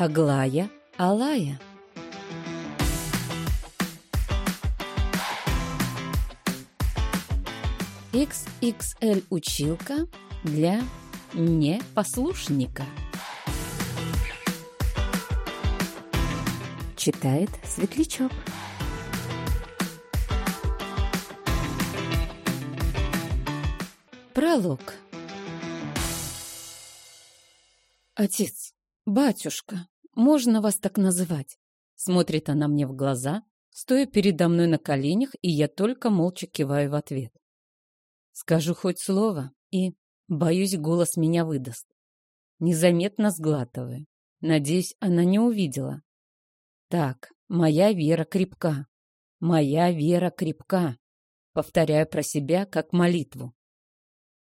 Аглая Алая. XXL училка для непослушника. Читает Светлячок. Пролог. Отец, батюшка, можно вас так называть? Смотрит она мне в глаза, стоя передо мной на коленях, и я только молча киваю в ответ. Скажу хоть слово, и, боюсь, голос меня выдаст. Незаметно сглатываю. Надеюсь, она не увидела. Так, моя вера крепка. Моя вера крепка. Повторяю про себя, как молитву.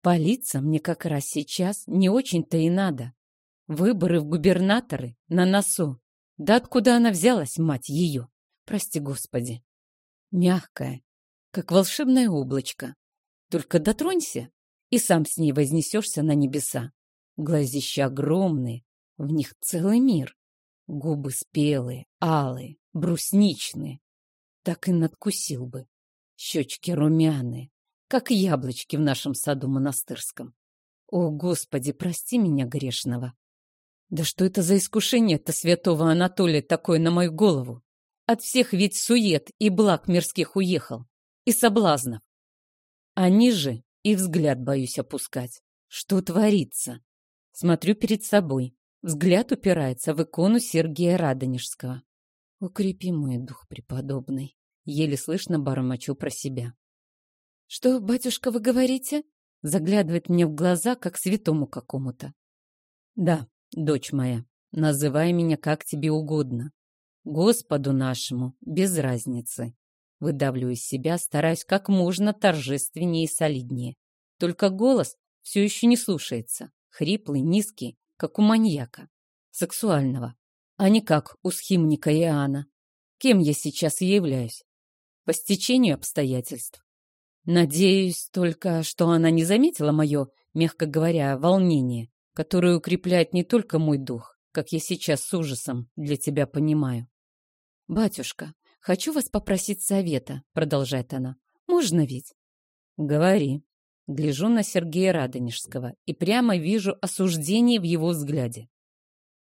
Палиться мне как раз сейчас не очень-то и надо. Выборы в губернаторы на носу. Да откуда она взялась, мать ее? Прости, Господи. Мягкая, как волшебное облачко. Только дотронься, и сам с ней вознесешься на небеса. Глазища огромные, в них целый мир. Губы спелые, алые, брусничные. Так и надкусил бы. Щечки румяные, как яблочки в нашем саду монастырском. О, Господи, прости меня грешного. Да что это за искушение-то святого Анатолия такое на мою голову? От всех ведь сует и благ мирских уехал, и соблазнов. Они же и взгляд боюсь опускать. Что творится? Смотрю перед собой. Взгляд упирается в икону Сергия Радонежского. Укрепи мой дух преподобный. Еле слышно бормочу про себя. «Что, батюшка, вы говорите?» Заглядывает мне в глаза, как святому какому-то. «Да, дочь моя, называй меня как тебе угодно. Господу нашему без разницы. Выдавливаю из себя, стараюсь как можно торжественнее и солиднее. Только голос все еще не слушается. Хриплый, низкий, как у маньяка. Сексуального. А не как у схимника Иоанна. Кем я сейчас являюсь? По стечению обстоятельств. Надеюсь только, что она не заметила мое, мягко говоря, волнение который укрепляет не только мой дух, как я сейчас с ужасом для тебя понимаю. «Батюшка, хочу вас попросить совета», — продолжает она. «Можно ведь?» «Говори». Гляжу на Сергея Радонежского и прямо вижу осуждение в его взгляде.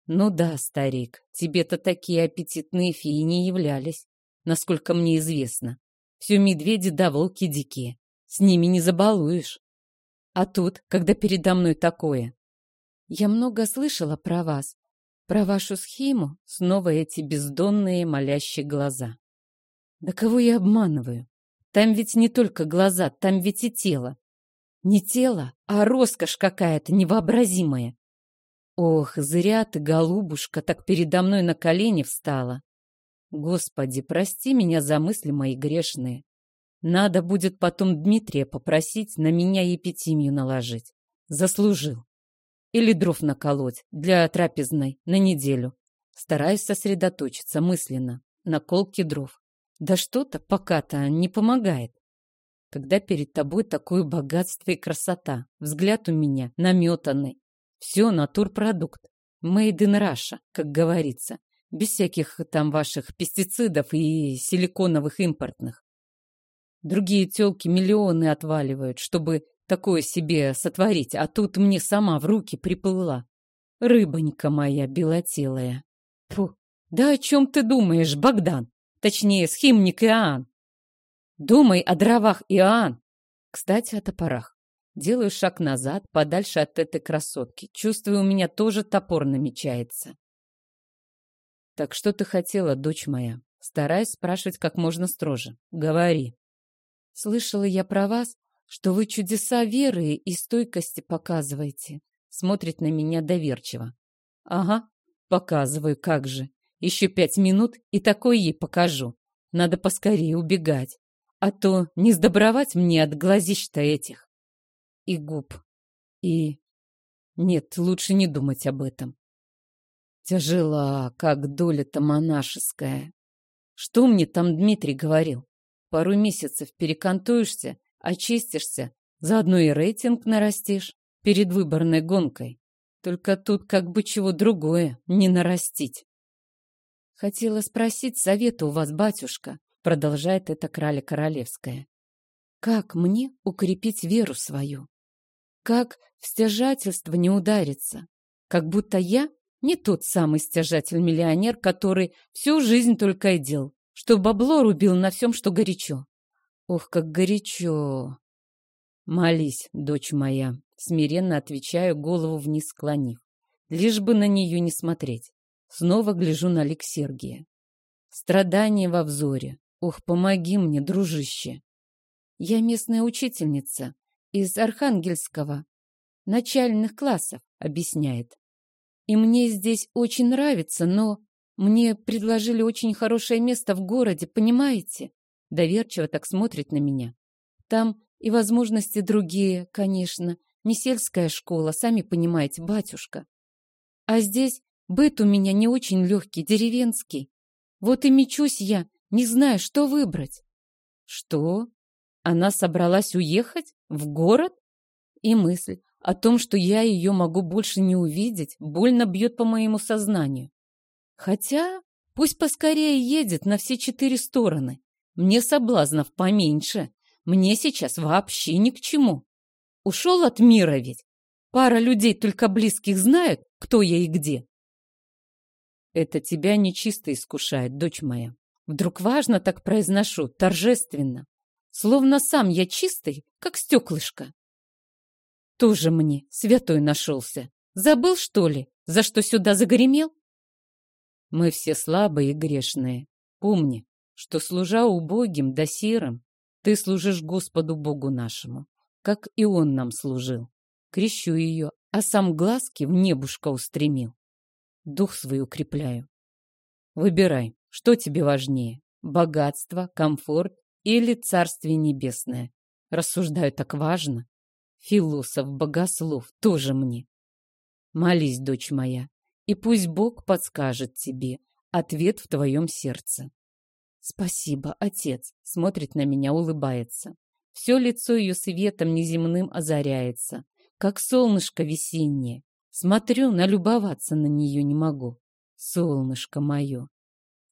«Ну да, старик, тебе-то такие аппетитные феи не являлись, насколько мне известно. Все медведи да волки дикие, с ними не забалуешь. А тут, когда передо мной такое, я много слышала про вас, про вашу схему, снова эти бездонные молящие глаза. Да кого я обманываю? Там ведь не только глаза, там ведь и тело. Не тело, а роскошь какая-то невообразимая. Ох, зря ты, голубушка, так передо мной на колени встала. Господи, прости меня за мысли мои грешные. Надо будет потом Дмитрия попросить на меня епитимию наложить. Заслужил. Или дров наколоть для трапезной на неделю. Стараюсь сосредоточиться мысленно на колке дров. Да что-то пока-то не помогает. Когда перед тобой такое богатство и красота, взгляд у меня наметанный. Все натурпродукт. Made in Russia, как говорится. Без всяких там ваших пестицидов и силиконовых импортных. Другие телки миллионы отваливают, чтобы такое себе сотворить, а тут мне сама в руки приплыла. Рыбонька моя белотелая. Фу, да о чем ты думаешь, Богдан? Точнее, схимник Иоанн. Думай о дровах, Иоанн. Кстати, о топорах. Делаю шаг назад, подальше от этой красотки. Чувствую, у меня тоже топор намечается. Так что ты хотела, дочь моя? Стараюсь спрашивать как можно строже. Говори. Слышала я про вас, что вы чудеса веры и стойкости показываете. Смотрит на меня доверчиво. Ага, показываю, как же. Еще пять минут и такое ей покажу. Надо поскорее убегать. А то не сдобровать мне от глазищ-то этих. И губ. И... Нет, лучше не думать об этом. Тяжела, как доля-то монашеская. Что мне там Дмитрий говорил? Пару месяцев перекантуешься, очистишься, заодно и рейтинг нарастишь перед выборной гонкой. Только тут как бы чего другое не нарастить. Хотела спросить совета у вас, батюшка, продолжает эта краля королевская. Как мне укрепить веру свою? Как в стяжательство не удариться? Как будто я не тот самый стяжатель-миллионер, который всю жизнь только и делал, что бабло рубил на всем, что горячо. Ох, как горячо! Молись, дочь моя, смиренно отвечаю, голову вниз склонив. Лишь бы на нее не смотреть. Снова гляжу на лик Сергия. Страдание во взоре. Ох, помоги мне, дружище. Я местная учительница из Архангельского, начальных классов, объясняет. И мне здесь очень нравится, но мне предложили очень хорошее место в городе, понимаете? Доверчиво так смотрит на меня. Там и возможности другие, конечно. Не сельская школа, сами понимаете, батюшка. А здесь быт у меня не очень легкий, деревенский. Вот и мечусь я, не знаю, что выбрать. Что? Она собралась уехать? В город? И мысль о том, что я ее могу больше не увидеть, больно бьет по моему сознанию. Хотя пусть поскорее едет на все четыре стороны. Мне соблазнов поменьше. Мне сейчас вообще ни к чему. Ушел от мира ведь. Пара людей только близких знают, кто я и где. Это тебя нечисто искушает, дочь моя. Вдруг важно так произношу, торжественно. Словно сам я чистый, как стеклышко. Тоже мне святой нашелся. Забыл, что ли, за что сюда загремел? Мы все слабые и грешные. Помни, что, служа убогим да сирым, ты служишь Господу Богу нашему, как и Он нам служил. Крещу ее, а сам глазки в небушка устремил. Дух свой укрепляю. Выбирай, что тебе важнее, богатство, комфорт или Царствие Небесное. Рассуждаю так важно. Философ, богослов, тоже мне. Молись, дочь моя, и пусть Бог подскажет тебе ответ в твоем сердце. Спасибо, отец, смотрит на меня, улыбается. Все лицо ее светом неземным озаряется, как солнышко весеннее. Смотрю, налюбоваться на нее не могу. Солнышко мое.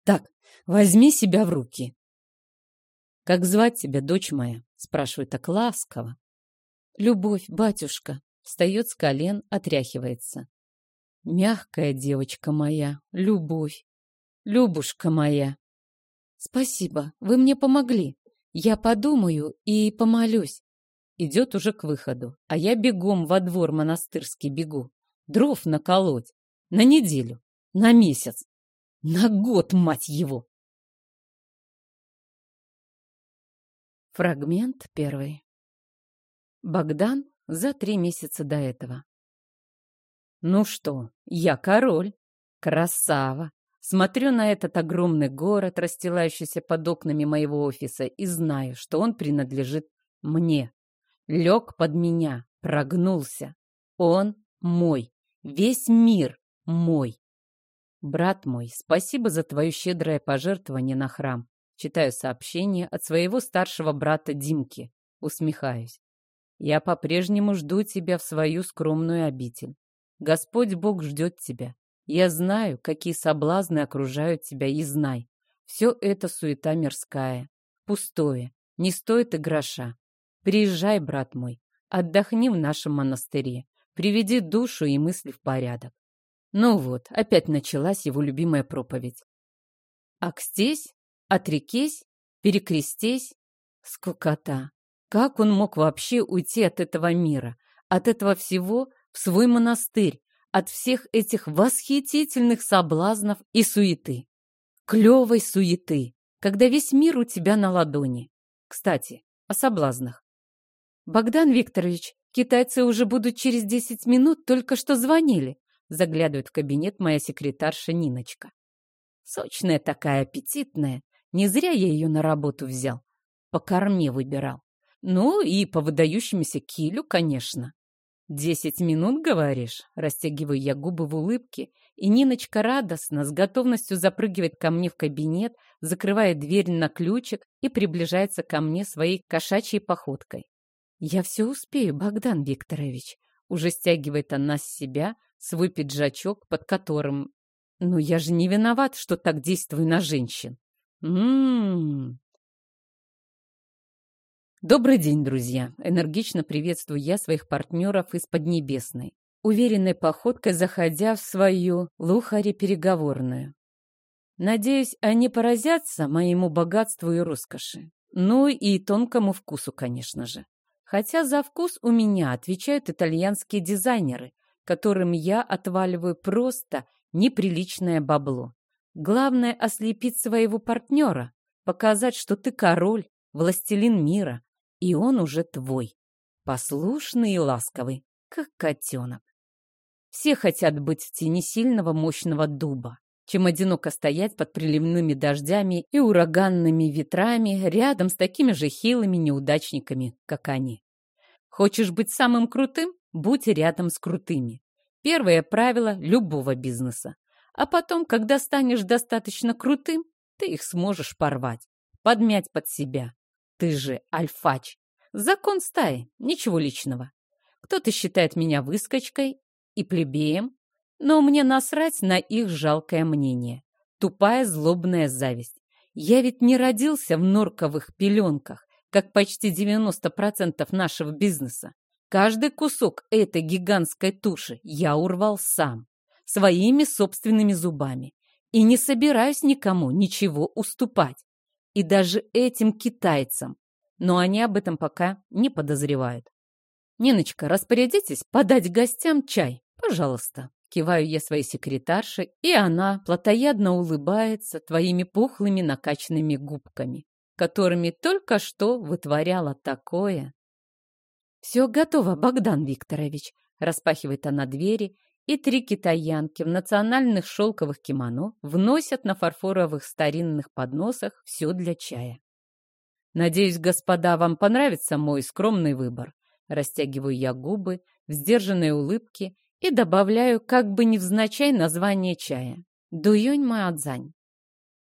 Так, возьми себя в руки. Как звать тебя, дочь моя? Спрашивает так ласково. Любовь, батюшка. Встает с колен, отряхивается. Мягкая девочка моя, любовь. Любушка моя. Спасибо, вы мне помогли. Я подумаю и помолюсь. Идет уже к выходу, а я бегом во двор монастырский бегу. Дров наколоть. На неделю, на месяц, на год, мать его. Фрагмент первый. Богдан за три месяца до этого. Ну что, я король, красава, Смотрю на этот огромный город, расстилающийся под окнами моего офиса, и знаю, что он принадлежит мне. Лег под меня, прогнулся. Он мой. Весь мир мой. Брат мой, спасибо за твое щедрое пожертвование на храм. Читаю сообщение от своего старшего брата Димки. Усмехаюсь. Я по-прежнему жду тебя в свою скромную обитель. Господь Бог ждет тебя. Я знаю, какие соблазны окружают тебя, и знай. Все это суета мирская. Пустое. Не стоит и гроша. Приезжай, брат мой. Отдохни в нашем монастыре. Приведи душу и мысли в порядок. Ну вот, опять началась его любимая проповедь. Акстесь, отрекись, перекрестись. Скукота. Как он мог вообще уйти от этого мира, от этого всего в свой монастырь, от всех этих восхитительных соблазнов и суеты. Клевой суеты, когда весь мир у тебя на ладони. Кстати, о соблазнах. Богдан Викторович, китайцы уже будут через 10 минут, только что звонили. Заглядывает в кабинет моя секретарша Ниночка. Сочная такая, аппетитная. Не зря я ее на работу взял. По корме выбирал. Ну и по выдающемуся килю, конечно. «Десять минут, говоришь?» Растягиваю я губы в улыбке, и Ниночка радостно, с готовностью запрыгивает ко мне в кабинет, закрывает дверь на ключик и приближается ко мне своей кошачьей походкой. «Я все успею, Богдан Викторович», Уже стягивает она с себя свой пиджачок, под которым... Ну, я же не виноват, что так действую на женщин. Ммм. Добрый день, друзья. Энергично приветствую я своих партнеров из Поднебесной, уверенной походкой заходя в свою лухари-переговорную. Надеюсь, они поразятся моему богатству и роскоши. Ну и тонкому вкусу, конечно же. Хотя за вкус у меня отвечают итальянские дизайнеры, которым я отваливаю просто неприличное бабло. Главное — ослепить своего партнера, показать, что ты король, властелин мира, и он уже твой. Послушный и ласковый, как котенок. Все хотят быть в тени сильного мощного дуба, чем одиноко стоять под приливными дождями и ураганными ветрами рядом с такими же хилыми неудачниками, как они. Хочешь быть самым крутым? Будь рядом с крутыми. Первое правило любого бизнеса. А потом, когда станешь достаточно крутым, ты их сможешь порвать, подмять под себя. Ты же альфач. Закон стаи, ничего личного. Кто-то считает меня выскочкой и плебеем, но мне насрать на их жалкое мнение. Тупая злобная зависть. Я ведь не родился в норковых пеленках, как почти 90% нашего бизнеса. Каждый кусок этой гигантской туши я урвал сам, своими собственными зубами. И не собираюсь никому ничего уступать. И даже этим китайцам. Но они об этом пока не подозревают. «Ниночка, распорядитесь подать гостям чай, пожалуйста». Киваю я своей секретарше, и она плотоядно улыбается твоими пухлыми накачанными губками, которыми только что вытворяла такое. «Все готово, Богдан Викторович», — распахивает она двери, и три китаянки в национальных шелковых кимоно вносят на фарфоровых старинных подносах все для чая. «Надеюсь, господа, вам понравится мой скромный выбор». Растягиваю я губы в сдержанной улыбке и добавляю как бы невзначай название чая. Дуюнь Маадзань,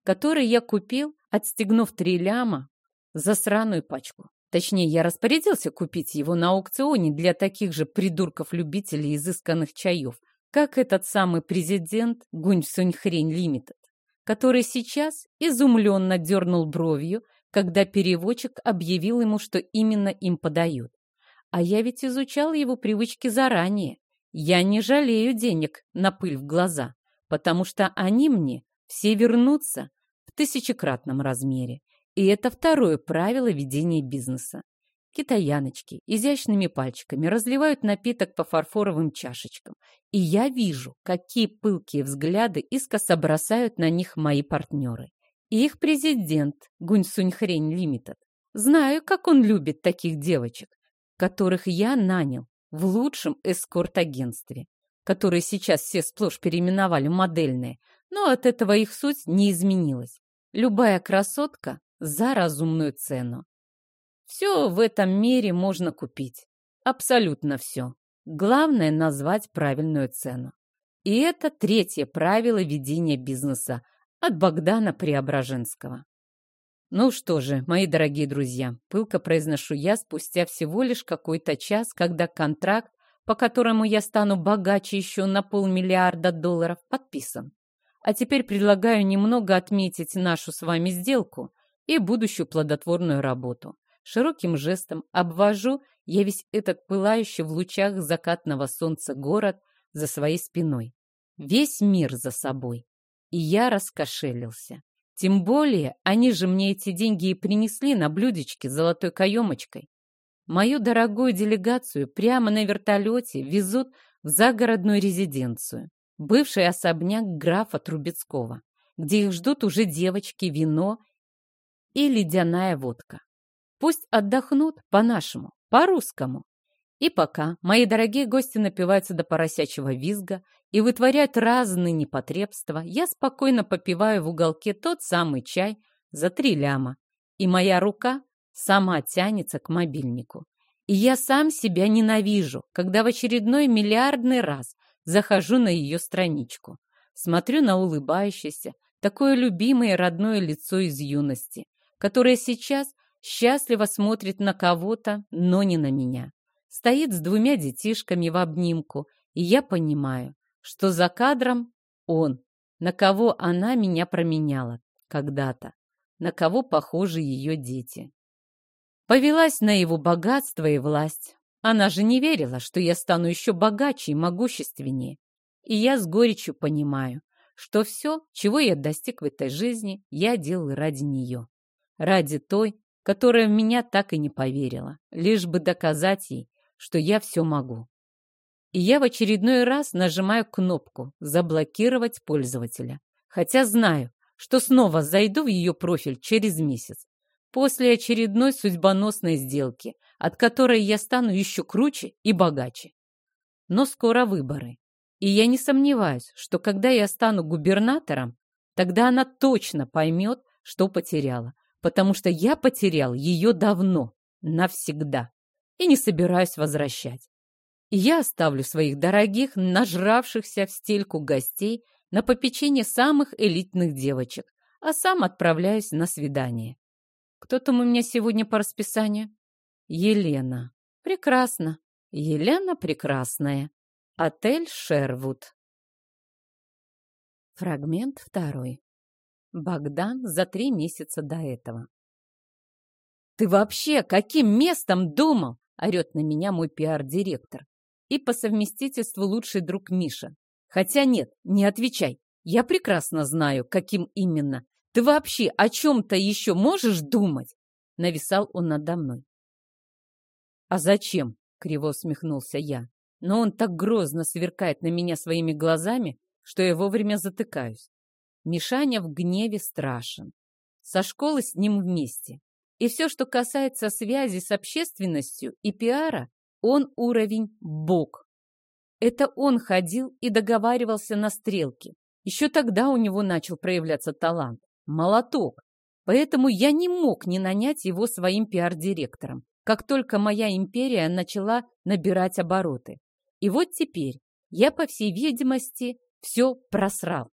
который я купил, отстегнув три ляма за сраную пачку. Точнее, я распорядился купить его на аукционе для таких же придурков-любителей изысканных чаев, как этот самый президент Гунь Суньхрень Лимитед, который сейчас изумленно дернул бровью, когда переводчик объявил ему, что именно им подают. А я ведь изучал его привычки заранее я не жалею денег на пыль в глаза, потому что они мне все вернутся в тысячекратном размере. И это второе правило ведения бизнеса. Китаяночки изящными пальчиками разливают напиток по фарфоровым чашечкам. И я вижу, какие пылкие взгляды искоса бросают на них мои партнеры. И их президент Гунь Суньхрень Лимитед. Знаю, как он любит таких девочек, которых я нанял в лучшем эскорт-агентстве, которое сейчас все сплошь переименовали модельные, но от этого их суть не изменилась. Любая красотка за разумную цену. Все в этом мире можно купить. Абсолютно все. Главное назвать правильную цену. И это третье правило ведения бизнеса от Богдана Преображенского. Ну что же, мои дорогие друзья, пылко произношу я спустя всего лишь какой-то час, когда контракт, по которому я стану богаче еще на полмиллиарда долларов, подписан. А теперь предлагаю немного отметить нашу с вами сделку и будущую плодотворную работу. Широким жестом обвожу я весь этот пылающий в лучах закатного солнца город за своей спиной. Весь мир за собой. И я раскошелился. Тем более, они же мне эти деньги и принесли на блюдечке с золотой каемочкой. Мою дорогую делегацию прямо на вертолете везут в загородную резиденцию, бывший особняк графа Трубецкого, где их ждут уже девочки, вино и ледяная водка. Пусть отдохнут по-нашему, по-русскому. И пока мои дорогие гости напиваются до поросячьего визга и вытворяют разные непотребства, я спокойно попиваю в уголке тот самый чай за три ляма, и моя рука сама тянется к мобильнику. И я сам себя ненавижу, когда в очередной миллиардный раз захожу на ее страничку. Смотрю на улыбающееся, такое любимое родное лицо из юности, которое сейчас счастливо смотрит на кого-то, но не на меня. стоит с двумя детишками в обнимку, и я понимаю, что за кадром он, на кого она меня променяла когда-то, на кого похожи ее дети. Повелась на его богатство и власть. Она же не верила, что я стану еще богаче и могущественнее. И я с горечью понимаю, что все, чего я достиг в этой жизни, я делаю ради нее. Ради той, которая в меня так и не поверила, лишь бы доказать ей, что я все могу. И я в очередной раз нажимаю кнопку «Заблокировать пользователя», хотя знаю, что снова зайду в ее профиль через месяц, после очередной судьбоносной сделки, от которой я стану еще круче и богаче. Но скоро выборы, и я не сомневаюсь, что когда я стану губернатором, тогда она точно поймет, что потеряла, потому что я потерял ее давно, навсегда, и не собираюсь возвращать. Я оставлю своих дорогих, нажравшихся в стельку гостей на попечение самых элитных девочек, а сам отправляюсь на свидание. Кто там у меня сегодня по расписанию? Елена. Прекрасно. Елена прекрасная. Отель Шервуд. Фрагмент второй. Богдан за три месяца до этого. «Ты вообще каким местом думал?» — орет на меня мой пиар-директор. И по совместительству лучший друг Миша. Хотя нет, не отвечай. Я прекрасно знаю, каким именно. Ты вообще о чем-то еще можешь думать? Нависал он надо мной. А зачем? Криво усмехнулся я но он так грозно сверкает на меня своими глазами, что я вовремя затыкаюсь. Мишаня в гневе страшен. Со школы с ним вместе. И все, что касается связи с общественностью и пиара, он уровень бог. Это он ходил и договаривался на стрелки. Еще тогда у него начал проявляться талант. Молоток. Поэтому я не мог не нанять его своим пиар-директором, как только моя империя начала набирать обороты. И вот теперь я, по всей видимости, все просрал.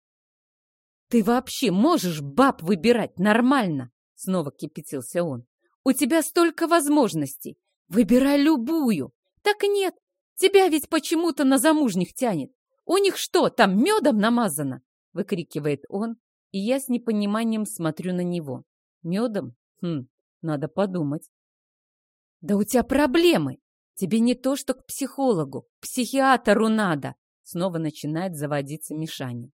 «Ты вообще можешь баб выбирать нормально?» Снова кипятился он. «У тебя столько возможностей. Выбирай любую. Так нет, тебя ведь почему-то на замужних тянет. У них что, там медом намазано?» Выкрикивает он, и я с непониманием смотрю на него. «Медом? Хм, надо подумать». «Да у тебя проблемы!» Тебе не то, что к психологу, к психиатру надо. Снова начинает заводиться Мишаня.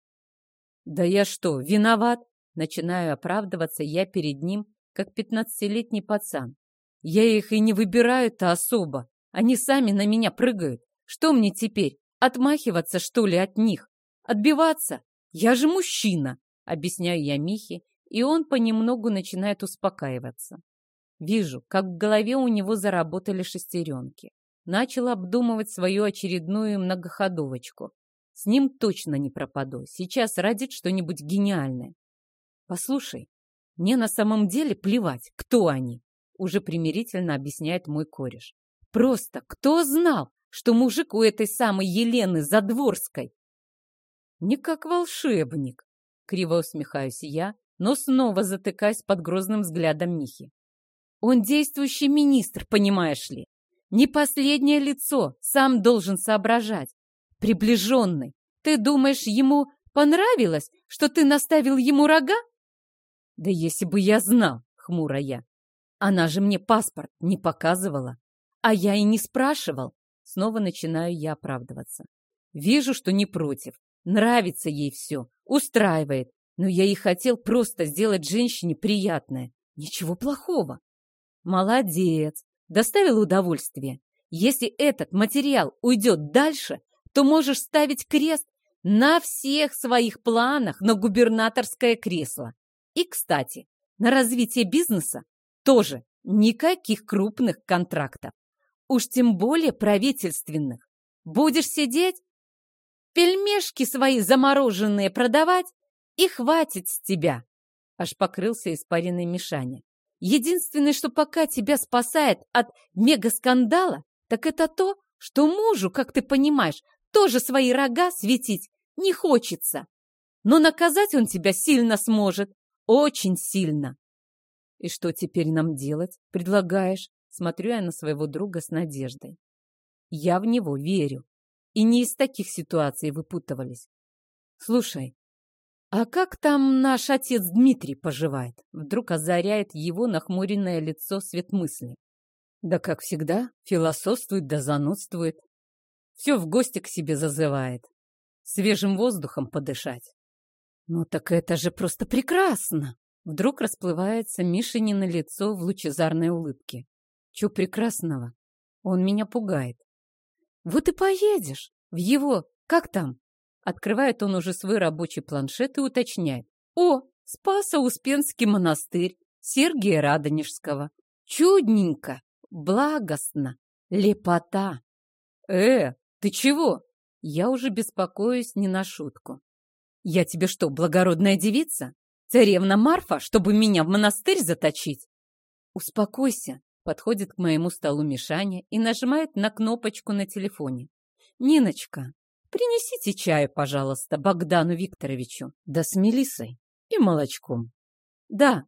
Да я что, виноват? Начинаю оправдываться я перед ним, как пятнадцатилетний пацан. Я их и не выбираю-то особо. Они сами на меня прыгают. Что мне теперь, отмахиваться, что ли, от них? Отбиваться? Я же мужчина, объясняю я Михе, и он понемногу начинает успокаиваться. Вижу, как в голове у него заработали шестеренки. Начал обдумывать свою очередную многоходовочку. С ним точно не пропаду. Сейчас родит что-нибудь гениальное. Послушай, мне на самом деле плевать, кто они, уже примирительно объясняет мой кореш. Просто кто знал, что мужик у этой самой Елены Задворской? Не как волшебник, криво усмехаюсь я, но снова затыкаюсь под грозным взглядом Михи. Он действующий министр, понимаешь ли. Не последнее лицо, сам должен соображать. Приближенный. Ты думаешь, ему понравилось, что ты наставил ему рога? Да если бы я знал, хмуро я. Она же мне паспорт не показывала. А я и не спрашивал. Снова начинаю я оправдываться. Вижу, что не против. Нравится ей все. Устраивает. Но я и хотел просто сделать женщине приятное. Ничего плохого. Молодец, доставил удовольствие. Если этот материал уйдет дальше, то можешь ставить крест на всех своих планах на губернаторское кресло. И, кстати, на развитие бизнеса тоже никаких крупных контрактов. Уж тем более правительственных. Будешь сидеть, пельмешки свои замороженные продавать, и хватит с тебя. Аж покрылся испаренной Мишаня. Единственное, что пока тебя спасает от мегаскандала, так это то, что мужу, как ты понимаешь, тоже свои рога светить не хочется. Но наказать он тебя сильно сможет, очень сильно. И что теперь нам делать, предлагаешь? Смотрю я на своего друга с надеждой. Я в него верю. И не из таких ситуаций выпутывались. Слушай, а как там наш отец Дмитрий поживает? Вдруг озаряет его нахмуренное лицо свет мысли. Да, как всегда, философствует да занудствует. Все в гости к себе зазывает. Свежим воздухом подышать. Ну так это же просто прекрасно! Вдруг расплывается Мишинино лицо в лучезарной улыбке. Че прекрасного? Он меня пугает. Вот и поедешь в его... Как там? Открывает он уже свой рабочий планшет и уточняет. О, Спасо-Успенский монастырь Сергия Радонежского. Чудненько, благостно, лепота. Э, ты чего? Я уже беспокоюсь не на шутку. Я тебе что, благородная девица? Царевна Марфа, чтобы меня в монастырь заточить? Успокойся, подходит к моему столу Мишаня и нажимает на кнопочку на телефоне. Ниночка, принесите чаю, пожалуйста, Богдану Викторовичу, да с мелиссой и молочком. Да,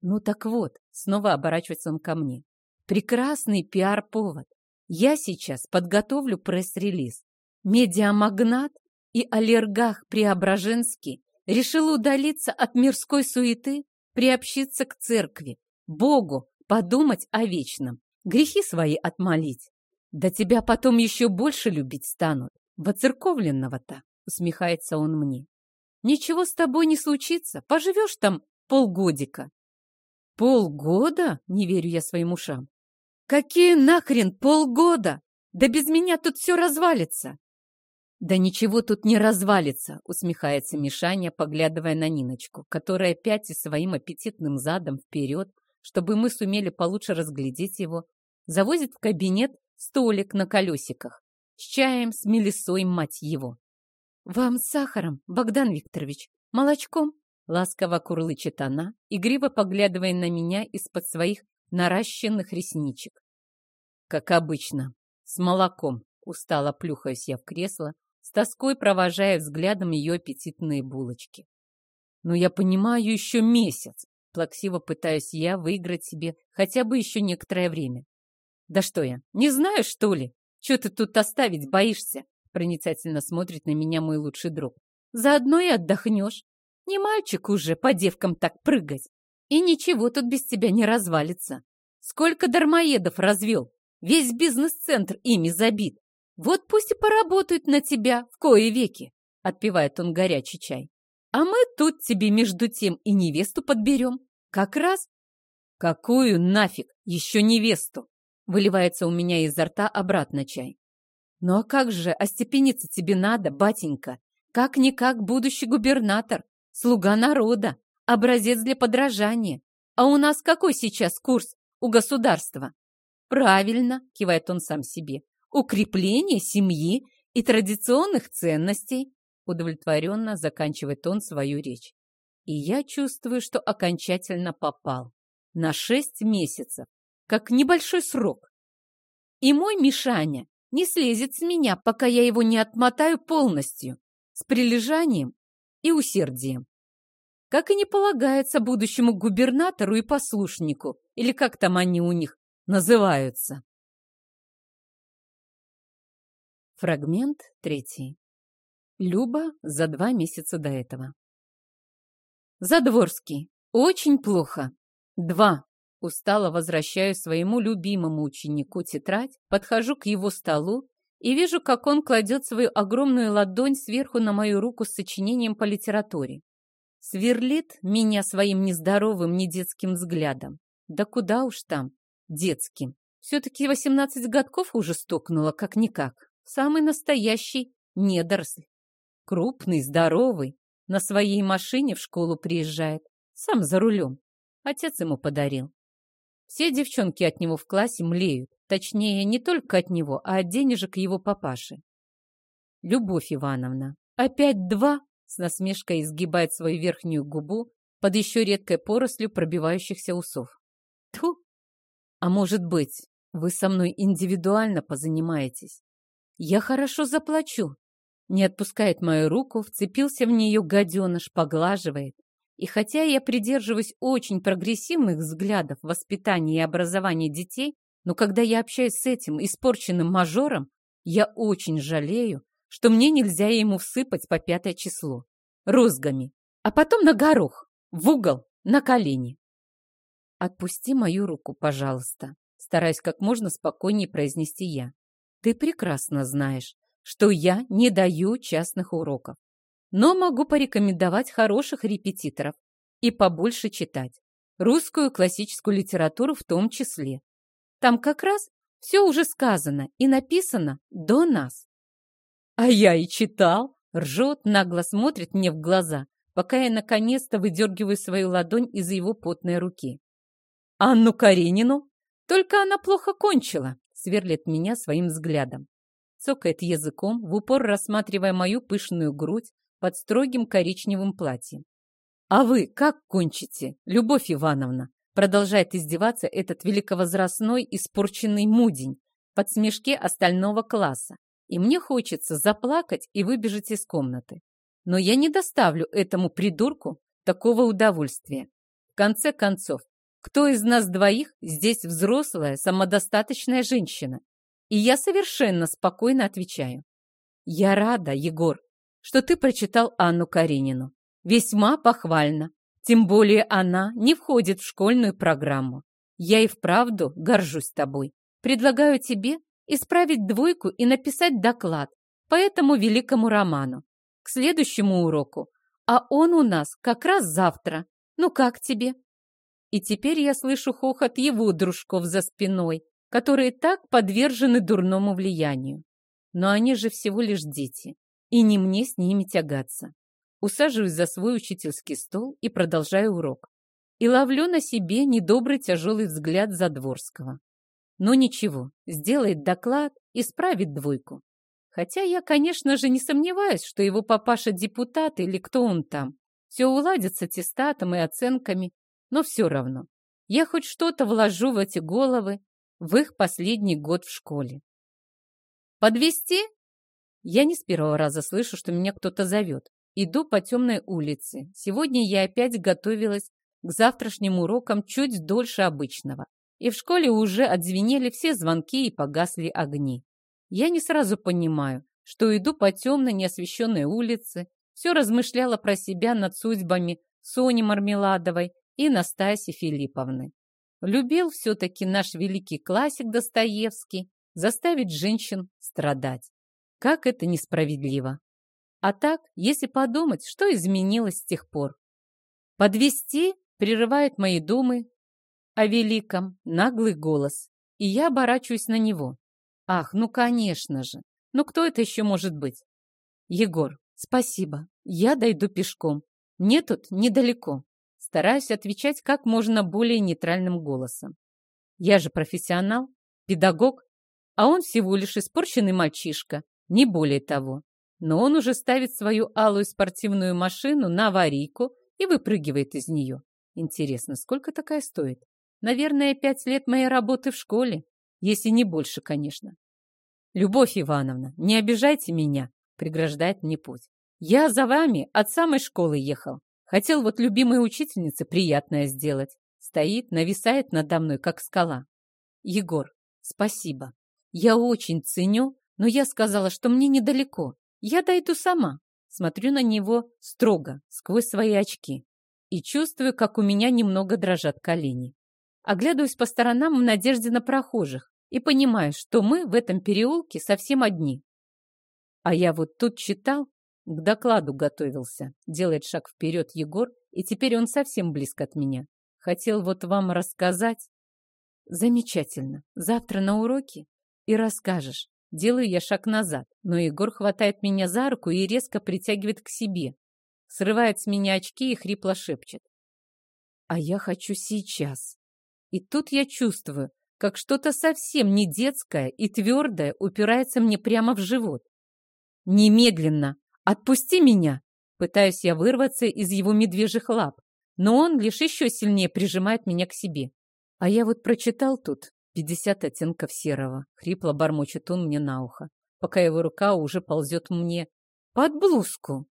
ну так вот, снова оборачивается он ко мне. Прекрасный пиар-повод. Я сейчас подготовлю пресс-релиз. Медиамагнат и аллергах Преображенский решил удалиться от мирской суеты, приобщиться к церкви, Богу, подумать о вечном, грехи свои отмолить. Да тебя потом еще больше любить станут, воцерковленного-то, усмехается он мне. Ничего с тобой не случится, поживешь там полгодика. Полгода? Не верю я своим ушам. Какие нахрен полгода? Да без меня тут все развалится. «Да ничего тут не развалится», — усмехается Мишаня, поглядывая на Ниночку, которая пятя своим аппетитным задом вперед, чтобы мы сумели получше разглядеть его, завозит в кабинет столик на колесиках с чаем, с мелисой, мать его. «Вам с сахаром, Богдан Викторович, молочком?» Ласково курлычет она, игриво поглядывая на меня из-под своих наращенных ресничек. Как обычно, с молоком, устало плюхаюсь я в кресло, с тоской провожая взглядом ее аппетитные булочки. Но я понимаю еще месяц. Плаксиво пытаюсь я выиграть себе хотя бы еще некоторое время. Да что я, не знаю, что ли? Че ты тут оставить боишься? Проницательно смотрит на меня мой лучший друг. Заодно и отдохнешь. Не мальчик уже по девкам так прыгать. И ничего тут без тебя не развалится. Сколько дармоедов развел. Весь бизнес-центр ими забит. Вот пусть и поработают на тебя в кои веки, отпивает он горячий чай. А мы тут тебе между тем и невесту подберем. Как раз. Какую нафиг еще невесту? Выливается у меня изо рта обратно чай. Ну а как же, остепениться тебе надо, батенька? Как-никак будущий губернатор, слуга народа, образец для подражания. А у нас какой сейчас курс у государства? Правильно, кивает он сам себе укрепление семьи и традиционных ценностей, удовлетворенно заканчивает он свою речь. И я чувствую, что окончательно попал. На шесть месяцев, как небольшой срок. И мой Мишаня не слезет с меня, пока я его не отмотаю полностью, с прилежанием и усердием. Как и не полагается будущему губернатору и послушнику, или как там они у них называются. Фрагмент третий. Люба за два месяца до этого. Задворский. Очень плохо. Два. Устало возвращаю своему любимому ученику тетрадь, подхожу к его столу и вижу, как он кладет свою огромную ладонь сверху на мою руку с сочинением по литературе. Сверлит меня своим нездоровым, недетским взглядом. Да куда уж там, детским. Все-таки восемнадцать годков уже стукнуло, как-никак. Самый настоящий недоросль. Крупный, здоровый, на своей машине в школу приезжает, сам за рулем. Отец ему подарил. Все девчонки от него в классе млеют. Точнее, не только от него, а от денежек его папаши. Любовь Ивановна. Опять два? С насмешкой изгибает свою верхнюю губу под еще редкой порослью пробивающихся усов. А может быть, вы со мной индивидуально позанимаетесь? «Я хорошо заплачу». Не отпускает мою руку, вцепился в нее гаденыш, поглаживает. И хотя я придерживаюсь очень прогрессивных взглядов воспитания и образования детей, но когда я общаюсь с этим испорченным мажором, Я очень жалею, что мне нельзя ему всыпать по пятое число. Розгами. А потом на горох, в угол, на колени. Отпусти мою руку, пожалуйста. Стараясь как можно спокойнее произнести я. Ты прекрасно знаешь, что я не даю частных уроков, но могу порекомендовать хороших репетиторов и побольше читать. Русскую классическую литературу в том числе. Там как раз все уже сказано и написано до нас. А я и читал. Ржет, нагло смотрит мне в глаза, пока я наконец-то выдергиваю свою ладонь из его потной руки. Анну Каренину? Только она плохо кончила, сверлит меня своим взглядом. Цокает языком, в упор рассматривая мою пышную грудь под строгим коричневым платьем. «А вы как кончите, Любовь Ивановна?» Продолжает издеваться этот великовозрастной испорченный мудень под смешки остального класса. И мне хочется заплакать и выбежать из комнаты. Но я не доставлю этому придурку такого удовольствия. В конце концов, кто из нас двоих здесь взрослая, самодостаточная женщина? И я совершенно спокойно отвечаю. Я рада, Егор, что ты прочитал Анну Каренину. Весьма похвально. Тем более она не входит в школьную программу. Я и вправду горжусь тобой. Предлагаю тебе исправить двойку и написать доклад по этому великому роману к следующему уроку. А он у нас как раз завтра. Ну как тебе? И теперь я слышу хохот его дружков за спиной, которые так подвержены дурному влиянию. Но они же всего лишь дети, и не мне с ними тягаться. Усаживаюсь за свой учительский стол и продолжаю урок. И ловлю на себе недобрый тяжелый взгляд Задворского. Но ничего, сделает доклад, и справит двойку. Хотя я, конечно же, не сомневаюсь, что его папаша депутат или кто он там. Все уладится аттестатом и оценками, но все равно. Я хоть что-то вложу в эти головы в их последний год в школе. «Подвести?» Я не с первого раза слышу, что меня кто-то зовет. Иду по темной улице. Сегодня я опять готовилась к завтрашним урокам чуть дольше обычного. И в школе уже отзвенели все звонки и погасли огни. Я не сразу понимаю, что иду по темной неосвещенной улице, все размышляла про себя над судьбами Сони Мармеладовой и Настасьи Филипповны. Любил все-таки наш великий классик Достоевский заставить женщин страдать. Как это несправедливо. А так, если подумать, что изменилось с тех пор? Подвести прерывает мои думы о великом наглый голос, и я оборачиваюсь на него. Ах, ну конечно же. Ну кто это еще может быть? Егор, спасибо. Я дойду пешком. Мне тут недалеко. Стараюсь отвечать как можно более нейтральным голосом. Я же профессионал, педагог, а он всего лишь испорченный мальчишка, не более того но он уже ставит свою алую спортивную машину на аварийку и выпрыгивает из нее. Интересно, сколько такая стоит? Наверное, пять лет моей работы в школе, если не больше, конечно. Любовь Ивановна, не обижайте меня, преграждает мне путь. Я за вами от самой школы ехал. Хотел вот любимой учительнице приятное сделать. Стоит, нависает надо мной, как скала. Егор, спасибо. Я очень ценю, но я сказала, что мне недалеко. Я дойду сама. Смотрю на него строго, сквозь свои очки. И чувствую, как у меня немного дрожат колени. Оглядываюсь по сторонам в надежде на прохожих и понимаю, что мы в этом переулке совсем одни. А я вот тут читал, к докладу готовился. Делает шаг вперед Егор, и теперь он совсем близко от меня. Хотел вот вам рассказать. Замечательно. Завтра на уроке и расскажешь. Делаю я шаг назад, но Егор хватает меня за руку и резко притягивает к себе. Срывает с меня очки и хрипло шепчет. А я хочу сейчас. И тут я чувствую, как что-то совсем не детское и твердое упирается мне прямо в живот. Немедленно! Отпусти меня! Пытаюсь я вырваться из его медвежьих лап, но он лишь еще сильнее прижимает меня к себе. А я вот прочитал тут, «Пятьдесят оттенков серого», — хрипло бормочет он мне на ухо, пока его рука уже ползет мне под блузку.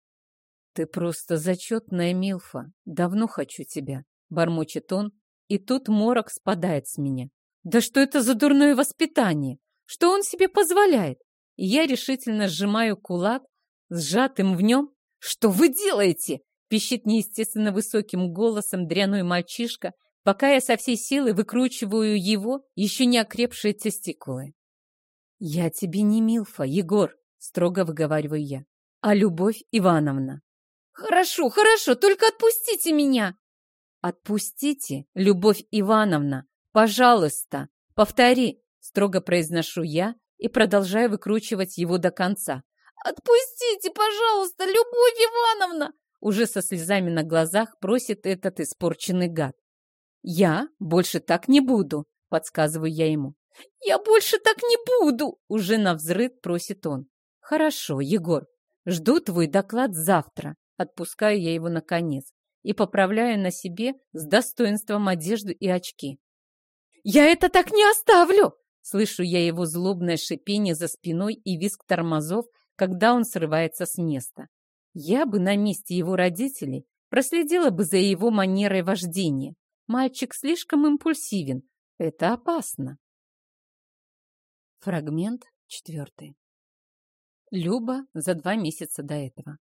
«Ты просто зачетная Милфа. Давно хочу тебя», — бормочет он, и тут морок спадает с меня. «Да что это за дурное воспитание? Что он себе позволяет? я решительно сжимаю кулак, сжатым в нем. «Что вы делаете?» — пищит неестественно высоким голосом дряной мальчишка, пока я со всей силы выкручиваю его еще не окрепшие тестикулы. «Я тебе не Милфа, Егор», — строго выговариваю я, — «а Любовь Ивановна». «Хорошо, хорошо, только отпустите меня!» «Отпустите, Любовь Ивановна, пожалуйста, повтори», — строго произношу я и продолжаю выкручивать его до конца. «Отпустите, пожалуйста, Любовь Ивановна!» Уже со слезами на глазах просит этот испорченный гад. «Я больше так не буду», — подсказываю я ему. «Я больше так не буду!» — уже навзрыд просит он. «Хорошо, Егор, жду твой доклад завтра». Отпускаю я его наконец и поправляю на себе с достоинством одежду и очки. «Я это так не оставлю!» Слышу я его злобное шипение за спиной и визг тормозов, когда он срывается с места. Я бы на месте его родителей проследила бы за его манерой вождения. Мальчик слишком импульсивен. Это опасно. Фрагмент четвертый. Люба за два месяца до этого.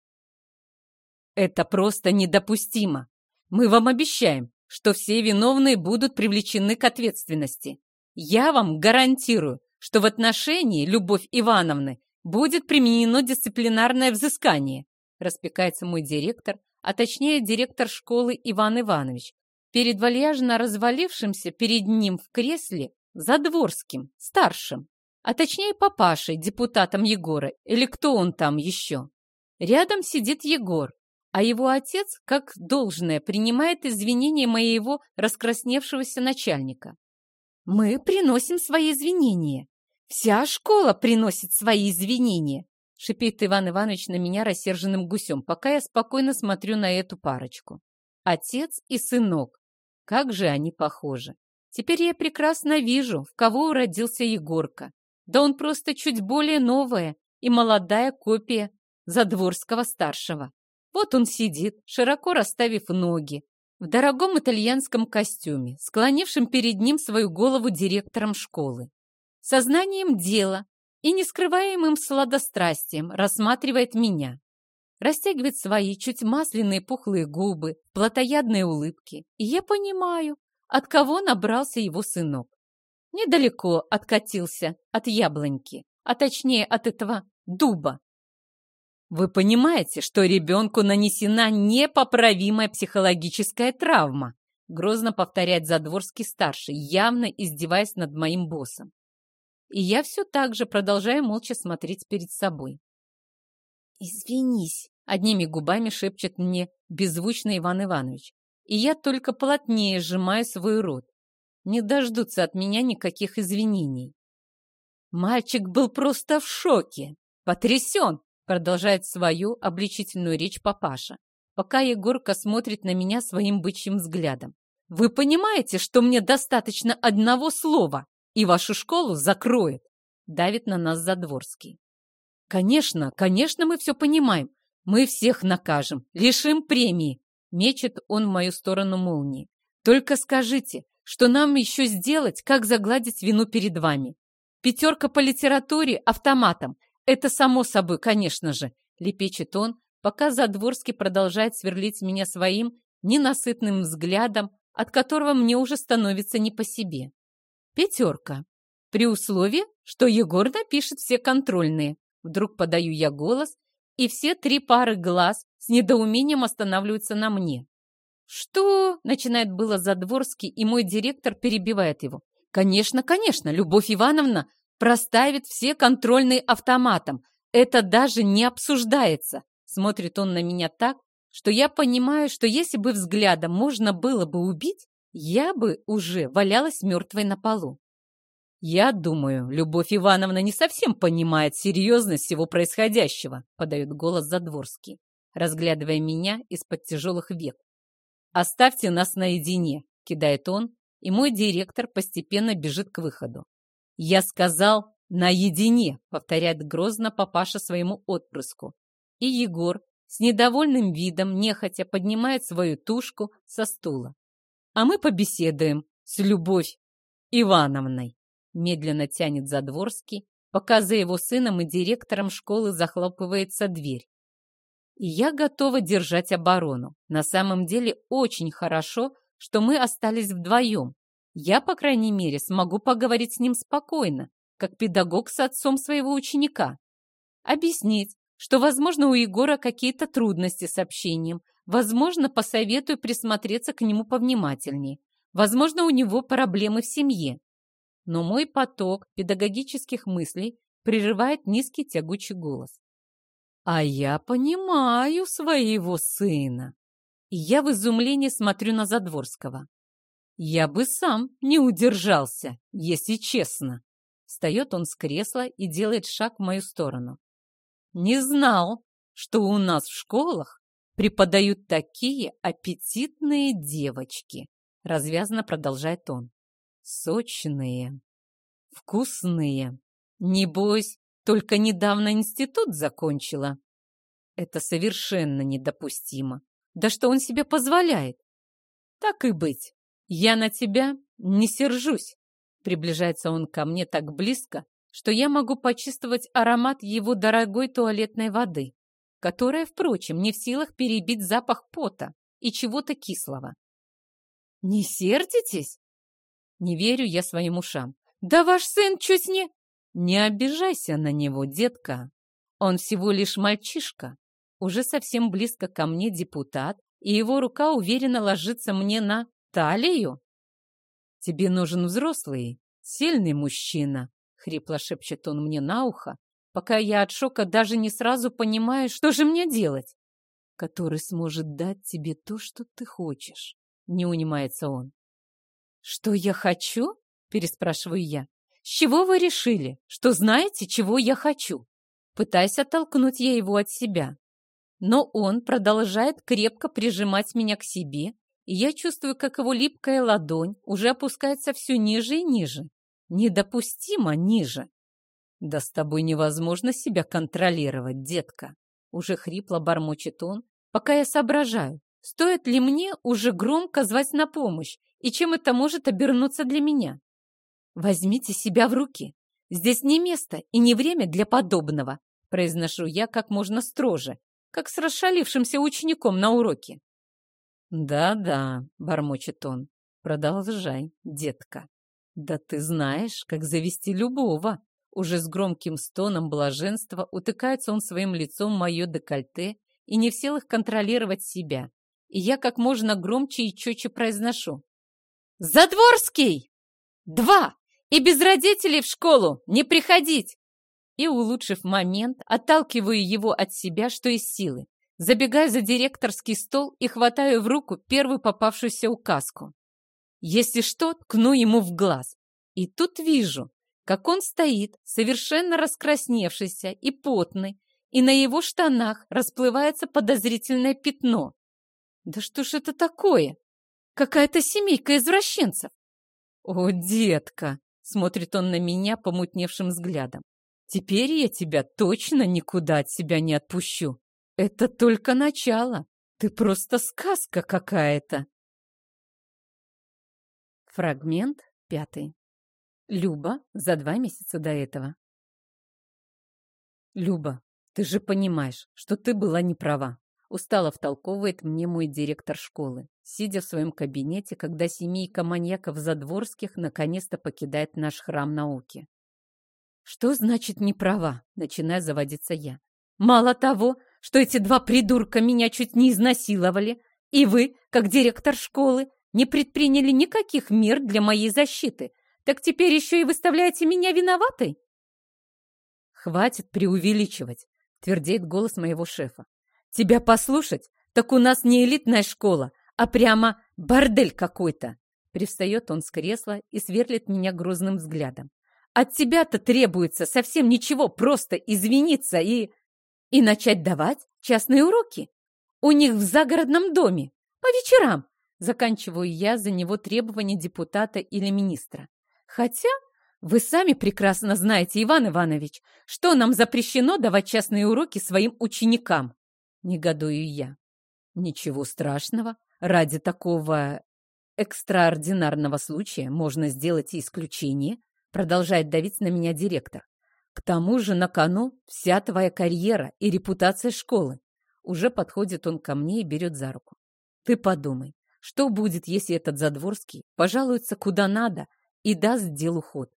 Это просто недопустимо. Мы вам обещаем, что все виновные будут привлечены к ответственности. Я вам гарантирую, что в отношении Любовь Ивановны будет применено дисциплинарное взыскание, распекается мой директор, а точнее директор школы Иван Иванович, перед вальяжно развалившимся перед ним в кресле Задворским, старшим а точнее папашей, депутатом Егора, или кто он там еще. Рядом сидит Егор, а его отец, как должное, принимает извинения моего раскрасневшегося начальника. Мы приносим свои извинения. Вся школа приносит свои извинения, шипит Иван Иванович на меня рассерженным гусем, пока я спокойно смотрю на эту парочку. Отец и сынок. Как же они похожи. Теперь я прекрасно вижу, в кого уродился Егорка. Да он просто чуть более новая и молодая копия Задворского-старшего. Вот он сидит, широко расставив ноги, в дорогом итальянском костюме, склонившим перед ним свою голову директором школы. Сознанием дела и нескрываемым сладострастием рассматривает меня. Растягивает свои чуть масляные пухлые губы, плотоядные улыбки. И я понимаю, от кого набрался его сынок недалеко откатился от яблоньки, а точнее от этого дуба. Вы понимаете, что ребенку нанесена непоправимая психологическая травма, грозно повторяет Задворский-старший, явно издеваясь над моим боссом. И я все так же продолжаю молча смотреть перед собой. «Извинись», — одними губами шепчет мне беззвучно Иван Иванович, и я только плотнее сжимаю свой рот не дождутся от меня никаких извинений. Мальчик был просто в шоке, потрясен, продолжает свою обличительную речь папаша, пока Егорка смотрит на меня своим бычьим взглядом. Вы понимаете, что мне достаточно одного слова, и вашу школу закроет? Давит на нас Задворский. Конечно, конечно, мы все понимаем. Мы всех накажем, лишим премии. Мечет он в мою сторону молнии. Только скажите, что нам еще сделать, как загладить вину перед вами. Пятерка по литературе автоматом. Это само собой, конечно же, лепечет он, пока Задворский продолжает сверлить меня своим ненасытным взглядом, от которого мне уже становится не по себе. Пятерка. При условии, что Егор напишет все контрольные. Вдруг подаю я голос, и все три пары глаз с недоумением останавливаются на мне. «Что?» — начинает было Задворский, и мой директор перебивает его. «Конечно, конечно, Любовь Ивановна проставит все контрольные автоматом. Это даже не обсуждается!» Смотрит он на меня так, что я понимаю, что если бы взглядом можно было бы убить, я бы уже валялась мертвой на полу. «Я думаю, Любовь Ивановна не совсем понимает серьезность всего происходящего», подает голос Задворский, разглядывая меня из-под тяжелых век. «Оставьте нас наедине», — кидает он, и мой директор постепенно бежит к выходу. «Я сказал наедине», — повторяет грозно папаша своему отпрыску. И Егор с недовольным видом нехотя поднимает свою тушку со стула. «А мы побеседуем с Любовь Ивановной», — медленно тянет Задворский, пока за его сыном и директором школы захлопывается дверь. Я готова держать оборону. На самом деле очень хорошо, что мы остались вдвоем. Я, по крайней мере, смогу поговорить с ним спокойно, как педагог с отцом своего ученика. Объяснить, что, возможно, у Егора какие-то трудности с общением, возможно, посоветую присмотреться к нему повнимательнее, возможно, у него проблемы в семье. Но мой поток педагогических мыслей прерывает низкий тягучий голос. А я понимаю своего сына. И я в изумлении смотрю на Задворского. Я бы сам не удержался, если честно. Встает он с кресла и делает шаг в мою сторону. Не знал, что у нас в школах преподают такие аппетитные девочки. Развязно продолжает он. Сочные, вкусные. Небось, только недавно институт закончила. Это совершенно недопустимо. Да что он себе позволяет? Так и быть. Я на тебя не сержусь. Приближается он ко мне так близко, что я могу почувствовать аромат его дорогой туалетной воды, которая, впрочем, не в силах перебить запах пота и чего-то кислого. «Не сердитесь?» Не верю я своим ушам. «Да ваш сын чуть не...» Не обижайся на него, детка. Он всего лишь мальчишка. Уже совсем близко ко мне депутат, и его рука уверенно ложится мне на талию. Тебе нужен взрослый, сильный мужчина, хрипло шепчет он мне на ухо, пока я от шока даже не сразу понимаю, что же мне делать, который сможет дать тебе то, что ты хочешь. Не унимается он. Что я хочу? Переспрашиваю я. «С чего вы решили, что знаете, чего я хочу?» Пытаясь оттолкнуть я его от себя. Но он продолжает крепко прижимать меня к себе, и я чувствую, как его липкая ладонь уже опускается все ниже и ниже. Недопустимо ниже. «Да с тобой невозможно себя контролировать, детка!» Уже хрипло бормочет он, пока я соображаю, стоит ли мне уже громко звать на помощь, и чем это может обернуться для меня. «Возьмите себя в руки. Здесь не место и не время для подобного», произношу я как можно строже, как с расшалившимся учеником на уроке. «Да-да», — бормочет он, — «продолжай, детка. Да ты знаешь, как завести любого». Уже с громким стоном блаженства утыкается он своим лицом в мое декольте и не в силах контролировать себя. И я как можно громче и четче произношу. «Задворский! Два!» И без родителей в школу не приходить!» И, улучшив момент, отталкиваю его от себя, что из силы. Забегаю за директорский стол и хватаю в руку первую попавшуюся указку. Если что, ткну ему в глаз. И тут вижу, как он стоит, совершенно раскрасневшийся и потный, и на его штанах расплывается подозрительное пятно. Да что ж это такое? Какая-то семейка извращенцев. О, детка, Смотрит он на меня помутневшим взглядом. Теперь я тебя точно никуда от себя не отпущу. Это только начало. Ты просто сказка какая-то. Фрагмент пятый. Люба за два месяца до этого. Люба, ты же понимаешь, что ты была не права. Устало втолковывает мне мой директор школы, сидя в своем кабинете, когда семейка маньяков Задворских наконец-то покидает наш храм науки. «Что значит не права?» — начинаю заводиться я. «Мало того, что эти два придурка меня чуть не изнасиловали, и вы, как директор школы, не предприняли никаких мер для моей защиты, так теперь еще и выставляете меня виноватой?» «Хватит преувеличивать», — твердеет голос моего шефа. Тебя послушать? Так у нас не элитная школа, а прямо бордель какой-то. Привстает он с кресла и сверлит меня грозным взглядом. От тебя-то требуется совсем ничего, просто извиниться и... И начать давать частные уроки. У них в загородном доме, по вечерам. Заканчиваю я за него требования депутата или министра. Хотя вы сами прекрасно знаете, Иван Иванович, что нам запрещено давать частные уроки своим ученикам негодую я. Ничего страшного. Ради такого экстраординарного случая можно сделать исключение, продолжает давить на меня директор. К тому же на кону вся твоя карьера и репутация школы. Уже подходит он ко мне и берет за руку. Ты подумай, что будет, если этот Задворский пожалуется куда надо и даст делу ход?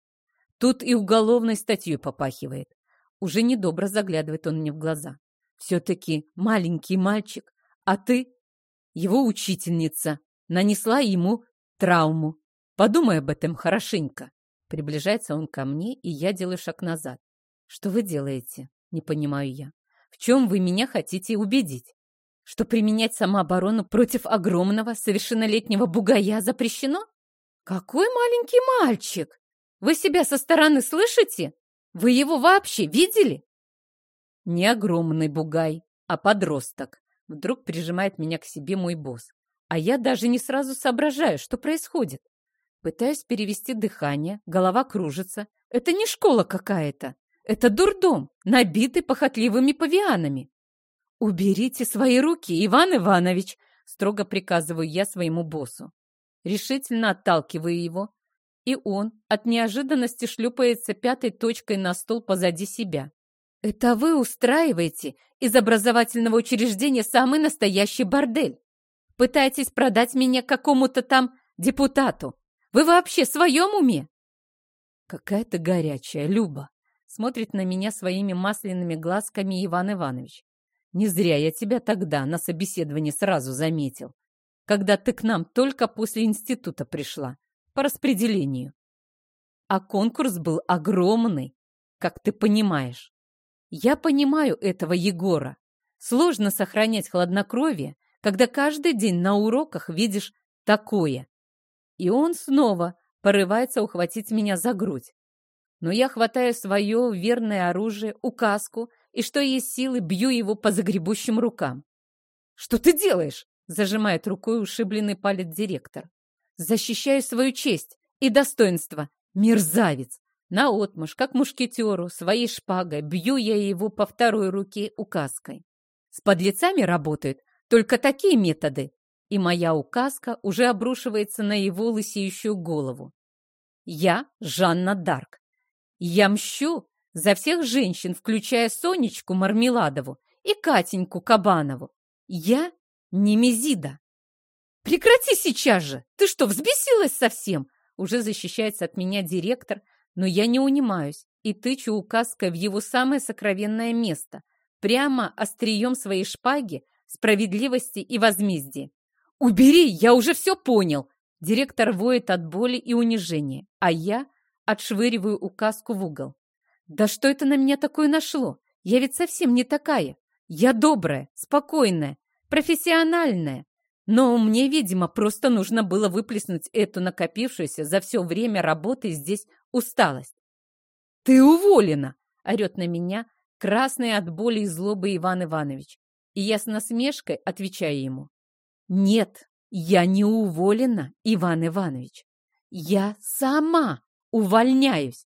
Тут и уголовной статьей попахивает. Уже недобро заглядывает он мне в глаза. Все-таки маленький мальчик, а ты, его учительница, нанесла ему травму. Подумай об этом хорошенько. Приближается он ко мне, и я делаю шаг назад. Что вы делаете? Не понимаю я. В чем вы меня хотите убедить? Что применять самооборону против огромного совершеннолетнего бугая запрещено? Какой маленький мальчик! Вы себя со стороны слышите? Вы его вообще видели? Не огромный бугай, а подросток. Вдруг прижимает меня к себе мой босс. А я даже не сразу соображаю, что происходит. Пытаюсь перевести дыхание, голова кружится. Это не школа какая-то. Это дурдом, набитый похотливыми павианами. «Уберите свои руки, Иван Иванович!» строго приказываю я своему боссу. Решительно отталкиваю его, и он от неожиданности шлюпается пятой точкой на стол позади себя. «Это вы устраиваете из образовательного учреждения самый настоящий бордель. Пытаетесь продать меня какому-то там депутату. Вы вообще в своем уме?» «Какая-то горячая, Люба!» Смотрит на меня своими масляными глазками Иван Иванович. «Не зря я тебя тогда на собеседовании сразу заметил, когда ты к нам только после института пришла, по распределению. А конкурс был огромный, как ты понимаешь. Я понимаю этого Егора. Сложно сохранять хладнокровие, когда каждый день на уроках видишь такое. И он снова порывается ухватить меня за грудь. Но я хватаю свое верное оружие, указку, и что есть силы, бью его по загребущим рукам. «Что ты делаешь?» — зажимает рукой ушибленный палец директор. «Защищаю свою честь и достоинство, мерзавец!» Наотмашь, как мушкетеру, своей шпагой бью я его по второй руке указкой. С подлецами работают только такие методы, и моя указка уже обрушивается на его лысеющую голову. Я Жанна Дарк. Я мщу за всех женщин, включая Сонечку Мармеладову и Катеньку Кабанову. Я Немезида. Прекрати сейчас же! Ты что, взбесилась совсем? Уже защищается от меня директор, но я не унимаюсь и тычу указкой в его самое сокровенное место, прямо острием своей шпаги справедливости и возмездия. «Убери, я уже все понял!» Директор воет от боли и унижения, а я отшвыриваю указку в угол. «Да что это на меня такое нашло? Я ведь совсем не такая. Я добрая, спокойная, профессиональная. Но мне, видимо, просто нужно было выплеснуть эту накопившуюся за все время работы здесь усталость. «Ты уволена!» — орет на меня красный от боли и злобы Иван Иванович. И я с насмешкой отвечаю ему. «Нет, я не уволена, Иван Иванович. Я сама увольняюсь.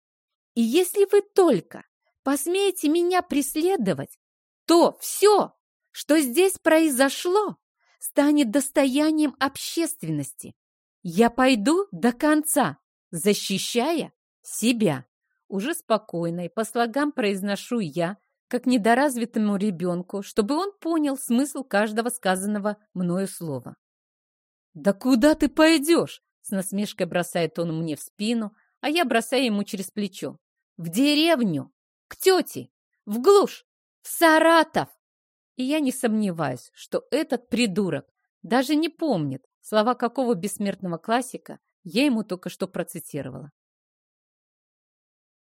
И если вы только посмеете меня преследовать, то все, что здесь произошло, станет достоянием общественности. Я пойду до конца, защищая себя. Уже спокойно и по слогам произношу я, как недоразвитому ребенку, чтобы он понял смысл каждого сказанного мною слова. «Да куда ты пойдешь?» С насмешкой бросает он мне в спину, а я бросаю ему через плечо. «В деревню! К тете! В глушь! В Саратов!» И я не сомневаюсь, что этот придурок даже не помнит, слова какого бессмертного классика я ему только что процитировала.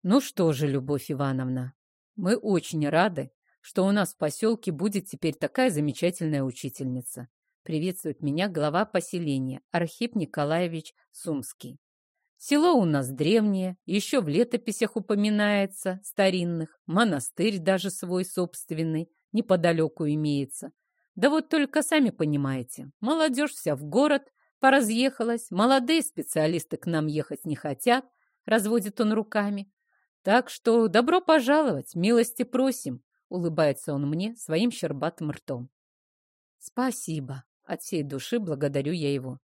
Ну что же, Любовь Ивановна, мы очень рады, что у нас в поселке будет теперь такая замечательная учительница. Приветствует меня глава поселения Архип Николаевич Сумский. Село у нас древнее, еще в летописях упоминается, старинных, монастырь даже свой собственный, неподалеку имеется. Да вот только сами понимаете, молодежь вся в город поразъехалась, молодые специалисты к нам ехать не хотят, разводит он руками. Так что добро пожаловать, милости просим, улыбается он мне своим щербатым ртом. Спасибо, от всей души благодарю я его.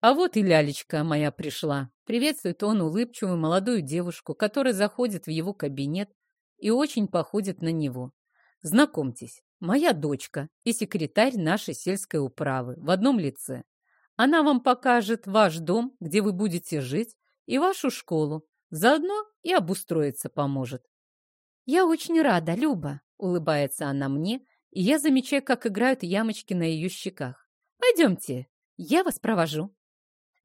А вот и лялечка моя пришла. Приветствует он улыбчивую молодую девушку, которая заходит в его кабинет, и очень походит на него. Знакомьтесь, моя дочка и секретарь нашей сельской управы в одном лице. Она вам покажет ваш дом, где вы будете жить, и вашу школу. Заодно и обустроиться поможет. «Я очень рада, Люба», — улыбается она мне, и я замечаю, как играют ямочки на ее щеках. «Пойдемте, я вас провожу».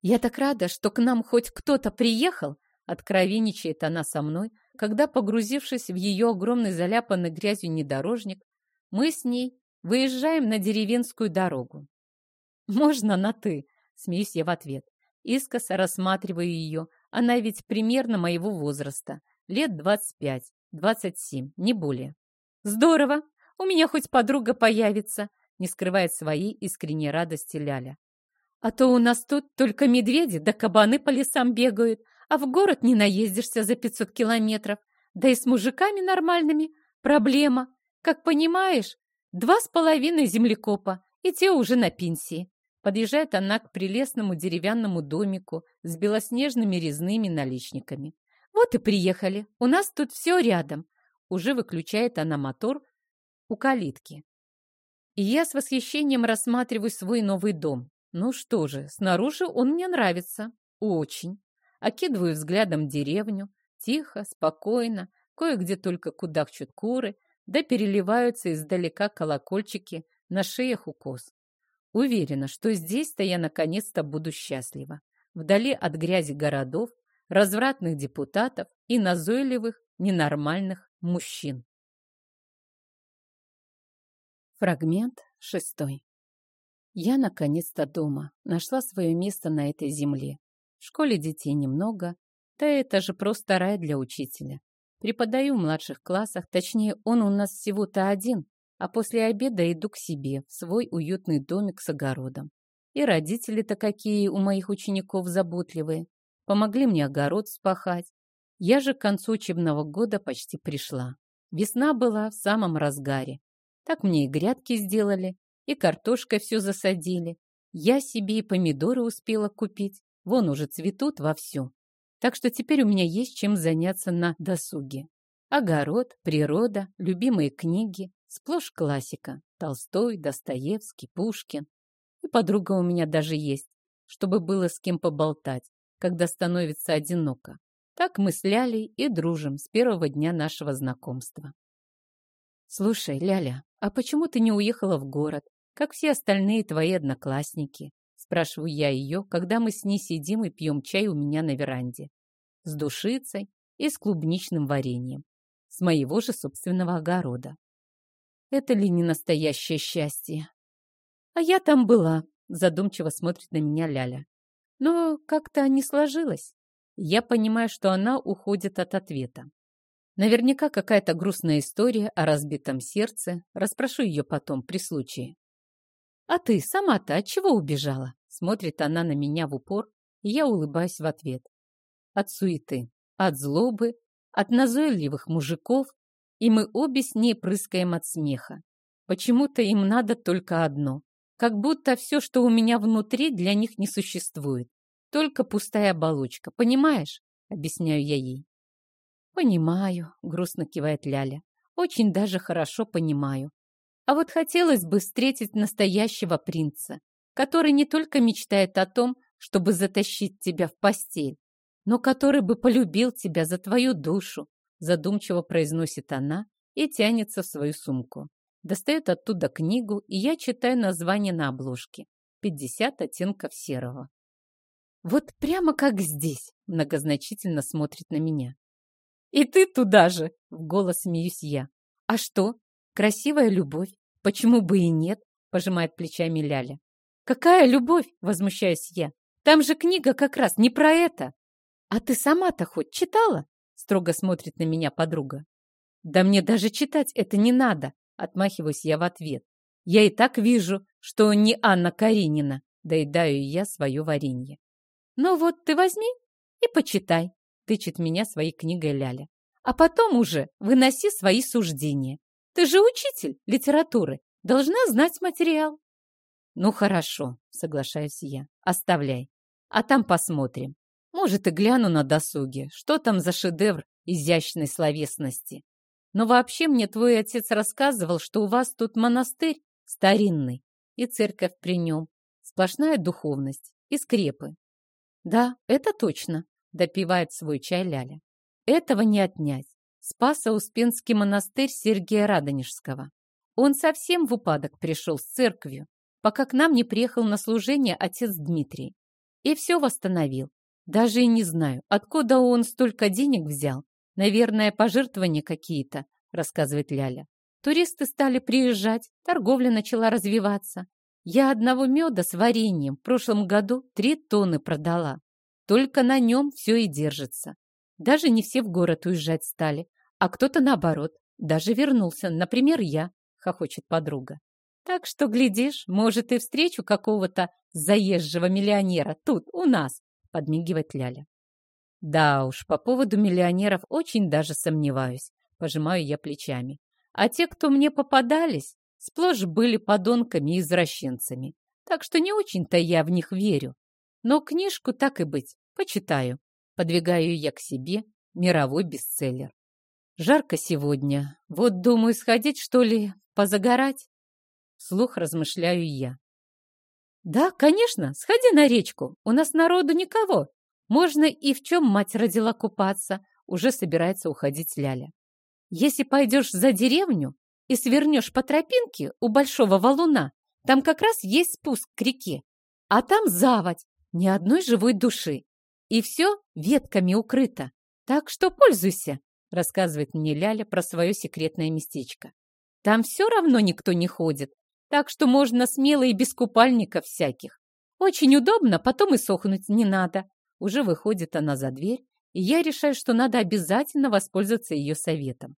«Я так рада, что к нам хоть кто-то приехал», — откровенничает она со мной, когда, погрузившись в ее огромный заляпанный грязью внедорожник, мы с ней выезжаем на деревенскую дорогу. «Можно на «ты», — смеюсь я в ответ. Искоса рассматриваю ее. Она ведь примерно моего возраста. Лет двадцать пять, двадцать семь, не более. «Здорово! У меня хоть подруга появится!» не скрывает своей искренней радости Ляля. «А то у нас тут только медведи да кабаны по лесам бегают, а в город не наездишься за 500 километров. Да и с мужиками нормальными проблема. Как понимаешь, два с половиной землекопа, и те уже на пенсии. Подъезжает она к прелестному деревянному домику с белоснежными резными наличниками. Вот и приехали. У нас тут все рядом. Уже выключает она мотор у калитки. И я с восхищением рассматриваю свой новый дом. Ну что же, снаружи он мне нравится. Очень. Окидываю взглядом деревню. Тихо, спокойно, кое-где только кудахчут куры, да переливаются издалека колокольчики на шеях у коз. Уверена, что здесь-то я наконец-то буду счастлива. Вдали от грязи городов, развратных депутатов и назойливых, ненормальных мужчин. Фрагмент шестой. Я наконец-то дома, нашла свое место на этой земле. В школе детей немного, да это же просто рай для учителя. Преподаю в младших классах, точнее, он у нас всего-то один, а после обеда иду к себе, в свой уютный домик с огородом. И родители-то какие у моих учеников заботливые. Помогли мне огород спахать. Я же к концу учебного года почти пришла. Весна была в самом разгаре. Так мне и грядки сделали, и картошкой все засадили. Я себе и помидоры успела купить. Вон уже цветут вовсю. Так что теперь у меня есть чем заняться на досуге. Огород, природа, любимые книги, сплошь классика. Толстой, Достоевский, Пушкин. И подруга у меня даже есть, чтобы было с кем поболтать, когда становится одиноко. Так мы с Лялей и дружим с первого дня нашего знакомства. «Слушай, Ляля, а почему ты не уехала в город, как все остальные твои одноклассники?» Спрашиваю я ее, когда мы с ней сидим и пьем чай у меня на веранде. С душицей и с клубничным вареньем. С моего же собственного огорода. Это ли не настоящее счастье? А я там была, задумчиво смотрит на меня Ляля. Но как-то не сложилось. Я понимаю, что она уходит от ответа. Наверняка какая-то грустная история о разбитом сердце. Распрошу ее потом при случае. «А ты сама-то от чего убежала?» Смотрит она на меня в упор, и я улыбаюсь в ответ. От суеты, от злобы, от назойливых мужиков, и мы обе с ней прыскаем от смеха. Почему-то им надо только одно. Как будто все, что у меня внутри, для них не существует. Только пустая оболочка, понимаешь? Объясняю я ей. Понимаю, грустно кивает Ляля. Очень даже хорошо понимаю. А вот хотелось бы встретить настоящего принца, который не только мечтает о том, чтобы затащить тебя в постель, но который бы полюбил тебя за твою душу, задумчиво произносит она и тянется в свою сумку. Достает оттуда книгу, и я читаю название на обложке. «Пятьдесят оттенков серого». «Вот прямо как здесь», — многозначительно смотрит на меня. «И ты туда же!» — в голос смеюсь я. «А что? Красивая любовь. Почему бы и нет?» — пожимает плечами Ляля. «Какая любовь?» — возмущаюсь я. «Там же книга как раз не про это!» «А ты сама-то хоть читала?» — строго смотрит на меня подруга. «Да мне даже читать это не надо!» — отмахиваюсь я в ответ. «Я и так вижу, что не Анна Каренина!» — доедаю я свое варенье. «Ну вот ты возьми и почитай!» тычет меня своей книгой Ляля. А потом уже выноси свои суждения. Ты же учитель литературы, должна знать материал. Ну хорошо, соглашаюсь я. Оставляй. А там посмотрим. Может, и гляну на досуге, что там за шедевр изящной словесности. Но вообще мне твой отец рассказывал, что у вас тут монастырь старинный, и церковь при нем. Сплошная духовность и скрепы. Да, это точно, допивает свой чай Ляля. Этого не отнять. Спасо-Успенский монастырь Сергия Радонежского. Он совсем в упадок пришел с церковью, пока к нам не приехал на служение отец Дмитрий. И все восстановил. Даже и не знаю, откуда он столько денег взял. Наверное, пожертвования какие-то, рассказывает Ляля. Туристы стали приезжать, торговля начала развиваться. Я одного меда с вареньем в прошлом году три тонны продала. Только на нем все и держится. Даже не все в город уезжать стали, а кто-то наоборот, даже вернулся, например, я, хохочет подруга. Так что, глядишь, может, и встречу какого-то заезжего миллионера тут, у нас, подмигивает Ляля. Да уж, по поводу миллионеров очень даже сомневаюсь, пожимаю я плечами. А те, кто мне попадались, сплошь были подонками и извращенцами. Так что не очень-то я в них верю. Но книжку так и быть, почитаю. Подвигаю я к себе мировой бестселлер. Жарко сегодня. Вот думаю, сходить, что ли, позагорать? Вслух размышляю я. Да, конечно, сходи на речку. У нас народу никого. Можно и в чем мать родила купаться. Уже собирается уходить Ляля. Если пойдешь за деревню и свернешь по тропинке у большого валуна, там как раз есть спуск к реке. А там заводь, ни одной живой души. И все ветками укрыто. Так что пользуйся, рассказывает мне Ляля про свое секретное местечко. Там все равно никто не ходит, так что можно смело и без купальников всяких. Очень удобно, потом и сохнуть не надо. Уже выходит она за дверь, и я решаю, что надо обязательно воспользоваться ее советом.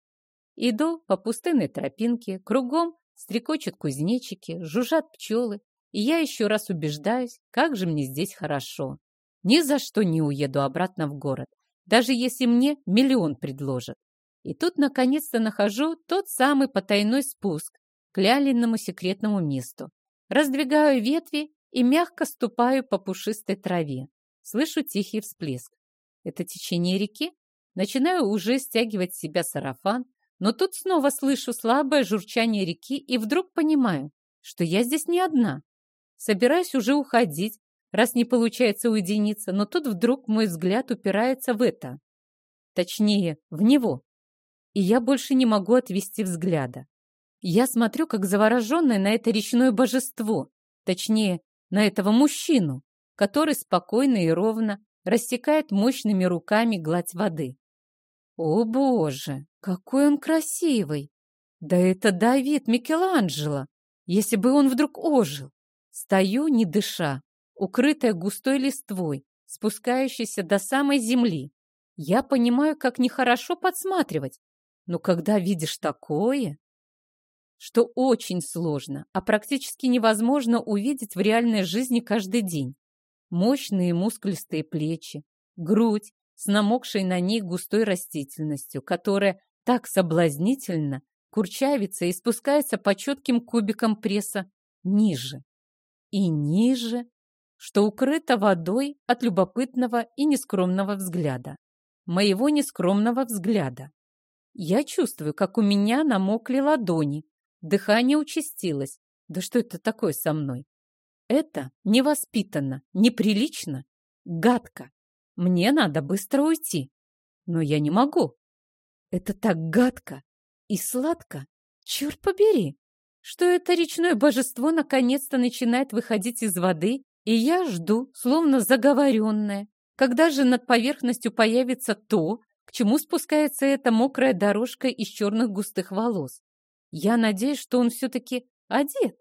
Иду по пустынной тропинке, кругом стрекочут кузнечики, жужжат пчелы, и я еще раз убеждаюсь, как же мне здесь хорошо. Ни за что не уеду обратно в город, даже если мне миллион предложат. И тут наконец-то нахожу тот самый потайной спуск к лялиному секретному месту. Раздвигаю ветви и мягко ступаю по пушистой траве. Слышу тихий всплеск. Это течение реки? Начинаю уже стягивать с себя сарафан, но тут снова слышу слабое журчание реки и вдруг понимаю, что я здесь не одна. Собираюсь уже уходить, раз не получается уединиться, но тут вдруг мой взгляд упирается в это. Точнее, в него. И я больше не могу отвести взгляда. Я смотрю, как завороженная на это речное божество, точнее, на этого мужчину, который спокойно и ровно рассекает мощными руками гладь воды. О, Боже, какой он красивый! Да это Давид Микеланджело, если бы он вдруг ожил. Стою, не дыша, укрытая густой листвой, спускающейся до самой земли. Я понимаю, как нехорошо подсматривать, но когда видишь такое, что очень сложно, а практически невозможно увидеть в реальной жизни каждый день. Мощные мускулистые плечи, грудь с намокшей на ней густой растительностью, которая так соблазнительно курчавится и спускается по четким кубикам пресса ниже и ниже что укрыто водой от любопытного и нескромного взгляда. Моего нескромного взгляда. Я чувствую, как у меня намокли ладони, дыхание участилось. Да что это такое со мной? Это невоспитанно, неприлично, гадко. Мне надо быстро уйти. Но я не могу. Это так гадко и сладко. Черт побери, что это речное божество наконец-то начинает выходить из воды и я жду, словно заговоренная, когда же над поверхностью появится то, к чему спускается эта мокрая дорожка из черных густых волос. Я надеюсь, что он все-таки одет.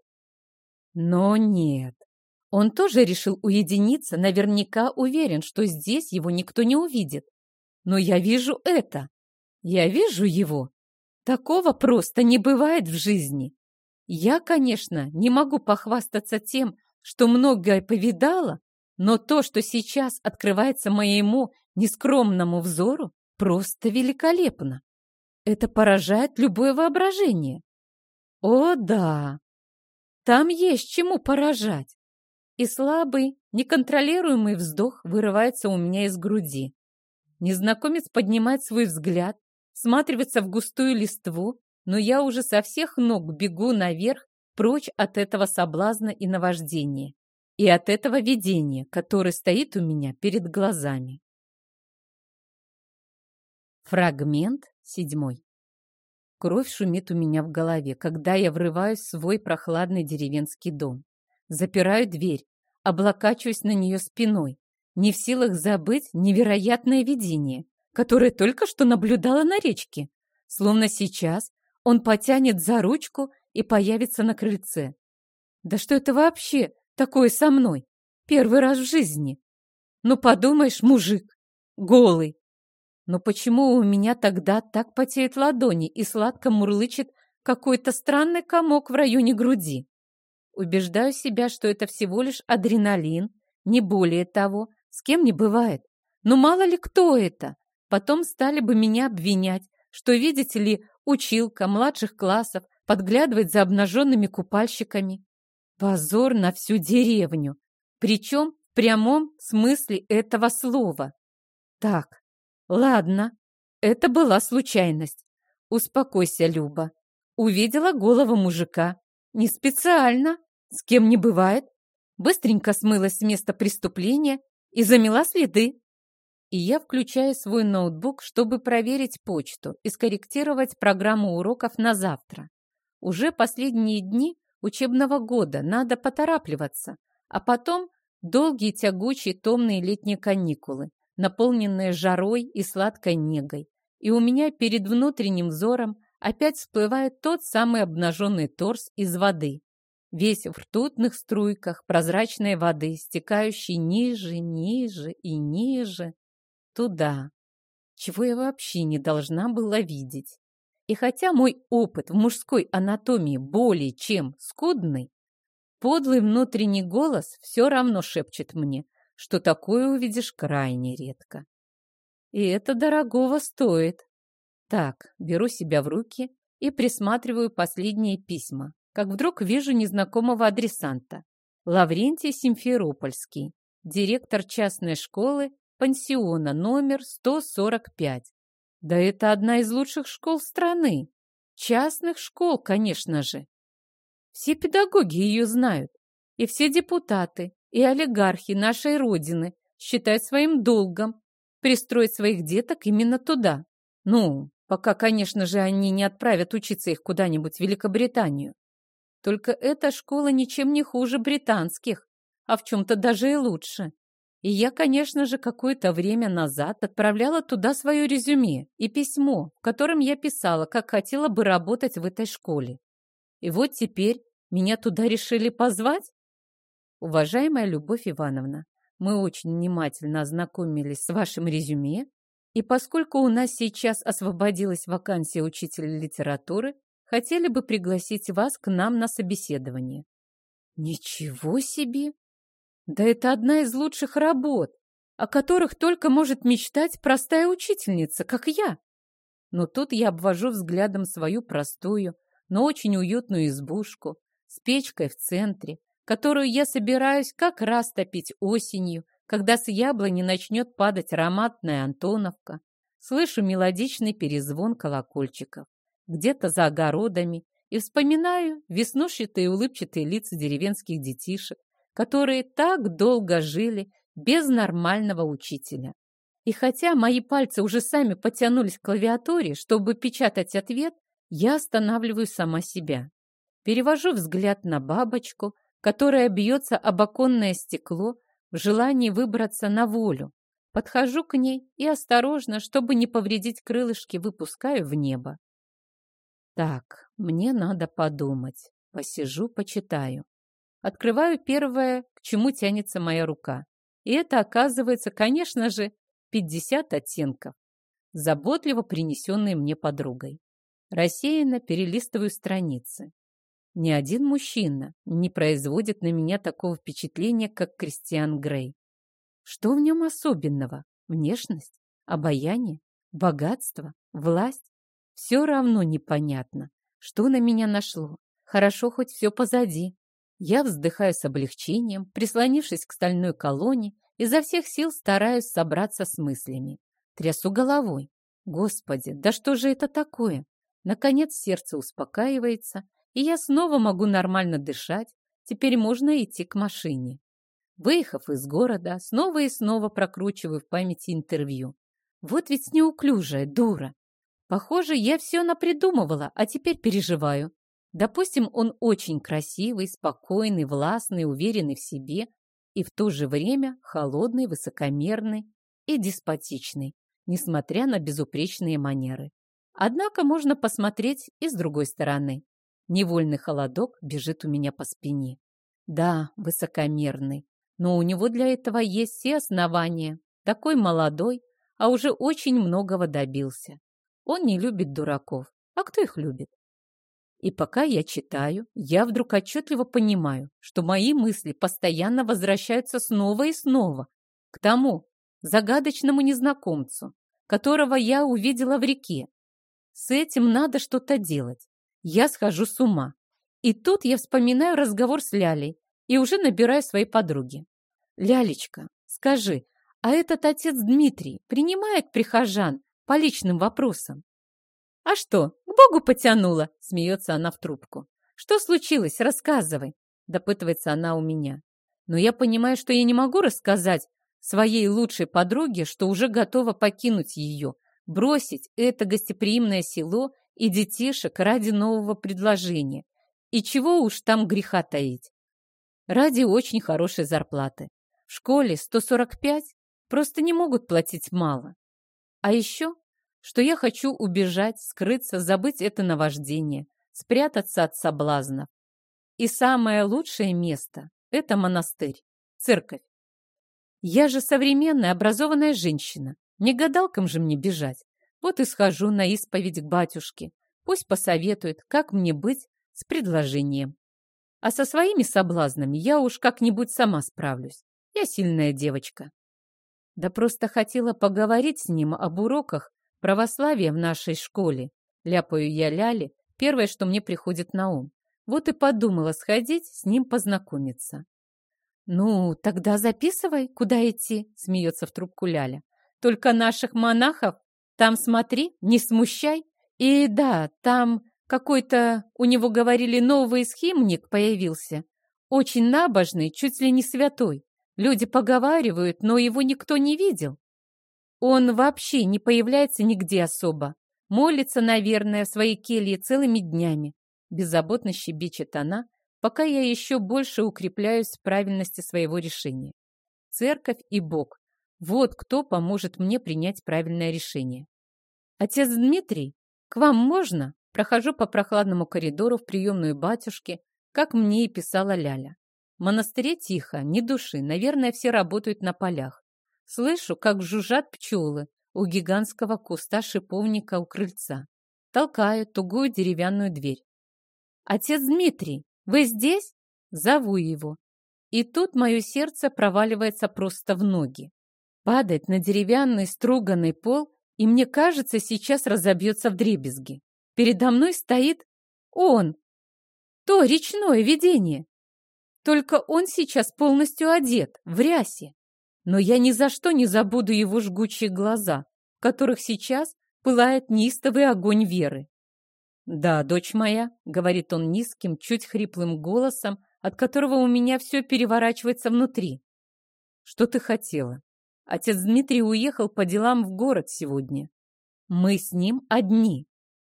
Но нет. Он тоже решил уединиться, наверняка уверен, что здесь его никто не увидит. Но я вижу это. Я вижу его. Такого просто не бывает в жизни. Я, конечно, не могу похвастаться тем, что многое повидала, но то, что сейчас открывается моему нескромному взору, просто великолепно. Это поражает любое воображение. О, да! Там есть чему поражать. И слабый, неконтролируемый вздох вырывается у меня из груди. Незнакомец поднимает свой взгляд, всматриваться в густую листву, но я уже со всех ног бегу наверх, прочь от этого соблазна и наваждения, и от этого видения, которое стоит у меня перед глазами. Фрагмент седьмой. Кровь шумит у меня в голове, когда я врываюсь в свой прохладный деревенский дом. Запираю дверь, облокачиваюсь на нее спиной, не в силах забыть невероятное видение, которое только что наблюдала на речке. Словно сейчас он потянет за ручку и появится на крыльце. Да что это вообще такое со мной? Первый раз в жизни. Ну, подумаешь, мужик, голый, но почему у меня тогда так потеют ладони и сладко мурлычет какой-то странный комок в районе груди? Убеждаю себя, что это всего лишь адреналин, не более того, с кем не бывает. Но мало ли кто это. Потом стали бы меня обвинять, что, видите ли, училка младших классов подглядывает за обнаженными купальщиками. Позор на всю деревню. Причем в прямом смысле этого слова. Так, Ладно, это была случайность. Успокойся, Люба. Увидела голову мужика. Не специально. С кем не бывает. Быстренько смылась с места преступления и замела следы. И я включаю свой ноутбук, чтобы проверить почту и скорректировать программу уроков на завтра. Уже последние дни учебного года надо поторапливаться, а потом долгие тягучие томные летние каникулы, наполненные жарой и сладкой негой, и у меня перед внутренним взором опять всплывает тот самый обнаженный торс из воды, весь в ртутных струйках прозрачной воды, стекающей ниже, ниже и ниже, туда, чего я вообще не должна была видеть. И хотя мой опыт в мужской анатомии более чем скудный, подлый внутренний голос все равно шепчет мне – что такое увидишь крайне редко. И это дорогого стоит. Так, беру себя в руки и присматриваю последние письма, как вдруг вижу незнакомого адресанта. Лаврентий Симферопольский, директор частной школы пансиона номер 145. Да это одна из лучших школ страны. Частных школ, конечно же. Все педагоги ее знают, и все депутаты, и олигархи нашей Родины считают своим долгом пристроить своих деток именно туда. Ну, пока, конечно же, они не отправят учиться их куда-нибудь в Великобританию. Только эта школа ничем не хуже британских, а в чем-то даже и лучше. И я, конечно же, какое-то время назад отправляла туда свое резюме и письмо, в котором я писала, как хотела бы работать в этой школе. И вот теперь меня туда решили позвать? Уважаемая Любовь Ивановна, мы очень внимательно ознакомились с вашим резюме, и поскольку у нас сейчас освободилась вакансия учителя литературы, хотели бы пригласить вас к нам на собеседование. Ничего себе! Да это одна из лучших работ, о которых только может мечтать простая учительница, как я. Но тут я обвожу взглядом свою простую, но очень уютную избушку с печкой в центре, которую я собираюсь как раз топить осенью, когда с яблони начнет падать ароматная Антоновка. Слышу мелодичный перезвон колокольчиков где-то за огородами и вспоминаю веснушчатые улыбчатые лица деревенских детишек, которые так долго жили без нормального учителя. И хотя мои пальцы уже сами потянулись к клавиатуре, чтобы печатать ответ, я останавливаю сама себя. Перевожу взгляд на бабочку, которая бьется об оконное стекло в желании выбраться на волю. Подхожу к ней и осторожно, чтобы не повредить крылышки, выпускаю в небо. Так, мне надо подумать. Посижу, почитаю. Открываю первое, к чему тянется моя рука. И это оказывается, конечно же, 50 оттенков, заботливо принесенные мне подругой. Рассеянно перелистываю страницы. Ни один мужчина не производит на меня такого впечатления, как Кристиан Грей. Что в нем особенного? Внешность? Обаяние? Богатство? Власть? Все равно непонятно. Что на меня нашло? Хорошо, хоть все позади. Я вздыхаю с облегчением, прислонившись к стальной колонне, изо всех сил стараюсь собраться с мыслями. Трясу головой. Господи, да что же это такое? Наконец сердце успокаивается, и я снова могу нормально дышать. Теперь можно идти к машине. Выехав из города, снова и снова прокручиваю в памяти интервью. Вот ведь неуклюжая дура. Похоже, я все напридумывала, а теперь переживаю. Допустим, он очень красивый, спокойный, властный, уверенный в себе и в то же время холодный, высокомерный и деспотичный несмотря на безупречные манеры. Однако можно посмотреть и с другой стороны. Невольный холодок бежит у меня по спине. Да, высокомерный, но у него для этого есть все основания. Такой молодой, а уже очень многого добился. Он не любит дураков. А кто их любит? И пока я читаю, я вдруг отчетливо понимаю, что мои мысли постоянно возвращаются снова и снова к тому загадочному незнакомцу, которого я увидела в реке. С этим надо что-то делать. Я схожу с ума. И тут я вспоминаю разговор с Лялей и уже набираю своей подруги. «Лялечка, скажи, а этот отец Дмитрий принимает прихожан по личным вопросам?» «А что, к Богу потянула?» — смеется она в трубку. «Что случилось? Рассказывай!» — допытывается она у меня. Но я понимаю, что я не могу рассказать, своей лучшей подруге, что уже готова покинуть ее, бросить это гостеприимное село и детишек ради нового предложения. И чего уж там греха таить. Ради очень хорошей зарплаты. В школе 145 просто не могут платить мало. А еще, что я хочу убежать, скрыться, забыть это наваждение, спрятаться от соблазнов. И самое лучшее место – это монастырь, церковь. Я же современная, образованная женщина. Не гадалкам же мне бежать. Вот и схожу на исповедь к батюшке. Пусть посоветует, как мне быть с предложением. А со своими соблазнами я уж как-нибудь сама справлюсь. Я сильная девочка. Да просто хотела поговорить с ним об уроках православия в нашей школе. Ляпаю я Ляли, первое, что мне приходит на ум. Вот и подумала сходить с ним познакомиться. «Ну, тогда записывай, куда идти», — смеется в трубку Ляля. «Только наших монахов там смотри, не смущай. И да, там какой-то, у него говорили, новый схимник появился. Очень набожный, чуть ли не святой. Люди поговаривают, но его никто не видел. Он вообще не появляется нигде особо. Молится, наверное, в своей келье целыми днями. Беззаботно щебечет она, пока я еще больше укрепляюсь в правильности своего решения. Церковь и Бог – вот кто поможет мне принять правильное решение. Отец Дмитрий, к вам можно? Прохожу по прохладному коридору в приемную батюшки, как мне и писала Ляля. В монастыре тихо, ни души, наверное, все работают на полях. Слышу, как жужжат пчелы у гигантского куста шиповника у крыльца. Толкаю тугую деревянную дверь. «Отец Дмитрий, вы здесь?» Зову его. И тут мое сердце проваливается просто в ноги. Падает на деревянный струганный пол, и мне кажется, сейчас разобьется в дребезги. Передо мной стоит он, то речное видение. Только он сейчас полностью одет, в рясе. Но я ни за что не забуду его жгучие глаза, в которых сейчас пылает неистовый огонь веры. «Да, дочь моя», — говорит он низким, чуть хриплым голосом, от которого у меня все переворачивается внутри. «Что ты хотела? Отец Дмитрий уехал по делам в город сегодня. Мы с ним одни,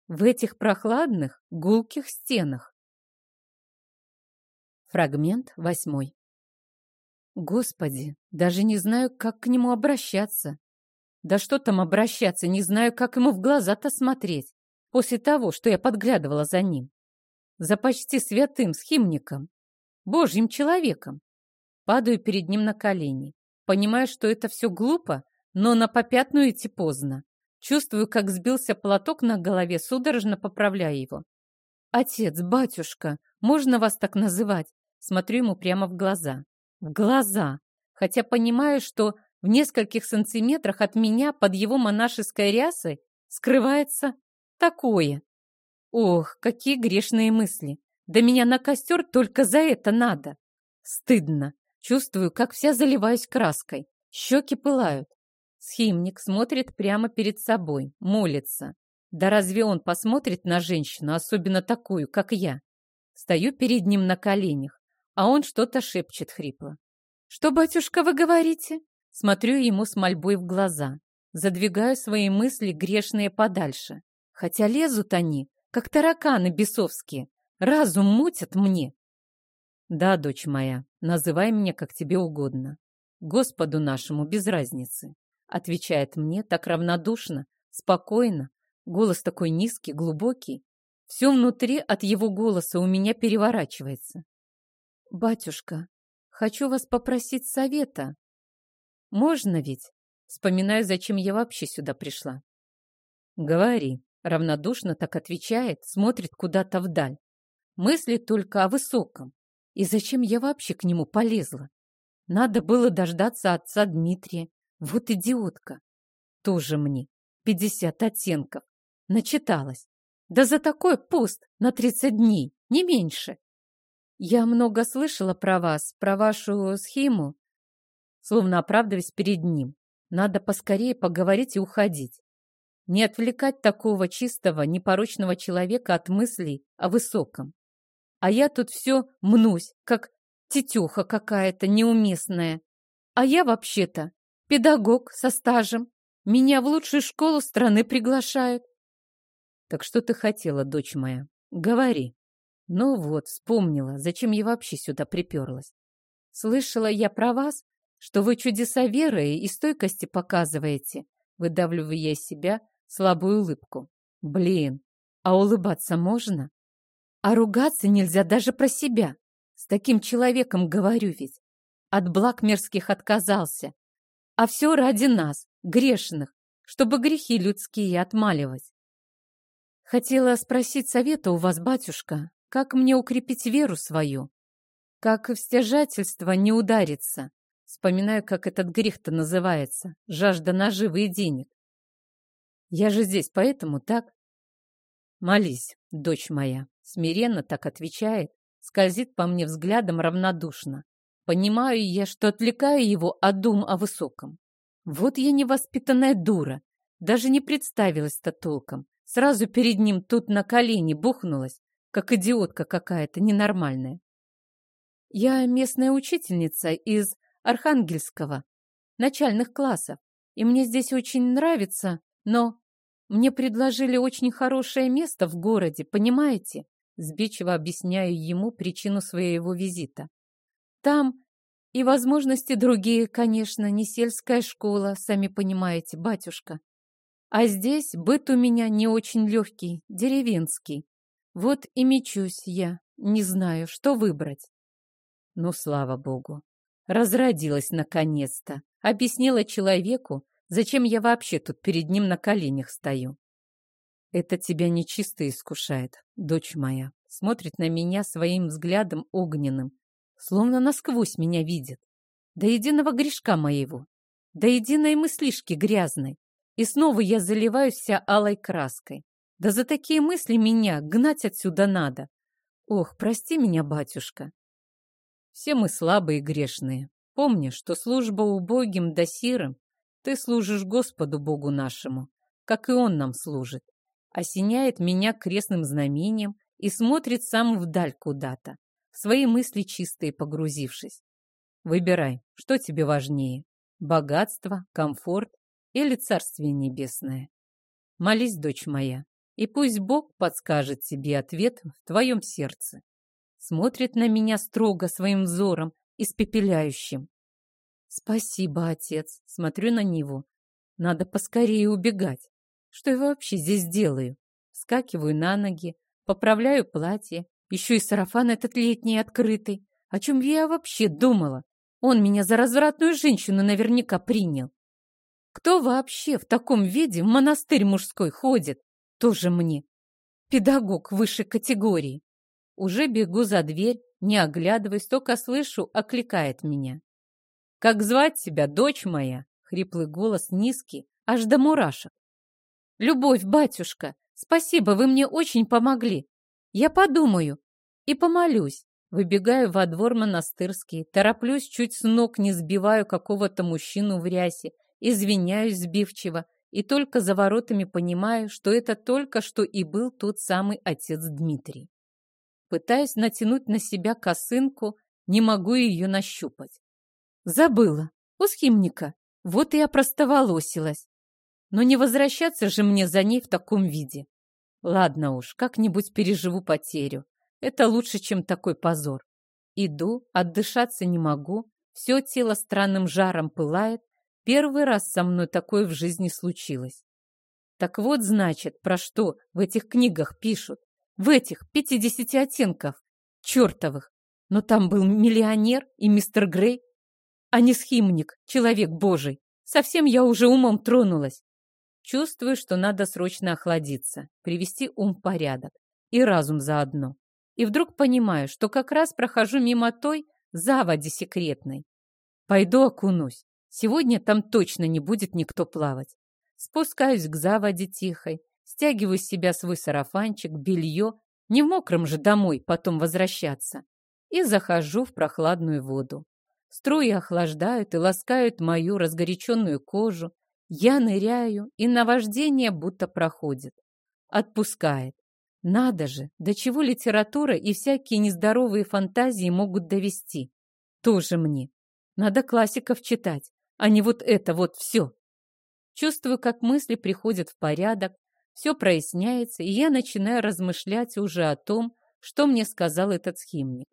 в этих прохладных, гулких стенах». Фрагмент восьмой. Господи, даже не знаю, как к нему обращаться. Да что там обращаться, не знаю, как ему в глаза-то смотреть после того, что я подглядывала за ним. За почти святым схимником, божьим человеком. Падаю перед ним на колени. Понимаю, что это все глупо, но на попятную идти поздно. Чувствую, как сбился платок на голове, судорожно поправляя его. «Отец, батюшка, можно вас так называть?» Смотрю ему прямо в глаза. В глаза! Хотя понимаю, что в нескольких сантиметрах от меня под его монашеской рясой скрывается такое? Ох, какие грешные мысли! Да меня на костер только за это надо. Стыдно. Чувствую, как вся заливаюсь краской. Щеки пылают. Схимник смотрит прямо перед собой, молится. Да разве он посмотрит на женщину, особенно такую, как я? Стою перед ним на коленях, а он что-то шепчет хрипло. «Что, батюшка, вы говорите?» Смотрю ему с мольбой в глаза, задвигаю свои мысли грешные подальше. Хотя лезут они, как тараканы бесовские, разум мутят мне. Да, дочь моя, называй меня как тебе угодно. Господу нашему без разницы. Отвечает мне так равнодушно, спокойно, голос такой низкий, глубокий. Все внутри от его голоса у меня переворачивается. «Батюшка, хочу вас попросить совета. Можно ведь?» Вспоминаю, зачем я вообще сюда пришла. «Говори», — равнодушно так отвечает, смотрит куда-то вдаль. Мыслит только о высоком. И зачем я вообще к нему полезла? Надо было дождаться отца Дмитрия. Вот идиотка. Тоже мне. Пятьдесят оттенков. Начиталась. Да за такой пост на тридцать дней, не меньше. Я много слышала про вас, про вашу схему. Словно оправдываясь перед ним. Надо поскорее поговорить и уходить. Не отвлекать такого чистого, непорочного человека от мыслей о высоком. А я тут все мнусь, как тетюха какая-то неуместная. А я вообще-то педагог со стажем. Меня в лучшую школу страны приглашают. Так что ты хотела, дочь моя? Говори. Ну вот, вспомнила, зачем я вообще сюда приперлась. Слышала я про вас, что вы чудеса веры и стойкости показываете, выдавливая из себя слабую улыбку. Блин, а улыбаться можно? А ругаться нельзя даже про себя. С таким человеком говорю ведь. От благ мирских отказался. А все ради нас, грешных, чтобы грехи людские отмаливать. Хотела спросить совета у вас, батюшка, как мне укрепить веру свою? Как в стяжательство не удариться? Вспоминаю, как этот грех-то называется. Жажда наживы и денег. Я же здесь поэтому, так? Молись, дочь моя. Смиренно так отвечает, скользит по мне взглядом равнодушно. Понимаю я, что отвлекаю его от дум о высоком. Вот я невоспитанная дура. Даже не представилась-то толком. Сразу перед ним тут на колени бухнулась, как идиотка какая-то ненормальная. Я местная учительница из Архангельского, начальных классов, и мне здесь очень нравится, но мне предложили очень хорошее место в городе, понимаете? Сбичево объясняю ему причину своего визита. Там и возможности другие, конечно, не сельская школа, сами понимаете, батюшка. А здесь быт у меня не очень легкий, деревенский. Вот и мечусь я, не знаю, что выбрать. Ну, слава богу, разродилась наконец-то. Объяснила человеку, зачем я вообще тут перед ним на коленях стою. Это тебя нечисто искушает, дочь моя. Смотрит на меня своим взглядом огненным, словно насквозь меня видит. До единого грешка моего, до единой мыслишки грязной. И снова я заливаюсь вся алой краской. Да за такие мысли меня гнать отсюда надо. Ох, прости меня, батюшка. Все мы слабые и грешные. Помни, что служба убогим да сирым ты служишь Господу Богу нашему, как и Он нам служит осеняет меня крестным знамением и смотрит сам вдаль куда-то, в свои мысли чистые погрузившись. Выбирай, что тебе важнее, богатство, комфорт или Царствие Небесное. Молись, дочь моя, и пусть Бог подскажет тебе ответ в твоем сердце. Смотрит на меня строго своим взором, испепеляющим. Спасибо, отец, смотрю на него. Надо поскорее убегать. Что я вообще здесь делаю? Скакиваю на ноги, поправляю платье, еще и сарафан этот летний открытый. О чем я вообще думала? Он меня за развратную женщину наверняка принял. Кто вообще в таком виде в монастырь мужской ходит? Тоже мне. Педагог высшей категории. Уже бегу за дверь, не оглядываясь, только слышу, окликает меня. «Как звать тебя, дочь моя?» Хриплый голос низкий, аж до мурашек. «Любовь, батюшка, спасибо, вы мне очень помогли. Я подумаю и помолюсь». Выбегаю во двор монастырский, тороплюсь, чуть с ног не сбиваю какого-то мужчину в рясе извиняюсь сбивчиво и только за воротами понимаю, что это только что и был тот самый отец Дмитрий. Пытаюсь натянуть на себя косынку, не могу ее нащупать. Забыла. У схимника. Вот и опростоволосилась. Но не возвращаться же мне за ней в таком виде. Ладно уж, как-нибудь переживу потерю. Это лучше, чем такой позор. Иду, отдышаться не могу, все тело странным жаром пылает. Первый раз со мной такое в жизни случилось. Так вот, значит, про что в этих книгах пишут. В этих пятидесяти оттенков. Чертовых. Но там был миллионер и мистер Грей, а не схимник, человек божий. Совсем я уже умом тронулась. Чувствую, что надо срочно охладиться, привести ум в порядок и разум заодно. И вдруг понимаю, что как раз прохожу мимо той заводи секретной. Пойду окунусь. Сегодня там точно не будет никто плавать. Спускаюсь к заводе тихой, стягиваю с себя свой сарафанчик, белье, не в мокром же домой потом возвращаться, и захожу в прохладную воду. Струи охлаждают и ласкают мою разгоряченную кожу. Я ныряю, и наваждение будто проходит. Отпускает. Надо же, до чего литература и всякие нездоровые фантазии могут довести. Тоже мне. Надо классиков читать, а не вот это вот все. Чувствую, как мысли приходят в порядок, все проясняется, и я начинаю размышлять уже о том, что мне сказал этот схимник.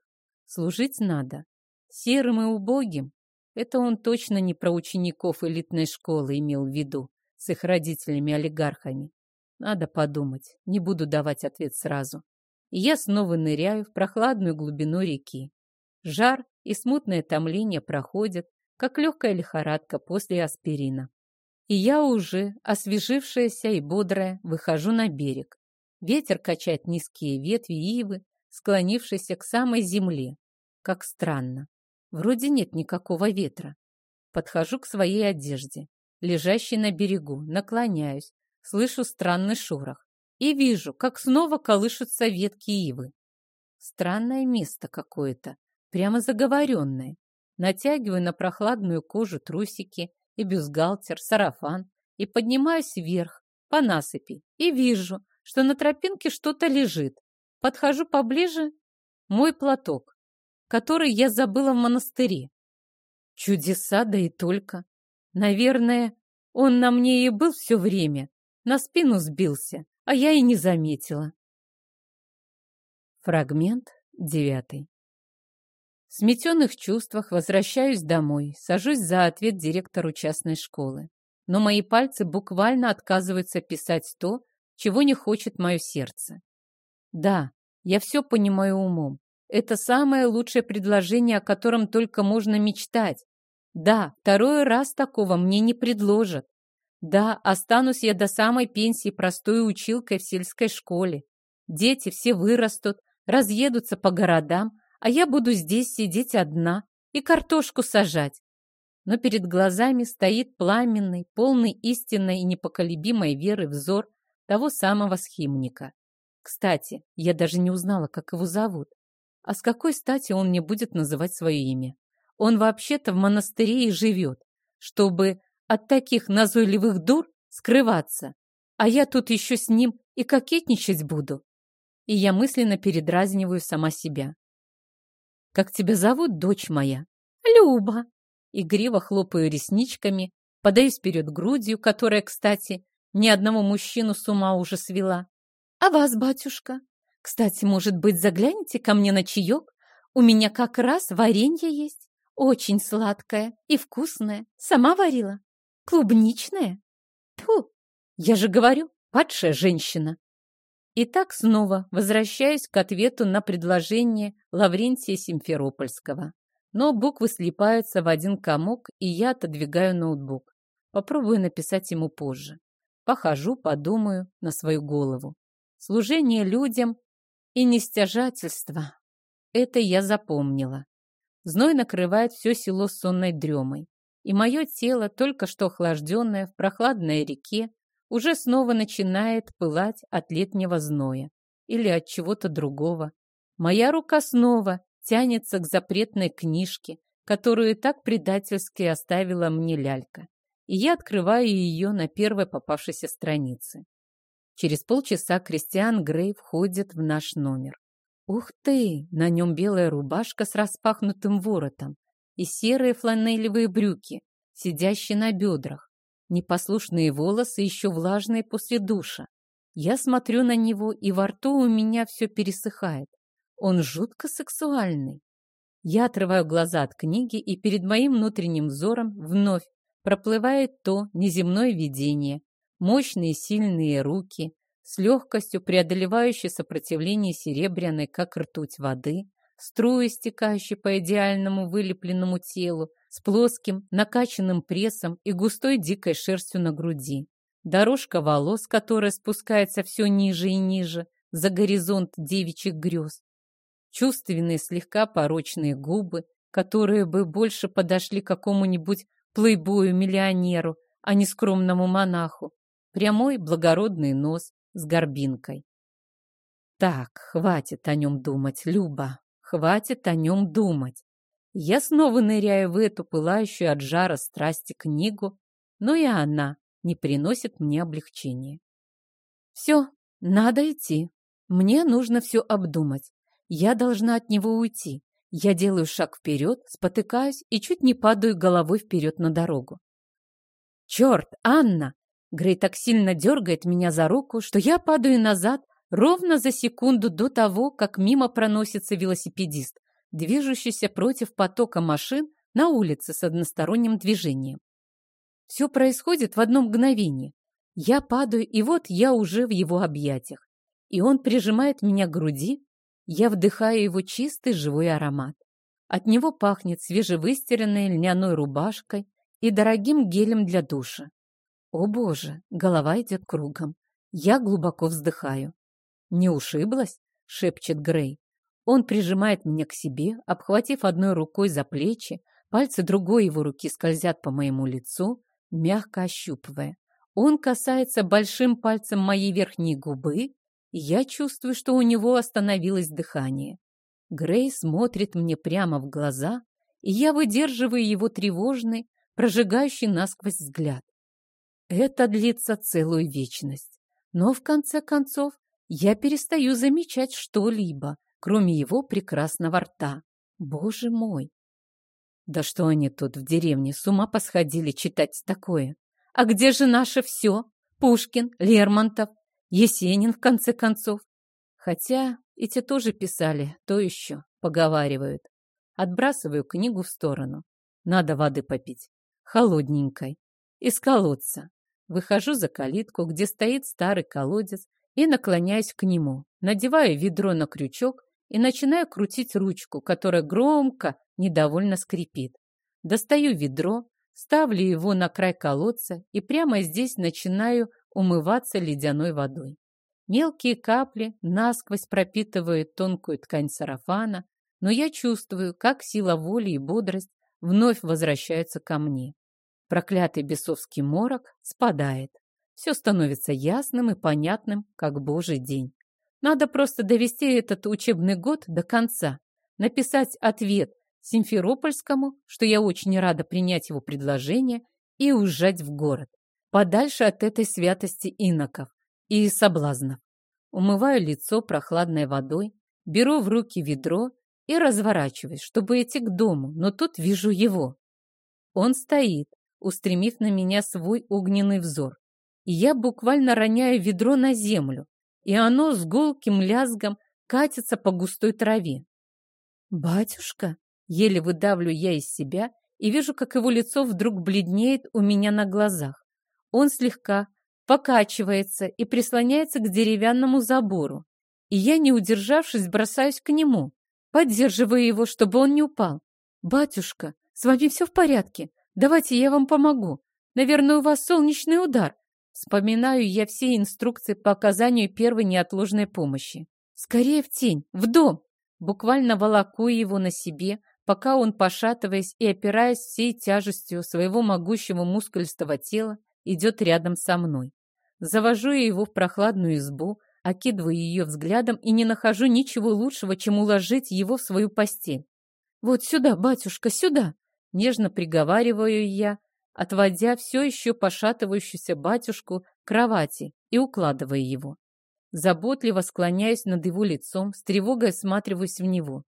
Служить надо, Серым и убогим? Это он точно не про учеников элитной школы имел в виду, с их родителями-олигархами. Надо подумать, не буду давать ответ сразу. И я снова ныряю в прохладную глубину реки. Жар и смутное томление проходят, как легкая лихорадка после аспирина. И я уже, освежившаяся и бодрая, выхожу на берег. Ветер качает низкие ветви ивы, склонившиеся к самой земле. Как странно. Вроде нет никакого ветра. Подхожу к своей одежде, лежащей на берегу, наклоняюсь, слышу странный шорох и вижу, как снова колышутся ветки ивы. Странное место какое-то, прямо заговоренное. Натягиваю на прохладную кожу трусики и бюстгальтер, сарафан и поднимаюсь вверх по насыпи и вижу, что на тропинке что-то лежит. Подхожу поближе, мой платок который я забыла в монастыре. Чудеса, да и только. Наверное, он на мне и был все время. На спину сбился, а я и не заметила. Фрагмент девятый. В сметенных чувствах возвращаюсь домой, сажусь за ответ директору частной школы. Но мои пальцы буквально отказываются писать то, чего не хочет мое сердце. Да, я все понимаю умом, это самое лучшее предложение, о котором только можно мечтать. Да, второй раз такого мне не предложат. Да, останусь я до самой пенсии простой училкой в сельской школе. Дети все вырастут, разъедутся по городам, а я буду здесь сидеть одна и картошку сажать. Но перед глазами стоит пламенный, полный истинной и непоколебимой веры взор того самого схимника. Кстати, я даже не узнала, как его зовут. А с какой стати он не будет называть свое имя? Он вообще-то в монастыре и живет, чтобы от таких назойливых дур скрываться. А я тут еще с ним и кокетничать буду. И я мысленно передразниваю сама себя. «Как тебя зовут, дочь моя?» «Люба!» Игриво хлопаю ресничками, подаюсь вперед грудью, которая, кстати, ни одного мужчину с ума уже свела. «А вас, батюшка?» Кстати, может быть, загляните ко мне на чаек? У меня как раз варенье есть. Очень сладкое и вкусное. Сама варила. Клубничное. Тьфу, я же говорю, падшая женщина. И так снова возвращаюсь к ответу на предложение Лаврентия Симферопольского. Но буквы слипаются в один комок, и я отодвигаю ноутбук. Попробую написать ему позже. Похожу, подумаю на свою голову. Служение людям и нестяжательство. Это я запомнила. Зной накрывает все село сонной дремой, и мое тело, только что охлажденное в прохладной реке, уже снова начинает пылать от летнего зноя или от чего-то другого. Моя рука снова тянется к запретной книжке, которую так предательски оставила мне лялька. и я открываю ее на первой попавшейся странице. Через полчаса Кристиан Грей входит в наш номер. Ух ты! На нем белая рубашка с распахнутым воротом и серые фланелевые брюки, сидящие на бедрах. Непослушные волосы еще влажные после душа. Я смотрю на него, и во рту у меня все пересыхает. Он жутко сексуальный. Я отрываю глаза от книги, и перед моим внутренним взором вновь проплывает то неземное видение, мощные сильные руки, с легкостью преодолевающие сопротивление серебряной, как ртуть воды, струи, стекающие по идеальному вылепленному телу, с плоским, накачанным прессом и густой дикой шерстью на груди. Дорожка волос, которая спускается все ниже и ниже, за горизонт девичьих грез. Чувственные, слегка порочные губы, которые бы больше подошли какому-нибудь плейбою-миллионеру, а не скромному монаху, прямой благородный нос с горбинкой. Так, хватит о нем думать, Люба, хватит о нем думать. Я снова ныряю в эту пылающую от жара страсти книгу, но и она не приносит мне облегчения. Все, надо идти. Мне нужно все обдумать. Я должна от него уйти. Я делаю шаг вперед, спотыкаюсь и чуть не падаю головой вперед на дорогу. «Черт, Анна!» Грей так сильно дергает меня за руку, что я падаю назад ровно за секунду до того, как мимо проносится велосипедист, движущийся против потока машин на улице с односторонним движением. Все происходит в одно мгновение. Я падаю, и вот я уже в его объятиях. И он прижимает меня к груди, я вдыхаю его чистый живой аромат. От него пахнет свежевыстиранной льняной рубашкой и дорогим гелем для душа. О боже, голова идет кругом. Я глубоко вздыхаю. «Не ушиблась?» — шепчет Грей. Он прижимает меня к себе, обхватив одной рукой за плечи, пальцы другой его руки скользят по моему лицу, мягко ощупывая. Он касается большим пальцем моей верхней губы, я чувствую, что у него остановилось дыхание. Грей смотрит мне прямо в глаза, и я выдерживаю его тревожный, прожигающий насквозь взгляд. Это длится целую вечность. Но в конце концов я перестаю замечать что-либо, кроме его прекрасного рта. Боже мой! Да что они тут в деревне с ума посходили читать такое? А где же наше все? Пушкин, Лермонтов, Есенин, в конце концов. Хотя эти тоже писали, то еще, поговаривают. Отбрасываю книгу в сторону. Надо воды попить. Холодненькой. Из колодца. Выхожу за калитку, где стоит старый колодец, и наклоняюсь к нему. Надеваю ведро на крючок и начинаю крутить ручку, которая громко, недовольно скрипит. Достаю ведро, ставлю его на край колодца и прямо здесь начинаю умываться ледяной водой. Мелкие капли насквозь пропитывают тонкую ткань сарафана, но я чувствую, как сила воли и бодрость вновь возвращаются ко мне. Проклятый бесовский морок спадает. Все становится ясным и понятным, как божий день. Надо просто довести этот учебный год до конца, написать ответ Симферопольскому, что я очень рада принять его предложение, и уезжать в город подальше от этой святости иноков и соблазнов. Умываю лицо прохладной водой, беру в руки ведро и разворачиваюсь, чтобы идти к дому, но тут вижу его. Он стоит, устремив на меня свой огненный взор, и я буквально роняю ведро на землю, и оно с гулким лязгом катится по густой траве. «Батюшка!» — еле выдавлю я из себя и вижу, как его лицо вдруг бледнеет у меня на глазах. Он слегка покачивается и прислоняется к деревянному забору. И я, не удержавшись, бросаюсь к нему, поддерживая его, чтобы он не упал. «Батюшка, с вами все в порядке? Давайте я вам помогу. Наверное, у вас солнечный удар». Вспоминаю я все инструкции по оказанию первой неотложной помощи. «Скорее в тень, в дом!» Буквально волоку его на себе, пока он, пошатываясь и опираясь всей тяжестью своего могущего мускулистого тела, идет рядом со мной. Завожу я его в прохладную избу, окидываю ее взглядом и не нахожу ничего лучшего, чем уложить его в свою постель. «Вот сюда, батюшка, сюда!» Нежно приговариваю я, отводя все еще пошатывающуюся батюшку к кровати и укладывая его. Заботливо склоняюсь над его лицом, с тревогой осматриваюсь в него.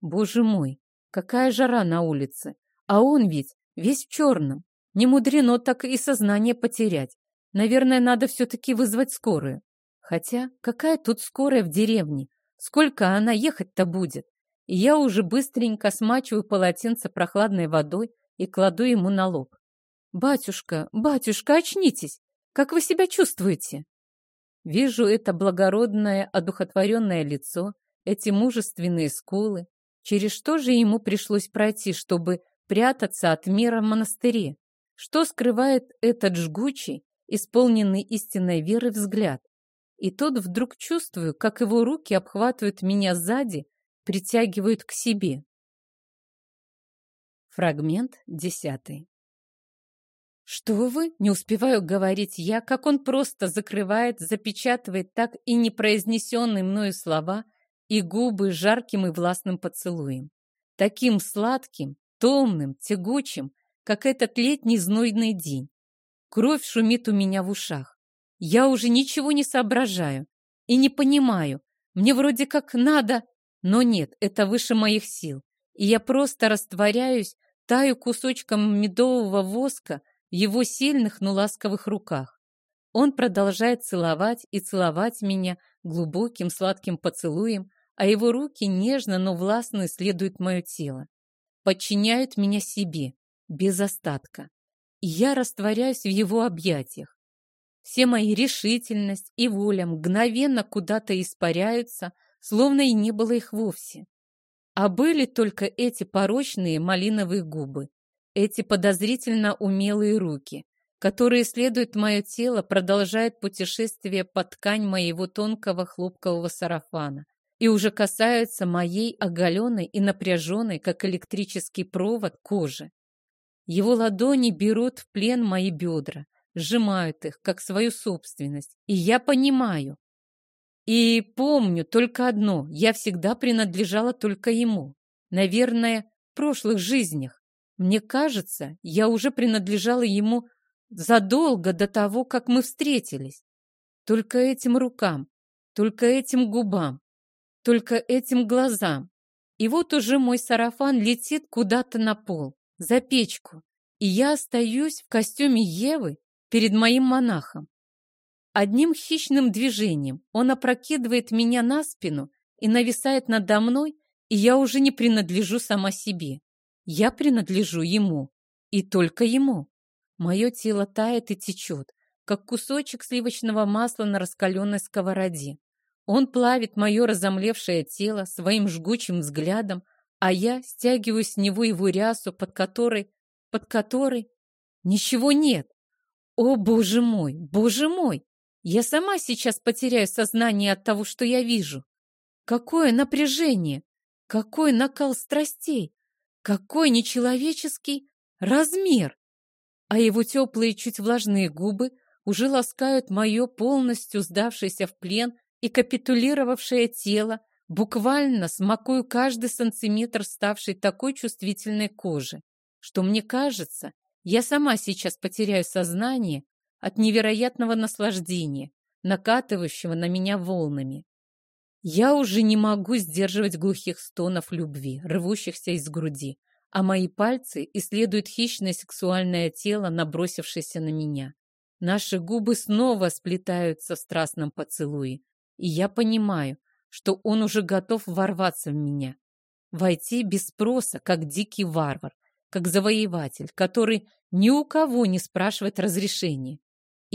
Боже мой, какая жара на улице! А он ведь весь в черном. Не мудрено так и сознание потерять. Наверное, надо все-таки вызвать скорую. Хотя, какая тут скорая в деревне? Сколько она ехать-то будет? Я уже быстренько смачиваю полотенце прохладной водой и кладу ему на лоб. «Батюшка, батюшка, очнитесь! Как вы себя чувствуете?» Вижу это благородное, одухотворенное лицо, эти мужественные скулы. Через что же ему пришлось пройти, чтобы прятаться от мира в монастыре? Что скрывает этот жгучий, исполненный истинной веры взгляд? И тут вдруг чувствую, как его руки обхватывают меня сзади, притягивают к себе. Фрагмент десятый. «Что вы?» — не успеваю говорить я, как он просто закрывает, запечатывает так и непроизнесенные мною слова и губы жарким и властным поцелуем. Таким сладким, томным, тягучим, как этот летний знойный день. Кровь шумит у меня в ушах. Я уже ничего не соображаю и не понимаю. Мне вроде как надо, но нет, это выше моих сил. И я просто растворяюсь, таю кусочком медового воска, его сильных, но ласковых руках. Он продолжает целовать и целовать меня глубоким сладким поцелуем, а его руки нежно, но властно исследуют мое тело. Подчиняют меня себе, без остатка. И я растворяюсь в его объятиях. Все мои решительность и воля мгновенно куда-то испаряются, словно и не было их вовсе. А были только эти порочные малиновые губы, эти подозрительно умелые руки, которые исследуют мое тело, продолжают путешествие под ткань моего тонкого хлопкового сарафана и уже касаются моей оголенной и напряженной, как электрический провод, кожи. Его ладони берут в плен мои бедра, сжимают их, как свою собственность, и я понимаю. И помню только одно, я всегда принадлежала только ему. Наверное, в прошлых жизнях. Мне кажется, я уже принадлежала ему задолго до того, как мы встретились. Только этим рукам, только этим губам, только этим глазам. И вот уже мой сарафан летит куда-то на пол, за печку, и я остаюсь в костюме Евы перед моим монахом. Одним хищным движением он опрокидывает меня на спину и нависает надо мной, и я уже не принадлежу сама себе. Я принадлежу ему. И только ему. Мое тело тает и течет, как кусочек сливочного масла на раскаленной сковороде. Он плавит мое разомлевшее тело своим жгучим взглядом, а я стягиваю с него его рясу, под которой, под которой ничего нет. О, боже мой, боже мой! Я сама сейчас потеряю сознание от того, что я вижу. Какое напряжение! Какой накал страстей! Какой нечеловеческий размер! А его теплые, чуть влажные губы уже ласкают мое полностью сдавшееся в плен и капитулировавшее тело, буквально смакую каждый сантиметр ставшей такой чувствительной кожи, что мне кажется, я сама сейчас потеряю сознание от невероятного наслаждения, накатывающего на меня волнами. Я уже не могу сдерживать глухих стонов любви, рвущихся из груди, а мои пальцы исследуют хищное сексуальное тело, набросившееся на меня. Наши губы снова сплетаются в страстном поцелуе, и я понимаю, что он уже готов ворваться в меня. Войти без спроса, как дикий варвар, как завоеватель, который ни у кого не спрашивает разрешения.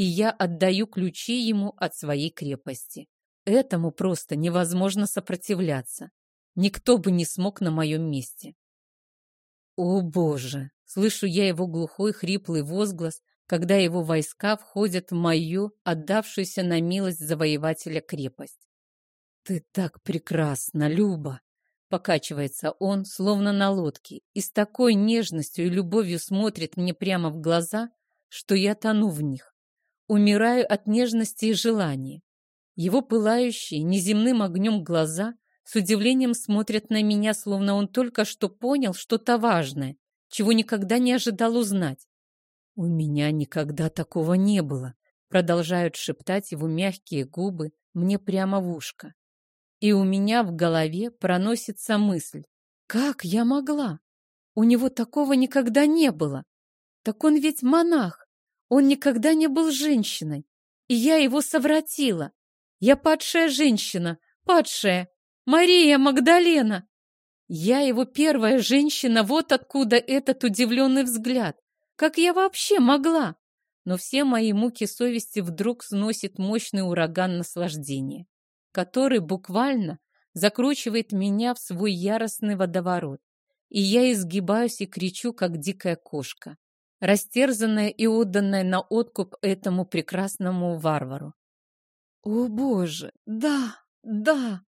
И я отдаю ключи ему от своей крепости. Этому просто невозможно сопротивляться. Никто бы не смог на моем месте. О, Боже! Слышу я его глухой хриплый возглас, когда его войска входят в мою, отдавшуюся на милость завоевателя крепость. «Ты так прекрасна, Люба!» Покачивается он, словно на лодке, и с такой нежностью и любовью смотрит мне прямо в глаза, что я тону в них. Умираю от нежности и желания. Его пылающие неземным огнем глаза с удивлением смотрят на меня, словно он только что понял что-то важное, чего никогда не ожидал узнать. У меня никогда такого не было, продолжают шептать его мягкие губы мне прямо в ушко. И у меня в голове проносится мысль, как я могла? У него такого никогда не было. Так он ведь монах, он никогда не был женщиной, и я его совратила. Я падшая женщина, падшая, Мария Магдалена. Я его первая женщина, вот откуда этот удивленный взгляд. Как я вообще могла? Но все мои муки совести вдруг сносит мощный ураган наслаждения, который буквально закручивает меня в свой яростный водоворот. И я изгибаюсь и кричу, как дикая кошка, растерзанная и отданная на откуп этому прекрасному варвару. «О, Боже! Да! Да!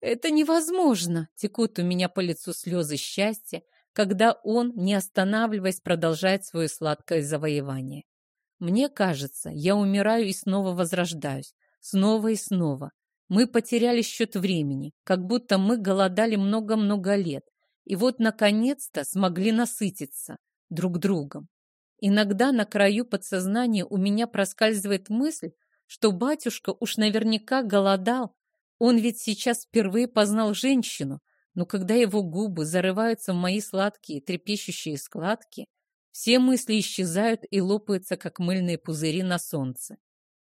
Это невозможно!» Текут у меня по лицу слезы счастья, когда он, не останавливаясь, продолжает свое сладкое завоевание. Мне кажется, я умираю и снова возрождаюсь, снова и снова. Мы потеряли счет времени, как будто мы голодали много-много лет, и вот, наконец-то, смогли насытиться друг другом. Иногда на краю подсознания у меня проскальзывает мысль, что батюшка уж наверняка голодал. Он ведь сейчас впервые познал женщину, но когда его губы зарываются в мои сладкие трепещущие складки, все мысли исчезают и лопаются, как мыльные пузыри на солнце.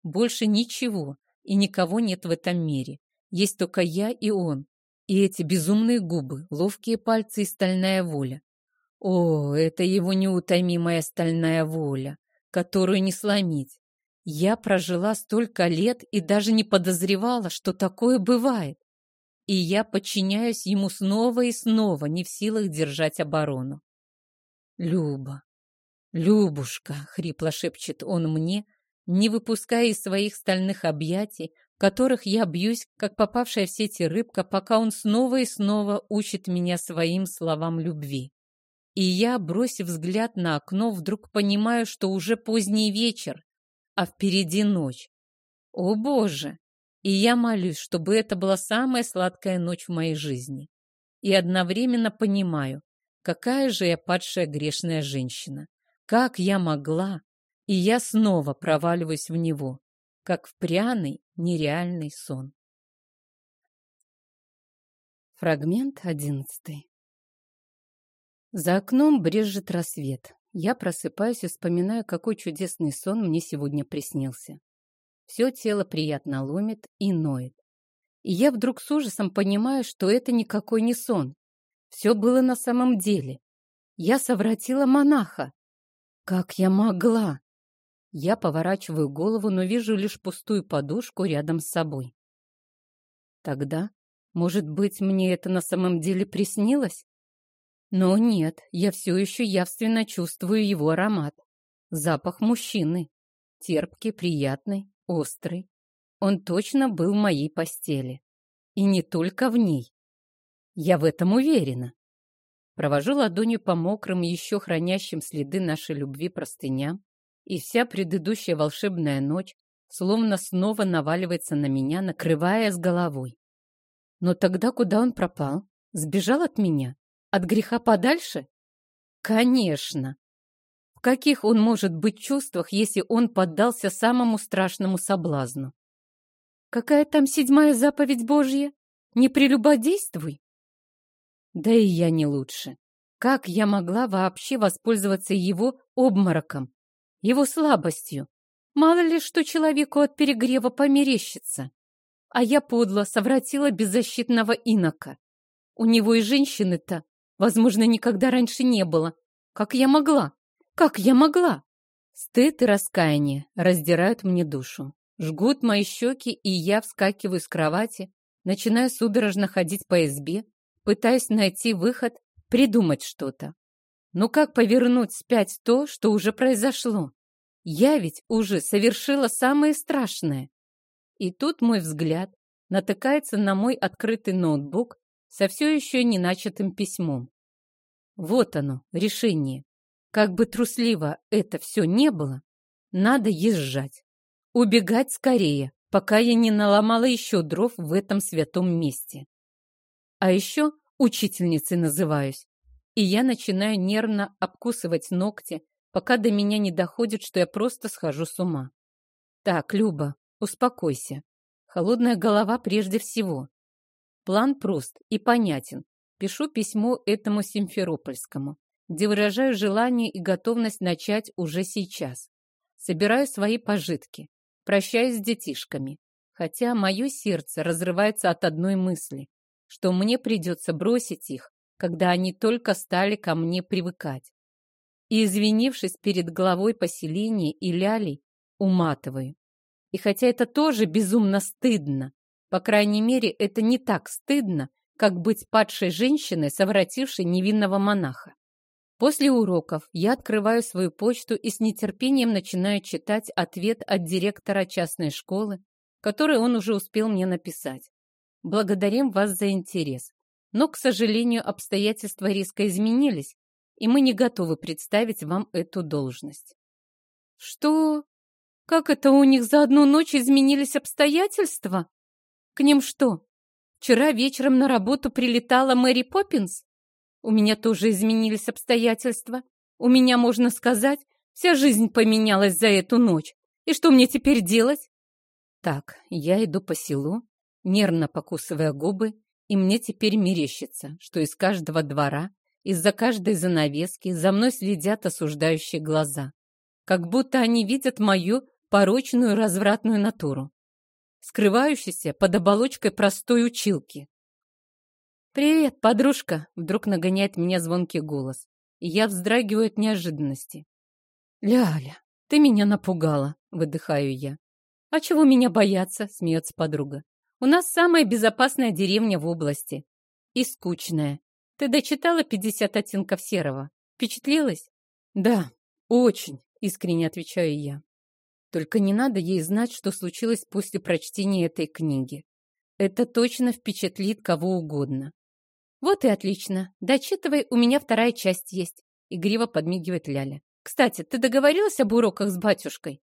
Больше ничего и никого нет в этом мире. Есть только я и он. И эти безумные губы, ловкие пальцы и стальная воля. О, это его неутомимая стальная воля, которую не сломить. Я прожила столько лет и даже не подозревала, что такое бывает. И я подчиняюсь ему снова и снова, не в силах держать оборону. Люба, Любушка, хрипло шепчет он мне, не выпуская из своих стальных объятий, в которых я бьюсь, как попавшая в сети рыбка, пока он снова и снова учит меня своим словам любви. И я, бросив взгляд на окно, вдруг понимаю, что уже поздний вечер, а впереди ночь. О, Боже! И я молюсь, чтобы это была самая сладкая ночь в моей жизни. И одновременно понимаю, какая же я падшая грешная женщина. Как я могла? И я снова проваливаюсь в него, как в пряный, нереальный сон. Фрагмент одиннадцатый. За окном брежет рассвет. Я просыпаюсь и вспоминаю, какой чудесный сон мне сегодня приснился. Все тело приятно ломит и ноет. И я вдруг с ужасом понимаю, что это никакой не сон. Все было на самом деле. Я совратила монаха. Как я могла? Я поворачиваю голову, но вижу лишь пустую подушку рядом с собой. Тогда, может быть, мне это на самом деле приснилось? Но нет, я все еще явственно чувствую его аромат. Запах мужчины. Терпкий, приятный, острый. Он точно был в моей постели. И не только в ней. Я в этом уверена. Провожу ладонью по мокрым, еще хранящим следы нашей любви простыням, и вся предыдущая волшебная ночь словно снова наваливается на меня, накрывая с головой. Но тогда куда он пропал? Сбежал от меня? От греха подальше? Конечно. В каких он может быть чувствах, если он поддался самому страшному соблазну? Какая там седьмая заповедь Божья? Не прелюбодействуй? Да и я не лучше. Как я могла вообще воспользоваться его обмороком, его слабостью? Мало ли, что человеку от перегрева померещится. А я подло совратила беззащитного инока. У него и женщины-то Возможно, никогда раньше не было. Как я могла? Как я могла? Стыд и раскаяние раздирают мне душу. Жгут мои щеки, и я вскакиваю с кровати, начинаю судорожно ходить по избе, пытаясь найти выход, придумать что-то. Но как повернуть спять то, что уже произошло? Я ведь уже совершила самое страшное. И тут мой взгляд натыкается на мой открытый ноутбук со все еще не начатым письмом. Вот оно, решение. Как бы трусливо это все не было, надо езжать. Убегать скорее, пока я не наломала еще дров в этом святом месте. А еще учительницей называюсь. И я начинаю нервно обкусывать ногти, пока до меня не доходит, что я просто схожу с ума. Так, Люба, успокойся. Холодная голова прежде всего. План прост и понятен. Пишу письмо этому Симферопольскому, где выражаю желание и готовность начать уже сейчас. Собираю свои пожитки, прощаюсь с детишками, хотя мое сердце разрывается от одной мысли, что мне придется бросить их, когда они только стали ко мне привыкать. И, извинившись перед главой поселения и лялей, уматываю. И хотя это тоже безумно стыдно, по крайней мере, это не так стыдно, как быть падшей женщиной, совратившей невинного монаха. После уроков я открываю свою почту и с нетерпением начинаю читать ответ от директора частной школы, который он уже успел мне написать. Благодарим вас за интерес. Но, к сожалению, обстоятельства резко изменились, и мы не готовы представить вам эту должность. Что? Как это у них за одну ночь изменились обстоятельства? К ним что? Вчера вечером на работу прилетала Мэри Поппинс? У меня тоже изменились обстоятельства. У меня, можно сказать, вся жизнь поменялась за эту ночь. И что мне теперь делать? Так, я иду по селу, нервно покусывая губы, и мне теперь мерещится, что из каждого двора, из-за каждой занавески за мной следят осуждающие глаза. Как будто они видят мою порочную развратную натуру, скрывающуюся под оболочкой простой училки. «Привет, подружка!» — вдруг нагоняет меня звонкий голос, и я вздрагиваю от неожиданности. «Ляля, ты меня напугала!» — выдыхаю я. «А чего меня бояться?» — смеется подруга. «У нас самая безопасная деревня в области. И скучная. Ты дочитала пятьдесят оттенков серого? Впечатлилась?» «Да, очень», — искренне отвечаю я. Только не надо ей знать, что случилось после прочтения этой книги. Это точно впечатлит кого угодно. Вот и отлично. Дочитывай, у меня вторая часть есть. Игриво подмигивает Ляля. Кстати, ты договорилась об уроках с батюшкой?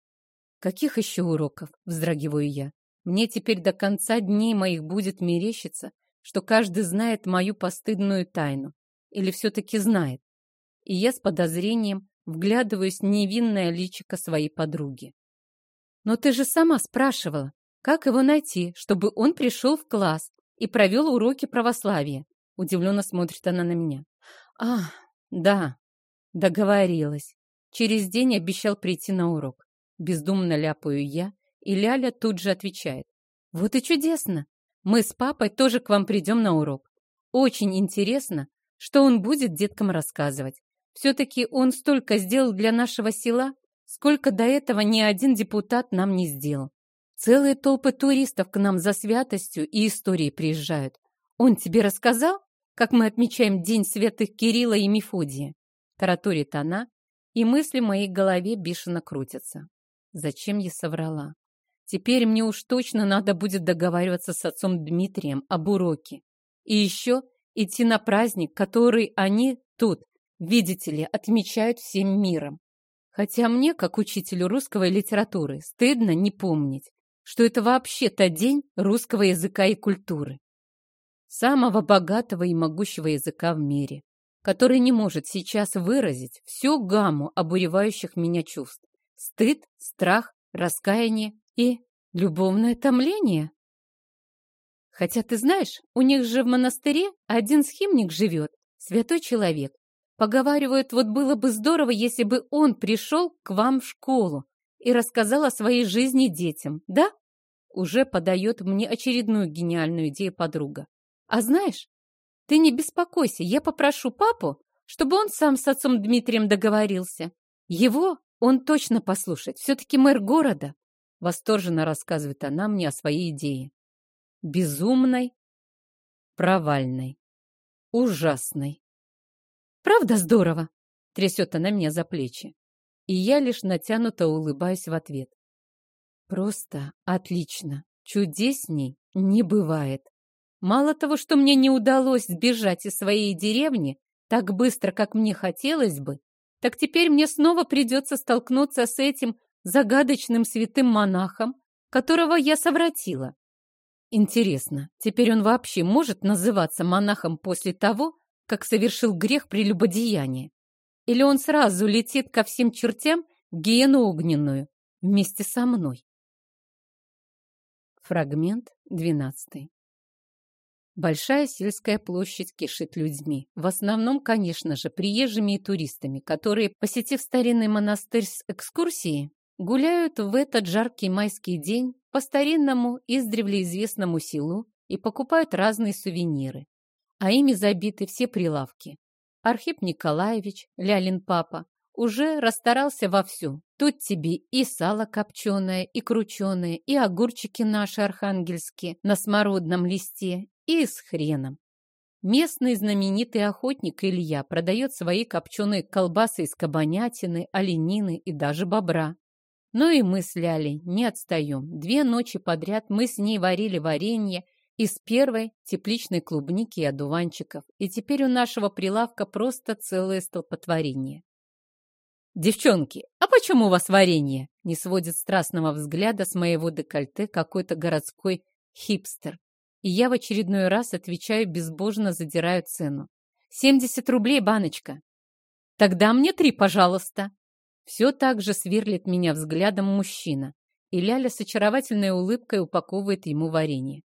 Каких еще уроков? Вздрагиваю я. Мне теперь до конца дней моих будет мерещиться, что каждый знает мою постыдную тайну. Или все-таки знает. И я с подозрением вглядываюсь в невинное личико своей подруги. Но ты же сама спрашивала, как его найти, чтобы он пришел в класс и провел уроки православия. Удивленно смотрит она на меня. А, да, договорилась. Через день обещал прийти на урок. Бездумно ляпаю я, и Ляля тут же отвечает. Вот и чудесно. Мы с папой тоже к вам придем на урок. Очень интересно, что он будет деткам рассказывать. Все-таки он столько сделал для нашего села, Сколько до этого ни один депутат нам не сделал. Целые толпы туристов к нам за святостью и историей приезжают. Он тебе рассказал, как мы отмечаем День святых Кирилла и Мефодия? Тараторит она, и мысли в моей голове бешено крутятся. Зачем я соврала? Теперь мне уж точно надо будет договариваться с отцом Дмитрием об уроке. И еще идти на праздник, который они тут, видите ли, отмечают всем миром. Хотя мне, как учителю русского литературы, стыдно не помнить, что это вообще-то день русского языка и культуры. Самого богатого и могущего языка в мире, который не может сейчас выразить всю гамму обуревающих меня чувств. Стыд, страх, раскаяние и любовное томление. Хотя ты знаешь, у них же в монастыре один схимник живет, святой человек, Поговаривают, вот было бы здорово, если бы он пришел к вам в школу и рассказал о своей жизни детям, да? Уже подает мне очередную гениальную идею подруга. А знаешь, ты не беспокойся, я попрошу папу, чтобы он сам с отцом Дмитрием договорился. Его он точно послушает, все-таки мэр города. Восторженно рассказывает она мне о своей идее. Безумной, провальной, ужасной. Правда здорово?» Трясет она меня за плечи. И я лишь натянуто улыбаюсь в ответ. «Просто отлично. Чудесней не бывает. Мало того, что мне не удалось сбежать из своей деревни так быстро, как мне хотелось бы, так теперь мне снова придется столкнуться с этим загадочным святым монахом, которого я совратила. Интересно, теперь он вообще может называться монахом после того, как совершил грех прелюбодеяния. Или он сразу летит ко всем чертям гиену огненную вместе со мной? Фрагмент двенадцатый. Большая сельская площадь кишит людьми. В основном, конечно же, приезжими и туристами, которые, посетив старинный монастырь с экскурсией, гуляют в этот жаркий майский день по старинному, издревле известному селу и покупают разные сувениры. А ими забиты все прилавки. Архип Николаевич, Лялин папа, уже расстарался вовсю. Тут тебе и сало копченое, и крученое, и огурчики наши архангельские на смородном листе, и с хреном. Местный знаменитый охотник Илья продает свои копченые колбасы из кабанятины, оленины и даже бобра. Но и мы с Лялей не отстаем. Две ночи подряд мы с ней варили варенье из первой тепличной клубники и одуванчиков, и теперь у нашего прилавка просто целое столпотворение. «Девчонки, а почему у вас варенье?» не сводит страстного взгляда с моего декольте какой-то городской хипстер и я в очередной раз отвечаю, безбожно задираю цену. «Семьдесят рублей баночка». «Тогда мне три, пожалуйста». Все так же сверлит меня взглядом мужчина, и Ляля с очаровательной улыбкой упаковывает ему варенье.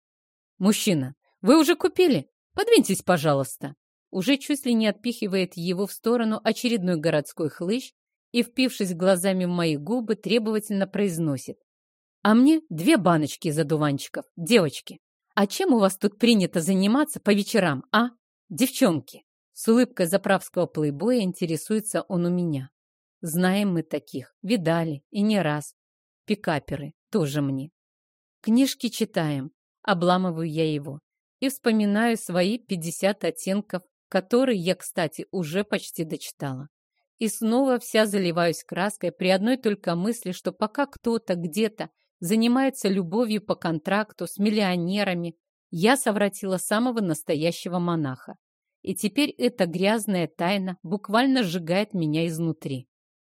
«Мужчина, вы уже купили? Подвиньтесь, пожалуйста». Уже чуть ли не отпихивает его в сторону очередной городской хлыщ и, впившись глазами в мои губы, требовательно произносит. «А мне две баночки из одуванчиков, девочки». «А чем у вас тут принято заниматься по вечерам, а, девчонки?» С улыбкой заправского плейбоя интересуется он у меня. Знаем мы таких, видали, и не раз. Пикаперы тоже мне. Книжки читаем, обламываю я его. И вспоминаю свои 50 оттенков, которые я, кстати, уже почти дочитала. И снова вся заливаюсь краской при одной только мысли, что пока кто-то где-то занимается любовью по контракту с миллионерами. Я совратила самого настоящего монаха. И теперь эта грязная тайна буквально сжигает меня изнутри.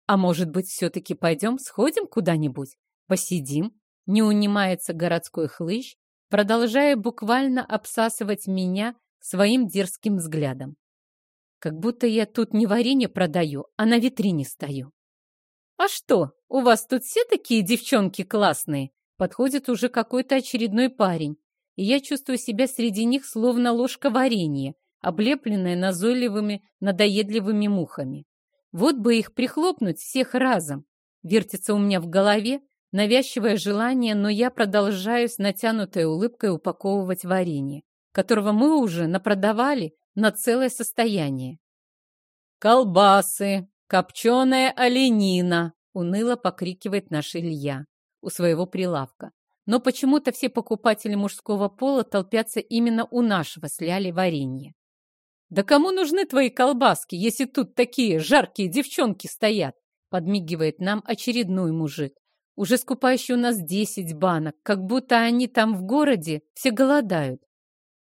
А может быть, все-таки пойдем сходим куда-нибудь? Посидим? Не унимается городской хлыщ, продолжая буквально обсасывать меня своим дерзким взглядом. Как будто я тут не варенье продаю, а на витрине стою. «А что, у вас тут все такие девчонки классные?» Подходит уже какой-то очередной парень, и я чувствую себя среди них словно ложка варенья, облепленная назойливыми, надоедливыми мухами. Вот бы их прихлопнуть всех разом. Вертится у меня в голове навязчивое желание, но я продолжаю с натянутой улыбкой упаковывать варенье, которого мы уже напродавали на целое состояние. «Колбасы!» «Копченая оленина!» — уныло покрикивает наш Илья у своего прилавка. Но почему-то все покупатели мужского пола толпятся именно у нашего сляли варенья. «Да кому нужны твои колбаски, если тут такие жаркие девчонки стоят?» подмигивает нам очередной мужик, уже скупающий у нас десять банок, как будто они там в городе все голодают.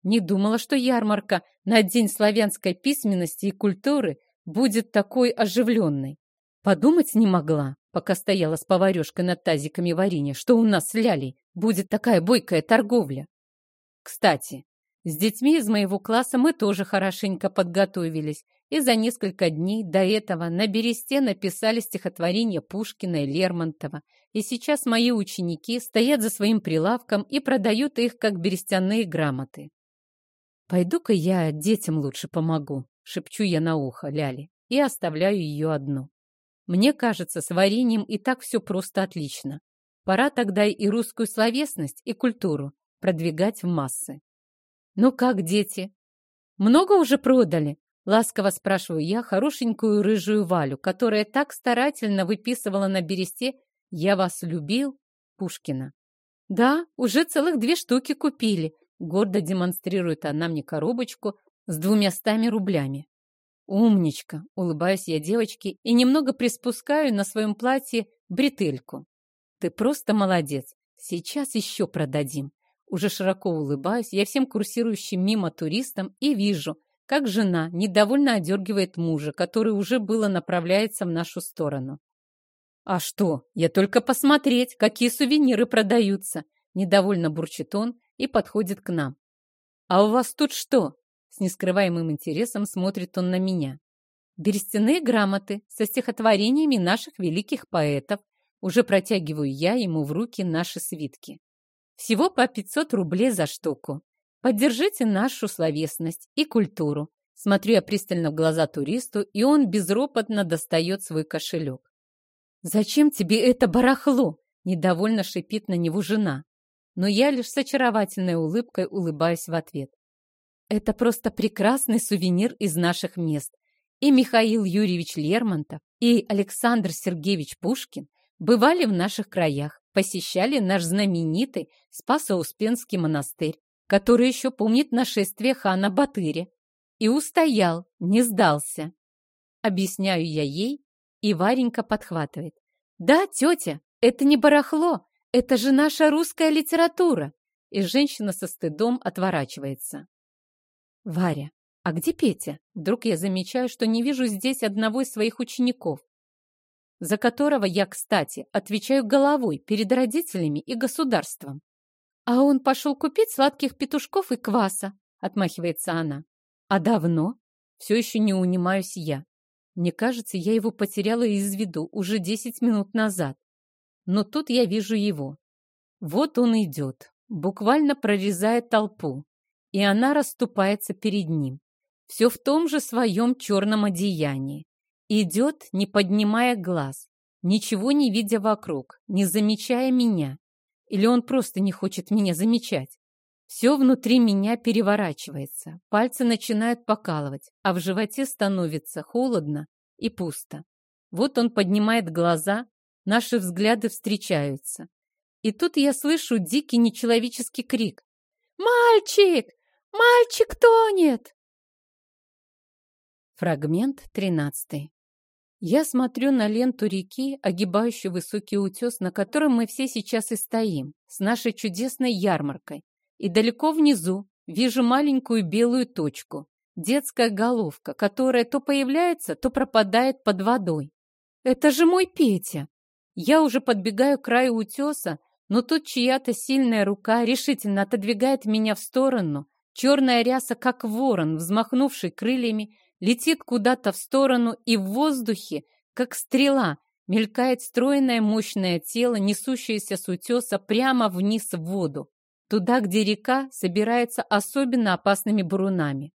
Не думала, что ярмарка на День славянской письменности и культуры будет такой оживленной. Подумать не могла, пока стояла с поварешкой над тазиками варенья, что у нас с Лялей будет такая бойкая торговля. Кстати, с детьми из моего класса мы тоже хорошенько подготовились, и за несколько дней до этого на бересте написали стихотворение Пушкина и Лермонтова, и сейчас мои ученики стоят за своим прилавком и продают их как берестяные грамоты. Пойду-ка я детям лучше помогу, шепчу я на ухо Ляли и оставляю ее одну. Мне кажется, с вареньем и так все просто отлично. Пора тогда и русскую словесность, и культуру продвигать в массы. Ну как, дети? Много уже продали? Ласково спрашиваю я хорошенькую рыжую Валю, которая так старательно выписывала на бересте «Я вас любил» Пушкина. «Да, уже целых две штуки купили», — гордо демонстрирует она мне коробочку с двумястами рублями. «Умничка!» — улыбаюсь я девочке и немного приспускаю на своем платье бретельку. «Ты просто молодец! Сейчас еще продадим!» Уже широко улыбаюсь я всем курсирующим мимо туристам и вижу, как жена недовольно одергивает мужа, который уже было направляется в нашу сторону. «А что? Я только посмотреть, какие сувениры продаются!» Недовольно бурчит он и подходит к нам. «А у вас тут что?» С нескрываемым интересом смотрит он на меня. берестяные грамоты со стихотворениями наших великих поэтов. Уже протягиваю я ему в руки наши свитки. Всего по 500 рублей за штуку. Поддержите нашу словесность и культуру. Смотрю я пристально в глаза туристу, и он безропотно достает свой кошелек. «Зачем тебе это барахло?» – недовольно шипит на него жена. Но я лишь с очаровательной улыбкой улыбаюсь в ответ. Это просто прекрасный сувенир из наших мест. И Михаил Юрьевич Лермонтов, и Александр Сергеевич Пушкин бывали в наших краях, посещали наш знаменитый Спасо-Успенский монастырь, который еще помнит нашествие хана Батыря. И устоял, не сдался. Объясняю я ей, и Варенька подхватывает. «Да, тетя, это не барахло, это же наша русская литература!» И женщина со стыдом отворачивается. «Варя, а где Петя?» Вдруг я замечаю, что не вижу здесь одного из своих учеников, за которого я, кстати, отвечаю головой перед родителями и государством. «А он пошел купить сладких петушков и кваса», — отмахивается она. «А давно?» Все еще не унимаюсь я. Мне кажется, я его потеряла из виду уже десять минут назад. Но тут я вижу его. Вот он идет, буквально прорезает толпу, и она расступается перед ним. Все в том же своем черном одеянии. Идет, не поднимая глаз, ничего не видя вокруг, не замечая меня. Или он просто не хочет меня замечать. Все внутри меня переворачивается, пальцы начинают покалывать, а в животе становится холодно и пусто. Вот он поднимает глаза, наши взгляды встречаются. И тут я слышу дикий нечеловеческий крик. «Мальчик! Мальчик тонет!» Фрагмент тринадцатый. Я смотрю на ленту реки, огибающую высокий утес, на котором мы все сейчас и стоим, с нашей чудесной ярмаркой, и далеко внизу вижу маленькую белую точку, детская головка, которая то появляется, то пропадает под водой. Это же мой Петя! Я уже подбегаю к краю утеса, но тут чья-то сильная рука решительно отодвигает меня в сторону. Черная ряса, как ворон, взмахнувший крыльями, летит куда-то в сторону, и в воздухе, как стрела, мелькает стройное мощное тело, несущееся с утеса прямо вниз в воду туда, где река собирается особенно опасными бурунами.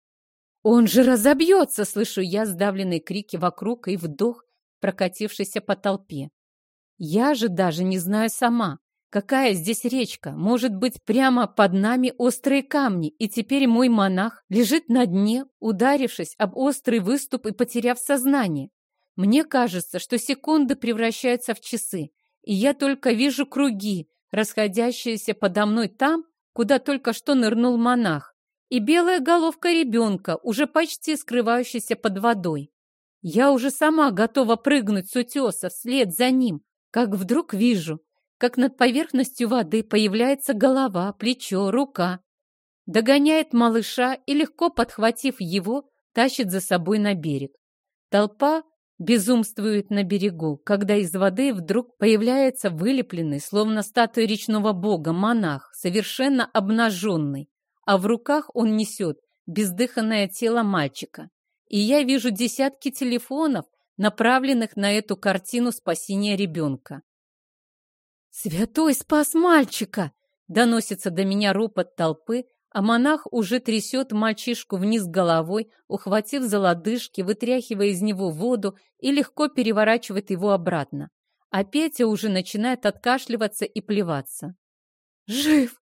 «Он же разобьется!» — слышу я сдавленные крики вокруг и вдох, прокатившийся по толпе. Я же даже не знаю сама, какая здесь речка. Может быть, прямо под нами острые камни, и теперь мой монах лежит на дне, ударившись об острый выступ и потеряв сознание. Мне кажется, что секунды превращаются в часы, и я только вижу круги, расходящиеся подо мной там, куда только что нырнул монах, и белая головка ребенка, уже почти скрывающаяся под водой. Я уже сама готова прыгнуть с утеса вслед за ним, как вдруг вижу, как над поверхностью воды появляется голова, плечо, рука. Догоняет малыша и, легко подхватив его, тащит за собой на берег. Толпа безумствует на берегу, когда из воды вдруг появляется вылепленный, словно статуя речного бога, монах, совершенно обнаженный, а в руках он несет бездыханное тело мальчика. И я вижу десятки телефонов, направленных на эту картину спасения ребенка. «Святой спас мальчика!» — доносится до меня ропот толпы, а монах уже трясет мальчишку вниз головой, ухватив за лодыжки, вытряхивая из него воду и легко переворачивает его обратно. А Петя уже начинает откашливаться и плеваться. «Жив!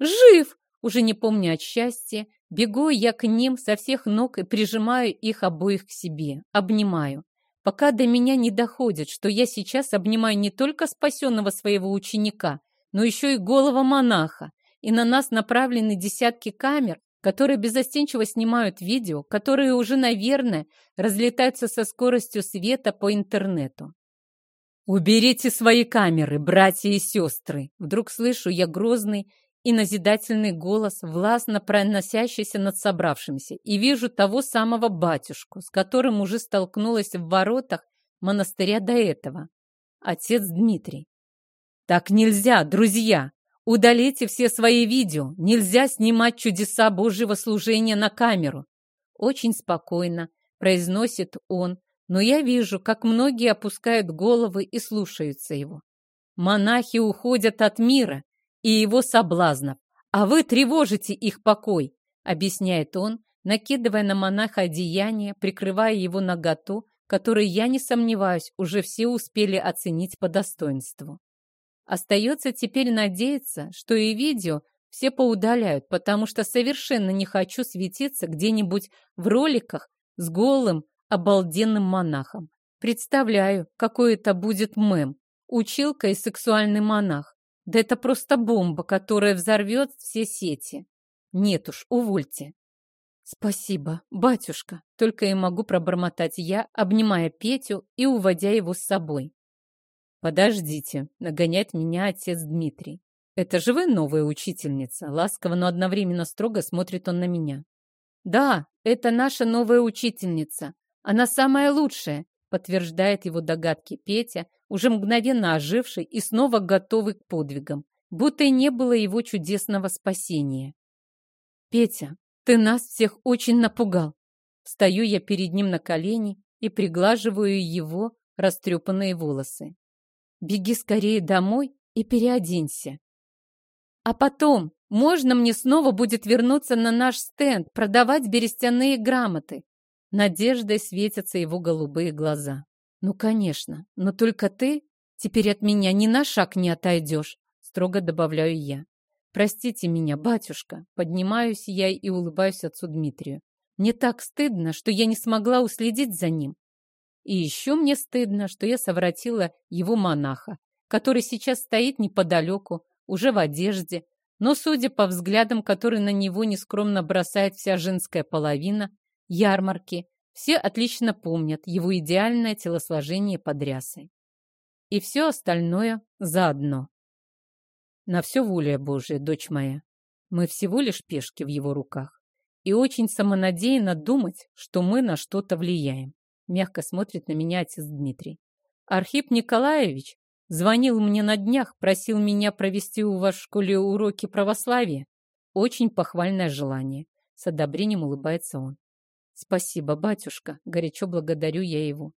Жив!» Уже не помню от счастья, бегу я к ним со всех ног и прижимаю их обоих к себе, обнимаю. Пока до меня не доходит, что я сейчас обнимаю не только спасенного своего ученика, но еще и голого монаха, и на нас направлены десятки камер, которые безостенчиво снимают видео, которые уже, наверное, разлетаются со скоростью света по интернету. «Уберите свои камеры, братья и сестры!» Вдруг слышу я грозный и назидательный голос, властно проносящийся над собравшимся, и вижу того самого батюшку, с которым уже столкнулась в воротах монастыря до этого. Отец Дмитрий. «Так нельзя, друзья! Удалите все свои видео. Нельзя снимать чудеса Божьего служения на камеру. Очень спокойно произносит он, но я вижу, как многие опускают головы и слушаются его. Монахи уходят от мира и его соблазнов, а вы тревожите их покой, объясняет он, накидывая на монаха одеяние, прикрывая его наготу, который, я не сомневаюсь, уже все успели оценить по достоинству. Остается теперь надеяться, что и видео все поудаляют, потому что совершенно не хочу светиться где-нибудь в роликах с голым, обалденным монахом. Представляю, какой это будет мем. Училка и сексуальный монах. Да это просто бомба, которая взорвет все сети. Нет уж, увольте. Спасибо, батюшка, только и могу пробормотать я, обнимая Петю и уводя его с собой. Подождите, нагоняет меня отец Дмитрий. Это же вы новая учительница? Ласково, но одновременно строго смотрит он на меня. Да, это наша новая учительница. Она самая лучшая, подтверждает его догадки Петя, уже мгновенно оживший и снова готовый к подвигам, будто и не было его чудесного спасения. Петя, ты нас всех очень напугал. Встаю я перед ним на колени и приглаживаю его растрепанные волосы. Беги скорее домой и переоденься. А потом можно мне снова будет вернуться на наш стенд, продавать берестяные грамоты. Надеждой светятся его голубые глаза. Ну, конечно, но только ты теперь от меня ни на шаг не отойдешь, строго добавляю я. Простите меня, батюшка. Поднимаюсь я и улыбаюсь отцу Дмитрию. Мне так стыдно, что я не смогла уследить за ним. И еще мне стыдно, что я совратила его монаха, который сейчас стоит неподалеку, уже в одежде, но, судя по взглядам, которые на него нескромно бросает вся женская половина, ярмарки, все отлично помнят его идеальное телосложение под рясой. И все остальное заодно. На все воля Божия, дочь моя. Мы всего лишь пешки в его руках. И очень самонадеянно думать, что мы на что-то влияем. Мягко смотрит на меня отец Дмитрий. Архип Николаевич звонил мне на днях, просил меня провести у вас в школе уроки православия. Очень похвальное желание. С одобрением улыбается он. Спасибо, батюшка. Горячо благодарю я его.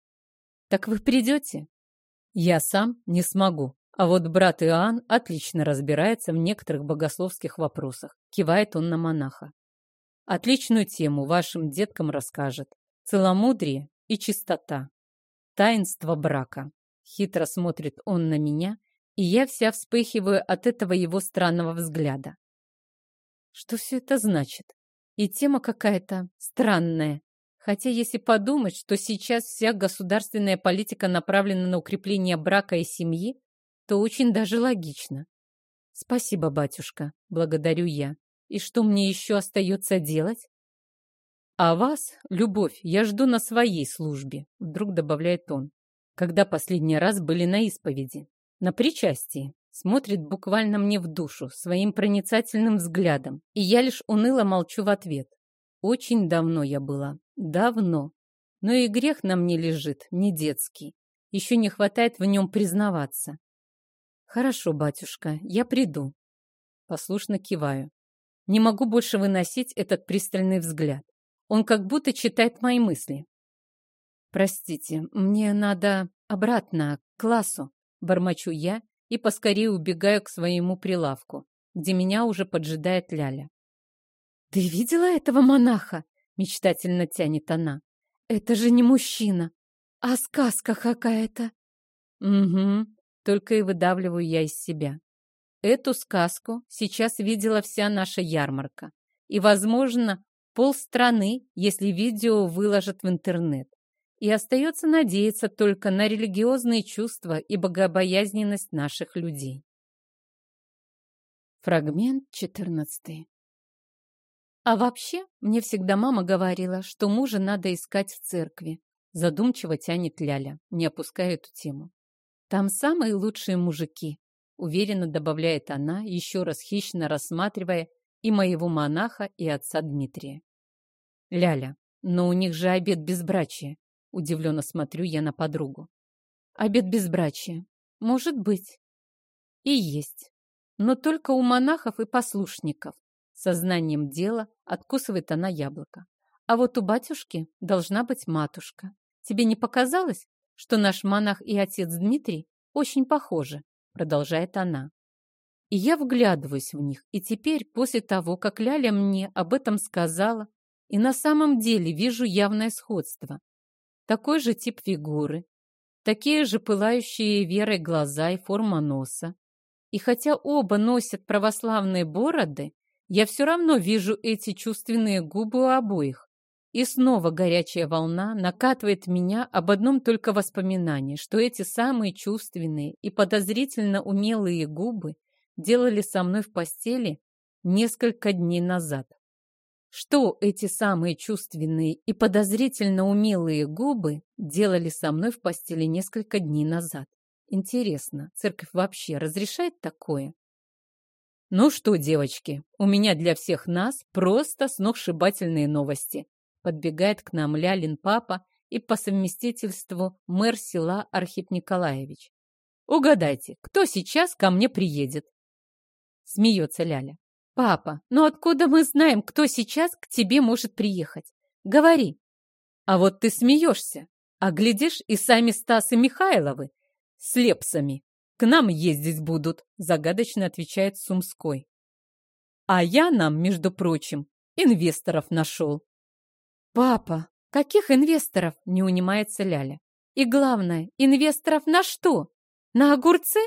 Так вы придете? Я сам не смогу. А вот брат Иоанн отлично разбирается в некоторых богословских вопросах. Кивает он на монаха. Отличную тему вашим деткам расскажет. Целомудрие и чистота. Таинство брака. Хитро смотрит он на меня, и я вся вспыхиваю от этого его странного взгляда. Что все это значит? И тема какая-то странная. Хотя если подумать, что сейчас вся государственная политика направлена на укрепление брака и семьи, то очень даже логично. Спасибо, батюшка, благодарю я. И что мне еще остается делать? А вас, любовь, я жду на своей службе, вдруг добавляет он. Когда последний раз были на исповеди? На причастии. Смотрит буквально мне в душу своим проницательным взглядом, и я лишь уныло молчу в ответ. Очень давно я была. Давно. Но и грех на мне лежит, не детский. Еще не хватает в нем признаваться. «Хорошо, батюшка, я приду». Послушно киваю. Не могу больше выносить этот пристальный взгляд. Он как будто читает мои мысли. «Простите, мне надо обратно, к классу», — бормочу я и поскорее убегаю к своему прилавку, где меня уже поджидает Ляля. «Ты видела этого монаха?» — мечтательно тянет она. «Это же не мужчина, а сказка какая-то». «Угу, только и выдавливаю я из себя. Эту сказку сейчас видела вся наша ярмарка. И, возможно, полстраны, если видео выложат в интернет. И остается надеяться только на религиозные чувства и богобоязненность наших людей. Фрагмент 14. А вообще, мне всегда мама говорила, что мужа надо искать в церкви. Задумчиво тянет Ляля, не опуская эту тему. Там самые лучшие мужики, уверенно добавляет она, еще раз хищно рассматривая и моего монаха, и отца Дмитрия. Ляля, но у них же обед безбрачия. Удивленно смотрю я на подругу. Обед безбрачия. Может быть. И есть. Но только у монахов и послушников. Сознанием дела откусывает она яблоко. А вот у батюшки должна быть матушка. тебе не показалось, что наш монах и отец Дмитрий очень похожи?» Продолжает она. И я вглядываюсь в них, и теперь, после того, как Ляля мне об этом сказала, и на самом деле вижу явное сходство. Такой же тип фигуры, такие же пылающие верой глаза и форма носа. И хотя оба носят православные бороды, я все равно вижу эти чувственные губы у обоих. И снова горячая волна накатывает меня об одном только воспоминании, что эти самые чувственные и подозрительно умелые губы делали со мной в постели несколько дней назад. Что эти самые чувственные и подозрительно умелые губы делали со мной в постели несколько дней назад? Интересно, церковь вообще разрешает такое? Ну что, девочки, у меня для всех нас просто сногсшибательные новости. Подбегает к нам Лялин папа и по совместительству мэр села Архип Николаевич. Угадайте, кто сейчас ко мне приедет? Смеется Ляля. «Папа, ну откуда мы знаем, кто сейчас к тебе может приехать? Говори!» «А вот ты смеешься, а глядишь, и сами Стас и Михайловы с лепсами к нам ездить будут», загадочно отвечает Сумской. «А я нам, между прочим, инвесторов нашел». «Папа, каких инвесторов?» не унимается Ляля. «И главное, инвесторов на что? На огурцы?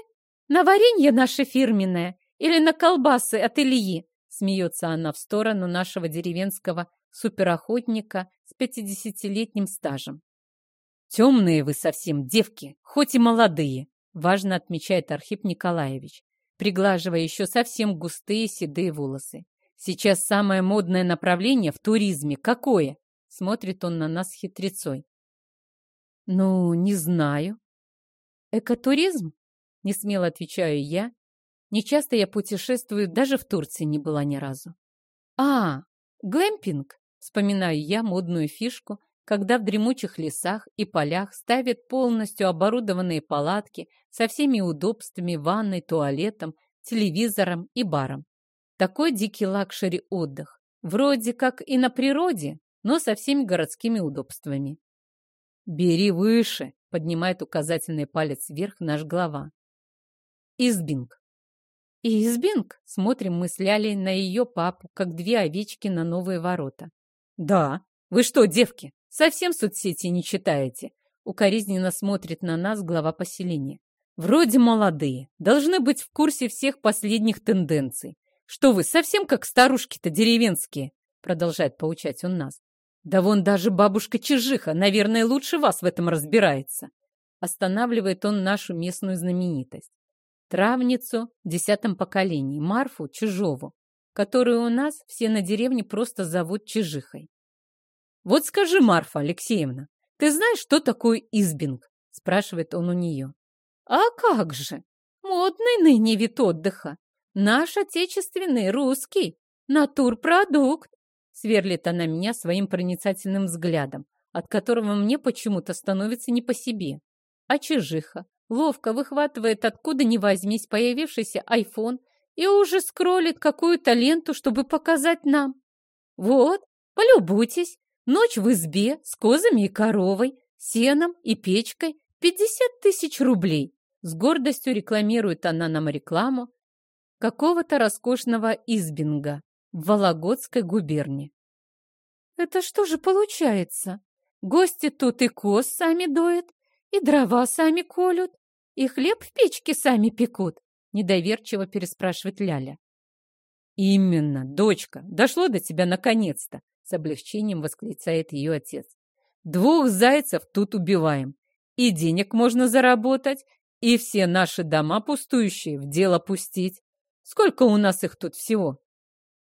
На варенье наше фирменное? Или на колбасы от Ильи?» Смеется она в сторону нашего деревенского суперохотника с пятидесятилетним стажем. «Темные вы совсем, девки, хоть и молодые», важно отмечает Архип Николаевич, приглаживая еще совсем густые седые волосы. «Сейчас самое модное направление в туризме. Какое?» Смотрит он на нас хитрецой. «Ну, не знаю». «Экотуризм?» Не смело отвечаю я, Нечасто я путешествую, даже в Турции не была ни разу. А, глэмпинг, вспоминаю я модную фишку, когда в дремучих лесах и полях ставят полностью оборудованные палатки со всеми удобствами, ванной, туалетом, телевизором и баром. Такой дикий лакшери отдых. Вроде как и на природе, но со всеми городскими удобствами. «Бери выше!» — поднимает указательный палец вверх наш глава. Избинг. И избинг, смотрим мы с Лялей на ее папу, как две овечки на новые ворота. Да, вы что, девки, совсем соцсети не читаете? Укоризненно смотрит на нас глава поселения. Вроде молодые, должны быть в курсе всех последних тенденций. Что вы, совсем как старушки-то деревенские? Продолжает поучать он нас. Да вон даже бабушка Чижиха, наверное, лучше вас в этом разбирается. Останавливает он нашу местную знаменитость травницу в десятом поколении, Марфу Чижову, которую у нас все на деревне просто зовут Чижихой. «Вот скажи, Марфа Алексеевна, ты знаешь, что такое избинг?» спрашивает он у нее. «А как же! Модный ныне вид отдыха. Наш отечественный, русский, натурпродукт!» сверлит она меня своим проницательным взглядом, от которого мне почему-то становится не по себе. А Чижиха, ловко выхватывает откуда ни возьмись появившийся айфон и уже скроллит какую-то ленту, чтобы показать нам. Вот, полюбуйтесь, ночь в избе с козами и коровой, сеном и печкой, 50 тысяч рублей. С гордостью рекламирует она нам рекламу какого-то роскошного избинга в Вологодской губернии. Это что же получается? Гости тут и коз сами доят, и дрова сами колют, и хлеб в печке сами пекут, недоверчиво переспрашивает Ляля. Именно, дочка, дошло до тебя наконец-то, с облегчением восклицает ее отец. Двух зайцев тут убиваем. И денег можно заработать, и все наши дома пустующие в дело пустить. Сколько у нас их тут всего?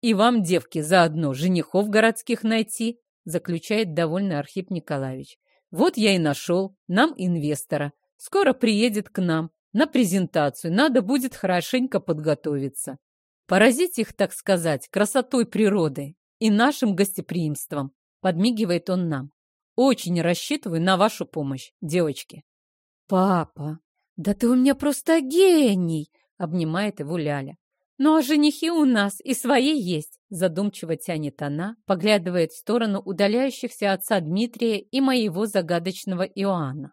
И вам, девки, заодно женихов городских найти, заключает довольный Архип Николаевич. Вот я и нашел нам инвестора. Скоро приедет к нам на презентацию. Надо будет хорошенько подготовиться. Поразить их, так сказать, красотой природы и нашим гостеприимством. Подмигивает он нам. Очень рассчитываю на вашу помощь, девочки. Папа, да ты у меня просто гений! Обнимает его Ляля. Ну а женихи у нас и свои есть, задумчиво тянет она, поглядывает в сторону удаляющихся отца Дмитрия и моего загадочного Иоанна.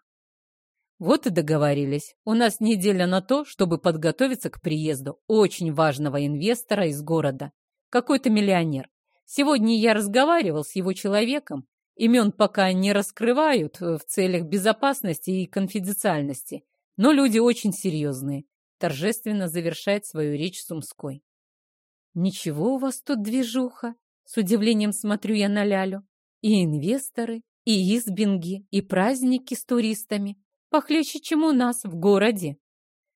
Вот и договорились. У нас неделя на то, чтобы подготовиться к приезду очень важного инвестора из города. Какой-то миллионер. Сегодня я разговаривал с его человеком. Имен пока не раскрывают э, в целях безопасности и конфиденциальности. Но люди очень серьезные. Торжественно завершает свою речь Сумской. Ничего у вас тут движуха. С удивлением смотрю я на Лялю. И инвесторы, и избинги, и праздники с туристами. Похлеще, чем у нас в городе.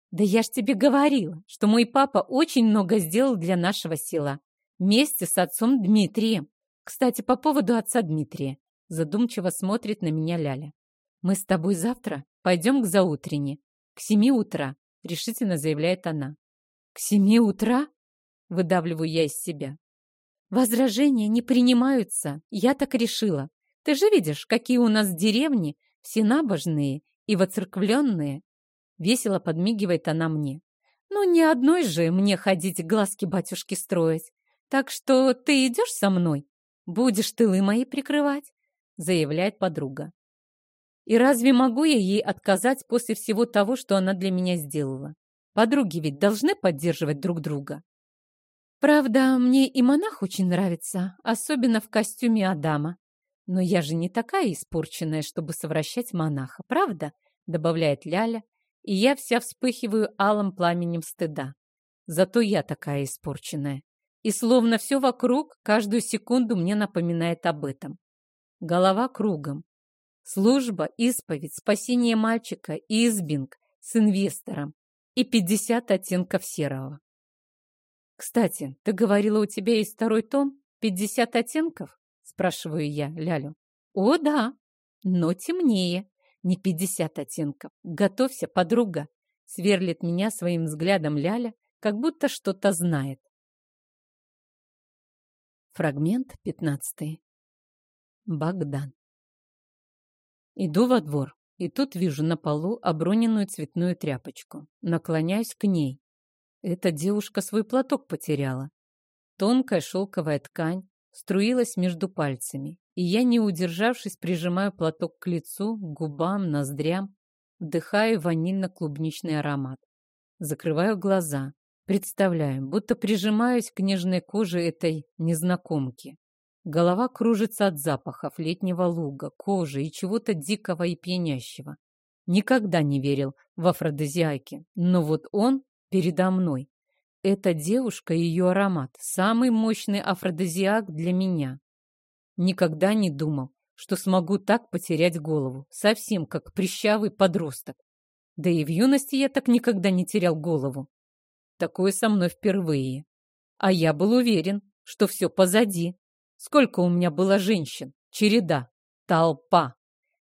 Да я ж тебе говорила, что мой папа очень много сделал для нашего села. Вместе с отцом Дмитрием. Кстати, по поводу отца Дмитрия. Задумчиво смотрит на меня Ляля. Мы с тобой завтра пойдем к заутрене. К семи утра, решительно заявляет она. К семи утра? Выдавливаю я из себя. Возражения не принимаются. Я так решила. Ты же видишь, какие у нас деревни, все набожные и воцерквленные. Весело подмигивает она мне. Ну, не одной же мне ходить глазки батюшки строить. Так что ты идешь со мной? Будешь тылы мои прикрывать, заявляет подруга. И разве могу я ей отказать после всего того, что она для меня сделала? Подруги ведь должны поддерживать друг друга. Правда, мне и монах очень нравится, особенно в костюме Адама. «Но я же не такая испорченная, чтобы совращать монаха, правда?» добавляет Ляля, и я вся вспыхиваю алым пламенем стыда. Зато я такая испорченная. И словно все вокруг каждую секунду мне напоминает об этом. Голова кругом. Служба, исповедь, спасение мальчика и избинг с инвестором и 50 оттенков серого. Кстати, ты говорила, у тебя есть второй том? 50 оттенков? Спрашиваю я Лялю. О, да, но темнее. Не пятьдесят оттенков. Готовься, подруга. Сверлит меня своим взглядом Ляля, как будто что-то знает. Фрагмент пятнадцатый. Богдан. Иду во двор, и тут вижу на полу оброненную цветную тряпочку. Наклоняюсь к ней. Эта девушка свой платок потеряла. Тонкая шелковая ткань, струилась между пальцами, и я, не удержавшись, прижимаю платок к лицу, губам, ноздрям, вдыхаю ванильно-клубничный аромат. Закрываю глаза, представляю, будто прижимаюсь к нежной коже этой незнакомки. Голова кружится от запахов летнего луга, кожи и чего-то дикого и пьянящего. Никогда не верил в афродизиаки, но вот он передо мной. Эта девушка и ее аромат – самый мощный афродизиак для меня. Никогда не думал, что смогу так потерять голову, совсем как прищавый подросток. Да и в юности я так никогда не терял голову. Такое со мной впервые. А я был уверен, что все позади. Сколько у меня было женщин, череда, толпа,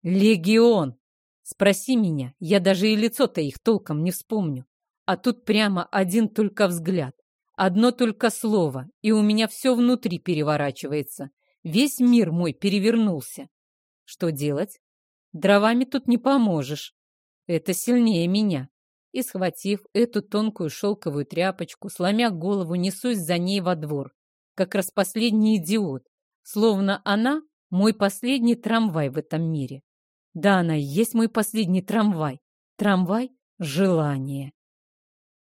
легион. Спроси меня, я даже и лицо-то их толком не вспомню. А тут прямо один только взгляд, одно только слово, и у меня все внутри переворачивается. Весь мир мой перевернулся. Что делать? Дровами тут не поможешь. Это сильнее меня. И, схватив эту тонкую шелковую тряпочку, сломя голову, несусь за ней во двор, как раз последний идиот, словно она мой последний трамвай в этом мире. Да, она есть мой последний трамвай. Трамвай желания.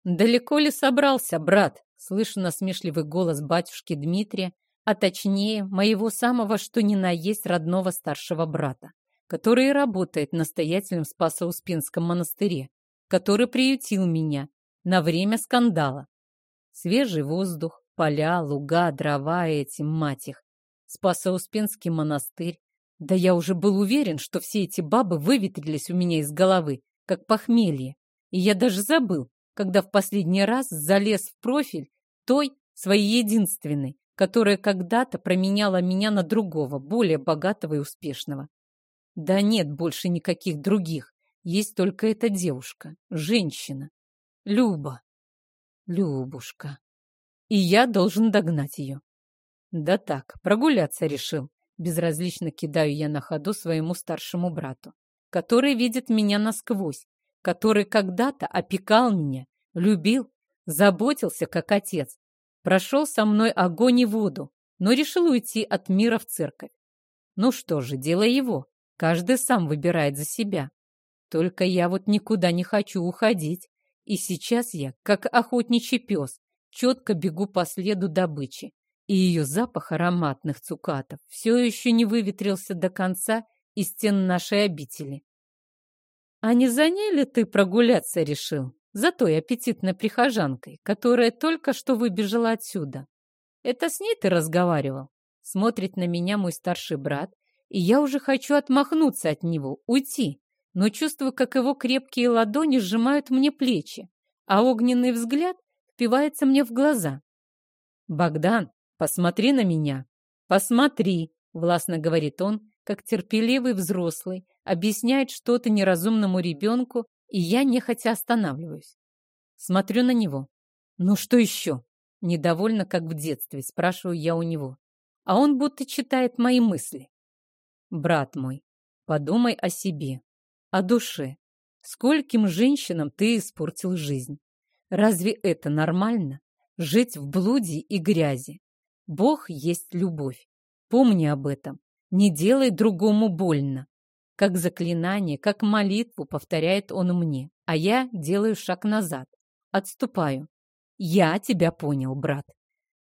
«Далеко ли собрался, брат?» Слышу насмешливый голос батюшки Дмитрия, а точнее, моего самого что ни на есть родного старшего брата, который работает настоятелем в Спасо-Успенском монастыре, который приютил меня на время скандала. Свежий воздух, поля, луга, дрова эти, мать их. Спасо-Успенский монастырь. Да я уже был уверен, что все эти бабы выветрились у меня из головы, как похмелье. И я даже забыл, когда в последний раз залез в профиль той, своей единственной, которая когда-то променяла меня на другого, более богатого и успешного. Да нет больше никаких других. Есть только эта девушка, женщина. Люба. Любушка. И я должен догнать ее. Да так, прогуляться решил. Безразлично кидаю я на ходу своему старшему брату, который видит меня насквозь, который когда-то опекал меня, любил, заботился как отец, прошел со мной огонь и воду, но решил уйти от мира в церковь. Ну что же, дело его, каждый сам выбирает за себя. Только я вот никуда не хочу уходить, и сейчас я, как охотничий пес, четко бегу по следу добычи, и ее запах ароматных цукатов все еще не выветрился до конца из стен нашей обители. А не за ней ли ты прогуляться решил? За той аппетитной прихожанкой, которая только что выбежала отсюда. Это с ней ты разговаривал? Смотрит на меня мой старший брат, и я уже хочу отмахнуться от него, уйти, но чувствую, как его крепкие ладони сжимают мне плечи, а огненный взгляд впивается мне в глаза. «Богдан, посмотри на меня! Посмотри!» — властно говорит он, как терпеливый взрослый, объясняет что-то неразумному ребенку, и я нехотя останавливаюсь. Смотрю на него. «Ну что еще?» Недовольно, как в детстве, спрашиваю я у него. А он будто читает мои мысли. «Брат мой, подумай о себе, о душе. Скольким женщинам ты испортил жизнь? Разве это нормально? Жить в блуде и грязи. Бог есть любовь. Помни об этом. Не делай другому больно. Как заклинание, как молитву повторяет он мне, а я делаю шаг назад, отступаю. Я тебя понял, брат.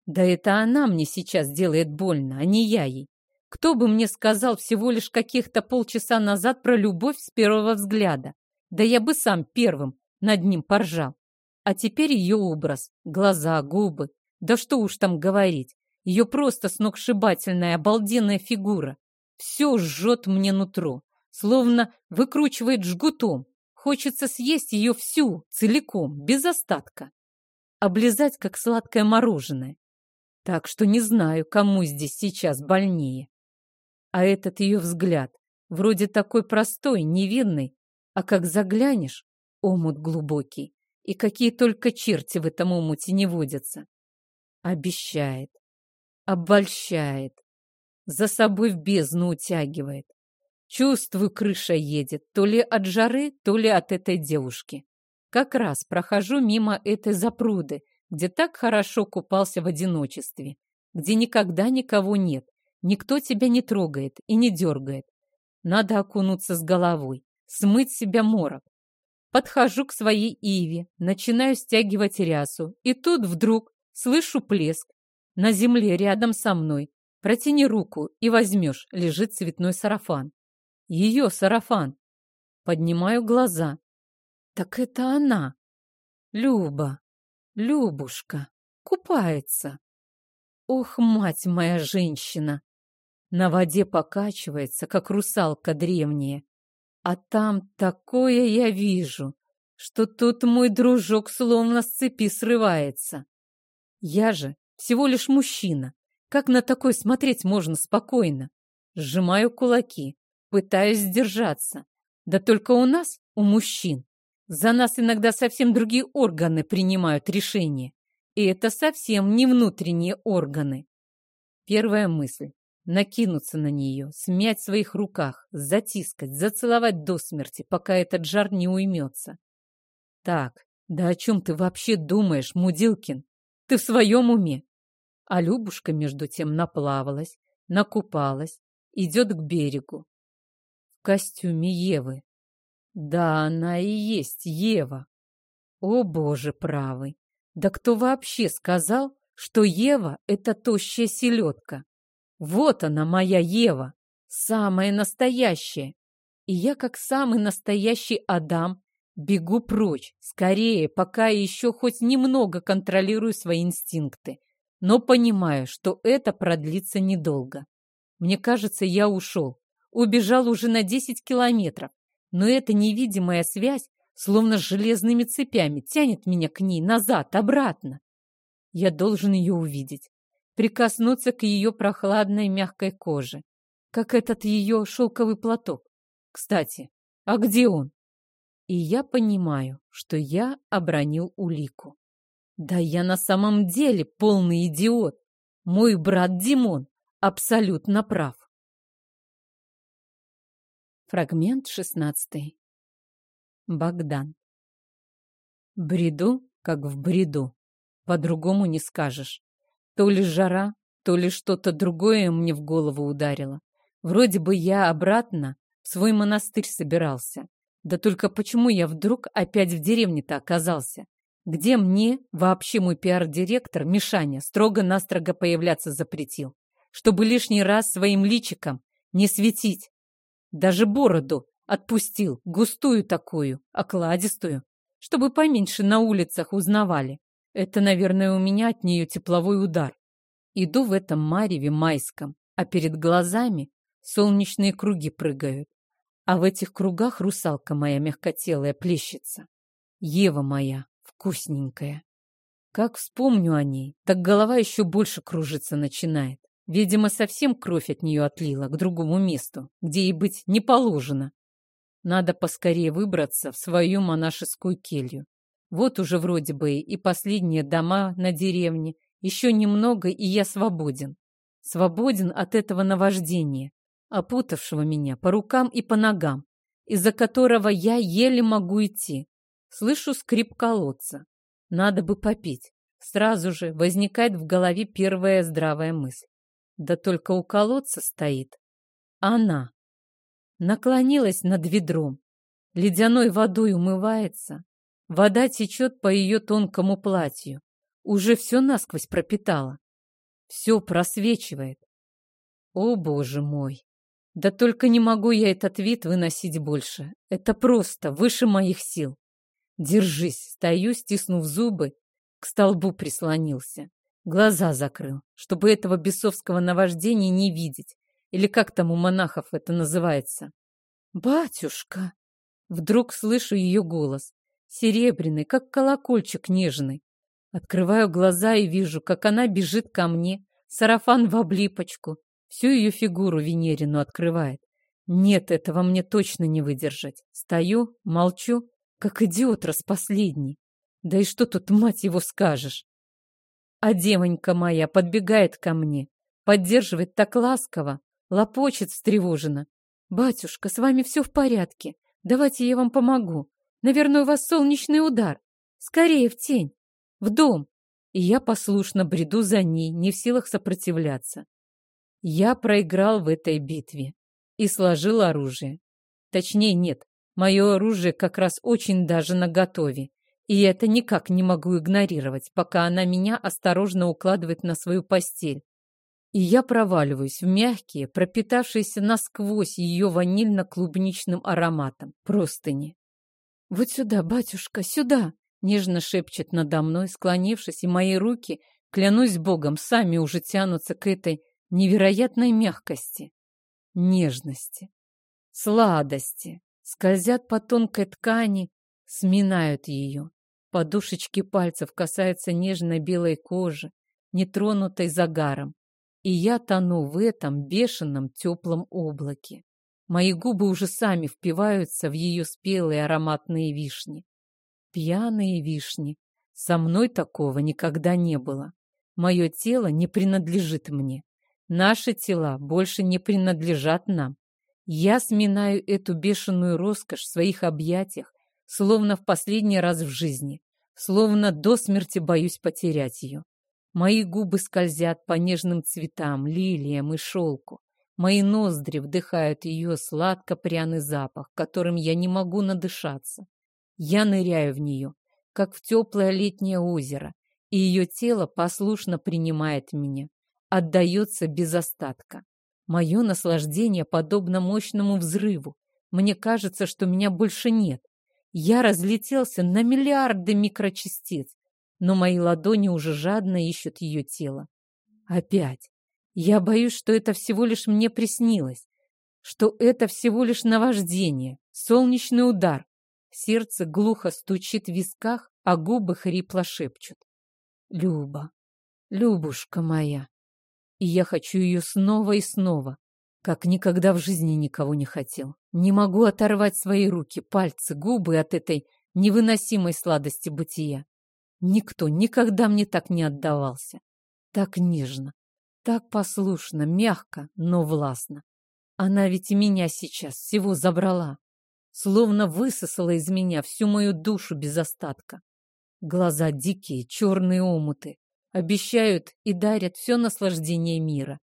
Да это она мне сейчас делает больно, а не я ей. Кто бы мне сказал всего лишь каких-то полчаса назад про любовь с первого взгляда? Да я бы сам первым над ним поржал. А теперь ее образ, глаза, губы. Да что уж там говорить. Ее просто сногсшибательная, обалденная фигура. Все жжет мне нутро словно выкручивает жгутом. Хочется съесть ее всю, целиком, без остатка. Облизать, как сладкое мороженое. Так что не знаю, кому здесь сейчас больнее. А этот ее взгляд, вроде такой простой, невинный, а как заглянешь, омут глубокий, и какие только черти в этом омуте не водятся. Обещает, обольщает, за собой в бездну утягивает. Чувствую, крыша едет, то ли от жары, то ли от этой девушки. Как раз прохожу мимо этой запруды, где так хорошо купался в одиночестве, где никогда никого нет, никто тебя не трогает и не дергает. Надо окунуться с головой, смыть себя морок. Подхожу к своей Иве, начинаю стягивать рясу, и тут вдруг слышу плеск. На земле рядом со мной. Протяни руку и возьмешь, лежит цветной сарафан. Ее сарафан. Поднимаю глаза. Так это она. Люба, Любушка, купается. Ох, мать моя женщина! На воде покачивается, как русалка древняя. А там такое я вижу, что тут мой дружок словно с цепи срывается. Я же всего лишь мужчина. Как на такой смотреть можно спокойно? Сжимаю кулаки. Пытаюсь сдержаться. Да только у нас, у мужчин, за нас иногда совсем другие органы принимают решения. И это совсем не внутренние органы. Первая мысль — накинуться на нее, смять в своих руках, затискать, зацеловать до смерти, пока этот жар не уймется. Так, да о чем ты вообще думаешь, Мудилкин? Ты в своем уме? А Любушка, между тем, наплавалась, накупалась, идет к берегу в костюме Евы. Да, она и есть Ева. О, Боже правый! Да кто вообще сказал, что Ева — это тощая селедка? Вот она, моя Ева, самая настоящая. И я, как самый настоящий Адам, бегу прочь, скорее, пока еще хоть немного контролирую свои инстинкты. Но понимаю, что это продлится недолго. Мне кажется, я ушел, убежал уже на 10 километров, но эта невидимая связь, словно с железными цепями, тянет меня к ней назад, обратно. Я должен ее увидеть, прикоснуться к ее прохладной мягкой коже, как этот ее шелковый платок. Кстати, а где он? И я понимаю, что я обронил улику. Да я на самом деле полный идиот. Мой брат Димон абсолютно прав. Фрагмент шестнадцатый. Богдан. Бреду как в бреду. По-другому не скажешь. То ли жара, то ли что-то другое мне в голову ударило. Вроде бы я обратно в свой монастырь собирался. Да только почему я вдруг опять в деревне-то оказался? Где мне вообще мой пиар-директор Мишаня строго-настрого появляться запретил? Чтобы лишний раз своим личиком не светить. Даже бороду отпустил, густую такую, окладистую, чтобы поменьше на улицах узнавали. Это, наверное, у меня от нее тепловой удар. Иду в этом мареве майском, а перед глазами солнечные круги прыгают. А в этих кругах русалка моя мягкотелая плещется. Ева моя, вкусненькая. Как вспомню о ней, так голова еще больше кружиться начинает. Видимо, совсем кровь от нее отлила к другому месту, где ей быть не положено. Надо поскорее выбраться в свою монашескую келью. Вот уже вроде бы и последние дома на деревне. Еще немного, и я свободен. Свободен от этого наваждения, опутавшего меня по рукам и по ногам, из-за которого я еле могу идти. Слышу скрип колодца. Надо бы попить. Сразу же возникает в голове первая здравая мысль. Да только у колодца стоит она. Наклонилась над ведром. Ледяной водой умывается. Вода течет по ее тонкому платью. Уже все насквозь пропитала. Все просвечивает. О, боже мой! Да только не могу я этот вид выносить больше. Это просто выше моих сил. Держись, стою, стиснув зубы, к столбу прислонился. Глаза закрыл, чтобы этого бесовского наваждения не видеть. Или как там у монахов это называется? «Батюшка!» Вдруг слышу ее голос. Серебряный, как колокольчик нежный. Открываю глаза и вижу, как она бежит ко мне. Сарафан в облипочку. Всю ее фигуру Венерину открывает. Нет, этого мне точно не выдержать. Стою, молчу, как идиот распоследний. Да и что тут, мать его, скажешь? А девонька моя подбегает ко мне, поддерживает так ласково, лопочет встревоженно. «Батюшка, с вами все в порядке. Давайте я вам помогу. Наверное, у вас солнечный удар. Скорее в тень, в дом». И я послушно бреду за ней, не в силах сопротивляться. Я проиграл в этой битве и сложил оружие. Точнее, нет, мое оружие как раз очень даже наготове. И это никак не могу игнорировать, пока она меня осторожно укладывает на свою постель. И я проваливаюсь в мягкие, пропитавшиеся насквозь ее ванильно-клубничным ароматом простыни. «Вот сюда, батюшка, сюда!» Нежно шепчет надо мной, склонившись, и мои руки, клянусь Богом, сами уже тянутся к этой невероятной мягкости, нежности, сладости, скользят по тонкой ткани, сминают ее. Подушечки пальцев касаются нежной белой кожи, нетронутой загаром. И я тону в этом бешеном теплом облаке. Мои губы уже сами впиваются в ее спелые ароматные вишни. Пьяные вишни. Со мной такого никогда не было. Мое тело не принадлежит мне. Наши тела больше не принадлежат нам. Я сминаю эту бешеную роскошь в своих объятиях словно в последний раз в жизни, словно до смерти боюсь потерять ее. Мои губы скользят по нежным цветам, лилиям и шелку. Мои ноздри вдыхают ее сладко-пряный запах, которым я не могу надышаться. Я ныряю в нее, как в теплое летнее озеро, и ее тело послушно принимает меня, отдается без остатка. Мое наслаждение подобно мощному взрыву. Мне кажется, что меня больше нет. Я разлетелся на миллиарды микрочастиц, но мои ладони уже жадно ищут ее тело. Опять. Я боюсь, что это всего лишь мне приснилось, что это всего лишь наваждение, солнечный удар. Сердце глухо стучит в висках, а губы хрипло шепчут. Люба, Любушка моя. И я хочу ее снова и снова, как никогда в жизни никого не хотел. Не могу оторвать свои руки, пальцы, губы от этой невыносимой сладости бытия. Никто никогда мне так не отдавался. Так нежно, так послушно, мягко, но властно. Она ведь и меня сейчас всего забрала. Словно высосала из меня всю мою душу без остатка. Глаза дикие, черные омуты. Обещают и дарят все наслаждение мира.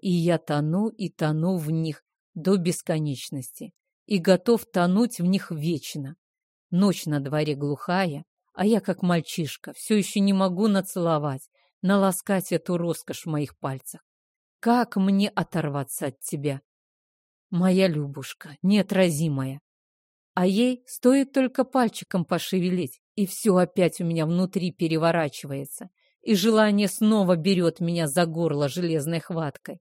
И я тону и тону в них до бесконечности. И готов тонуть в них вечно. Ночь на дворе глухая, а я, как мальчишка, все еще не могу нацеловать, наласкать эту роскошь в моих пальцах. Как мне оторваться от тебя? Моя Любушка, неотразимая. А ей стоит только пальчиком пошевелить, и все опять у меня внутри переворачивается, и желание снова берет меня за горло железной хваткой.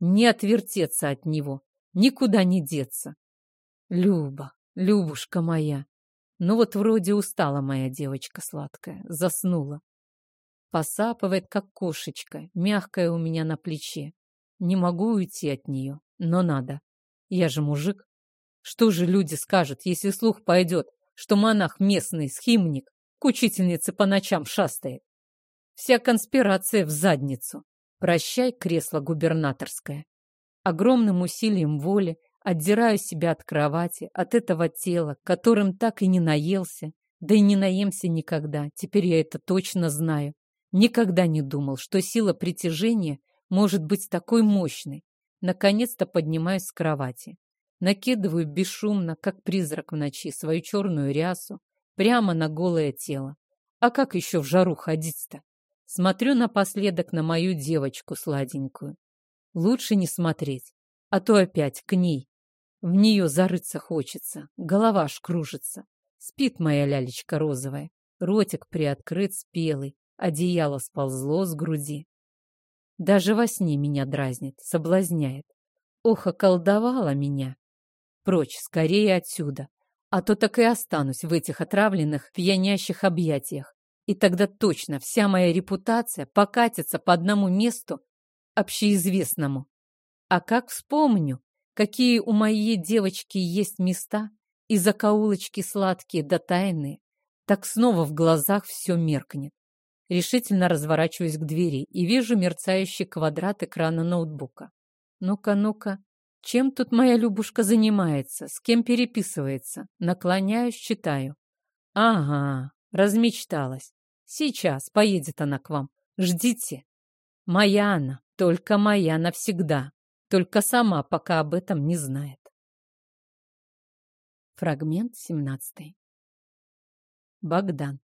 Не отвертеться от него, никуда не деться. Люба, Любушка моя, ну вот вроде устала моя девочка сладкая, заснула. Посапывает, как кошечка, мягкая у меня на плече. Не могу уйти от нее, но надо. Я же мужик. Что же люди скажут, если слух пойдет, что монах местный, схимник, к учительнице по ночам шастает? Вся конспирация в задницу. Прощай, кресло губернаторское. Огромным усилием воли отдираю себя от кровати, от этого тела, которым так и не наелся, да и не наемся никогда, теперь я это точно знаю. Никогда не думал, что сила притяжения может быть такой мощной. Наконец-то поднимаюсь с кровати. Накидываю бесшумно, как призрак в ночи, свою черную рясу прямо на голое тело. А как еще в жару ходить-то? Смотрю напоследок на мою девочку сладенькую. Лучше не смотреть, а то опять к ней. В нее зарыться хочется, голова аж кружится. Спит моя лялечка розовая, ротик приоткрыт спелый, одеяло сползло с груди. Даже во сне меня дразнит, соблазняет. Ох, околдовала меня. Прочь, скорее отсюда, а то так и останусь в этих отравленных, пьянящих объятиях. И тогда точно вся моя репутация покатится по одному месту, общеизвестному. А как вспомню, какие у моей девочки есть места и закоулочки сладкие да тайные, так снова в глазах все меркнет. Решительно разворачиваюсь к двери и вижу мерцающий квадрат экрана ноутбука. Ну-ка, ну-ка, чем тут моя Любушка занимается, с кем переписывается? Наклоняюсь, читаю. Ага, размечталась. Сейчас поедет она к вам. Ждите. Моя она, только моя навсегда. Только сама пока об этом не знает. Фрагмент 17. Богдан.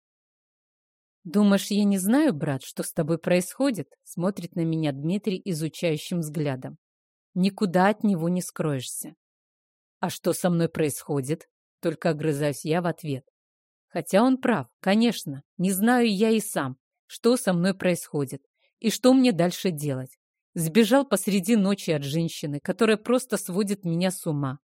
«Думаешь, я не знаю, брат, что с тобой происходит?» Смотрит на меня Дмитрий изучающим взглядом. «Никуда от него не скроешься». «А что со мной происходит?» Только огрызаюсь я в ответ. Хотя он прав, конечно, не знаю я и сам, что со мной происходит и что мне дальше делать. Сбежал посреди ночи от женщины, которая просто сводит меня с ума,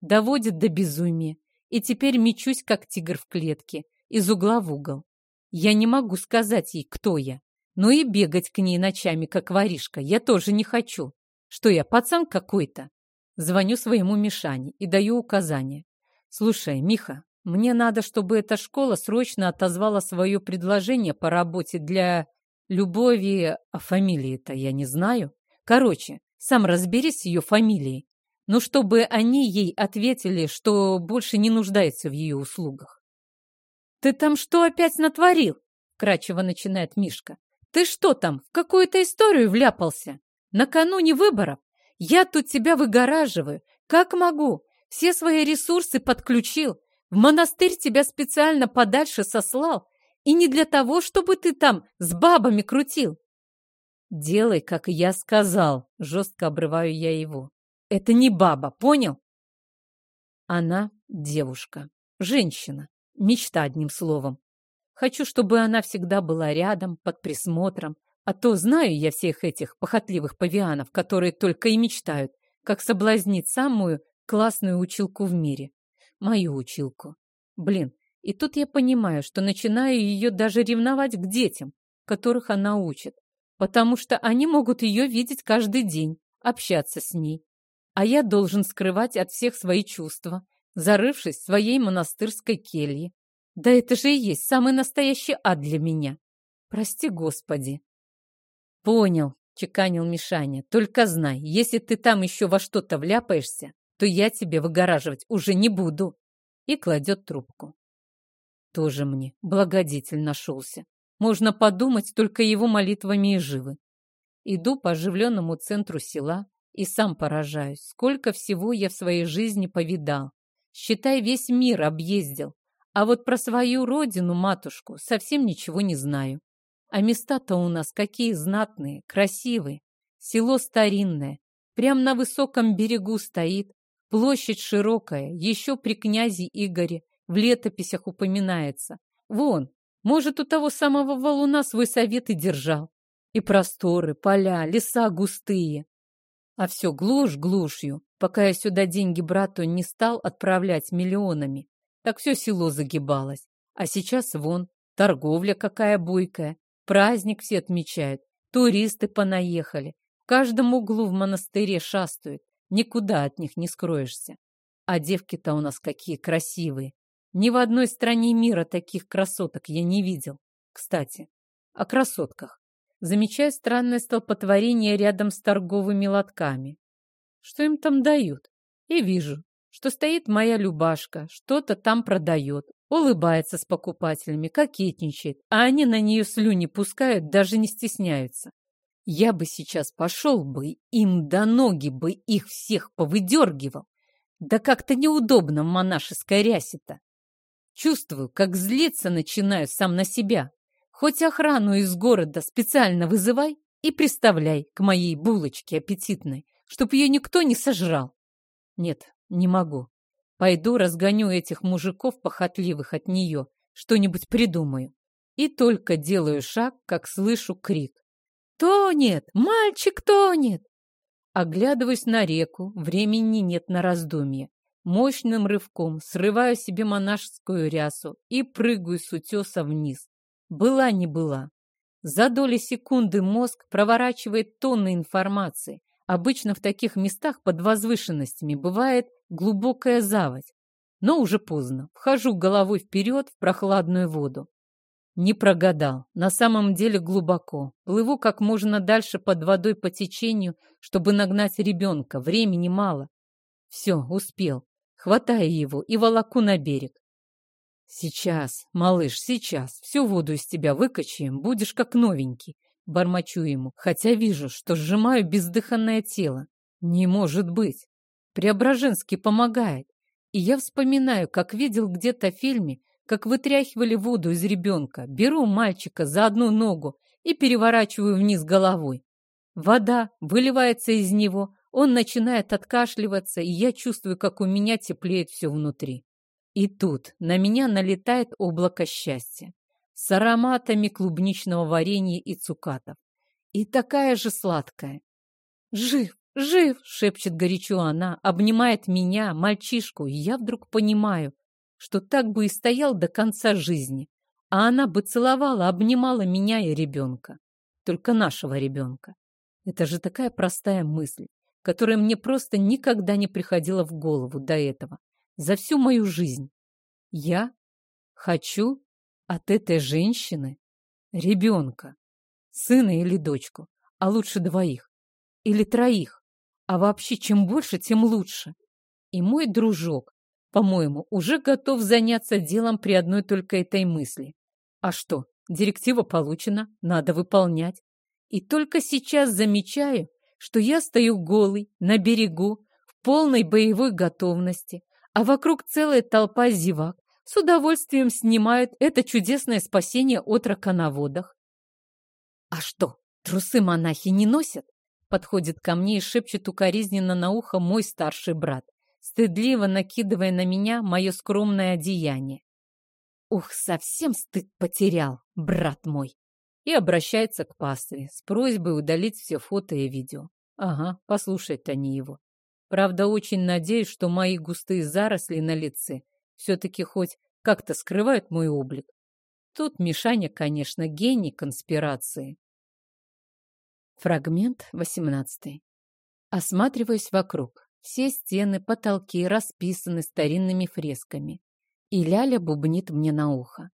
доводит до безумия, и теперь мечусь, как тигр в клетке, из угла в угол. Я не могу сказать ей, кто я. Но и бегать к ней ночами, как воришка, я тоже не хочу. Что я, пацан какой-то? Звоню своему Мишане и даю указания. Слушай, Миха, мне надо, чтобы эта школа срочно отозвала свое предложение по работе для Любови, а фамилии-то я не знаю. Короче, сам разберись с ее фамилией. Но чтобы они ей ответили, что больше не нуждаются в ее услугах. «Ты там что опять натворил?» — кратчево начинает Мишка. «Ты что там, в какую-то историю вляпался? Накануне выборов? Я тут тебя выгораживаю. Как могу? Все свои ресурсы подключил. В монастырь тебя специально подальше сослал. И не для того, чтобы ты там с бабами крутил. «Делай, как я сказал», — жестко обрываю я его. «Это не баба, понял?» Она девушка, женщина. Мечта, одним словом. Хочу, чтобы она всегда была рядом, под присмотром. А то знаю я всех этих похотливых павианов, которые только и мечтают, как соблазнить самую классную училку в мире. Мою училку. Блин, и тут я понимаю, что начинаю ее даже ревновать к детям, которых она учит, потому что они могут ее видеть каждый день, общаться с ней. А я должен скрывать от всех свои чувства, зарывшись в своей монастырской келье. Да это же и есть самый настоящий ад для меня. Прости, Господи. Понял, чеканил Мишаня. Только знай, если ты там еще во что-то вляпаешься, то я тебе выгораживать уже не буду. И кладет трубку. Тоже мне благодетель нашелся. Можно подумать, только его молитвами и живы. Иду по оживленному центру села и сам поражаюсь, сколько всего я в своей жизни повидал. Считай, весь мир объездил. А вот про свою родину, матушку, совсем ничего не знаю. А места-то у нас какие знатные, красивые. Село старинное, прямо на высоком берегу стоит. Площадь широкая, еще при князе Игоре в летописях упоминается. Вон, может, у того самого валуна свой совет и держал. И просторы, поля, леса густые. А все глушь глушью, пока я сюда деньги брату не стал отправлять миллионами. Так все село загибалось. А сейчас вон, торговля какая бойкая, праздник все отмечают, туристы понаехали. В каждом углу в монастыре шастают, никуда от них не скроешься. А девки-то у нас какие красивые. Ни в одной стране мира таких красоток я не видел. Кстати, о красотках. Замечаю странное столпотворение рядом с торговыми лотками. Что им там дают? И вижу, что стоит моя Любашка, что-то там продает, улыбается с покупателями, кокетничает, а они на нее слюни пускают, даже не стесняются. Я бы сейчас пошел бы, им до ноги бы их всех повыдергивал. Да как-то неудобно в монашеской рясе-то. Чувствую, как злиться начинаю сам на себя. Хоть охрану из города специально вызывай и приставляй к моей булочке аппетитной, чтоб ее никто не сожрал. Нет, не могу. Пойду разгоню этих мужиков похотливых от нее, что-нибудь придумаю. И только делаю шаг, как слышу крик. «Тонет! Мальчик тонет!» Оглядываюсь на реку, времени нет на раздумье. Мощным рывком срываю себе монашескую рясу и прыгаю с утеса вниз. Была не была. За доли секунды мозг проворачивает тонны информации. Обычно в таких местах под возвышенностями бывает глубокая заводь. Но уже поздно. Вхожу головой вперед в прохладную воду. Не прогадал. На самом деле глубоко. Плыву как можно дальше под водой по течению, чтобы нагнать ребенка. Времени мало. Все, успел. Хватаю его и волоку на берег. Сейчас, малыш, сейчас. Всю воду из тебя выкачаем, будешь как новенький. Бормочу ему, хотя вижу, что сжимаю бездыханное тело. Не может быть. Преображенский помогает. И я вспоминаю, как видел где-то в фильме, как вытряхивали воду из ребенка. Беру мальчика за одну ногу и переворачиваю вниз головой. Вода выливается из него, он начинает откашливаться, и я чувствую, как у меня теплеет все внутри. И тут на меня налетает облако счастья с ароматами клубничного варенья и цукатов. И такая же сладкая. «Жив! Жив!» — шепчет горячо она, обнимает меня, мальчишку, и я вдруг понимаю, что так бы и стоял до конца жизни, а она бы целовала, обнимала меня и ребенка. Только нашего ребенка. Это же такая простая мысль, которая мне просто никогда не приходила в голову до этого, за всю мою жизнь. Я хочу от этой женщины ребенка, сына или дочку, а лучше двоих или троих. А вообще, чем больше, тем лучше. И мой дружок, по-моему, уже готов заняться делом при одной только этой мысли. А что, директива получена, надо выполнять. И только сейчас замечаю, что я стою голый, на берегу, в полной боевой готовности, а вокруг целая толпа зевак с удовольствием снимают это чудесное спасение от рака на водах. А что, трусы монахи не носят? Подходит ко мне и шепчет укоризненно на ухо мой старший брат, стыдливо накидывая на меня мое скромное одеяние. Ух, совсем стыд потерял, брат мой. И обращается к пастве с просьбой удалить все фото и видео. Ага, послушают они его. Правда, очень надеюсь, что мои густые заросли на лице все-таки хоть как-то скрывают мой облик. Тут Мишаня, конечно, гений конспирации. Фрагмент 18. Осматриваюсь вокруг. Все стены, потолки расписаны старинными фресками. И Ляля бубнит мне на ухо.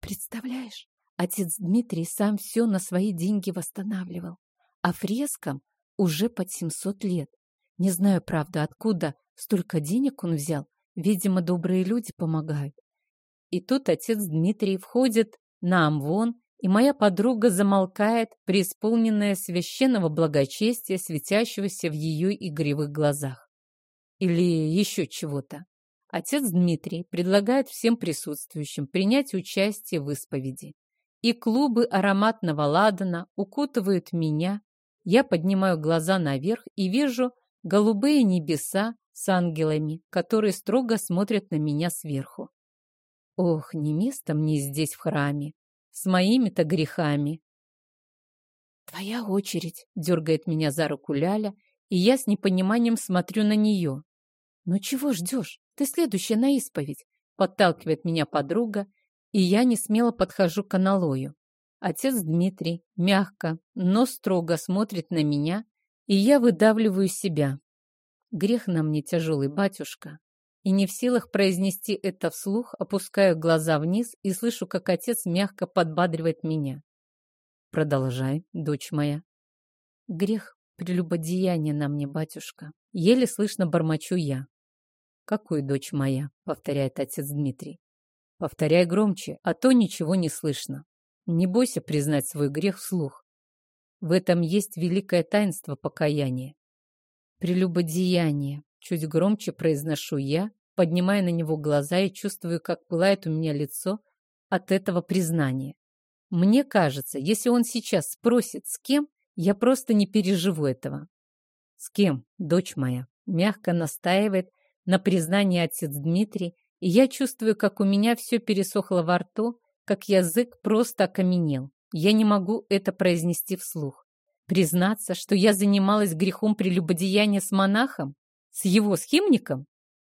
Представляешь, отец Дмитрий сам все на свои деньги восстанавливал. А фрескам уже под 700 лет. Не знаю, правда, откуда столько денег он взял. Видимо, добрые люди помогают. И тут отец Дмитрий входит на Амвон, и моя подруга замолкает, преисполненная священного благочестия, светящегося в ее игривых глазах. Или еще чего-то. Отец Дмитрий предлагает всем присутствующим принять участие в исповеди. И клубы ароматного ладана укутывают меня. Я поднимаю глаза наверх и вижу голубые небеса с ангелами, которые строго смотрят на меня сверху. Ох, не место мне здесь в храме, с моими-то грехами. «Твоя очередь», — дергает меня за руку Ляля, и я с непониманием смотрю на нее. «Ну чего ждешь? Ты следующая на исповедь!» Подталкивает меня подруга, и я не смело подхожу к аналою. Отец Дмитрий мягко, но строго смотрит на меня, и я выдавливаю себя. Грех на мне тяжелый, батюшка. И не в силах произнести это вслух, опускаю глаза вниз и слышу, как отец мягко подбадривает меня. Продолжай, дочь моя. Грех прелюбодеяния на мне, батюшка. Еле слышно бормочу я. «Какой дочь моя?» — повторяет отец Дмитрий. «Повторяй громче, а то ничего не слышно. Не бойся признать свой грех вслух. В этом есть великое таинство покаяния. Прелюбодеяние. Чуть громче произношу я, поднимая на него глаза и чувствую, как пылает у меня лицо от этого признания. Мне кажется, если он сейчас спросит, с кем, я просто не переживу этого. С кем, дочь моя? Мягко настаивает на признании отец Дмитрий, и я чувствую, как у меня все пересохло во рту, как язык просто окаменел. Я не могу это произнести вслух. Признаться, что я занималась грехом прелюбодеяния с монахом? С его схимником?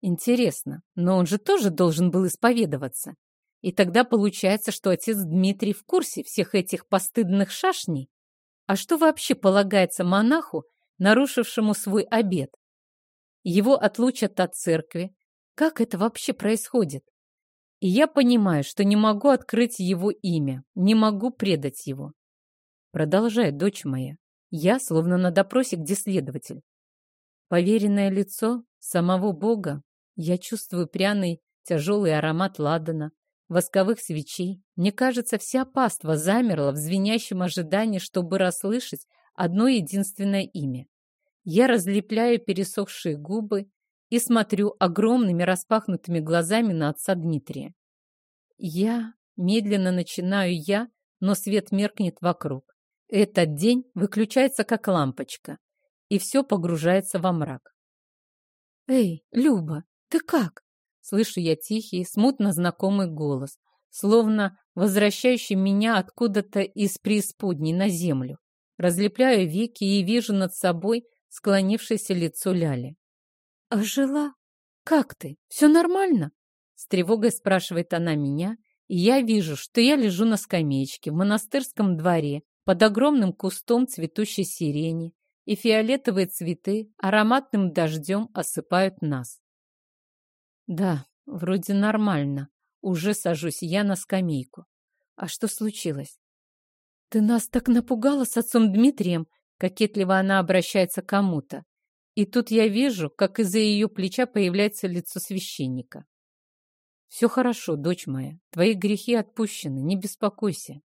Интересно, но он же тоже должен был исповедоваться. И тогда получается, что отец Дмитрий в курсе всех этих постыдных шашней. А что вообще полагается монаху, нарушившему свой обет? Его отлучат от церкви. Как это вообще происходит? И я понимаю, что не могу открыть его имя, не могу предать его. Продолжай, дочь моя. Я словно на допросе, где следователь. Поверенное лицо самого Бога. Я чувствую пряный, тяжелый аромат ладана, восковых свечей. Мне кажется, вся паства замерла в звенящем ожидании, чтобы расслышать одно единственное имя. Я разлепляю пересохшие губы и смотрю огромными распахнутыми глазами на отца Дмитрия. Я медленно начинаю я, но свет меркнет вокруг. Этот день выключается как лампочка, и все погружается во мрак. «Эй, Люба, ты как?» Слышу я тихий, смутно знакомый голос, словно возвращающий меня откуда-то из преисподней на землю. Разлепляю веки и вижу над собой склонившееся лицо Ляли. «Ожила? Как ты? Все нормально?» С тревогой спрашивает она меня, и я вижу, что я лежу на скамеечке в монастырском дворе под огромным кустом цветущей сирени, и фиолетовые цветы ароматным дождем осыпают нас. Да, вроде нормально. Уже сажусь я на скамейку. А что случилось? Ты нас так напугала с отцом Дмитрием, Кокетливо она обращается к кому-то. И тут я вижу, как из-за ее плеча появляется лицо священника. «Все хорошо, дочь моя. Твои грехи отпущены, не беспокойся.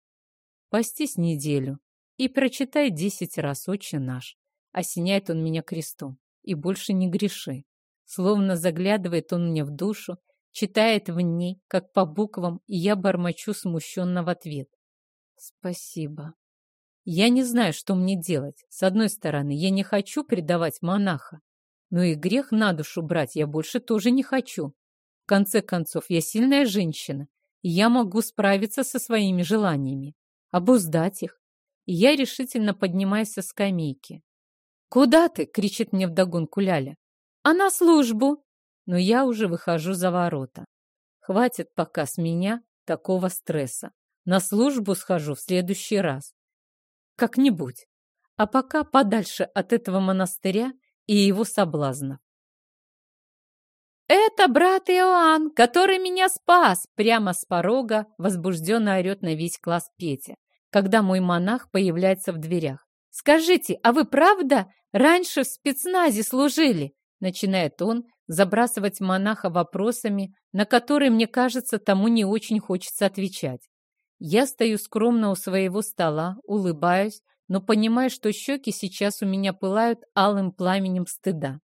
Постись неделю и прочитай десять раз «Отче наш». Осеняет он меня крестом. И больше не греши. Словно заглядывает он мне в душу, читает в ней, как по буквам, и я бормочу смущенно в ответ. Спасибо. Я не знаю, что мне делать. С одной стороны, я не хочу предавать монаха, но и грех на душу брать я больше тоже не хочу. В конце концов, я сильная женщина, и я могу справиться со своими желаниями, обуздать их. И я решительно поднимаюсь со скамейки. «Куда ты?» — кричит мне вдогонку Ляля. «А на службу!» Но я уже выхожу за ворота. Хватит пока с меня такого стресса. На службу схожу в следующий раз как-нибудь. А пока подальше от этого монастыря и его соблазнов. «Это брат Иоанн, который меня спас!» Прямо с порога возбужденно орет на весь класс Петя, когда мой монах появляется в дверях. «Скажите, а вы правда раньше в спецназе служили?» Начинает он, забрасывать монаха вопросами, на которые, мне кажется, тому не очень хочется отвечать. Я стою скромно у своего стола, улыбаюсь, но понимаю, что щеки сейчас у меня пылают алым пламенем стыда.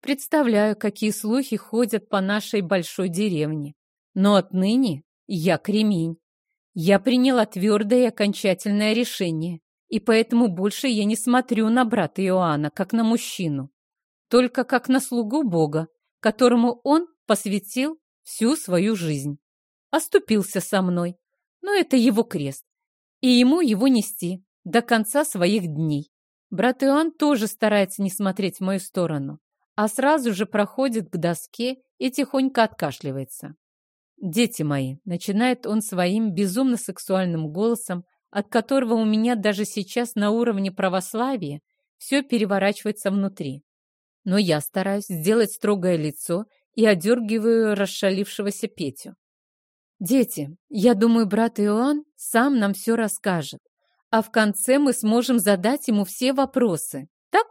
Представляю, какие слухи ходят по нашей большой деревне. Но отныне я кремень. Я приняла твердое и окончательное решение, и поэтому больше я не смотрю на брата Иоанна, как на мужчину, только как на слугу Бога, которому он посвятил всю свою жизнь. Оступился со мной, но это его крест, и ему его нести до конца своих дней. Брат Иоанн тоже старается не смотреть в мою сторону, а сразу же проходит к доске и тихонько откашливается. «Дети мои», — начинает он своим безумно сексуальным голосом, от которого у меня даже сейчас на уровне православия все переворачивается внутри. Но я стараюсь сделать строгое лицо и одергиваю расшалившегося Петю. «Дети, я думаю, брат Иоанн сам нам все расскажет, а в конце мы сможем задать ему все вопросы, так?»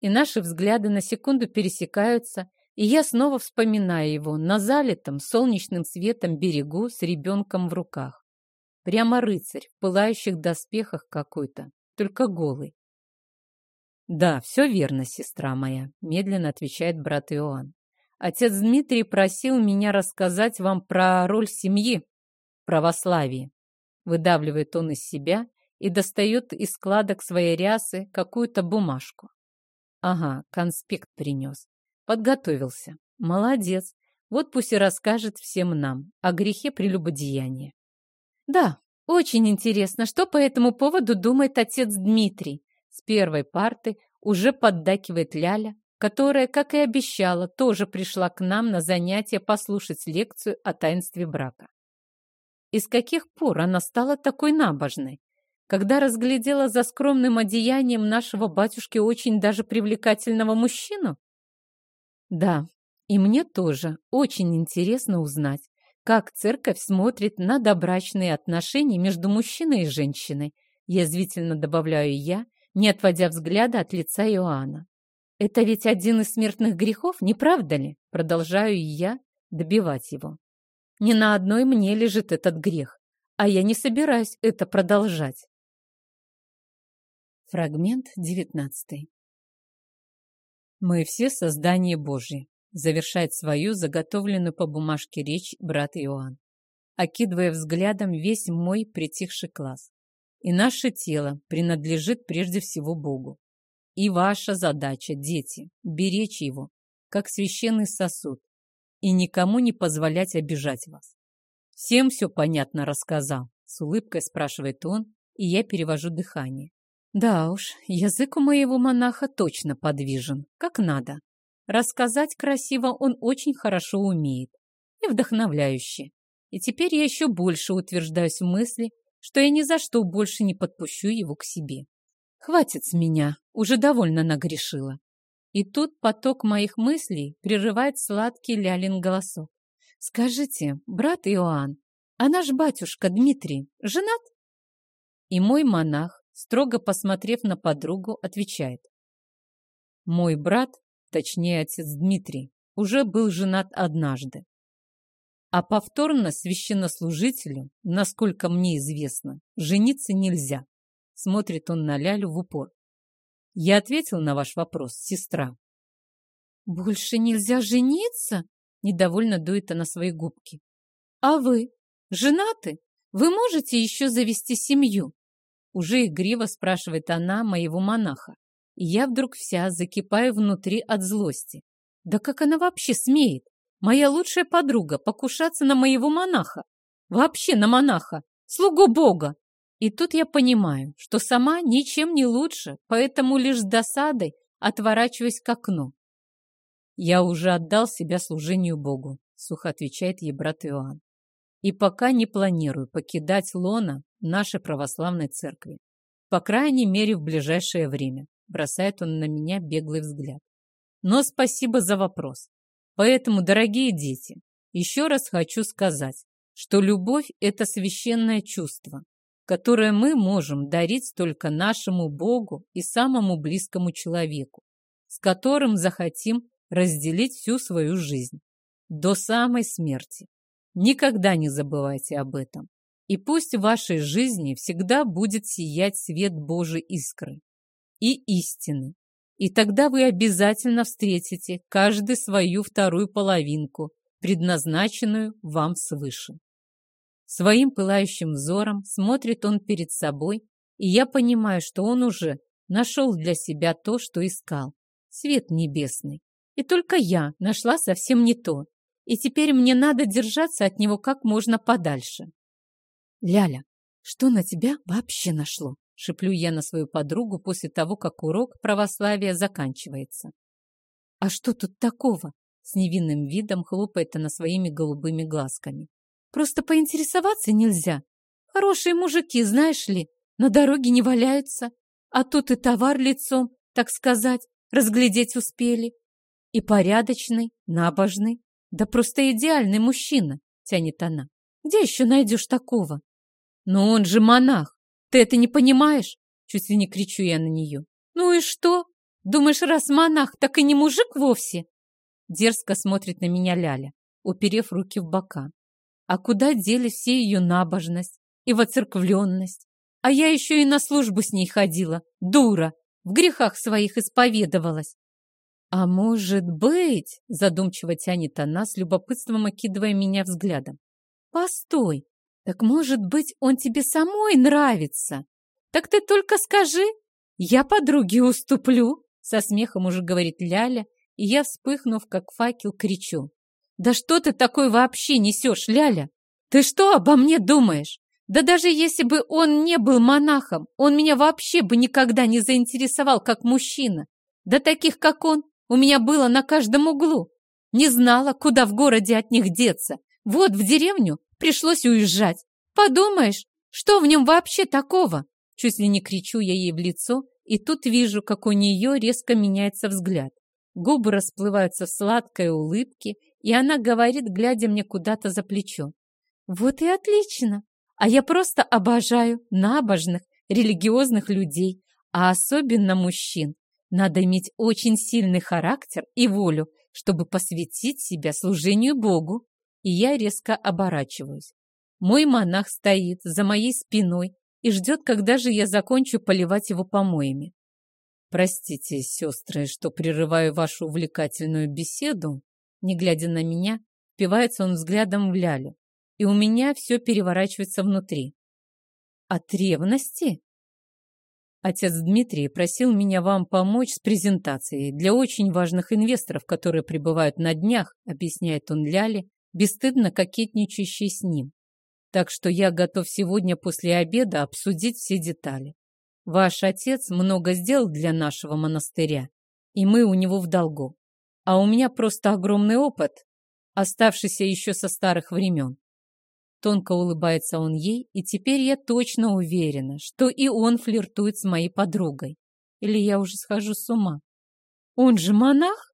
И наши взгляды на секунду пересекаются, и я снова вспоминаю его на залитом солнечным светом берегу с ребенком в руках. Прямо рыцарь в пылающих доспехах какой-то, только голый. «Да, все верно, сестра моя», — медленно отвечает брат Иоанн. «Отец Дмитрий просил меня рассказать вам про роль семьи в православии». Выдавливает он из себя и достает из складок своей рясы какую-то бумажку. Ага, конспект принес. Подготовился. Молодец. Вот пусть и расскажет всем нам о грехе прелюбодеяния. Да, очень интересно, что по этому поводу думает отец Дмитрий. С первой парты уже поддакивает Ляля, которая, как и обещала, тоже пришла к нам на занятие послушать лекцию о таинстве брака. И с каких пор она стала такой набожной? Когда разглядела за скромным одеянием нашего батюшки очень даже привлекательного мужчину? Да, и мне тоже очень интересно узнать, как церковь смотрит на добрачные отношения между мужчиной и женщиной, язвительно добавляю я, не отводя взгляда от лица Иоанна. Это ведь один из смертных грехов, не правда ли? Продолжаю я добивать его. Не на одной мне лежит этот грех, а я не собираюсь это продолжать. Фрагмент девятнадцатый. Мы все создание Божье, завершает свою заготовленную по бумажке речь брат Иоанн, окидывая взглядом весь мой притихший класс. И наше тело принадлежит прежде всего Богу. И ваша задача, дети, беречь его, как священный сосуд, и никому не позволять обижать вас. Всем все понятно рассказал, с улыбкой спрашивает он, и я перевожу дыхание. Да уж, язык у моего монаха точно подвижен, как надо. Рассказать красиво он очень хорошо умеет и вдохновляюще. И теперь я еще больше утверждаюсь в мысли, что я ни за что больше не подпущу его к себе. Хватит с меня, уже довольно нагрешила. И тут поток моих мыслей прерывает сладкий лялин голосок. Скажите, брат Иоанн, а наш батюшка Дмитрий женат? И мой монах строго посмотрев на подругу, отвечает. Мой брат, точнее отец Дмитрий, уже был женат однажды. А повторно священнослужителю, насколько мне известно, жениться нельзя. Смотрит он на Лялю в упор. Я ответил на ваш вопрос, сестра. Больше нельзя жениться? Недовольно дует она свои губки. А вы? Женаты? Вы можете еще завести семью? Уже игриво спрашивает она моего монаха. И я вдруг вся закипаю внутри от злости. Да как она вообще смеет? Моя лучшая подруга покушаться на моего монаха. Вообще на монаха. Слугу Бога. И тут я понимаю, что сама ничем не лучше, поэтому лишь с досадой отворачиваюсь к окну. Я уже отдал себя служению Богу, сухо отвечает ей брат Иоанн. И пока не планирую покидать лона нашей православной церкви. По крайней мере, в ближайшее время. Бросает он на меня беглый взгляд. Но спасибо за вопрос. Поэтому, дорогие дети, еще раз хочу сказать, что любовь – это священное чувство, которое мы можем дарить только нашему Богу и самому близкому человеку, с которым захотим разделить всю свою жизнь. До самой смерти. Никогда не забывайте об этом. И пусть в вашей жизни всегда будет сиять свет Божьей искры и истины. И тогда вы обязательно встретите каждый свою вторую половинку, предназначенную вам свыше. Своим пылающим взором смотрит он перед собой, и я понимаю, что он уже нашел для себя то, что искал. Свет небесный. И только я нашла совсем не то. И теперь мне надо держаться от него как можно подальше. Ляля, что на тебя вообще нашло? Шеплю я на свою подругу после того, как урок православия заканчивается. А что тут такого? С невинным видом хлопает она своими голубыми глазками. Просто поинтересоваться нельзя. Хорошие мужики, знаешь ли, на дороге не валяются. А тут и товар лицом, так сказать, разглядеть успели. И порядочный, набожный, да просто идеальный мужчина, тянет она. Где еще найдешь такого? Но он же монах. Ты это не понимаешь? Чуть ли не кричу я на нее. Ну и что? Думаешь, раз монах, так и не мужик вовсе? Дерзко смотрит на меня Ляля, уперев руки в бока. А куда дели все ее набожность и воцерквленность? А я еще и на службу с ней ходила, дура, в грехах своих исповедовалась. А может быть, задумчиво тянет она, с любопытством окидывая меня взглядом. Постой, так может быть, он тебе самой нравится? Так ты только скажи, я подруге уступлю, со смехом уже говорит Ляля, и я, вспыхнув, как факел, кричу. Да что ты такой вообще несешь, Ляля? Ты что обо мне думаешь? Да даже если бы он не был монахом, он меня вообще бы никогда не заинтересовал как мужчина. Да таких, как он, у меня было на каждом углу. Не знала, куда в городе от них деться. Вот в деревню пришлось уезжать. Подумаешь, что в нем вообще такого? Чуть ли не кричу я ей в лицо, и тут вижу, как у нее резко меняется взгляд. Губы расплываются в сладкой улыбке, и она говорит, глядя мне куда-то за плечо. Вот и отлично. А я просто обожаю набожных, религиозных людей, а особенно мужчин. Надо иметь очень сильный характер и волю, чтобы посвятить себя служению Богу. И я резко оборачиваюсь. Мой монах стоит за моей спиной и ждет, когда же я закончу поливать его помоями. Простите, сестры, что прерываю вашу увлекательную беседу. Не глядя на меня, впивается он взглядом в Лялю и у меня все переворачивается внутри. От ревности? Отец Дмитрий просил меня вам помочь с презентацией для очень важных инвесторов, которые прибывают на днях, объясняет он Ляле, бесстыдно кокетничающий с ним. Так что я готов сегодня после обеда обсудить все детали. Ваш отец много сделал для нашего монастыря, и мы у него в долгу. А у меня просто огромный опыт, оставшийся еще со старых времен. Тонко улыбается он ей, и теперь я точно уверена, что и он флиртует с моей подругой. Или я уже схожу с ума? Он же монах?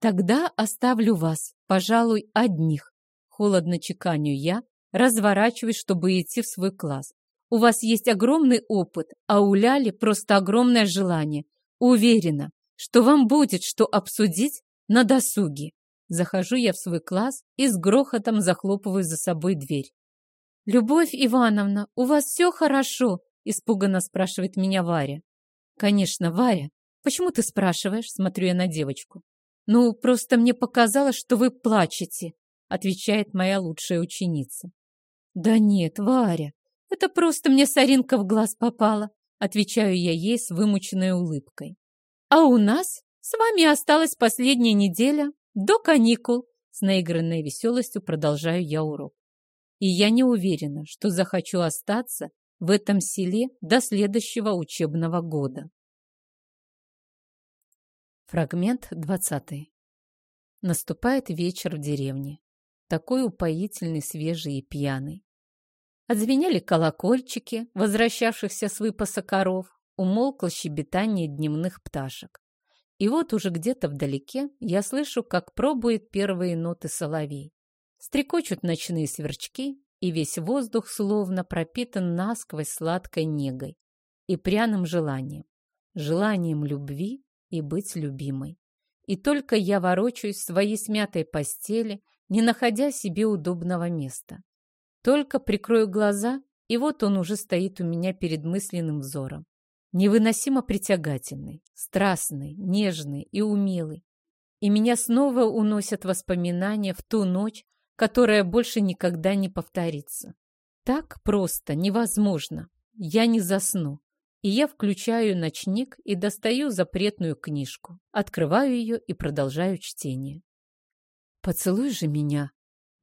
Тогда оставлю вас, пожалуй, одних. Холодно чеканю я, разворачиваюсь, чтобы идти в свой класс. У вас есть огромный опыт, а у Ляли просто огромное желание. Уверена, что вам будет что обсудить на досуге. Захожу я в свой класс и с грохотом захлопываю за собой дверь. «Любовь Ивановна, у вас все хорошо?» – испуганно спрашивает меня Варя. «Конечно, Варя. Почему ты спрашиваешь?» – смотрю я на девочку. «Ну, просто мне показалось, что вы плачете», – отвечает моя лучшая ученица. «Да нет, Варя, это просто мне соринка в глаз попала», – отвечаю я ей с вымученной улыбкой. «А у нас с вами осталась последняя неделя до каникул. С наигранной веселостью продолжаю я урок. И я не уверена, что захочу остаться в этом селе до следующего учебного года. Фрагмент 20. Наступает вечер в деревне. Такой упоительный, свежий и пьяный. Отзвенели колокольчики, возвращавшихся с выпаса коров, умолкло щебетание дневных пташек. И вот уже где-то вдалеке я слышу, как пробует первые ноты соловей. Стрекочут ночные сверчки, и весь воздух словно пропитан насквозь сладкой негой и пряным желанием. Желанием любви и быть любимой. и только я ворочаюсь в своей смятой постели, не находя себе удобного места. Только прикрою глаза, и вот он уже стоит у меня перед мысленным взором. Невыносимо притягательный, страстный, нежный и умелый. И меня снова уносят воспоминания в ту ночь, которая больше никогда не повторится. Так просто невозможно. Я не засну. И я включаю ночник и достаю запретную книжку, открываю ее и продолжаю чтение. «Поцелуй же меня!»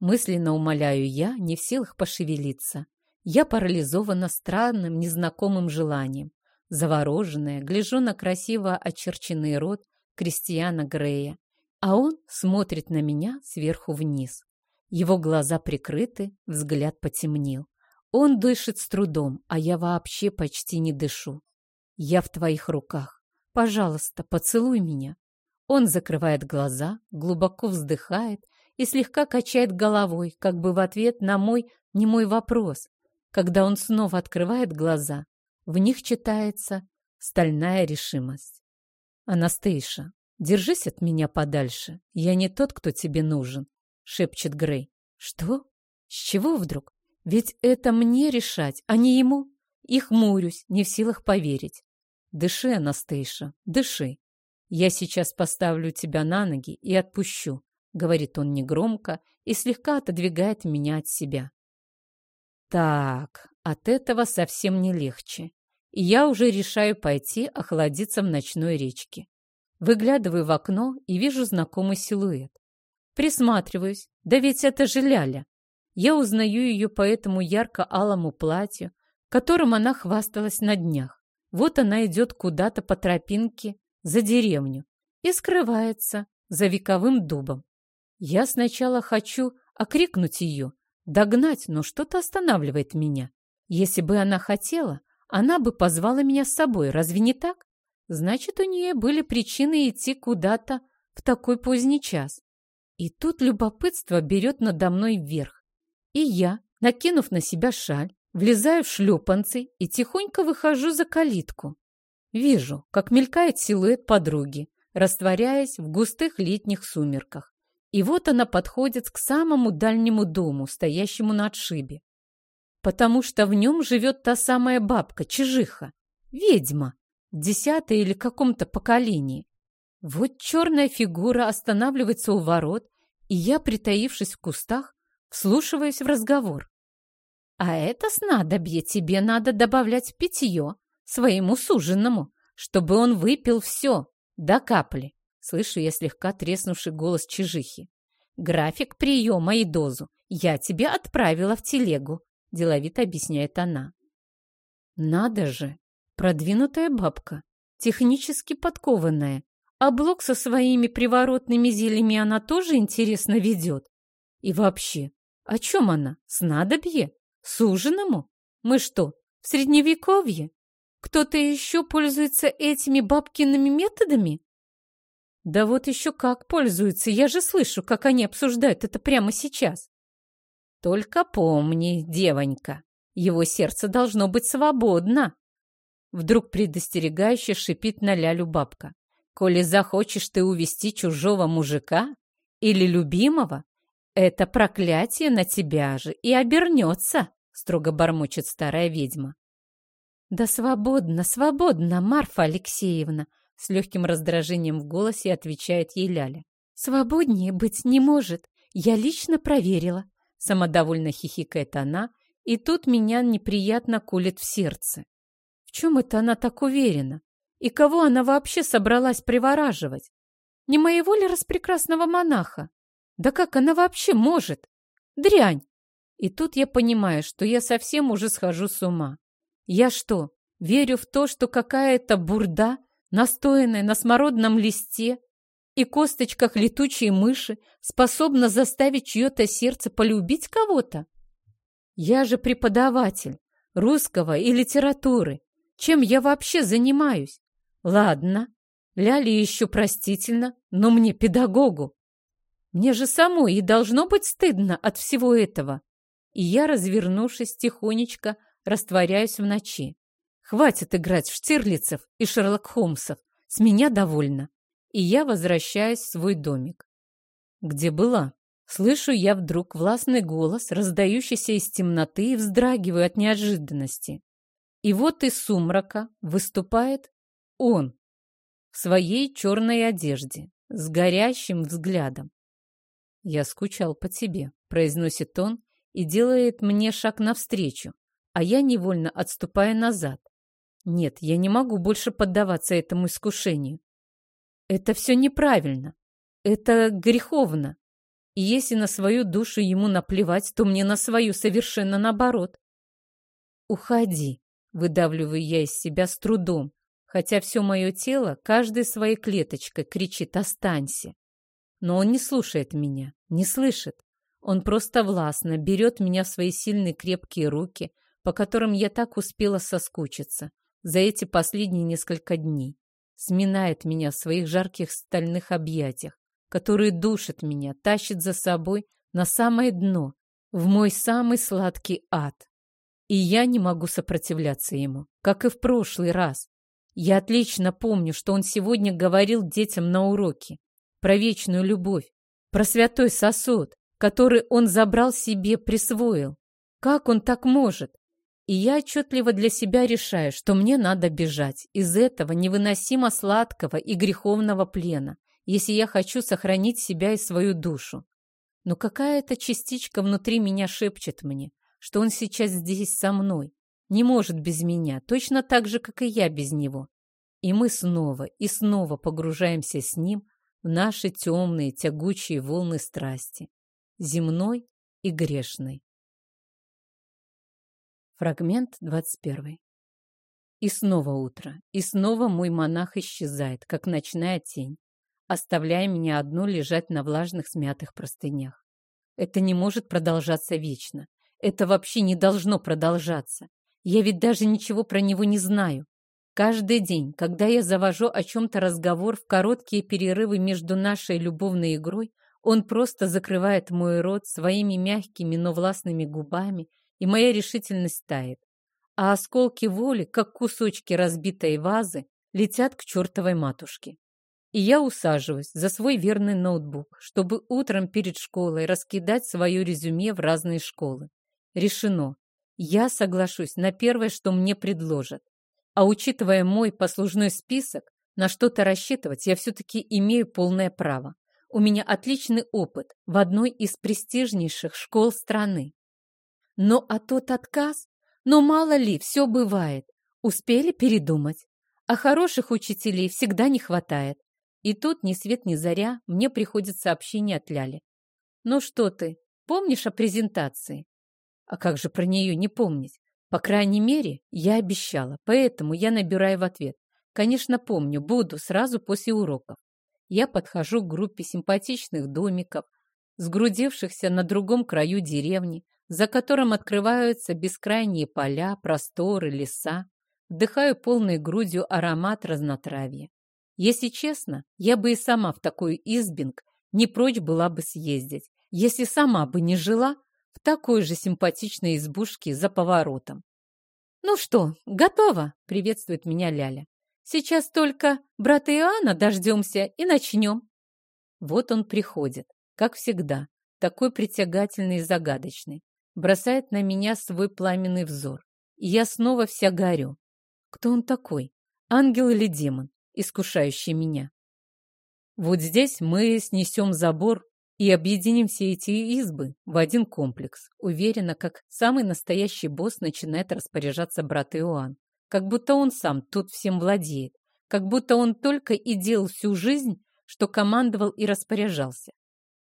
Мысленно умоляю я, не в силах пошевелиться. Я парализована странным, незнакомым желанием. Завороженная, гляжу на красиво очерченный рот Кристиана Грея, а он смотрит на меня сверху вниз. Его глаза прикрыты, взгляд потемнел. Он дышит с трудом, а я вообще почти не дышу. Я в твоих руках. Пожалуйста, поцелуй меня. Он закрывает глаза, глубоко вздыхает и слегка качает головой, как бы в ответ на мой немой вопрос. Когда он снова открывает глаза, в них читается стальная решимость. «Анастейша, держись от меня подальше. Я не тот, кто тебе нужен», — шепчет Грей. «Что? С чего вдруг? Ведь это мне решать, а не ему. И хмурюсь, не в силах поверить. Дыши, Анастейша, дыши. Я сейчас поставлю тебя на ноги и отпущу, говорит он негромко и слегка отодвигает меня от себя. Так, от этого совсем не легче. Я уже решаю пойти охладиться в ночной речке. Выглядываю в окно и вижу знакомый силуэт. Присматриваюсь. Да ведь это же Ляля. Я узнаю ее по этому ярко-алому платью, которым она хвасталась на днях. Вот она идет куда-то по тропинке за деревню и скрывается за вековым дубом. Я сначала хочу окрикнуть ее, догнать, но что-то останавливает меня. Если бы она хотела, она бы позвала меня с собой, разве не так? Значит, у нее были причины идти куда-то в такой поздний час. И тут любопытство берет надо мной вверх. И я, накинув на себя шаль, влезаю в шлепанцы и тихонько выхожу за калитку. Вижу, как мелькает силуэт подруги, растворяясь в густых летних сумерках. И вот она подходит к самому дальнему дому, стоящему на отшибе. Потому что в нем живет та самая бабка, чижиха, ведьма, десятое или каком-то поколении. Вот черная фигура останавливается у ворот, и я, притаившись в кустах, вслушиваясь в разговор. «А это снадобье тебе надо добавлять в питье своему суженому, чтобы он выпил все, до капли», слышу я слегка треснувший голос чижихи. «График приема и дозу я тебе отправила в телегу», деловито объясняет она. «Надо же! Продвинутая бабка, технически подкованная, а блок со своими приворотными зельями она тоже интересно ведет. И вообще, о чем она? Снадобье? Суженому? Мы что, в средневековье? Кто-то еще пользуется этими бабкиными методами? Да вот еще как пользуются, я же слышу, как они обсуждают это прямо сейчас. Только помни, девонька, его сердце должно быть свободно. Вдруг предостерегающе шипит на лялю бабка. Коли захочешь ты увести чужого мужика или любимого, «Это проклятие на тебя же и обернется», — строго бормочет старая ведьма. «Да свободно, свободно, Марфа Алексеевна!» С легким раздражением в голосе отвечает ей Ляля. «Свободнее быть не может. Я лично проверила». Самодовольно хихикает она, и тут меня неприятно колет в сердце. В чем это она так уверена? И кого она вообще собралась привораживать? Не моего ли распрекрасного монаха? Да как она вообще может? Дрянь! И тут я понимаю, что я совсем уже схожу с ума. Я что, верю в то, что какая-то бурда, настоянная на смородном листе и косточках летучей мыши, способна заставить чье-то сердце полюбить кого-то? Я же преподаватель русского и литературы. Чем я вообще занимаюсь? Ладно, Ляли еще простительно, но мне педагогу. Мне же самой и должно быть стыдно от всего этого. И я, развернувшись тихонечко, растворяюсь в ночи. Хватит играть в Штирлицев и Шерлок Холмсов. С меня довольно. И я возвращаюсь в свой домик. Где была? Слышу я вдруг властный голос, раздающийся из темноты, и вздрагиваю от неожиданности. И вот из сумрака выступает он в своей черной одежде, с горящим взглядом. «Я скучал по тебе», — произносит он и делает мне шаг навстречу, а я невольно отступаю назад. Нет, я не могу больше поддаваться этому искушению. Это все неправильно. Это греховно. И если на свою душу ему наплевать, то мне на свою совершенно наоборот. «Уходи», — выдавливаю я из себя с трудом, хотя все мое тело, каждой своей клеточкой кричит «останься». Но он не слушает меня, не слышит. Он просто властно берет меня в свои сильные крепкие руки, по которым я так успела соскучиться за эти последние несколько дней. Сминает меня в своих жарких стальных объятиях, которые душат меня, тащит за собой на самое дно, в мой самый сладкий ад. И я не могу сопротивляться ему, как и в прошлый раз. Я отлично помню, что он сегодня говорил детям на уроке про вечную любовь, про святой сосуд, который он забрал себе, присвоил. Как он так может? И я отчетливо для себя решаю, что мне надо бежать из этого невыносимо сладкого и греховного плена, если я хочу сохранить себя и свою душу. Но какая-то частичка внутри меня шепчет мне, что он сейчас здесь со мной, не может без меня, точно так же, как и я без него. И мы снова и снова погружаемся с ним в наши темные тягучие волны страсти, земной и грешной. Фрагмент 21. И снова утро, и снова мой монах исчезает, как ночная тень, оставляя меня одну лежать на влажных смятых простынях. Это не может продолжаться вечно. Это вообще не должно продолжаться. Я ведь даже ничего про него не знаю. Каждый день, когда я завожу о чем-то разговор в короткие перерывы между нашей любовной игрой, он просто закрывает мой рот своими мягкими, но властными губами, и моя решительность тает. А осколки воли, как кусочки разбитой вазы, летят к чертовой матушке. И я усаживаюсь за свой верный ноутбук, чтобы утром перед школой раскидать свое резюме в разные школы. Решено. Я соглашусь на первое, что мне предложат. А учитывая мой послужной список, на что-то рассчитывать я все-таки имею полное право. У меня отличный опыт в одной из престижнейших школ страны. Но а тот отказ? Но мало ли, все бывает. Успели передумать. А хороших учителей всегда не хватает. И тут ни свет ни заря мне приходит сообщение от Ляли. «Ну что ты, помнишь о презентации?» А как же про нее не помнить? По крайней мере, я обещала, поэтому я набираю в ответ. Конечно, помню, буду сразу после уроков. Я подхожу к группе симпатичных домиков, сгрудившихся на другом краю деревни, за которым открываются бескрайние поля, просторы, леса. Вдыхаю полной грудью аромат разнотравья. Если честно, я бы и сама в такой избинг не прочь была бы съездить, если сама бы не жила в такой же симпатичной избушке за поворотом. «Ну что, готово?» — приветствует меня Ляля. «Сейчас только брата Иоанна дождемся и начнем». Вот он приходит, как всегда, такой притягательный и загадочный, бросает на меня свой пламенный взор, и я снова вся горю. Кто он такой? Ангел или демон, искушающий меня? Вот здесь мы снесем забор и объединим все эти избы в один комплекс. Уверена, как самый настоящий босс начинает распоряжаться брат Иоанн. Как будто он сам тут всем владеет. Как будто он только и делал всю жизнь, что командовал и распоряжался.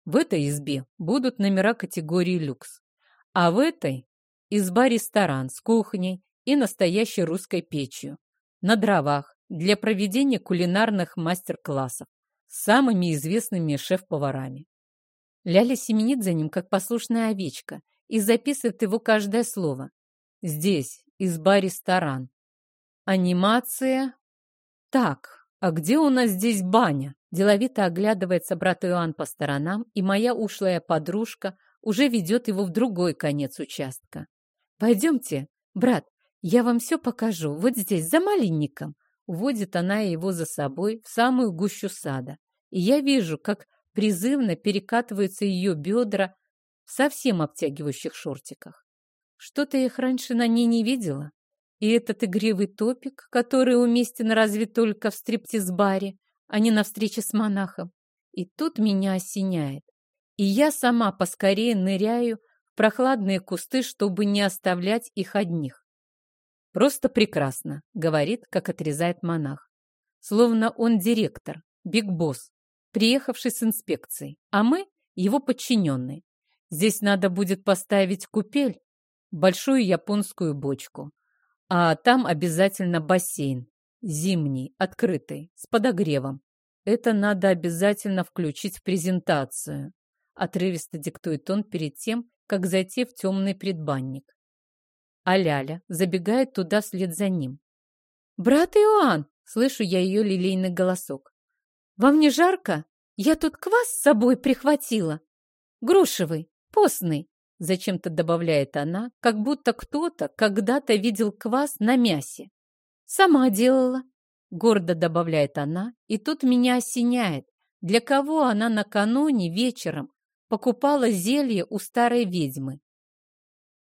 В этой избе будут номера категории люкс. А в этой изба-ресторан с кухней и настоящей русской печью. На дровах для проведения кулинарных мастер-классов с самыми известными шеф-поварами. Ляля семенит за ним, как послушная овечка, и записывает его каждое слово. Здесь изба-ресторан. Анимация. Так, а где у нас здесь баня? Деловито оглядывается брат Иоанн по сторонам, и моя ушлая подружка уже ведет его в другой конец участка. Пойдемте, брат, я вам все покажу, вот здесь, за малинником. Уводит она его за собой в самую гущу сада. И я вижу, как призывно перекатываются ее бедра в совсем обтягивающих шортиках. Что-то я их раньше на ней не видела. И этот игривый топик, который уместен разве только в стриптиз-баре, а не на встрече с монахом. И тут меня осеняет. И я сама поскорее ныряю в прохладные кусты, чтобы не оставлять их одних. «Просто прекрасно», — говорит, как отрезает монах. Словно он директор, биг-босс, приехавший с инспекцией, а мы — его подчиненные. Здесь надо будет поставить купель, большую японскую бочку, а там обязательно бассейн, зимний, открытый, с подогревом. Это надо обязательно включить в презентацию. Отрывисто диктует он перед тем, как зайти в темный предбанник. А Ляля забегает туда вслед за ним. «Брат Иоанн!» — слышу я ее лилейный голосок. «Вам не жарко? Я тут квас с собой прихватила. Грушевый, постный. Зачем-то добавляет она, как будто кто-то когда-то видел квас на мясе. Сама делала. Гордо добавляет она, и тут меня осеняет, для кого она накануне вечером покупала зелье у старой ведьмы.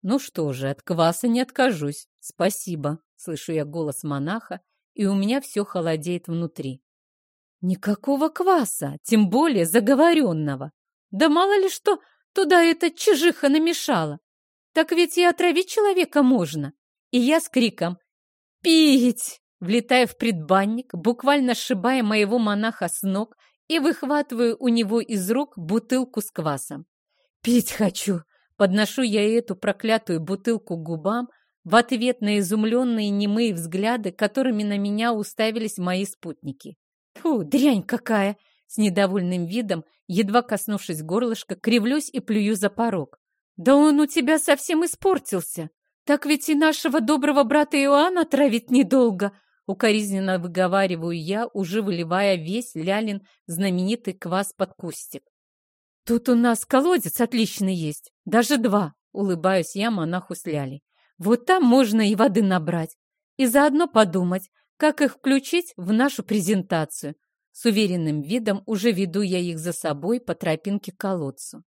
Ну что же, от кваса не откажусь. Спасибо, слышу я голос монаха, и у меня все холодеет внутри. Никакого кваса, тем более заговоренного. Да мало ли что Туда эта чижиха намешала. Так ведь и отравить человека можно. И я с криком «Пить!» влетаю в предбанник, буквально сшибая моего монаха с ног и выхватываю у него из рук бутылку с квасом. «Пить хочу!» Подношу я эту проклятую бутылку к губам в ответ на изумленные немые взгляды, которыми на меня уставились мои спутники. «Фу, дрянь какая!» С недовольным видом, едва коснувшись горлышка, кривлюсь и плюю за порог. «Да он у тебя совсем испортился! Так ведь и нашего доброго брата Иоанна травить недолго!» Укоризненно выговариваю я, уже выливая весь лялин знаменитый квас под кустик. «Тут у нас колодец отличный есть, даже два!» Улыбаюсь я монаху с лялей. «Вот там можно и воды набрать, и заодно подумать, как их включить в нашу презентацию. С уверенным видом уже веду я их за собой по тропинке к колодцу.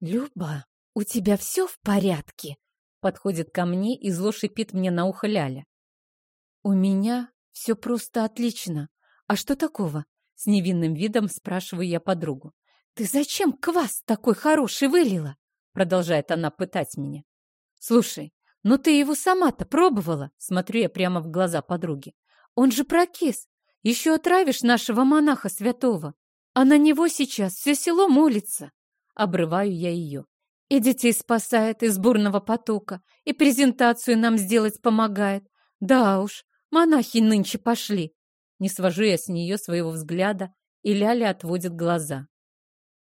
«Люба, у тебя все в порядке?» Подходит ко мне и зло шипит мне на ухо Ляля. «У меня все просто отлично. А что такого?» С невинным видом спрашиваю я подругу. «Ты зачем квас такой хороший вылила?» Продолжает она пытать меня. «Слушай, ну ты его сама-то пробовала?» Смотрю я прямо в глаза подруги. «Он же прокис. Еще отравишь нашего монаха святого, а на него сейчас все село молится. Обрываю я ее. И детей спасает из бурного потока, и презентацию нам сделать помогает. Да уж, монахи нынче пошли. Не свожу я с нее своего взгляда, и Ляля отводит глаза.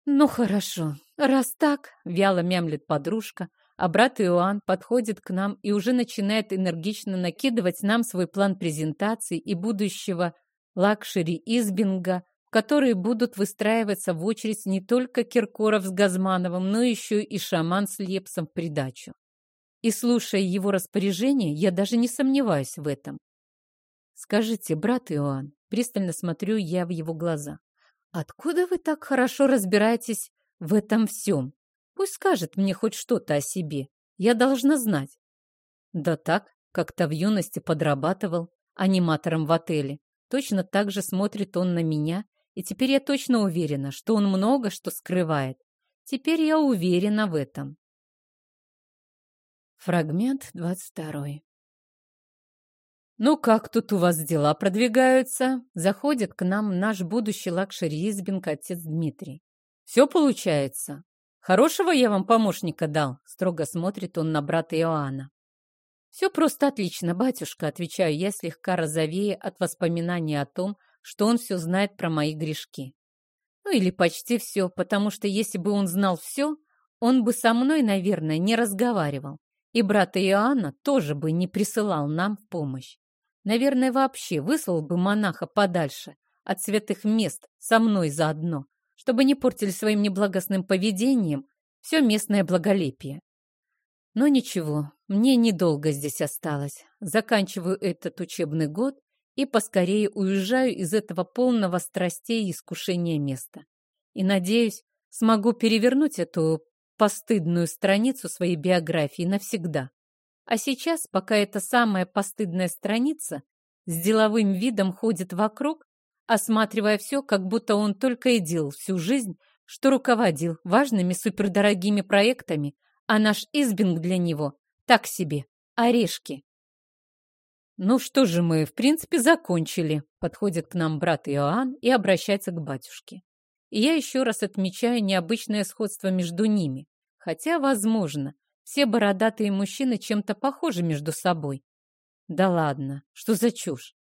Ну хорошо, раз так, вяло мямлет подружка, а брат Иоанн подходит к нам и уже начинает энергично накидывать нам свой план презентации и будущего лакшери Избинга, в которые будут выстраиваться в очередь не только Киркоров с Газмановым, но еще и шаман с Лепсом в придачу. И слушая его распоряжение, я даже не сомневаюсь в этом. Скажите, брат Иоанн, пристально смотрю я в его глаза, откуда вы так хорошо разбираетесь в этом всем? Пусть скажет мне хоть что-то о себе. Я должна знать. Да так, как-то в юности подрабатывал аниматором в отеле. Точно так же смотрит он на меня, и теперь я точно уверена, что он много что скрывает. Теперь я уверена в этом. Фрагмент 22. «Ну как тут у вас дела продвигаются?» Заходит к нам наш будущий лакшери-избинг отец Дмитрий. «Все получается. Хорошего я вам помощника дал?» Строго смотрит он на брата Иоанна. «Все просто отлично, батюшка», — отвечаю я, слегка розовея от воспоминаний о том, что он все знает про мои грешки. Ну или почти все, потому что если бы он знал все, он бы со мной, наверное, не разговаривал. И брата Иоанна тоже бы не присылал нам помощь. Наверное, вообще выслал бы монаха подальше от святых мест со мной заодно, чтобы не портили своим неблагостным поведением все местное благолепие. Но ничего, мне недолго здесь осталось. Заканчиваю этот учебный год и поскорее уезжаю из этого полного страстей и искушения места. И, надеюсь, смогу перевернуть эту постыдную страницу своей биографии навсегда. А сейчас, пока эта самая постыдная страница с деловым видом ходит вокруг, осматривая все, как будто он только и делал всю жизнь, что руководил важными супердорогими проектами, а наш избинг для него так себе, орешки. «Ну что же мы, в принципе, закончили», — подходит к нам брат Иоанн и обращается к батюшке. И я еще раз отмечаю необычное сходство между ними, хотя, возможно, все бородатые мужчины чем-то похожи между собой. Да ладно, что за чушь?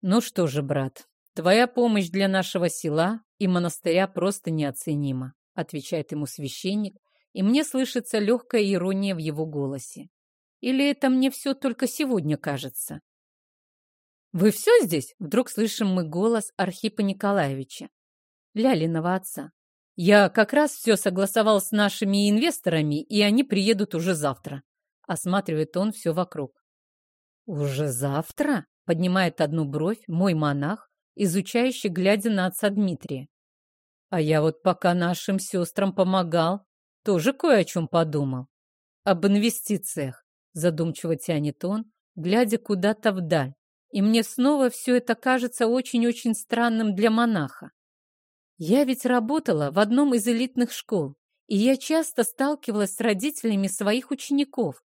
Ну что же, брат, твоя помощь для нашего села и монастыря просто неоценима, отвечает ему священник, и мне слышится легкая ирония в его голосе. Или это мне все только сегодня кажется? «Вы все здесь?» — вдруг слышим мы голос Архипа Николаевича, Лялиного отца. «Я как раз все согласовал с нашими инвесторами, и они приедут уже завтра», — осматривает он все вокруг. «Уже завтра?» — поднимает одну бровь мой монах, изучающий, глядя на отца Дмитрия. «А я вот пока нашим сестрам помогал, тоже кое о чем подумал. Об инвестициях», — задумчиво тянет он, глядя куда-то вдаль. И мне снова все это кажется очень-очень странным для монаха. Я ведь работала в одном из элитных школ, и я часто сталкивалась с родителями своих учеников,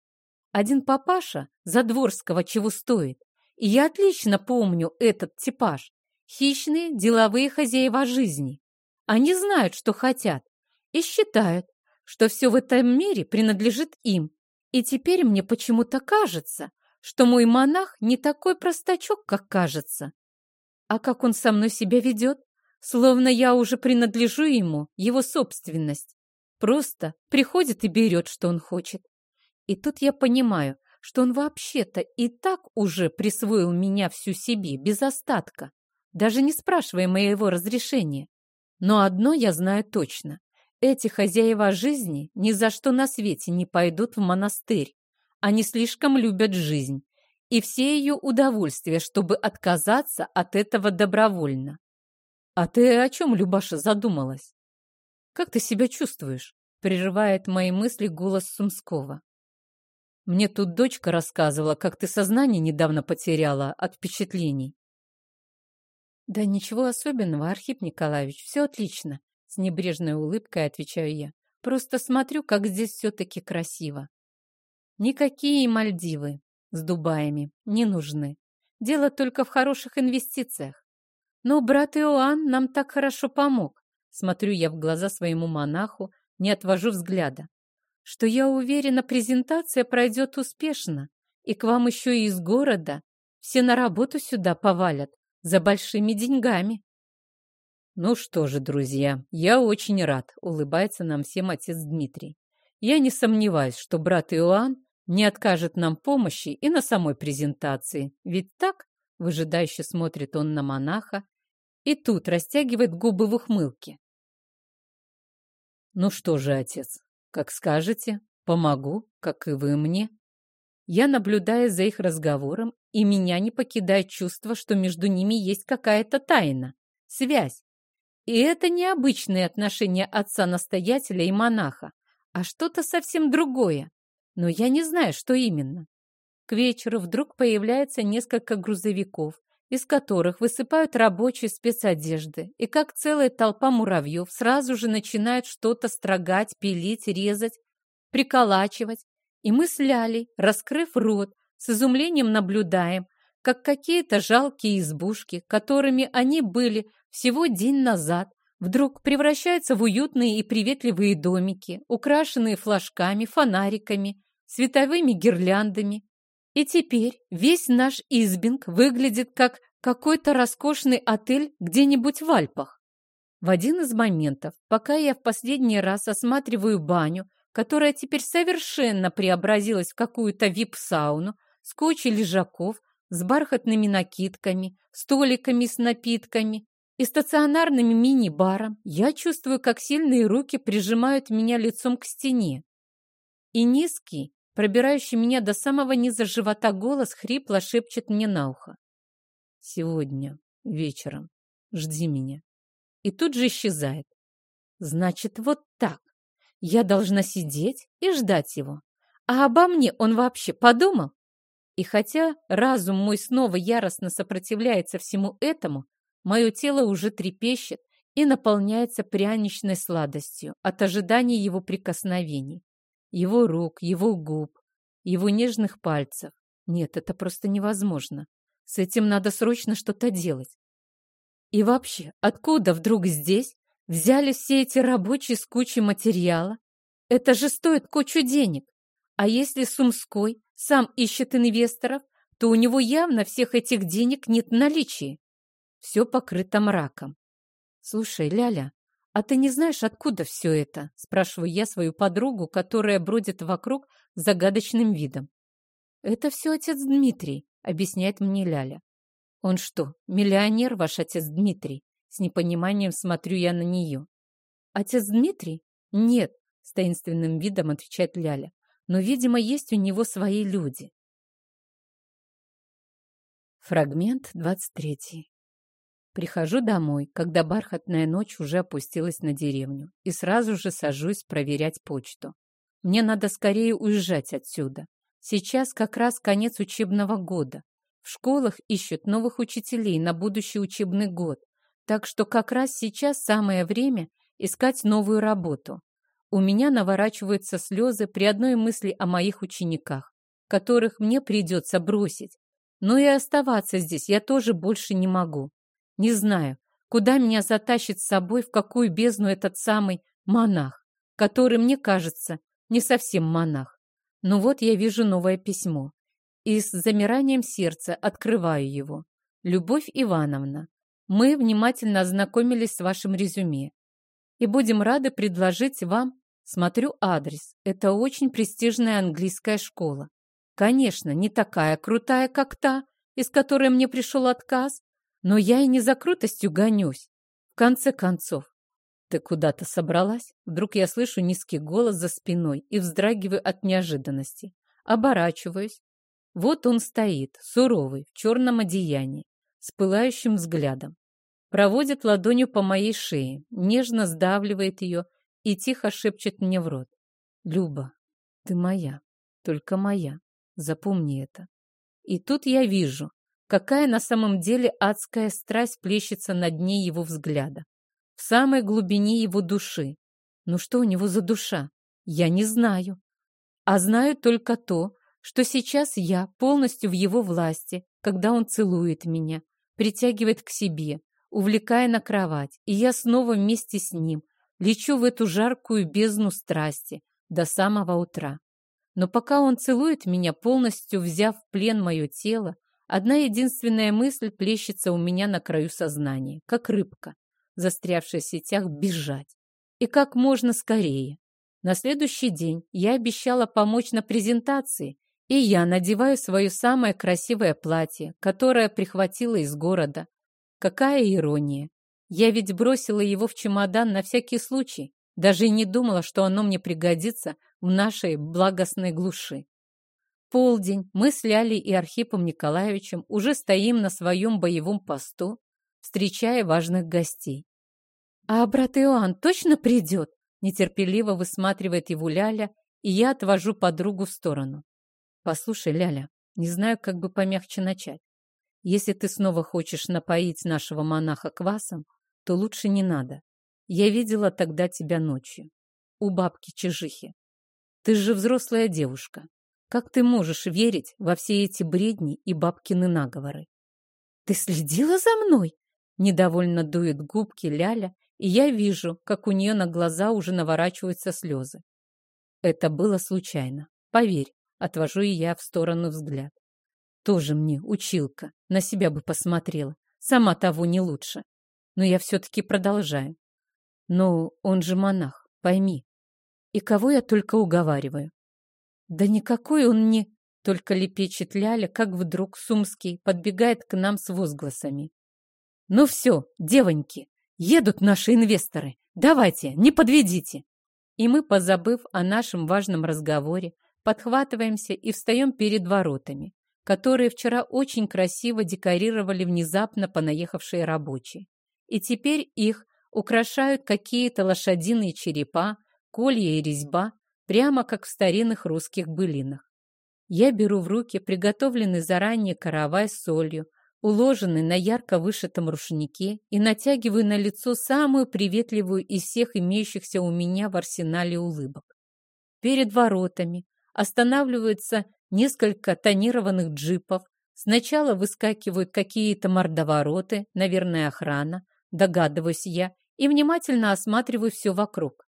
один папаша Задворского чего стоит. И я отлично помню этот типаж. Хищные деловые хозяева жизни. Они знают, что хотят, и считают, что все в этом мире принадлежит им. И теперь мне почему-то кажется, что мой монах не такой простачок, как кажется. А как он со мной себя ведет? Словно я уже принадлежу ему, его собственность. Просто приходит и берет, что он хочет. И тут я понимаю, что он вообще-то и так уже присвоил меня всю себе, без остатка, даже не спрашивая моего разрешения. Но одно я знаю точно. Эти хозяева жизни ни за что на свете не пойдут в монастырь. Они слишком любят жизнь и все ее удовольствия, чтобы отказаться от этого добровольно. А ты о чем, Любаша, задумалась? Как ты себя чувствуешь? Прерывает мои мысли голос Сумского. Мне тут дочка рассказывала, как ты сознание недавно потеряла от впечатлений. Да ничего особенного, Архип Николаевич, все отлично. С небрежной улыбкой отвечаю я. Просто смотрю, как здесь все-таки красиво. Никакие Мальдивы с Дубаями не нужны. Дело только в хороших инвестициях. Но брат Иоанн нам так хорошо помог. Смотрю я в глаза своему монаху, не отвожу взгляда что я уверена, презентация пройдет успешно, и к вам еще и из города все на работу сюда повалят за большими деньгами. Ну что же, друзья, я очень рад, улыбается нам всем отец Дмитрий. Я не сомневаюсь, что брат Иоанн не откажет нам помощи и на самой презентации. Ведь так, выжидающе смотрит он на монаха, и тут растягивает губы в ухмылке. Ну что же, отец, как скажете, помогу, как и вы мне. Я наблюдаю за их разговором, и меня не покидает чувство, что между ними есть какая-то тайна, связь. И это не обычные отношения отца-настоятеля и монаха, а что-то совсем другое. Но я не знаю, что именно. К вечеру вдруг появляется несколько грузовиков, из которых высыпают рабочие спецодежды, и как целая толпа муравьев сразу же начинают что-то строгать, пилить, резать, приколачивать. И мы с Лялей, раскрыв рот, с изумлением наблюдаем, как какие-то жалкие избушки, которыми они были всего день назад, вдруг превращаются в уютные и приветливые домики, украшенные флажками, фонариками, световыми гирляндами, и теперь весь наш Избинг выглядит как какой-то роскошный отель где-нибудь в Альпах. В один из моментов, пока я в последний раз осматриваю баню, которая теперь совершенно преобразилась в какую-то вип-сауну, с кучей лежаков, с бархатными накидками, столиками с напитками и стационарным мини-баром, я чувствую, как сильные руки прижимают меня лицом к стене. И низкий, Пробирающий меня до самого низа живота голос хрипло шепчет мне на ухо. Сегодня, вечером. Жди меня. И тут же исчезает. Значит, вот так. Я должна сидеть и ждать его. А обо мне он вообще подумал? И хотя разум мой снова яростно сопротивляется всему этому, мое тело уже трепещет и наполняется пряничной сладостью от ожидания его прикосновений, его рук, его губ, его нежных пальцев. Нет, это просто невозможно. С этим надо срочно что-то делать. И вообще, откуда вдруг здесь взяли все эти рабочие с кучей материала? Это же стоит кучу денег. А если Сумской сам ищет инвесторов, то у него явно всех этих денег нет в наличии. Все покрыто мраком. Слушай, Ляля, а ты не знаешь, откуда все это? Спрашиваю я свою подругу, которая бродит вокруг загадочным видом. Это все отец Дмитрий, объясняет мне Ляля. Он что, миллионер, ваш отец Дмитрий? С непониманием смотрю я на нее. Отец Дмитрий? Нет, с таинственным видом отвечает Ляля но, видимо, есть у него свои люди. Фрагмент 23. Прихожу домой, когда бархатная ночь уже опустилась на деревню, и сразу же сажусь проверять почту. Мне надо скорее уезжать отсюда. Сейчас как раз конец учебного года. В школах ищут новых учителей на будущий учебный год, так что как раз сейчас самое время искать новую работу. У меня наворачиваются слезы при одной мысли о моих учениках, которых мне придется бросить. Но и оставаться здесь я тоже больше не могу. Не знаю, куда меня затащит с собой, в какую бездну этот самый монах, который, мне кажется, не совсем монах. Но вот я вижу новое письмо. И с замиранием сердца открываю его. Любовь Ивановна, мы внимательно ознакомились с вашим резюме и будем рады предложить вам Смотрю адрес. Это очень престижная английская школа. Конечно, не такая крутая, как та, из которой мне пришел отказ, но я и не за крутостью гонюсь. В конце концов, ты куда-то собралась? Вдруг я слышу низкий голос за спиной и вздрагиваю от неожиданности. Оборачиваюсь. Вот он стоит, суровый, в черном одеянии, с пылающим взглядом. Проводит ладонью по моей шее, нежно сдавливает ее и тихо шепчет мне в рот. «Люба, ты моя, только моя, запомни это». И тут я вижу, какая на самом деле адская страсть плещется на дне его взгляда, в самой глубине его души. Ну что у него за душа? Я не знаю. А знаю только то, что сейчас я полностью в его власти, когда он целует меня, притягивает к себе, увлекая на кровать, и я снова вместе с ним, Лечу в эту жаркую бездну страсти до самого утра. Но пока он целует меня, полностью взяв в плен мое тело, одна единственная мысль плещется у меня на краю сознания, как рыбка, застрявшая в сетях, бежать. И как можно скорее. На следующий день я обещала помочь на презентации, и я надеваю свое самое красивое платье, которое прихватила из города. Какая ирония! Я ведь бросила его в чемодан на всякий случай, даже и не думала, что оно мне пригодится в нашей благостной глуши. Полдень мы с Лялей и Архипом Николаевичем уже стоим на своем боевом посту, встречая важных гостей. «А брат Иоанн точно придет?» Нетерпеливо высматривает его Ляля, и я отвожу подругу в сторону. «Послушай, Ляля, не знаю, как бы помягче начать. Если ты снова хочешь напоить нашего монаха квасом, то лучше не надо. Я видела тогда тебя ночью. У бабки Чижихи. Ты же взрослая девушка. Как ты можешь верить во все эти бредни и бабкины наговоры? Ты следила за мной? Недовольно дует губки Ляля, и я вижу, как у нее на глаза уже наворачиваются слезы. Это было случайно. Поверь, отвожу и я в сторону взгляд. Тоже мне, училка, на себя бы посмотрела. Сама того не лучше но я все-таки продолжаю. Но он же монах, пойми. И кого я только уговариваю? Да никакой он не... Только лепечет Ляля, как вдруг Сумский подбегает к нам с возгласами. Ну все, девоньки, едут наши инвесторы. Давайте, не подведите. И мы, позабыв о нашем важном разговоре, подхватываемся и встаем перед воротами, которые вчера очень красиво декорировали внезапно понаехавшие рабочие. И теперь их украшают какие-то лошадиные черепа, колья и резьба, прямо как в старинных русских былинах. Я беру в руки приготовленный заранее каравай с солью, уложенный на ярко вышитом рушнике, и натягиваю на лицо самую приветливую из всех имеющихся у меня в арсенале улыбок. Перед воротами останавливаются несколько тонированных джипов, сначала выскакивают какие-то мордовороты, наверное, охрана, догадываюсь я, и внимательно осматриваю все вокруг.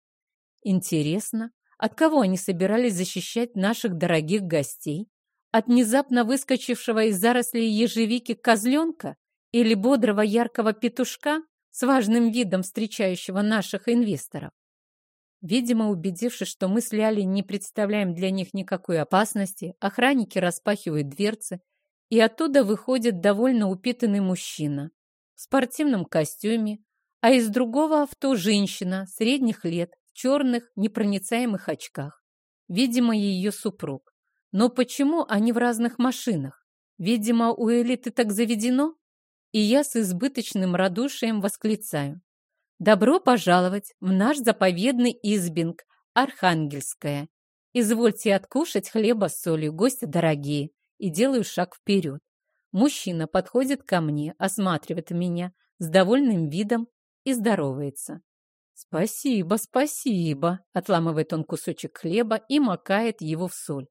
Интересно, от кого они собирались защищать наших дорогих гостей? От внезапно выскочившего из зарослей ежевики козленка или бодрого яркого петушка с важным видом встречающего наших инвесторов? Видимо, убедившись, что мы с Лялей не представляем для них никакой опасности, охранники распахивают дверцы, и оттуда выходит довольно упитанный мужчина в спортивном костюме, а из другого авто женщина средних лет черных непроницаемых очках. Видимо, ее супруг. Но почему они в разных машинах? Видимо, у элиты так заведено? И я с избыточным радушием восклицаю. Добро пожаловать в наш заповедный избинг Архангельская. Извольте откушать хлеба с солью, гости дорогие. И делаю шаг вперед. Мужчина подходит ко мне, осматривает меня с довольным видом и здоровается. «Спасибо, спасибо!» — отламывает он кусочек хлеба и макает его в соль.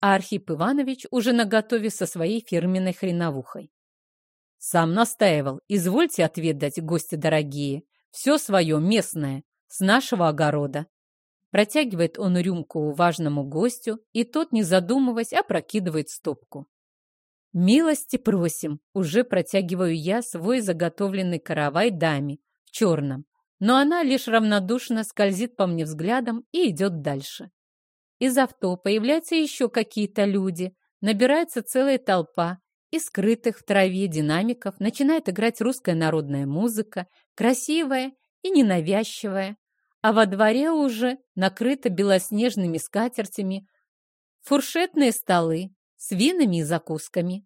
А Архип Иванович уже наготове со своей фирменной хреновухой. «Сам настаивал. Извольте отведать, гости дорогие. Все свое местное, с нашего огорода». Протягивает он рюмку важному гостю, и тот, не задумываясь, опрокидывает стопку. «Милости просим!» Уже протягиваю я свой заготовленный каравай даме в черном, но она лишь равнодушно скользит по мне взглядом и идет дальше. Из авто появляются еще какие-то люди, набирается целая толпа, и скрытых в траве динамиков начинает играть русская народная музыка, красивая и ненавязчивая, а во дворе уже накрыто белоснежными скатертями фуршетные столы с винами и закусками.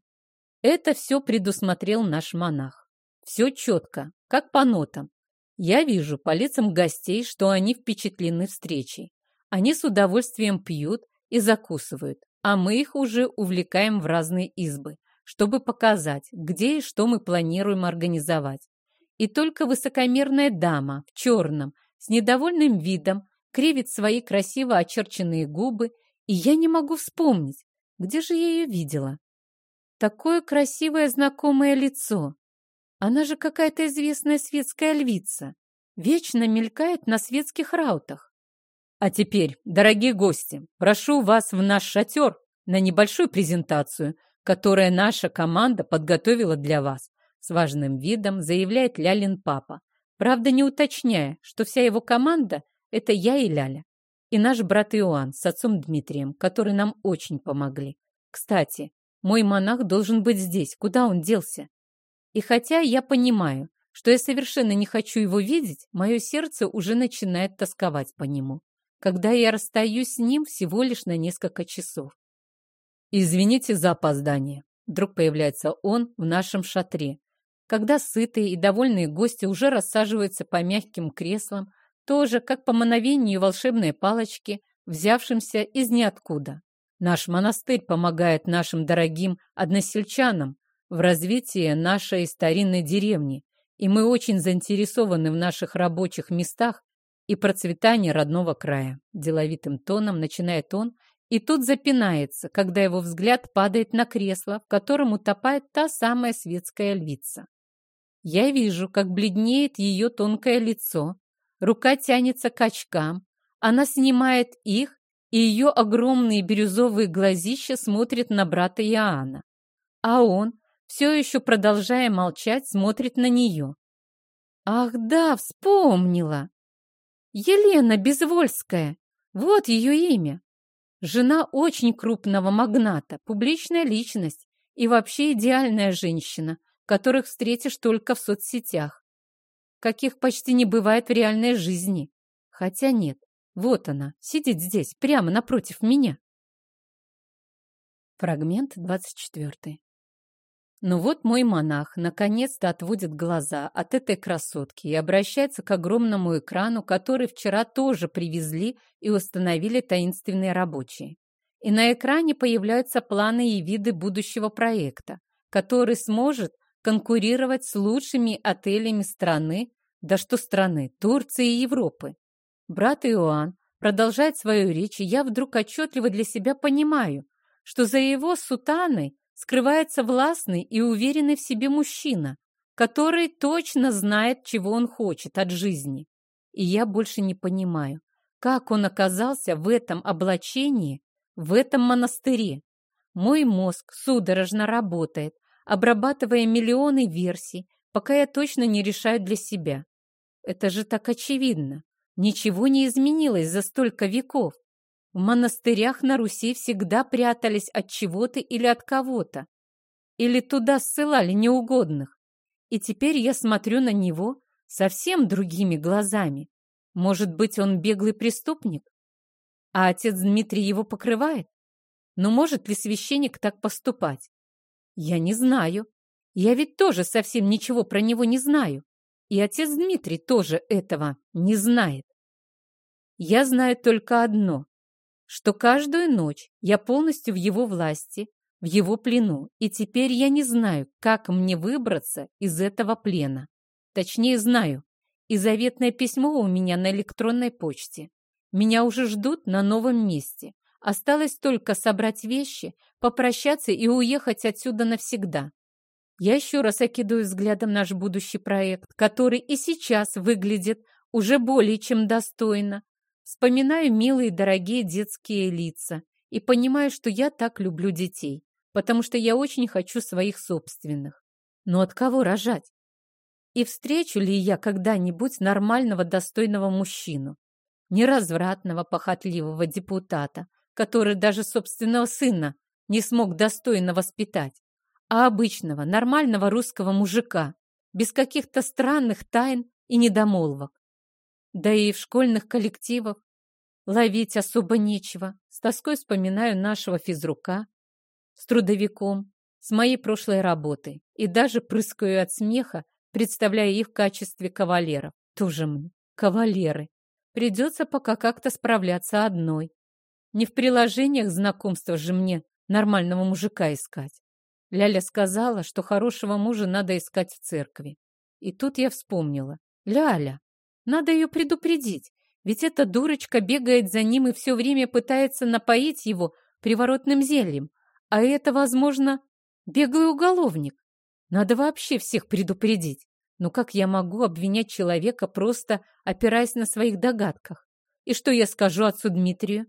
Это все предусмотрел наш монах. Все четко, как по нотам, я вижу по лицам гостей, что они впечатлены встречей. Они с удовольствием пьют и закусывают, а мы их уже увлекаем в разные избы, чтобы показать, где и что мы планируем организовать. И только высокомерная дама в черном, с недовольным видом, кривит свои красиво очерченные губы, и я не могу вспомнить, где же я ее видела. Такое красивое знакомое лицо. Она же какая-то известная светская львица. Вечно мелькает на светских раутах. А теперь, дорогие гости, прошу вас в наш шатер на небольшую презентацию, которую наша команда подготовила для вас. С важным видом заявляет Лялин папа. Правда, не уточняя, что вся его команда – это я и Ляля. И наш брат Иоанн с отцом Дмитрием, которые нам очень помогли. Кстати, мой монах должен быть здесь. Куда он делся? И хотя я понимаю, что я совершенно не хочу его видеть, мое сердце уже начинает тосковать по нему, когда я расстаюсь с ним всего лишь на несколько часов. «Извините за опоздание», — вдруг появляется он в нашем шатре. Когда сытые и довольные гости уже рассаживаются по мягким креслам, тоже, как по мановению волшебной палочки, взявшимся из ниоткуда. Наш монастырь помогает нашим дорогим односельчанам, в развитии нашей старинной деревни, и мы очень заинтересованы в наших рабочих местах и процветании родного края. Деловитым тоном начинает он, и тут запинается, когда его взгляд падает на кресло, в котором утопает та самая светская львица. Я вижу, как бледнеет ее тонкое лицо, рука тянется к очкам, она снимает их, и ее огромные бирюзовые глазища смотрят на брата Иоанна. А он, все еще продолжая молчать, смотрит на нее. Ах да, вспомнила! Елена Безвольская, вот ее имя. Жена очень крупного магната, публичная личность и вообще идеальная женщина, которых встретишь только в соцсетях. Каких почти не бывает в реальной жизни. Хотя нет, вот она, сидит здесь, прямо напротив меня. Фрагмент 24. Ну вот мой монах наконец-то отводит глаза от этой красотки и обращается к огромному экрану, который вчера тоже привезли и установили таинственные рабочие. И на экране появляются планы и виды будущего проекта, который сможет конкурировать с лучшими отелями страны, да что страны, Турции и Европы. Брат Иоанн продолжает свою речь, и я вдруг отчетливо для себя понимаю, что за его сутаной скрывается властный и уверенный в себе мужчина, который точно знает, чего он хочет от жизни. И я больше не понимаю, как он оказался в этом облачении, в этом монастыре. Мой мозг судорожно работает, обрабатывая миллионы версий, пока я точно не решаю для себя. Это же так очевидно. Ничего не изменилось за столько веков. В монастырях на Руси всегда прятались от чего-то или от кого-то. Или туда ссылали неугодных. И теперь я смотрю на него совсем другими глазами. Может быть, он беглый преступник? А отец Дмитрий его покрывает? Но может ли священник так поступать? Я не знаю. Я ведь тоже совсем ничего про него не знаю. И отец Дмитрий тоже этого не знает. Я знаю только одно что каждую ночь я полностью в его власти, в его плену, и теперь я не знаю, как мне выбраться из этого плена. Точнее, знаю, и заветное письмо у меня на электронной почте. Меня уже ждут на новом месте. Осталось только собрать вещи, попрощаться и уехать отсюда навсегда. Я еще раз окидываю взглядом наш будущий проект, который и сейчас выглядит уже более чем достойно. Вспоминаю милые дорогие детские лица и понимаю, что я так люблю детей, потому что я очень хочу своих собственных. Но от кого рожать? И встречу ли я когда-нибудь нормального достойного мужчину? Неразвратного, похотливого депутата, который даже собственного сына не смог достойно воспитать, а обычного, нормального русского мужика, без каких-то странных тайн и недомолвок. Да и в школьных коллективах ловить особо нечего. С тоской вспоминаю нашего физрука с трудовиком, с моей прошлой работы и даже прыскаю от смеха, представляя их в качестве кавалеров. Тоже мне, кавалеры. Придется пока как-то справляться одной. Не в приложениях знакомства же мне нормального мужика искать. Ляля сказала, что хорошего мужа надо искать в церкви. И тут я вспомнила. Ляля, надо ее предупредить, ведь эта дурочка бегает за ним и все время пытается напоить его приворотным зельем. А это, возможно, беглый уголовник. Надо вообще всех предупредить. Но как я могу обвинять человека, просто опираясь на своих догадках? И что я скажу отцу Дмитрию?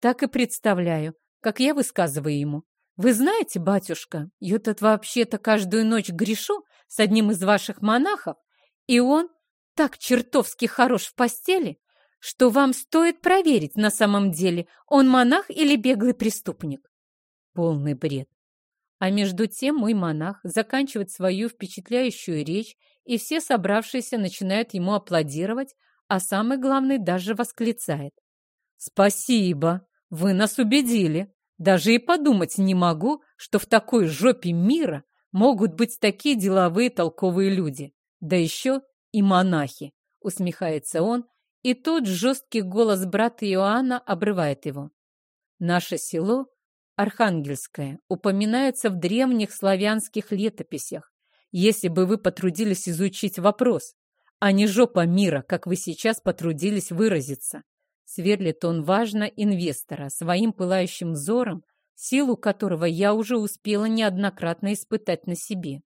Так и представляю, как я высказываю ему. Вы знаете, батюшка, я тут вообще-то каждую ночь грешу с одним из ваших монахов, и он так чертовски хорош в постели, что вам стоит проверить на самом деле, он монах или беглый преступник. Полный бред. А между тем мой монах заканчивает свою впечатляющую речь, и все собравшиеся начинают ему аплодировать, а самый главный даже восклицает. «Спасибо! Вы нас убедили! Даже и подумать не могу, что в такой жопе мира могут быть такие деловые толковые люди. Да еще и монахи, усмехается он, и тут жесткий голос брата Иоанна обрывает его. Наше село, Архангельское, упоминается в древних славянских летописях, если бы вы потрудились изучить вопрос, а не жопа мира, как вы сейчас потрудились выразиться. Сверлит он важно инвестора своим пылающим взором, силу которого я уже успела неоднократно испытать на себе.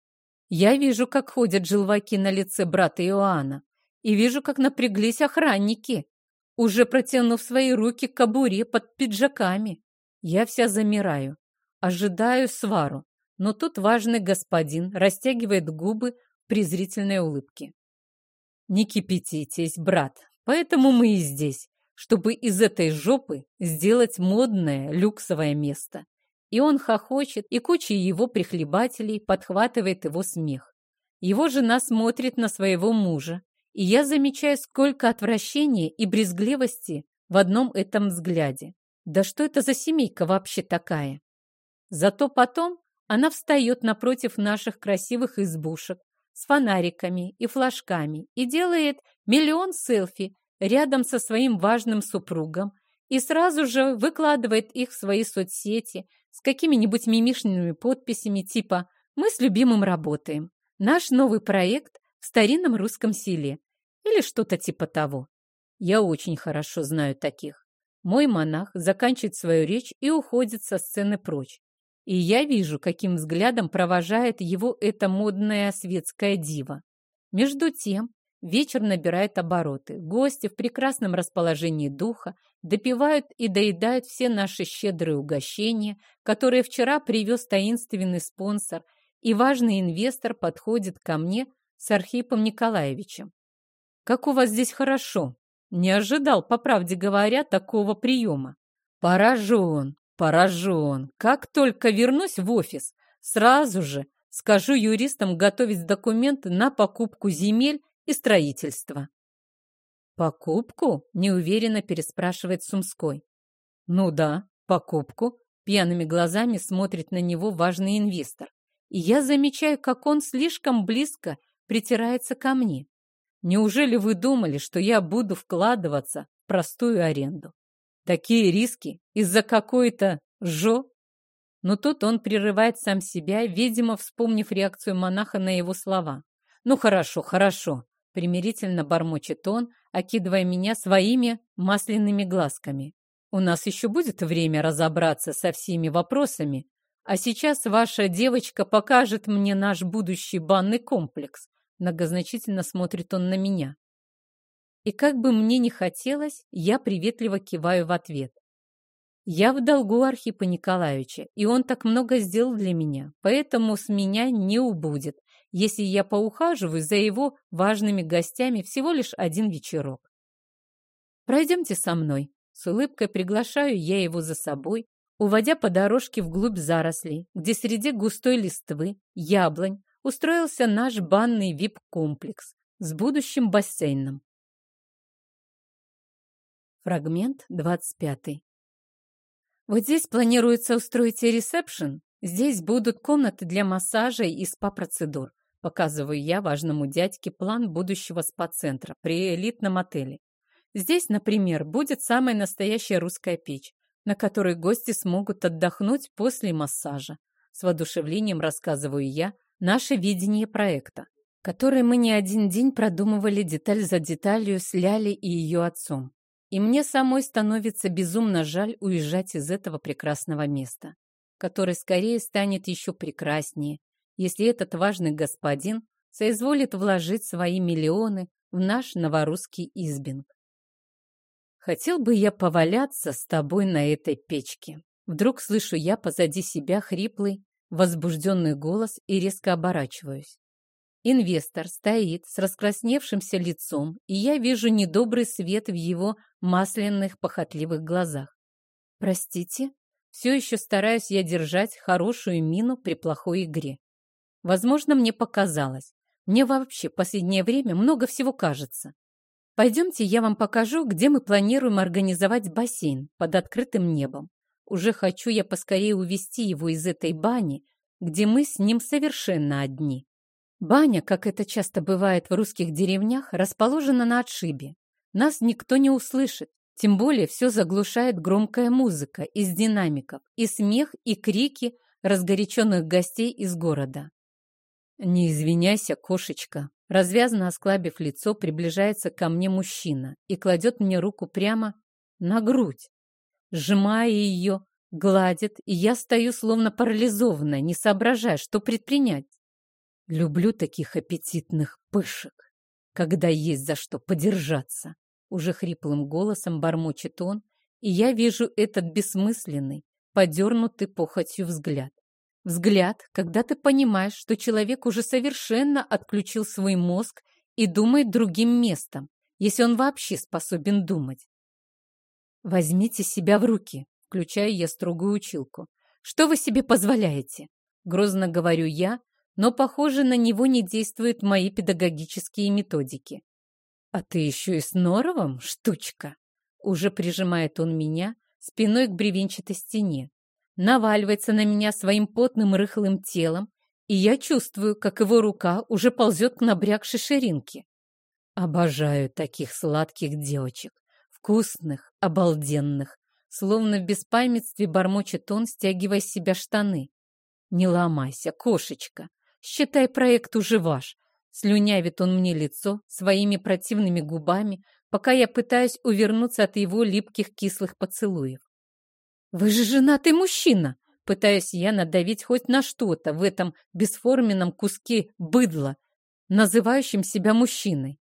Я вижу, как ходят желваки на лице брата Иоанна, и вижу, как напряглись охранники, уже протянув свои руки к кобуре под пиджаками. Я вся замираю, ожидаю свару, но тут важный господин растягивает губы в презрительной улыбке. Не кипятитесь, брат, поэтому мы и здесь, чтобы из этой жопы сделать модное люксовое место. И он хохочет, и куча его прихлебателей подхватывает его смех. Его жена смотрит на своего мужа, и я замечаю, сколько отвращения и брезгливости в одном этом взгляде. Да что это за семейка вообще такая? Зато потом она встает напротив наших красивых избушек с фонариками и флажками и делает миллион селфи рядом со своим важным супругом и сразу же выкладывает их в свои соцсети с какими-нибудь мимишными подписями типа «Мы с любимым работаем», «Наш новый проект в старинном русском селе» или что-то типа того. Я очень хорошо знаю таких. Мой монах заканчивает свою речь и уходит со сцены прочь. И я вижу, каким взглядом провожает его эта модная светская дива. Между тем, вечер набирает обороты. Гости в прекрасном расположении духа допивают и доедают все наши щедрые угощения, которые вчера привез таинственный спонсор, и важный инвестор подходит ко мне с Архипом Николаевичем. «Как у вас здесь хорошо!» Не ожидал, по правде говоря, такого приема. Поражен, поражен. Как только вернусь в офис, сразу же скажу юристам готовить документы на покупку земель и строительство. «Покупку?» – неуверенно переспрашивает Сумской. «Ну да, покупку». Пьяными глазами смотрит на него важный инвестор. И я замечаю, как он слишком близко притирается ко мне. Неужели вы думали, что я буду вкладываться в простую аренду? Такие риски из-за какой-то жо? Но тут он прерывает сам себя, видимо, вспомнив реакцию монаха на его слова. «Ну хорошо, хорошо», — примирительно бормочет он, окидывая меня своими масляными глазками. «У нас еще будет время разобраться со всеми вопросами, а сейчас ваша девочка покажет мне наш будущий банный комплекс, Многозначительно смотрит он на меня. И как бы мне ни хотелось, я приветливо киваю в ответ. Я в долгу Архипа Николаевича, и он так много сделал для меня, поэтому с меня не убудет, если я поухаживаю за его важными гостями всего лишь один вечерок. Пройдемте со мной. С улыбкой приглашаю я его за собой, уводя по дорожке вглубь зарослей, где среди густой листвы, яблонь, устроился наш банный вип-комплекс с будущим бассейном. Фрагмент 25. Вот здесь планируется устроить ресепшн. Здесь будут комнаты для массажа и спа-процедур. Показываю я важному дядьке план будущего спа-центра при элитном отеле. Здесь, например, будет самая настоящая русская печь, на которой гости смогут отдохнуть после массажа. С воодушевлением рассказываю я, наше видение проекта, который мы не один день продумывали деталь за деталью с Ляли и ее отцом. И мне самой становится безумно жаль уезжать из этого прекрасного места, которое скорее станет еще прекраснее, если этот важный господин соизволит вложить свои миллионы в наш новорусский избинг. Хотел бы я поваляться с тобой на этой печке. Вдруг слышу я позади себя хриплый, возбужденный голос и резко оборачиваюсь. Инвестор стоит с раскрасневшимся лицом, и я вижу недобрый свет в его масляных похотливых глазах. Простите, все еще стараюсь я держать хорошую мину при плохой игре. Возможно, мне показалось. Мне вообще в последнее время много всего кажется. Пойдемте, я вам покажу, где мы планируем организовать бассейн под открытым небом. Уже хочу я поскорее увести его из этой бани, где мы с ним совершенно одни. Баня, как это часто бывает в русских деревнях, расположена на отшибе. Нас никто не услышит, тем более все заглушает громкая музыка из динамиков и смех и крики разгоряченных гостей из города. «Не извиняйся, кошечка!» Развязно осклабив лицо, приближается ко мне мужчина и кладет мне руку прямо на грудь сжимая ее, гладит, и я стою словно парализованная, не соображая, что предпринять. Люблю таких аппетитных пышек, когда есть за что подержаться. Уже хриплым голосом бормочет он, и я вижу этот бессмысленный, подернутый похотью взгляд. Взгляд, когда ты понимаешь, что человек уже совершенно отключил свой мозг и думает другим местом, если он вообще способен думать. «Возьмите себя в руки», — включаю я строгую училку. «Что вы себе позволяете?» Грозно говорю я, но, похоже, на него не действуют мои педагогические методики. «А ты еще и с норовом, штучка!» Уже прижимает он меня спиной к бревенчатой стене. Наваливается на меня своим потным рыхлым телом, и я чувствую, как его рука уже ползет к набрякшей ширинке. Обожаю таких сладких девочек, вкусных, обалденных, словно в беспамятстве бормочет он, стягивая с себя штаны. Не ломайся, кошечка, считай проект уже ваш. Слюнявит он мне лицо своими противными губами, пока я пытаюсь увернуться от его липких кислых поцелуев. «Вы же женатый мужчина!» Пытаюсь я надавить хоть на что-то в этом бесформенном куске быдла, называющем себя мужчиной.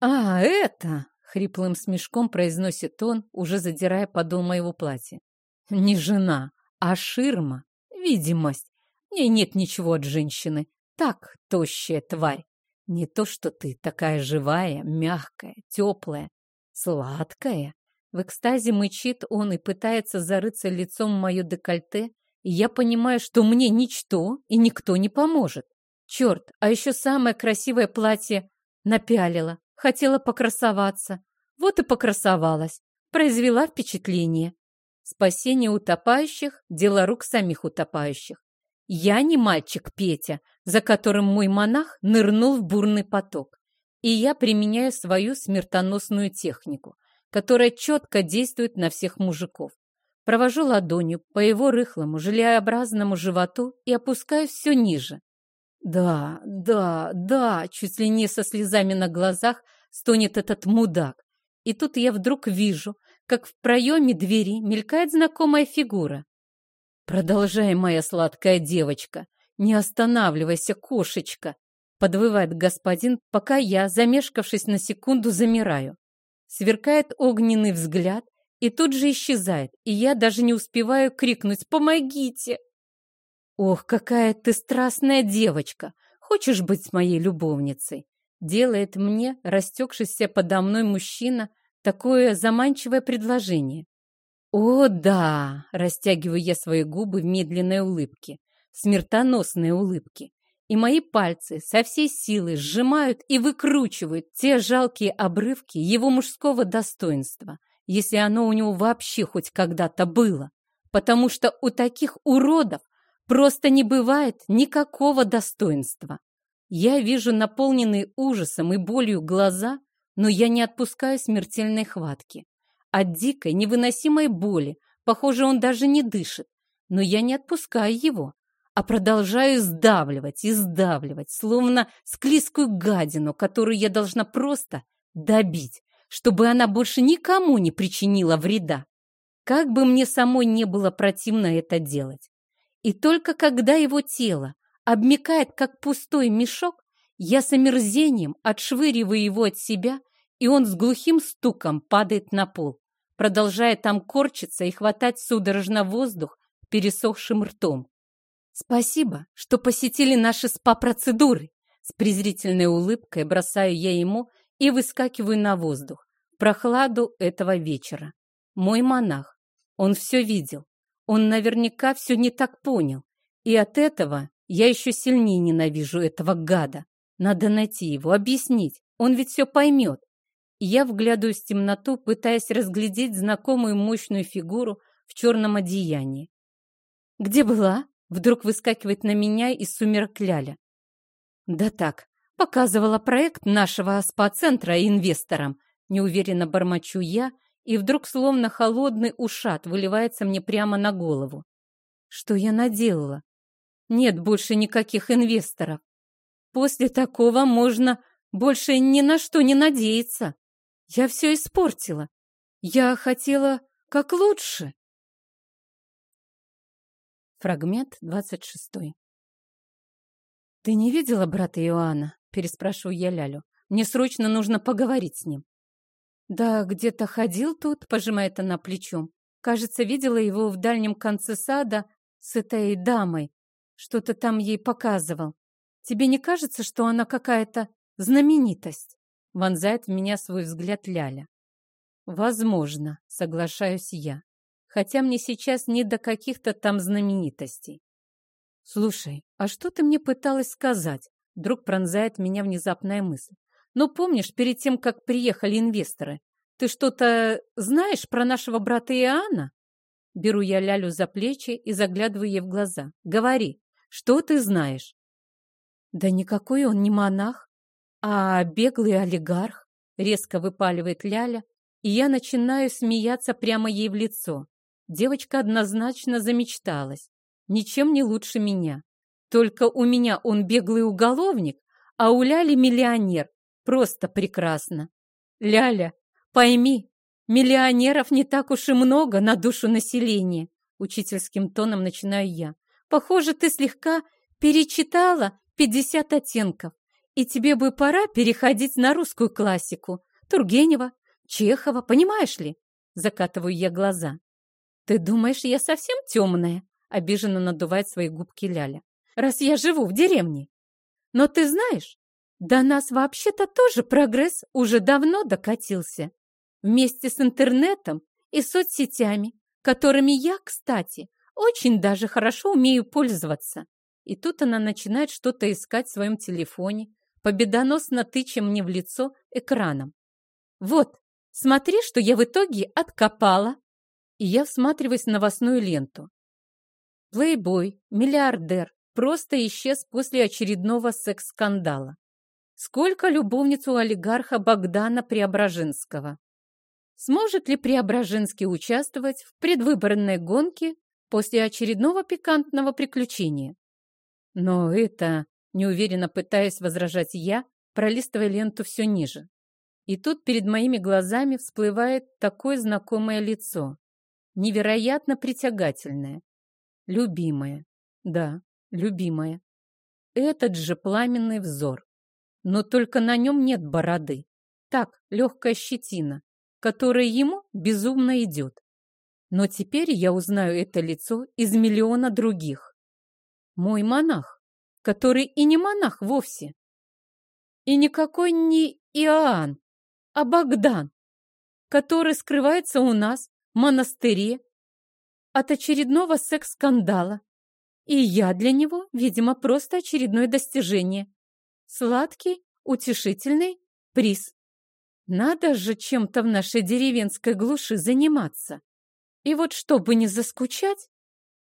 «А, это!» — хриплым смешком произносит он, уже задирая подол моего платья. «Не жена, а ширма, видимость. Мне нет ничего от женщины. Так, тощая тварь. Не то, что ты, такая живая, мягкая, теплая, сладкая. В экстазе мычит он и пытается зарыться лицом в мое декольте, и я понимаю, что мне ничто и никто не поможет. Черт, а еще самое красивое платье напялила, хотела покрасоваться. Вот и покрасовалась, произвела впечатление. Спасение утопающих – дело рук самих утопающих. Я не мальчик Петя, за которым мой монах нырнул в бурный поток. И я применяю свою смертоносную технику которая четко действует на всех мужиков. Провожу ладонью по его рыхлому, желеобразному животу и опускаюсь все ниже. Да, да, да, чуть ли не со слезами на глазах стонет этот мудак. И тут я вдруг вижу, как в проеме двери мелькает знакомая фигура. Продолжай, моя сладкая девочка, не останавливайся, кошечка, подвывает господин, пока я, замешкавшись на секунду, замираю сверкает огненный взгляд и тут же исчезает, и я даже не успеваю крикнуть «Помогите!». «Ох, какая ты страстная девочка! Хочешь быть моей любовницей?» Делает мне, растекшийся подо мной мужчина, такое заманчивое предложение. «О, да!» — растягиваю я свои губы в медленной улыбке, смертоносной улыбке и мои пальцы со всей силы сжимают и выкручивают те жалкие обрывки его мужского достоинства, если оно у него вообще хоть когда-то было, потому что у таких уродов просто не бывает никакого достоинства. Я вижу наполненные ужасом и болью глаза, но я не отпускаю смертельной хватки. От дикой, невыносимой боли, похоже, он даже не дышит, но я не отпускаю его, а продолжаю сдавливать и сдавливать, словно склизкую гадину, которую я должна просто добить, чтобы она больше никому не причинила вреда. Как бы мне самой не было противно это делать. И только когда его тело обмекает, как пустой мешок, я с омерзением отшвыриваю его от себя, и он с глухим стуком падает на пол, продолжая там корчиться и хватать судорожно воздух пересохшим ртом. «Спасибо, что посетили наши СПА-процедуры!» С презрительной улыбкой бросаю я ему и выскакиваю на воздух, прохладу этого вечера. Мой монах, он все видел. Он наверняка все не так понял. И от этого я еще сильнее ненавижу этого гада. Надо найти его, объяснить. Он ведь все поймет. Я вглядываюсь в темноту, пытаясь разглядеть знакомую мощную фигуру в черном одеянии. «Где была?» Вдруг выскакивает на меня из сумерок Ляля. Да так, показывала проект нашего спа-центра инвесторам. Неуверенно бормочу я, и вдруг словно холодный ушат выливается мне прямо на голову. Что я наделала? Нет больше никаких инвесторов. После такого можно больше ни на что не надеяться. Я все испортила. Я хотела как лучше. Фрагмент 26. «Ты не видела брата Иоанна?» – переспрашиваю я Лялю. «Мне срочно нужно поговорить с ним». «Да, где-то ходил тут», – пожимает она плечом. «Кажется, видела его в дальнем конце сада с этой дамой. Что-то там ей показывал. Тебе не кажется, что она какая-то знаменитость?» Вонзает в меня свой взгляд Ляля. «Возможно», — соглашаюсь я хотя мне сейчас не до каких-то там знаменитостей. «Слушай, а что ты мне пыталась сказать?» Вдруг пронзает меня внезапная мысль. «Ну, помнишь, перед тем, как приехали инвесторы, ты что-то знаешь про нашего брата Иоанна?» Беру я Лялю за плечи и заглядываю ей в глаза. Говори, что ты знаешь? Да никакой он не монах, а беглый олигарх, резко выпаливает Ляля, и я начинаю смеяться прямо ей в лицо. Девочка однозначно замечталась. Ничем не лучше меня. Только у меня он беглый уголовник, а у Ляли миллионер. Просто прекрасно. Ляля, пойми, миллионеров не так уж и много на душу населения. Учительским тоном начинаю я. Похоже, ты слегка перечитала 50 оттенков, и тебе бы пора переходить на русскую классику. Тургенева, Чехова, понимаешь ли? Закатываю я глаза. Ты думаешь, я совсем темная? Обиженно надувает свои губки Ляля. Раз я живу в деревне. Но ты знаешь, до нас вообще-то тоже прогресс уже давно докатился. Вместе с интернетом и соцсетями, которыми я, кстати, очень даже хорошо умею пользоваться. И тут она начинает что-то искать в своем телефоне, победоносно тыча мне в лицо экраном. Вот, смотри, что я в итоге откопала. И я всматриваюсь в новостную ленту. Плейбой, миллиардер, просто исчез после очередного секс-скандала. Сколько любовниц у олигарха Богдана Преображенского? Сможет ли Преображенский участвовать в предвыборной гонке после очередного пикантного приключения? Но это, неуверенно пытаясь возражать я, пролистывая ленту все ниже. И тут перед моими глазами всплывает такое знакомое лицо. Невероятно притягательное. Любимое. Да, любимое. Этот же пламенный взор но только на нем нет бороды. Так, легкая щетина, которая ему безумно идет. Но теперь я узнаю это лицо из миллиона других. Мой монах, который и не монах вовсе. И никакой не Иоанн, а Богдан, который скрывается у нас монастыре от очередного секс-скандала. И я для него, видимо, просто очередное достижение. Сладкий, утешительный приз. Надо же чем-то в нашей деревенской глуши заниматься. И вот чтобы не заскучать,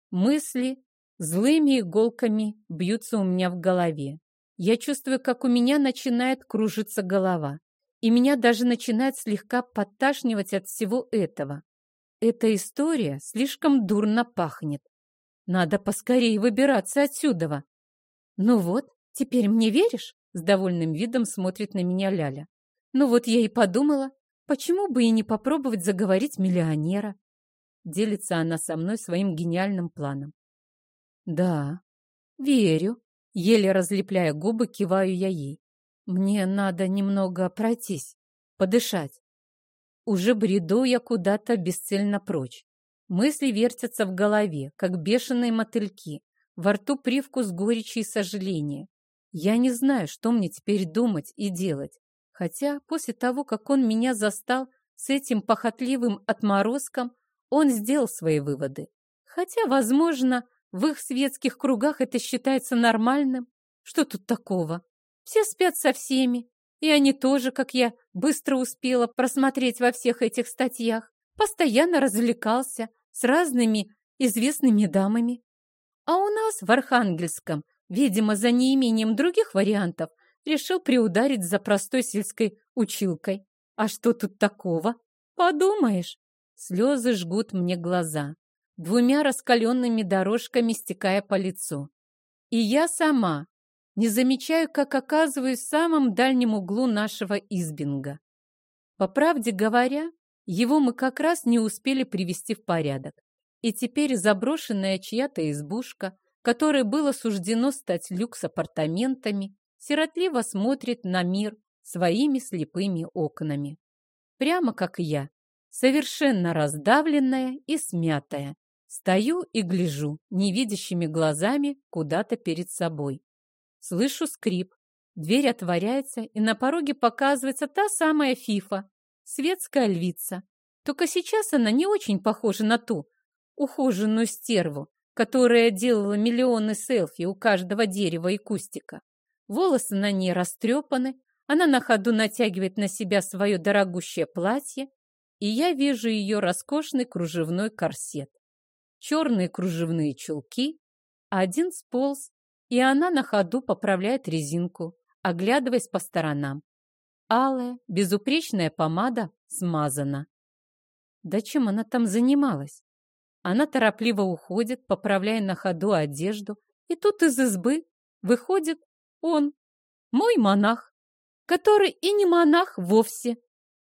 мысли злыми иголками бьются у меня в голове. Я чувствую, как у меня начинает кружиться голова, и меня даже начинает слегка подташнивать от всего этого. Эта история слишком дурно пахнет. Надо поскорее выбираться отсюда. Ну вот, теперь мне веришь? С довольным видом смотрит на меня Ляля. Ну вот я и подумала, почему бы и не попробовать заговорить миллионера? Делится она со мной своим гениальным планом. Да, верю. Еле разлепляя губы, киваю я ей. Мне надо немного пройтись, подышать. Уже бреду я куда-то бесцельно прочь. Мысли вертятся в голове, как бешеные мотыльки. Во рту привкус горечи и сожаления. Я не знаю, что мне теперь думать и делать. Хотя после того, как он меня застал с этим похотливым отморозком, он сделал свои выводы. Хотя, возможно, в их светских кругах это считается нормальным. Что тут такого? Все спят со всеми. И они тоже, как я, быстро успела просмотреть во всех этих статьях. Постоянно развлекался с разными известными дамами. А у нас в Архангельском Видимо, за неимением других вариантов решил приударить за простой сельской училкой. А что тут такого? Подумаешь. Слезы жгут мне глаза, двумя раскаленными дорожками стекая по лицу. И я сама не замечаю, как оказываюсь в самом дальнем углу нашего избинга. По правде говоря, его мы как раз не успели привести в порядок. И теперь заброшенная чья-то избушка которой было суждено стать люкс-апартаментами, сиротливо смотрит на мир своими слепыми окнами. Прямо как я, совершенно раздавленная и смятая, стою и гляжу невидящими глазами куда-то перед собой. Слышу скрип, дверь отворяется, и на пороге показывается та самая Фифа, светская львица. Только сейчас она не очень похожа на ту ухоженную стерву, которая делала миллионы селфи у каждого дерева и кустика. Волосы на ней растрепаны, она на ходу натягивает на себя свое дорогущее платье, и я вижу ее роскошный кружевной корсет. черные кружевные чулки, один сполз, и она на ходу поправляет резинку, оглядываясь по сторонам. Алая, безупречная помада смазана. Да чем она там занималась? Она торопливо уходит, поправляя на ходу одежду, и тут из избы выходит он, мой монах, который и не монах вовсе,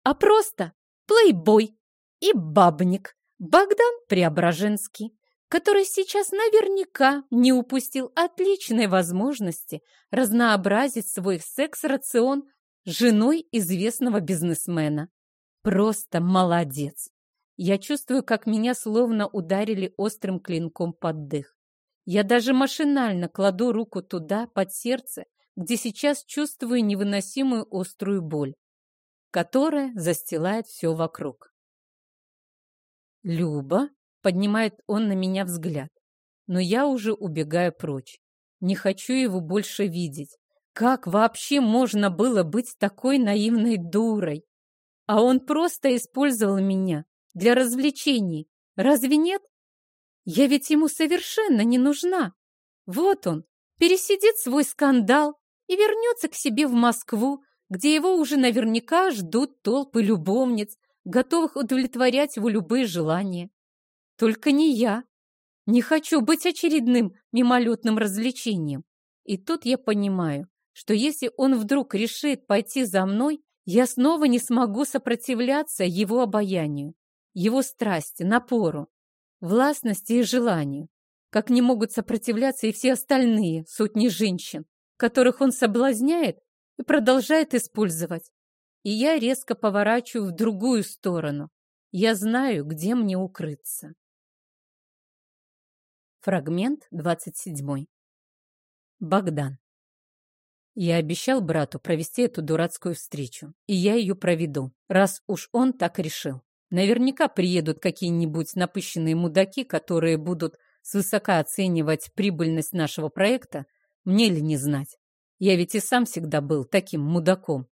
а просто плейбой и бабник Богдан Преображенский, который сейчас наверняка не упустил отличной возможности разнообразить свой секс-рацион женой известного бизнесмена. Просто молодец. Я чувствую, как меня словно ударили острым клинком под дых. Я даже машинально кладу руку туда, под сердце, где сейчас чувствую невыносимую острую боль, которая застилает все вокруг. «Люба?» — поднимает он на меня взгляд. Но я уже убегаю прочь. Не хочу его больше видеть. Как вообще можно было быть такой наивной дурой? А он просто использовал меня для развлечений. Разве нет? Я ведь ему совершенно не нужна. Вот он, пересидит свой скандал и вернется к себе в Москву, где его уже наверняка ждут толпы любовниц, готовых удовлетворять его любые желания. Только не я. Не хочу быть очередным мимолетным развлечением. И тут я понимаю, что если он вдруг решит пойти за мной, я снова не смогу сопротивляться его обаянию, его страсти, напору, властности и желанию, как не могут сопротивляться и все остальные сотни женщин, которых он соблазняет и продолжает использовать и я резко поворачиваю в другую сторону. Я знаю, где мне укрыться. Фрагмент 27. Богдан. Я обещал брату провести эту дурацкую встречу, и я ее проведу, раз уж он так решил. Наверняка приедут какие-нибудь напыщенные мудаки, которые будут свысока оценивать прибыльность нашего проекта, мне ли не знать. Я ведь и сам всегда был таким мудаком.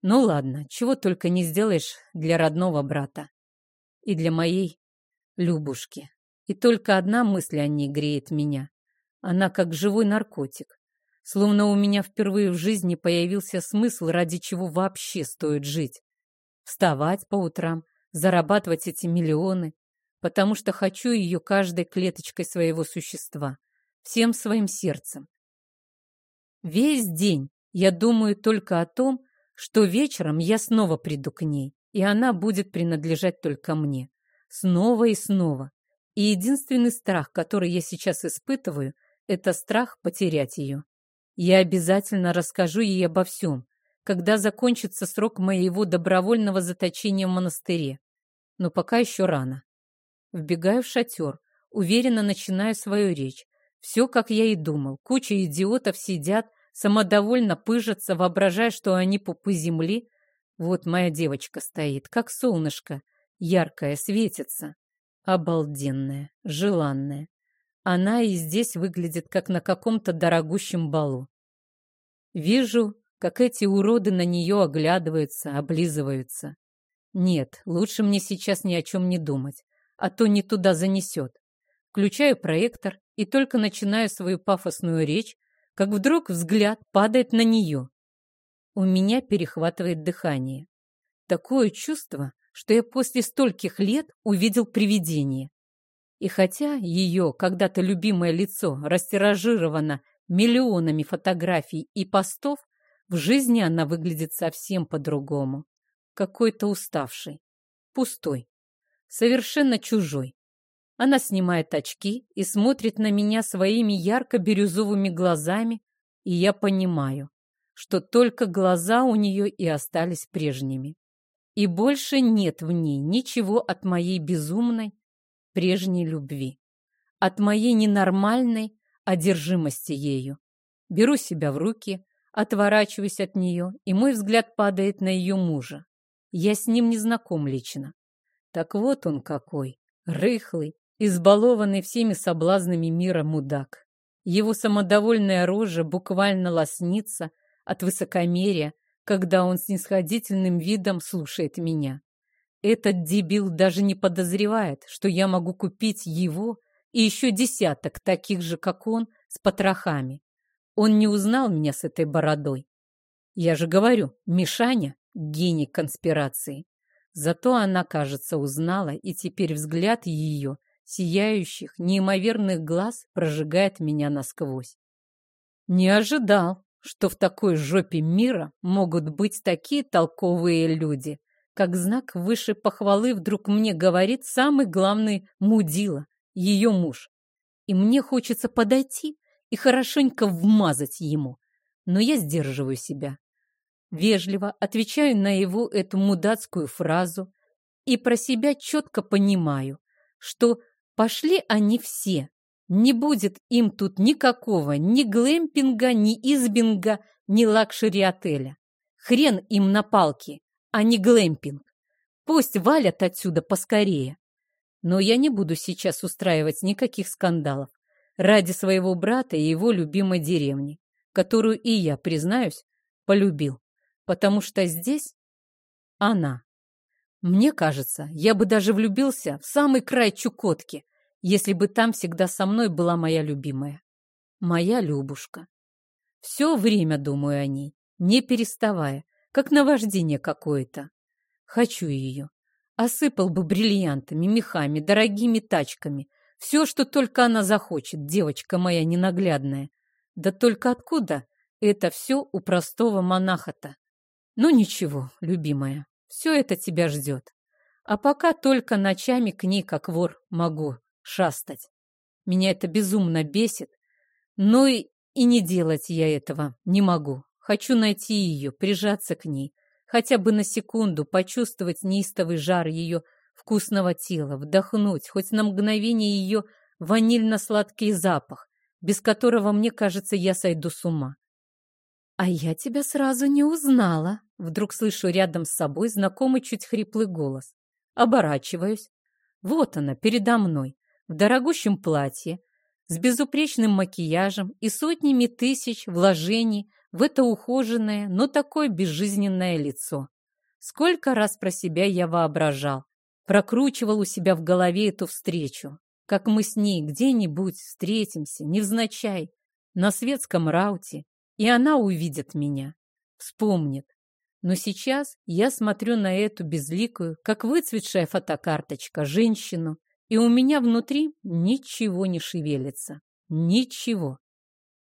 Ну ладно, чего только не сделаешь для родного брата. И для моей Любушки. И только одна мысль о ней греет меня. Она как живой наркотик. Словно у меня впервые в жизни появился смысл, ради чего вообще стоит жить. Вставать по утрам, зарабатывать эти миллионы, потому что хочу ее каждой клеточкой своего существа, всем своим сердцем. Весь день я думаю только о том, что вечером я снова приду к ней, и она будет принадлежать только мне. Снова и снова. И единственный страх, который я сейчас испытываю, это страх потерять ее. Я обязательно расскажу ей обо всем, когда закончится срок моего добровольного заточения в монастыре. Но пока еще рано. Вбегаю в шатер, уверенно начинаю свою речь. Все, как я и думал. Куча идиотов сидят, самодовольно пыжатся, воображая, что они пупы земли. Вот моя девочка стоит, как солнышко, яркая, светится. Обалденная, желанная. Она и здесь выглядит, как на каком-то дорогущем балу. Вижу, как эти уроды на нее оглядываются, облизываются. Нет, лучше мне сейчас ни о чем не думать, а то не туда занесет. Включаю проектор и только начинаю свою пафосную речь, как вдруг взгляд падает на нее. У меня перехватывает дыхание. Такое чувство, что я после стольких лет увидел привидение. И хотя ее когда-то любимое лицо растиражировано миллионами фотографий и постов, в жизни она выглядит совсем по-другому. Какой-то уставший, пустой, совершенно чужой. Она снимает очки и смотрит на меня своими ярко-бирюзовыми глазами, и я понимаю, что только глаза у нее и остались прежними. И больше нет в ней ничего от моей безумной, прежней любви, от моей ненормальной одержимости ею. Беру себя в руки, отворачиваюсь от нее, и мой взгляд падает на ее мужа. Я с ним не знаком лично. Так вот он какой, рыхлый, избалованный всеми соблазнами мира мудак. Его самодовольная рожа буквально лоснится от высокомерия, когда он с нисходительным видом слушает меня. Этот дебил даже не подозревает, что я могу купить его и еще десяток таких же, как он, с потрохами. Он не узнал меня с этой бородой. Я же говорю, Мишаня — гений конспирации. Зато она, кажется, узнала, и теперь взгляд ее, сияющих, неимоверных глаз, прожигает меня насквозь. Не ожидал, что в такой жопе мира могут быть такие толковые люди. Как знак высшей похвалы вдруг мне говорит самый главный мудила, ее муж. И мне хочется подойти и хорошенько вмазать ему. Но я сдерживаю себя. Вежливо отвечаю на его эту мудацкую фразу и про себя четко понимаю, что пошли они все. Не будет им тут никакого ни глэмпинга, ни избинга, ни лакшери-отеля. Хрен им на палки, а не глэмпинг. Пусть валят отсюда поскорее. Но я не буду сейчас устраивать никаких скандалов ради своего брата и его любимой деревни, которую и я, признаюсь, полюбил потому что здесь она. Мне кажется, я бы даже влюбился в самый край Чукотки, если бы там всегда со мной была моя любимая. Моя Любушка. Все время думаю о ней, не переставая, как наваждение какое-то. Хочу ее. Осыпал бы бриллиантами, мехами, дорогими тачками. Все, что только она захочет, девочка моя ненаглядная. Да только откуда это все у простого монаха-то? Ну ничего, любимая, все это тебя ждет. А пока только ночами к ней, как вор, могу шастать. Меня это безумно бесит, но и, и не делать я этого не могу. Хочу найти ее, прижаться к ней, хотя бы на секунду почувствовать неистовый жар ее вкусного тела, вдохнуть хоть на мгновение ее ванильно-сладкий запах, без которого, мне кажется, я сойду с ума. «А я тебя сразу не узнала», Вдруг слышу рядом с собой знакомый чуть хриплый голос. Оборачиваюсь. Вот она, передо мной, в дорогущем платье, с безупречным макияжем и сотнями тысяч вложений в это ухоженное, но такое безжизненное лицо. Сколько раз про себя я воображал, прокручивал у себя в голове эту встречу, как мы с ней где-нибудь встретимся, невзначай, на светском рауте, и она увидит меня, вспомнит, но сейчас я смотрю на эту безликую, как выцветшая фотокарточка, женщину, и у меня внутри ничего не шевелится. Ничего.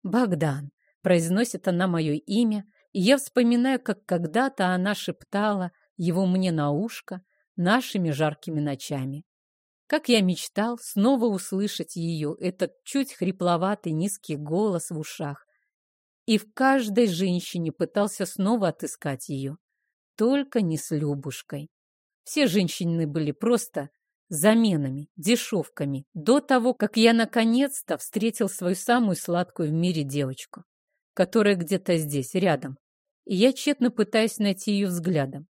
«Богдан», — произносит она мое имя, и я вспоминаю, как когда-то она шептала его мне на ушко нашими жаркими ночами. Как я мечтал снова услышать ее, этот чуть хрипловатый низкий голос в ушах, и в каждой женщине пытался снова отыскать ее. Только не с Любушкой. Все женщины были просто заменами, дешевками, до того, как я наконец-то встретил свою самую сладкую в мире девочку, которая где-то здесь, рядом, и я тщетно пытаюсь найти ее взглядом.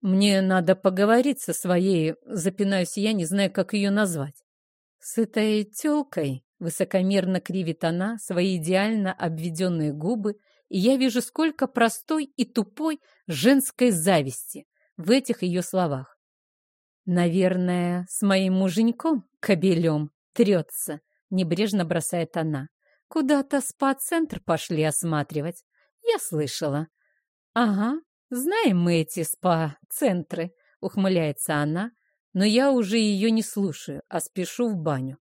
Мне надо поговорить со своей, запинаюсь я, не знаю, как ее назвать. С этой тёлкой, Высокомерно кривит она свои идеально обведенные губы, и я вижу, сколько простой и тупой женской зависти в этих ее словах. «Наверное, с моим муженьком, кобелем, трется», — небрежно бросает она. «Куда-то спа-центр пошли осматривать. Я слышала». «Ага, знаем мы эти спа-центры», — ухмыляется она, но я уже ее не слушаю, а спешу в баню.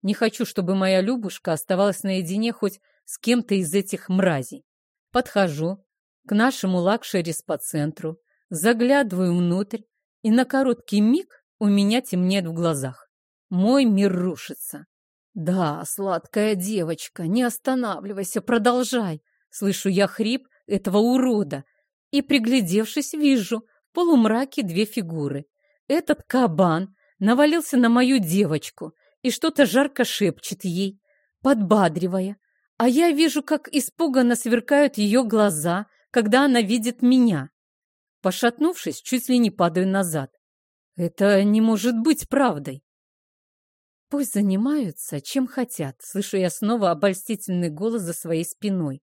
Не хочу, чтобы моя Любушка оставалась наедине хоть с кем-то из этих мразей. Подхожу к нашему лакшери-спа-центру, заглядываю внутрь, и на короткий миг у меня темнеет в глазах. Мой мир рушится. «Да, сладкая девочка, не останавливайся, продолжай!» Слышу я хрип этого урода и, приглядевшись, вижу в полумраке две фигуры. Этот кабан навалился на мою девочку и что-то жарко шепчет ей, подбадривая. А я вижу, как испуганно сверкают ее глаза, когда она видит меня. Пошатнувшись, чуть ли не падаю назад. Это не может быть правдой. Пусть занимаются, чем хотят, слышу я снова обольстительный голос за своей спиной.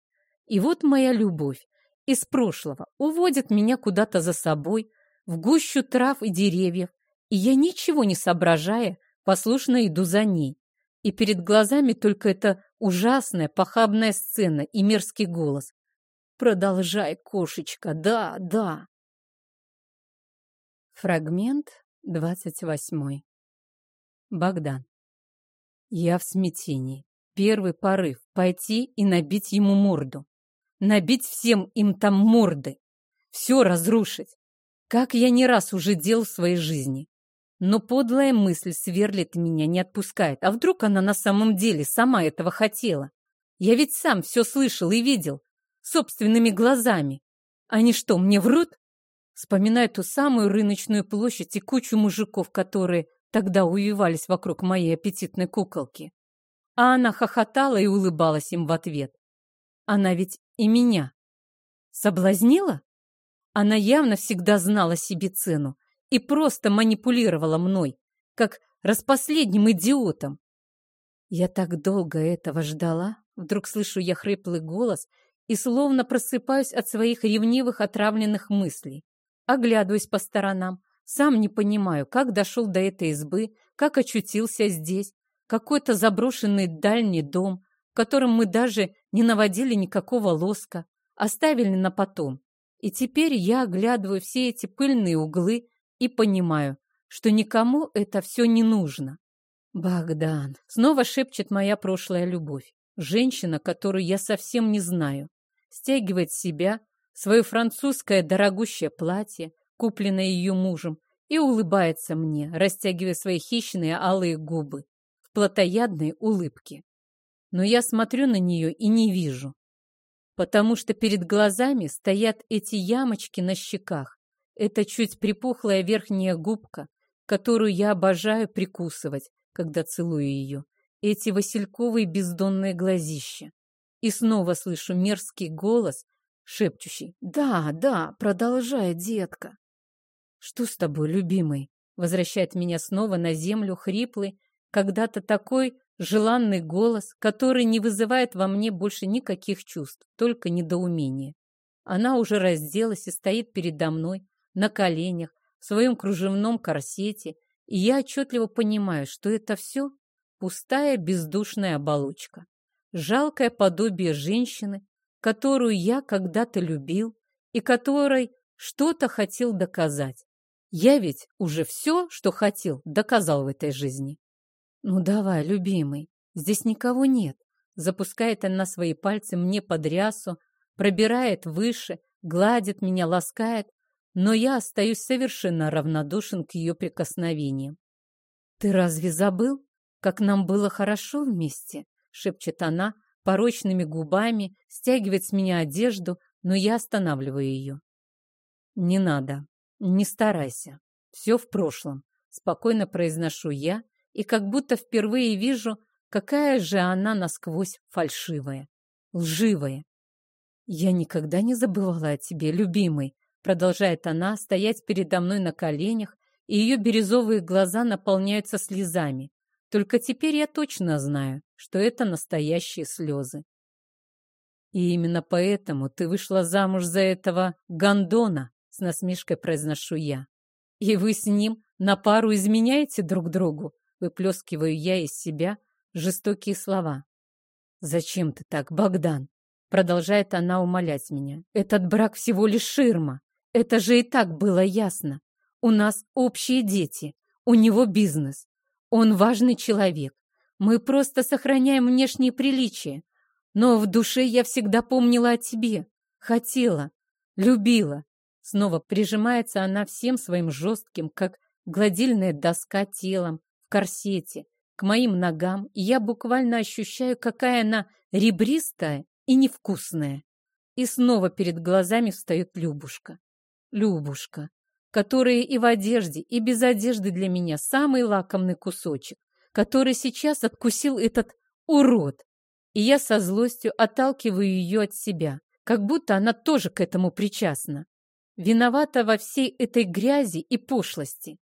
И вот моя любовь из прошлого уводит меня куда-то за собой, в гущу трав и деревьев, и я, ничего не соображая, послушно иду за ней. И перед глазами только эта ужасная похабная сцена и мерзкий голос. «Продолжай, кошечка, да, да!» Фрагмент двадцать восьмой. Богдан. Я в смятении. Первый порыв — пойти и набить ему морду. Набить всем им там морды. Все разрушить. Как я не раз уже делал в своей жизни. Но подлая мысль сверлит меня, не отпускает. А вдруг она на самом деле сама этого хотела? Я ведь сам все слышал и видел. Собственными глазами. Они что, мне врут? Вспоминаю ту самую рыночную площадь и кучу мужиков, которые тогда увивались вокруг моей аппетитной куколки. А она хохотала и улыбалась им в ответ. Она ведь и меня соблазнила? Она явно всегда знала себе цену и просто манипулировала мной, как распоследним идиотом. Я так долго этого ждала. Вдруг слышу я хриплый голос и словно просыпаюсь от своих ревнивых отравленных мыслей. Оглядываюсь по сторонам, сам не понимаю, как дошел до этой избы, как очутился здесь. Какой-то заброшенный дальний дом, в котором мы даже не наводили никакого лоска, оставили на потом. И теперь я оглядываю все эти пыльные углы и понимаю, что никому это все не нужно. Богдан. Снова шепчет моя прошлая любовь. Женщина, которую я совсем не знаю. Стягивает себя свое французское дорогущее платье, купленное ее мужем, и улыбается мне, растягивая свои хищные алые губы в плотоядной улыбке. Но я смотрю на нее и не вижу, потому что перед глазами стоят эти ямочки на щеках. Это чуть припухлая верхняя губка, которую я обожаю прикусывать, когда целую ее. Эти васильковые бездонные глазища. И снова слышу мерзкий голос, шепчущий «Да, да, продолжай, детка». «Что с тобой, любимый?» Возвращает меня снова на землю хриплый, когда-то такой желанный голос, который не вызывает во мне больше никаких чувств, только недоумение. Она уже разделась и стоит передо мной, на коленях, в своем кружевном корсете, и я отчетливо понимаю, что это все пустая бездушная оболочка, жалкое подобие женщины, которую я когда-то любил и которой что-то хотел доказать. Я ведь уже все, что хотел, доказал в этой жизни. Ну давай, любимый, здесь никого нет. Запускает она свои пальцы мне под рясу, пробирает выше, гладит меня, ласкает, но я остаюсь совершенно равнодушен к ее прикосновениям. «Ты разве забыл, как нам было хорошо вместе?» — шепчет она, порочными губами, стягивает с меня одежду, но я останавливаю ее. «Не надо. «Не старайся. Все в прошлом», — спокойно произношу я, и как будто впервые вижу, какая же она насквозь фальшивая, лживая. «Я никогда не забывала о тебе, любимый», — продолжает она стоять передо мной на коленях, и ее бирюзовые глаза наполняются слезами. Только теперь я точно знаю, что это настоящие слезы. И именно поэтому ты вышла замуж за этого гондона, с насмешкой произношу я. И вы с ним на пару изменяете друг другу? Выплескиваю я из себя жестокие слова. Зачем ты так, Богдан? Продолжает она умолять меня. Этот брак всего лишь ширма. Это же и так было ясно. У нас общие дети, у него бизнес. Он важный человек. Мы просто сохраняем внешние приличия. Но в душе я всегда помнила о тебе. Хотела, любила Снова прижимается она всем своим жестким, как гладильная доска телом, в корсете, к моим ногам, и я буквально ощущаю, какая она ребристая и невкусная. И снова перед глазами встает Любушка. Любушка, которая и в одежде, и без одежды для меня самый лакомный кусочек, который сейчас откусил этот урод. И я со злостью отталкиваю ее от себя, как будто она тоже к этому причастна виновата во всей этой грязи и пошлости.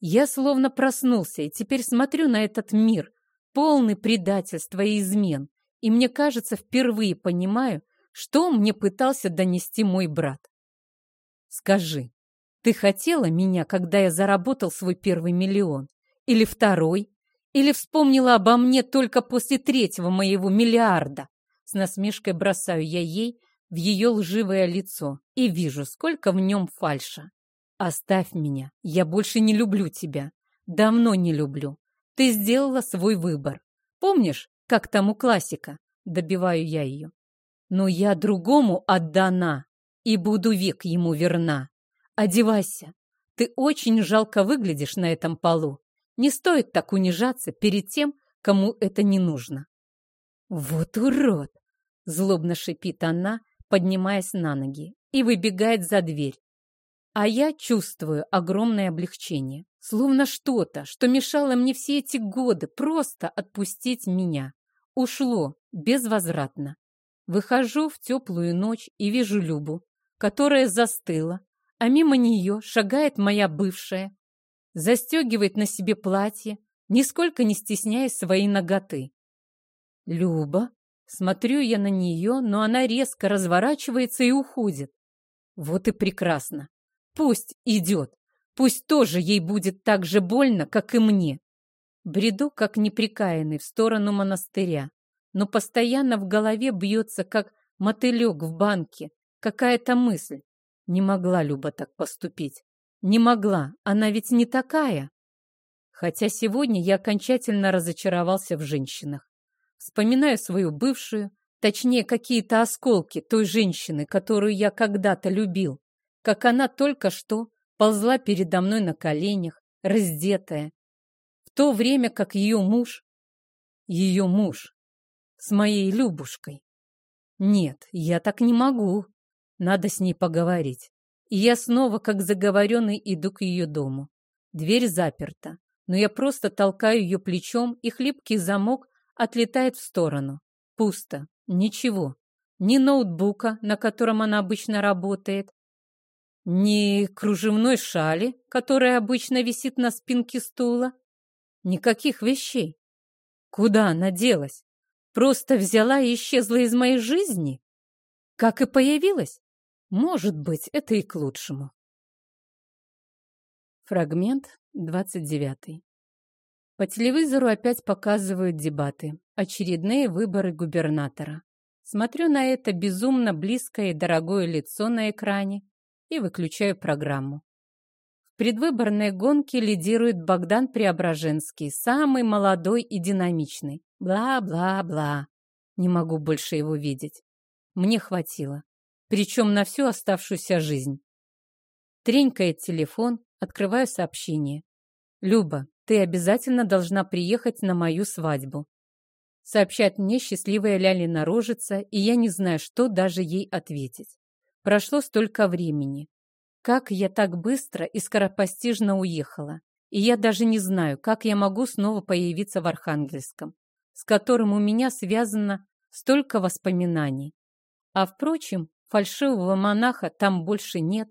Я словно проснулся и теперь смотрю на этот мир, полный предательства и измен, и мне кажется, впервые понимаю, что мне пытался донести мой брат. Скажи, Ты хотела меня, когда я заработал свой первый миллион? Или второй? Или вспомнила обо мне только после третьего моего миллиарда? С насмешкой бросаю я ей в ее лживое лицо и вижу, сколько в нем фальша. Оставь меня, я больше не люблю тебя. Давно не люблю. Ты сделала свой выбор. Помнишь, как там у классика? Добиваю я ее. Но я другому отдана и буду век ему верна. Одевайся. Ты очень жалко выглядишь на этом полу. Не стоит так унижаться перед тем, кому это не нужно. Вот урод! Злобно шипит она, поднимаясь на ноги, и выбегает за дверь. А я чувствую огромное облегчение, словно что-то, что мешало мне все эти годы просто отпустить меня, ушло безвозвратно. Выхожу в теплую ночь и вижу Любу, которая застыла, а мимо нее шагает моя бывшая, застегивает на себе платье, нисколько не стесняясь своей ноготы. Люба, смотрю я на нее, но она резко разворачивается и уходит. Вот и прекрасно. Пусть идет, пусть тоже ей будет так же больно, как и мне. Бреду, как неприкаянный, в сторону монастыря но постоянно в голове бьется, как мотылек в банке, какая-то мысль. Не могла Люба так поступить. Не могла, она ведь не такая. Хотя сегодня я окончательно разочаровался в женщинах. Вспоминаю свою бывшую, точнее, какие-то осколки той женщины, которую я когда-то любил, как она только что ползла передо мной на коленях, раздетая, в то время как ее муж, ее муж, с моей Любушкой. Нет, я так не могу. Надо с ней поговорить. И я снова, как заговоренный, иду к ее дому. Дверь заперта, но я просто толкаю ее плечом, и хлипкий замок отлетает в сторону. Пусто. Ничего. Ни ноутбука, на котором она обычно работает, ни кружевной шали, которая обычно висит на спинке стула. Никаких вещей. Куда она делась? Просто взяла и исчезла из моей жизни? Как и появилась? Может быть, это и к лучшему. Фрагмент 29. По телевизору опять показывают дебаты. Очередные выборы губернатора. Смотрю на это безумно близкое и дорогое лицо на экране и выключаю программу. В предвыборной гонке лидирует Богдан Преображенский, самый молодой и динамичный. Бла-бла-бла. Не могу больше его видеть. Мне хватило. Причем на всю оставшуюся жизнь. Тренькает телефон, открываю сообщение. «Люба, ты обязательно должна приехать на мою свадьбу». Сообщает мне счастливая Лялина рожица, и я не знаю, что даже ей ответить. Прошло столько времени. Как я так быстро и скоропостижно уехала. И я даже не знаю, как я могу снова появиться в Архангельском с которым у меня связано столько воспоминаний. А впрочем, фальшивого монаха там больше нет.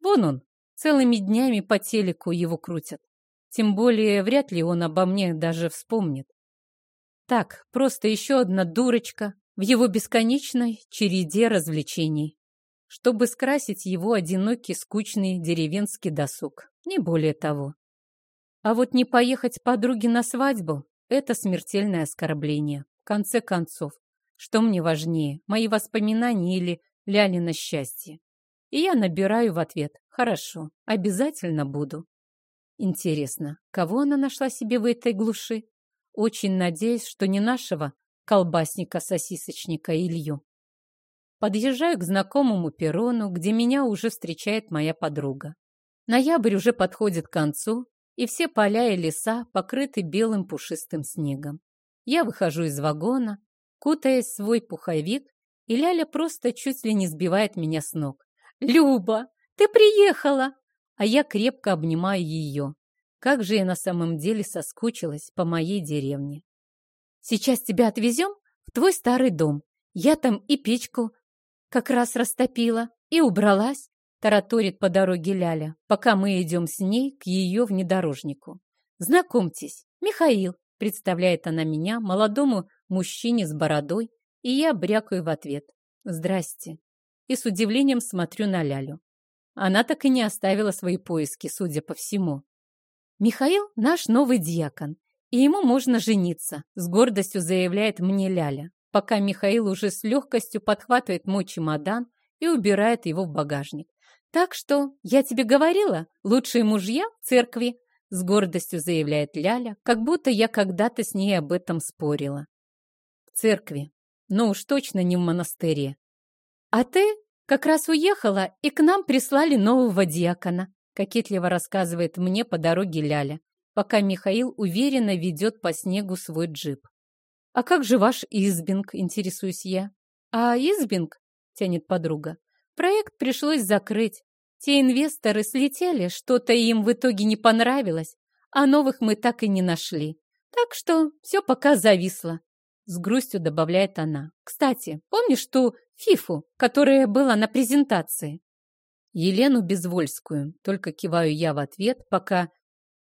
Вон он, целыми днями по телеку его крутят. Тем более, вряд ли он обо мне даже вспомнит. Так, просто еще одна дурочка в его бесконечной череде развлечений, чтобы скрасить его одинокий, скучный деревенский досуг. Не более того. А вот не поехать подруге на свадьбу это смертельное оскорбление. В конце концов, что мне важнее, мои воспоминания или Лялина счастье? И я набираю в ответ «Хорошо, обязательно буду». Интересно, кого она нашла себе в этой глуши? Очень надеюсь, что не нашего колбасника-сосисочника Илью. Подъезжаю к знакомому перрону, где меня уже встречает моя подруга. Ноябрь уже подходит к концу, и все поля и леса покрыты белым пушистым снегом. Я выхожу из вагона, кутаясь в свой пуховик, и Ляля просто чуть ли не сбивает меня с ног. «Люба, ты приехала!» А я крепко обнимаю ее. Как же я на самом деле соскучилась по моей деревне. «Сейчас тебя отвезем в твой старый дом. Я там и печку как раз растопила, и убралась. Тараторит по дороге Ляля, пока мы идем с ней к ее внедорожнику. «Знакомьтесь, Михаил», — представляет она меня, молодому мужчине с бородой, и я брякаю в ответ. «Здрасте». И с удивлением смотрю на Лялю. Она так и не оставила свои поиски, судя по всему. «Михаил — наш новый дьякон, и ему можно жениться», — с гордостью заявляет мне Ляля, пока Михаил уже с легкостью подхватывает мой чемодан и убирает его в багажник. «Так что, я тебе говорила, лучшие мужья в церкви», — с гордостью заявляет Ляля, как будто я когда-то с ней об этом спорила. «В церкви, но уж точно не в монастыре. А ты как раз уехала, и к нам прислали нового диакона», кокетливо рассказывает мне по дороге Ляля, пока Михаил уверенно ведет по снегу свой джип. «А как же ваш Избинг?» – интересуюсь я. «А Избинг?» – тянет подруга. «Проект пришлось закрыть. Те инвесторы слетели, что-то им в итоге не понравилось, а новых мы так и не нашли. Так что все пока зависло. С грустью добавляет она. Кстати, помнишь ту Фифу, которая была на презентации? Елену Безвольскую. Только киваю я в ответ, пока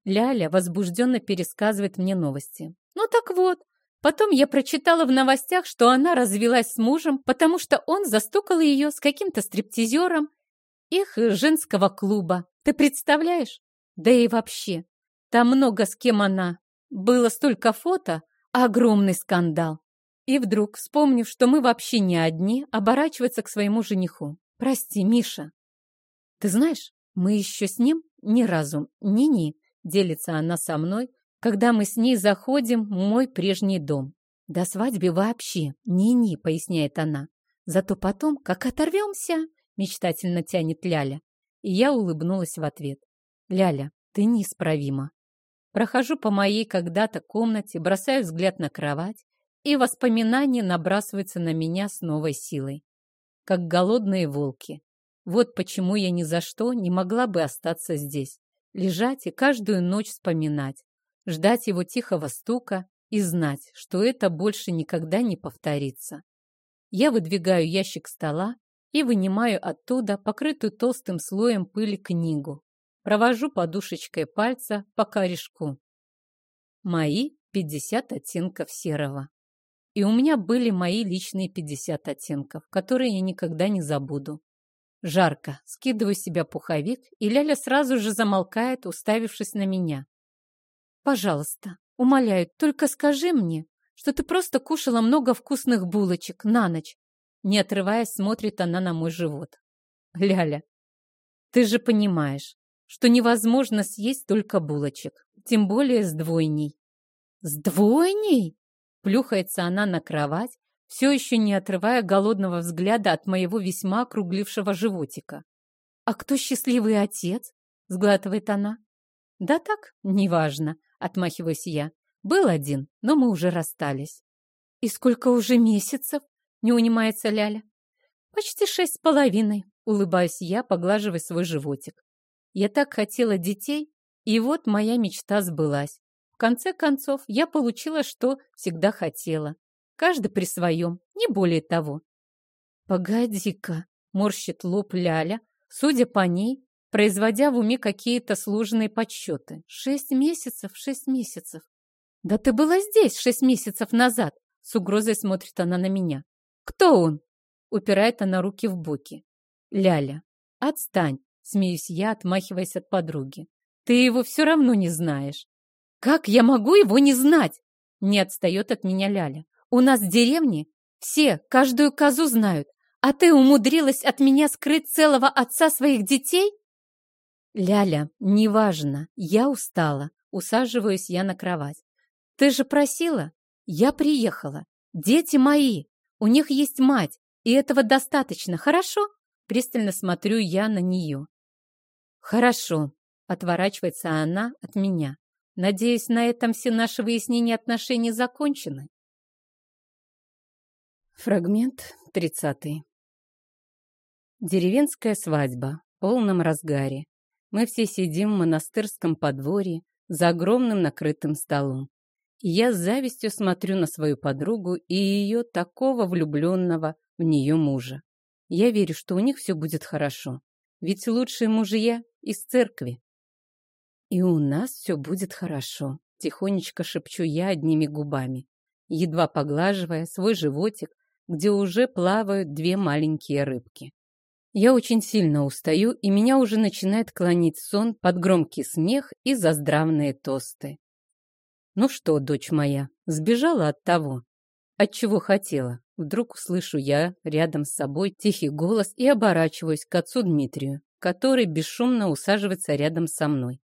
Ляля возбужденно пересказывает мне новости. Ну так вот, потом я прочитала в новостях, что она развелась с мужем, потому что он застукал ее с каким-то стриптизером их женского клуба. Ты представляешь? Да и вообще, там много с кем она. Было столько фото, Огромный скандал. И вдруг, вспомнив, что мы вообще не одни, оборачивается к своему жениху. «Прости, Миша». «Ты знаешь, мы еще с ним ни разу, ни-ни», делится она со мной, когда мы с ней заходим в мой прежний дом. До свадьбы вообще ни-ни, поясняет она. Зато потом, как оторвемся, мечтательно тянет Ляля. И я улыбнулась в ответ. Ляля, ты неисправима. Прохожу по моей когда-то комнате, бросаю взгляд на кровать, и воспоминания набрасываются на меня с новой силой, как голодные волки. Вот почему я ни за что не могла бы остаться здесь, лежать и каждую ночь вспоминать, ждать его тихого стука и знать, что это больше никогда не повторится. Я выдвигаю ящик стола и вынимаю оттуда покрытую толстым слоем пыли книгу. Провожу подушечкой пальца по корешку. Мои 50 оттенков серого. И у меня были мои личные 50 оттенков, которые я никогда не забуду. Жарко, скидываю с себя пуховик, и Ляля сразу же замолкает, уставившись на меня. «Пожалуйста, умоляю, только скажи мне, что ты просто кушала много вкусных булочек на ночь». Не отрываясь, смотрит она на мой живот. «Ляля, ты же понимаешь, что невозможно съесть только булочек, тем более с двойней. С двойней? Плюхается она на кровать, все еще не отрывая голодного взгляда от моего весьма округлившего животика. «А кто счастливый отец?» — сглатывает она. «Да так, неважно», — отмахиваюсь я. «Был один, но мы уже расстались». «И сколько уже месяцев?» — не унимается Ляля. «Почти шесть с половиной», — улыбаюсь я, поглаживая свой животик. Я так хотела детей, и вот моя мечта сбылась. В конце концов, я получила, что всегда хотела. Каждый при своем, не более того. «Погоди-ка», — морщит лоб Ляля, судя по ней, производя в уме какие-то сложные подсчеты. «Шесть месяцев, шесть месяцев». «Да ты была здесь шесть месяцев назад!» С угрозой смотрит она на меня. «Кто он?» Упирает она руки в боки. «Ляля, отстань!» Смеюсь я, отмахиваясь от подруги. Ты его все равно не знаешь. Как я могу его не знать? Не отстает от меня Ляля. У нас в деревне все каждую козу знают, а ты умудрилась от меня скрыть целого отца своих детей? Ляля, неважно, я устала. Усаживаюсь я на кровать. Ты же просила? Я приехала. Дети мои. У них есть мать, и этого достаточно, хорошо? Пристально смотрю я на нее. «Хорошо», — отворачивается она от меня. «Надеюсь, на этом все наши выяснения отношений закончены». Фрагмент тридцатый. Деревенская свадьба в полном разгаре. Мы все сидим в монастырском подворье за огромным накрытым столом. Я с завистью смотрю на свою подругу и ее такого влюбленного в нее мужа. Я верю, что у них все будет хорошо. Ведь лучшие мужья из церкви. И у нас все будет хорошо, тихонечко шепчу я одними губами, едва поглаживая свой животик, где уже плавают две маленькие рыбки. Я очень сильно устаю, и меня уже начинает клонить сон под громкий смех и заздравные тосты. Ну что, дочь моя, сбежала от того, от чего хотела. Вдруг услышу я рядом с собой тихий голос и оборачиваюсь к отцу Дмитрию, который бесшумно усаживается рядом со мной.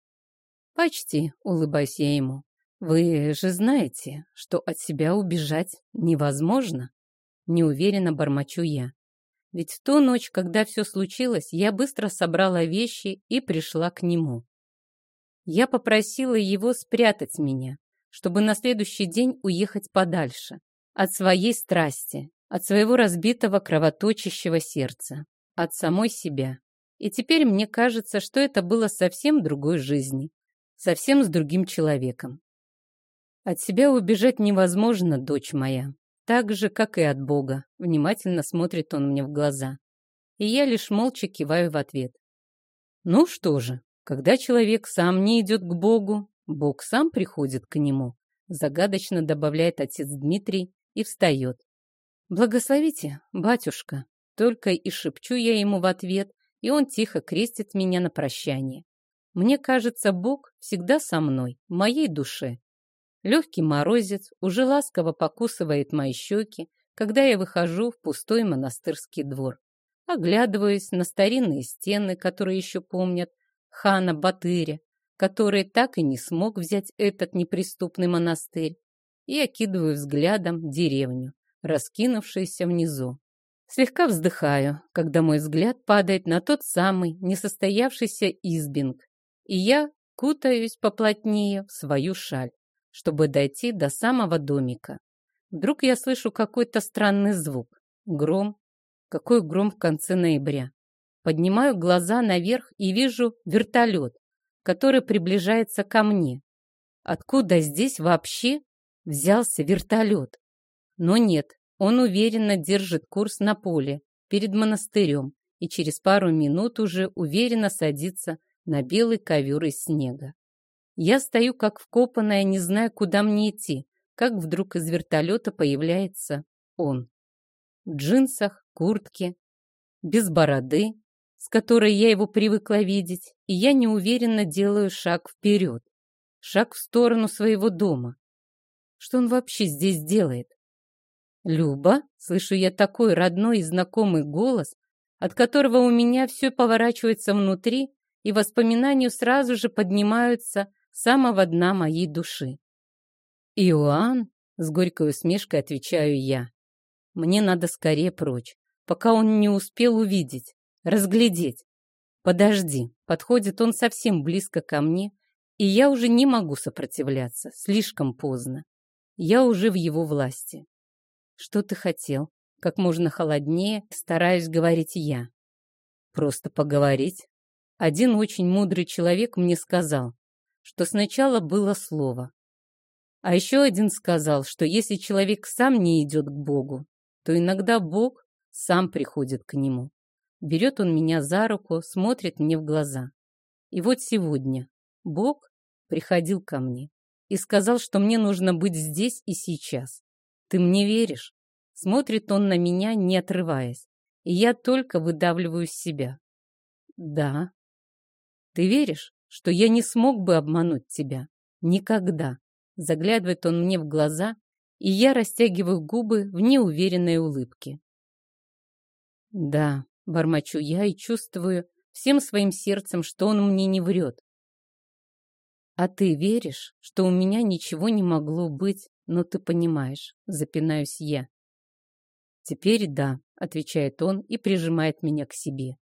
«Почти», — улыбаюсь я ему. «Вы же знаете, что от себя убежать невозможно?» Неуверенно бормочу я. Ведь в ту ночь, когда все случилось, я быстро собрала вещи и пришла к нему. Я попросила его спрятать меня, чтобы на следующий день уехать подальше от своей страсти, от своего разбитого кровоточащего сердца, от самой себя. И теперь мне кажется, что это было совсем другой жизни, совсем с другим человеком. От себя убежать невозможно, дочь моя. Так же, как и от Бога. Внимательно смотрит он мне в глаза. И я лишь молча киваю в ответ. Ну что же, когда человек сам не идет к Богу, Бог сам приходит к нему. Загадочно добавляет отец Дмитрий и встает. «Благословите, батюшка!» Только и шепчу я ему в ответ, и он тихо крестит меня на прощание. Мне кажется, Бог всегда со мной, в моей душе. Легкий морозец уже ласково покусывает мои щеки, когда я выхожу в пустой монастырский двор. Оглядываюсь на старинные стены, которые еще помнят хана Батыря, который так и не смог взять этот неприступный монастырь, и окидываю взглядом деревню, раскинувшуюся внизу. Слегка вздыхаю, когда мой взгляд падает на тот самый несостоявшийся избинг, и я кутаюсь поплотнее в свою шаль чтобы дойти до самого домика. Вдруг я слышу какой-то странный звук. Гром. Какой гром в конце ноября. Поднимаю глаза наверх и вижу вертолет, который приближается ко мне. Откуда здесь вообще взялся вертолет? Но нет, он уверенно держит курс на поле перед монастырем и через пару минут уже уверенно садится на белый ковер из снега. Я стою как вкопанная, не зная, куда мне идти, как вдруг из вертолета появляется он. В джинсах, куртке, без бороды, с которой я его привыкла видеть, и я неуверенно делаю шаг вперед, шаг в сторону своего дома. Что он вообще здесь делает? «Люба?» — слышу я такой родной и знакомый голос, от которого у меня все поворачивается внутри, и воспоминания сразу же поднимаются самого дна моей души. «Иоанн?» — с горькой усмешкой отвечаю я. «Мне надо скорее прочь, пока он не успел увидеть, разглядеть. Подожди, подходит он совсем близко ко мне, и я уже не могу сопротивляться, слишком поздно. Я уже в его власти. Что ты хотел? Как можно холоднее, стараюсь говорить я. Просто поговорить. Один очень мудрый человек мне сказал, что сначала было слово. А еще один сказал, что если человек сам не идет к Богу, то иногда Бог сам приходит к нему. Берет он меня за руку, смотрит мне в глаза. И вот сегодня Бог приходил ко мне и сказал, что мне нужно быть здесь и сейчас. Ты мне веришь? Смотрит он на меня, не отрываясь, и я только выдавливаю себя. Да. Ты веришь? что я не смог бы обмануть тебя. Никогда. Заглядывает он мне в глаза, и я растягиваю губы в неуверенной улыбке. Да, бормочу я и чувствую всем своим сердцем, что он мне не врет. А ты веришь, что у меня ничего не могло быть, но ты понимаешь, запинаюсь я. Теперь да, отвечает он и прижимает меня к себе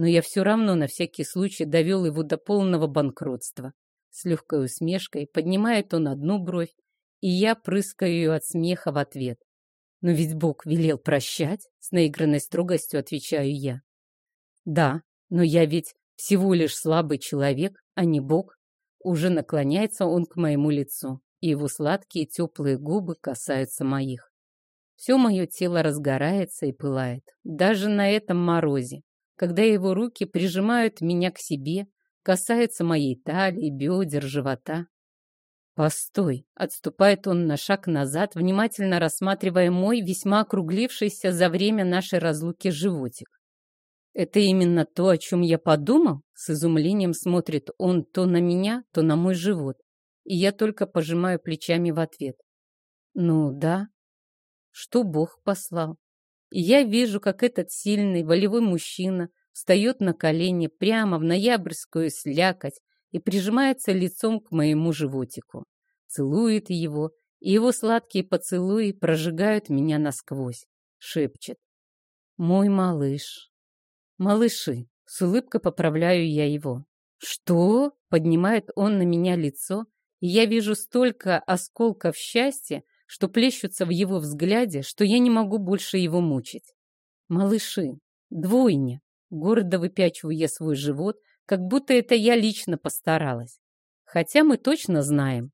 но я все равно на всякий случай довел его до полного банкротства. С легкой усмешкой поднимает он одну бровь, и я прыскаю ее от смеха в ответ. Но ведь Бог велел прощать, с наигранной строгостью отвечаю я. Да, но я ведь всего лишь слабый человек, а не Бог. Уже наклоняется он к моему лицу, и его сладкие теплые губы касаются моих. Все мое тело разгорается и пылает, даже на этом морозе когда его руки прижимают меня к себе, касаются моей талии, бедер, живота. «Постой!» — отступает он на шаг назад, внимательно рассматривая мой весьма округлившийся за время нашей разлуки животик. Это именно то, о чем я подумал? С изумлением смотрит он то на меня, то на мой живот. И я только пожимаю плечами в ответ. Ну да, что Бог послал. И я вижу, как этот сильный, волевой мужчина встает на колени прямо в ноябрьскую слякоть и прижимается лицом к моему животику. Целует его, и его сладкие поцелуи прожигают меня насквозь. Шепчет. Мой малыш. Малыши. С улыбкой поправляю я его. Что? Поднимает он на меня лицо, и я вижу столько осколков счастья, что плещутся в его взгляде, что я не могу больше его мучить. Малыши, двойня, гордо выпячиваю я свой живот, как будто это я лично постаралась. Хотя мы точно знаем,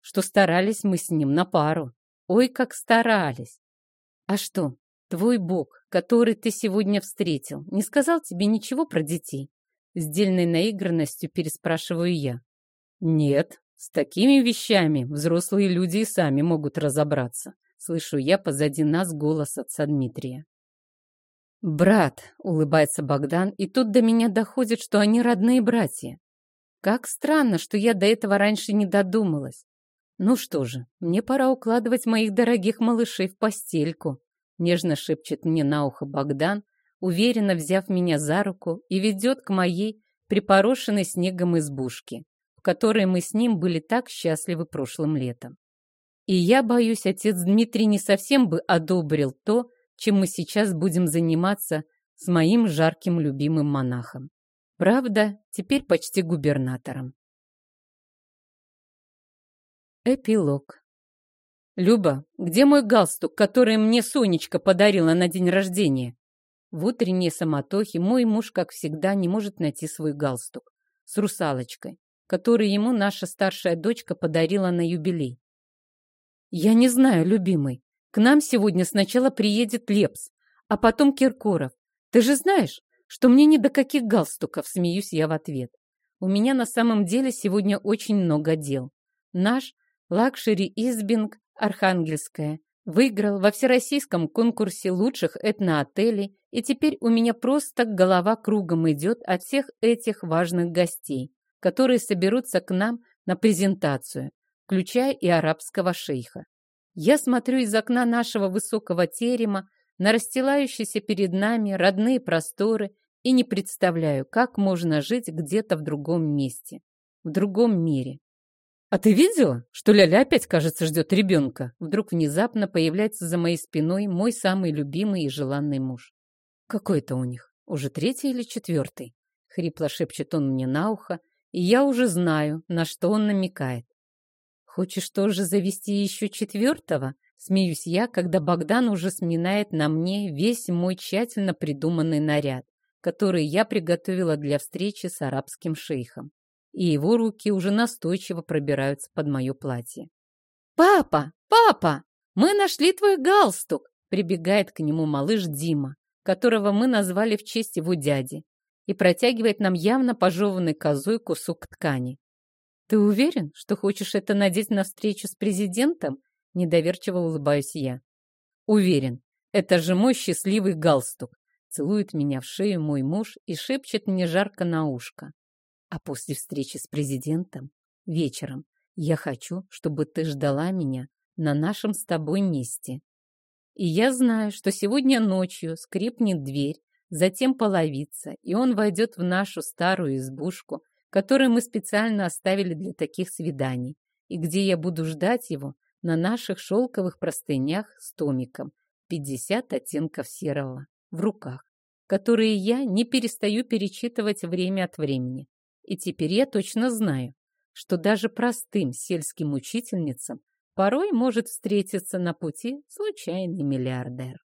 что старались мы с ним на пару. Ой, как старались! А что, твой бог, который ты сегодня встретил, не сказал тебе ничего про детей? С дельной наигранностью переспрашиваю я. Нет, с такими вещами взрослые люди и сами могут разобраться. Слышу я позади нас голос отца Дмитрия. «Брат», — улыбается Богдан, и тут до меня доходит, что они родные братья. Как странно, что я до этого раньше не додумалась. Ну что же, мне пора укладывать моих дорогих малышей в постельку. Нежно шепчет мне на ухо Богдан, уверенно взяв меня за руку и ведет к моей припорошенной снегом избушке в которой мы с ним были так счастливы прошлым летом. И я боюсь, отец Дмитрий не совсем бы одобрил то, чем мы сейчас будем заниматься с моим жарким любимым монахом. Правда, теперь почти губернатором. Эпилог. «Люба, где мой галстук, который мне Сонечка подарила на день рождения?» В утренней самотохе мой муж, как всегда, не может найти свой галстук с русалочкой который ему наша старшая дочка подарила на юбилей. «Я не знаю, любимый. К нам сегодня сначала приедет Лепс, а потом Киркоров. Ты же знаешь, что мне ни до каких галстуков, смеюсь я в ответ. У меня на самом деле сегодня очень много дел. Наш лакшери Архангельская выиграл во всероссийском конкурсе лучших этноотелей, и теперь у меня просто голова кругом идет от всех этих важных гостей которые соберутся к нам на презентацию, включая и арабского шейха. Я смотрю из окна нашего высокого терема на расстилающиеся перед нами родные просторы и не представляю, как можно жить где-то в другом месте, в другом мире. «А ты видела, что Ляля опять, кажется, ждет ребенка?» Вдруг внезапно появляется за моей спиной мой самый любимый и желанный муж. «Какой это у них? Уже третий или четвертый?» Хрипло шепчет он мне на ухо, и я уже знаю, на что он намекает. Хочешь тоже завести еще четвертого? Смеюсь я, когда Богдан уже сминает на мне весь мой тщательно придуманный наряд, который я приготовила для встречи с арабским шейхом. И его руки уже настойчиво пробираются под мое платье. «Папа! Папа! Мы нашли твой галстук!» Прибегает к нему малыш Дима, которого мы назвали в честь его дяди, и протягивает нам явно пожеванный козой кусок ткани. «Ты уверен, что хочешь это надеть на встречу с президентом?» Недоверчиво улыбаюсь я. «Уверен. Это же мой счастливый галстук!» Целует меня в шею мой муж и шепчет мне жарко на ушко. «А после встречи с президентом, вечером, я хочу, чтобы ты ждала меня на нашем с тобой месте. И я знаю, что сегодня ночью скрипнет дверь, затем половица, и он войдет в нашу старую избушку, которую мы специально оставили для таких свиданий, и где я буду ждать его на наших шелковых простынях с томиком «50 оттенков серого» в руках, которые я не перестаю перечитывать время от времени. И теперь я точно знаю, что даже простым сельским учительницам порой может встретиться на пути случайный миллиардер.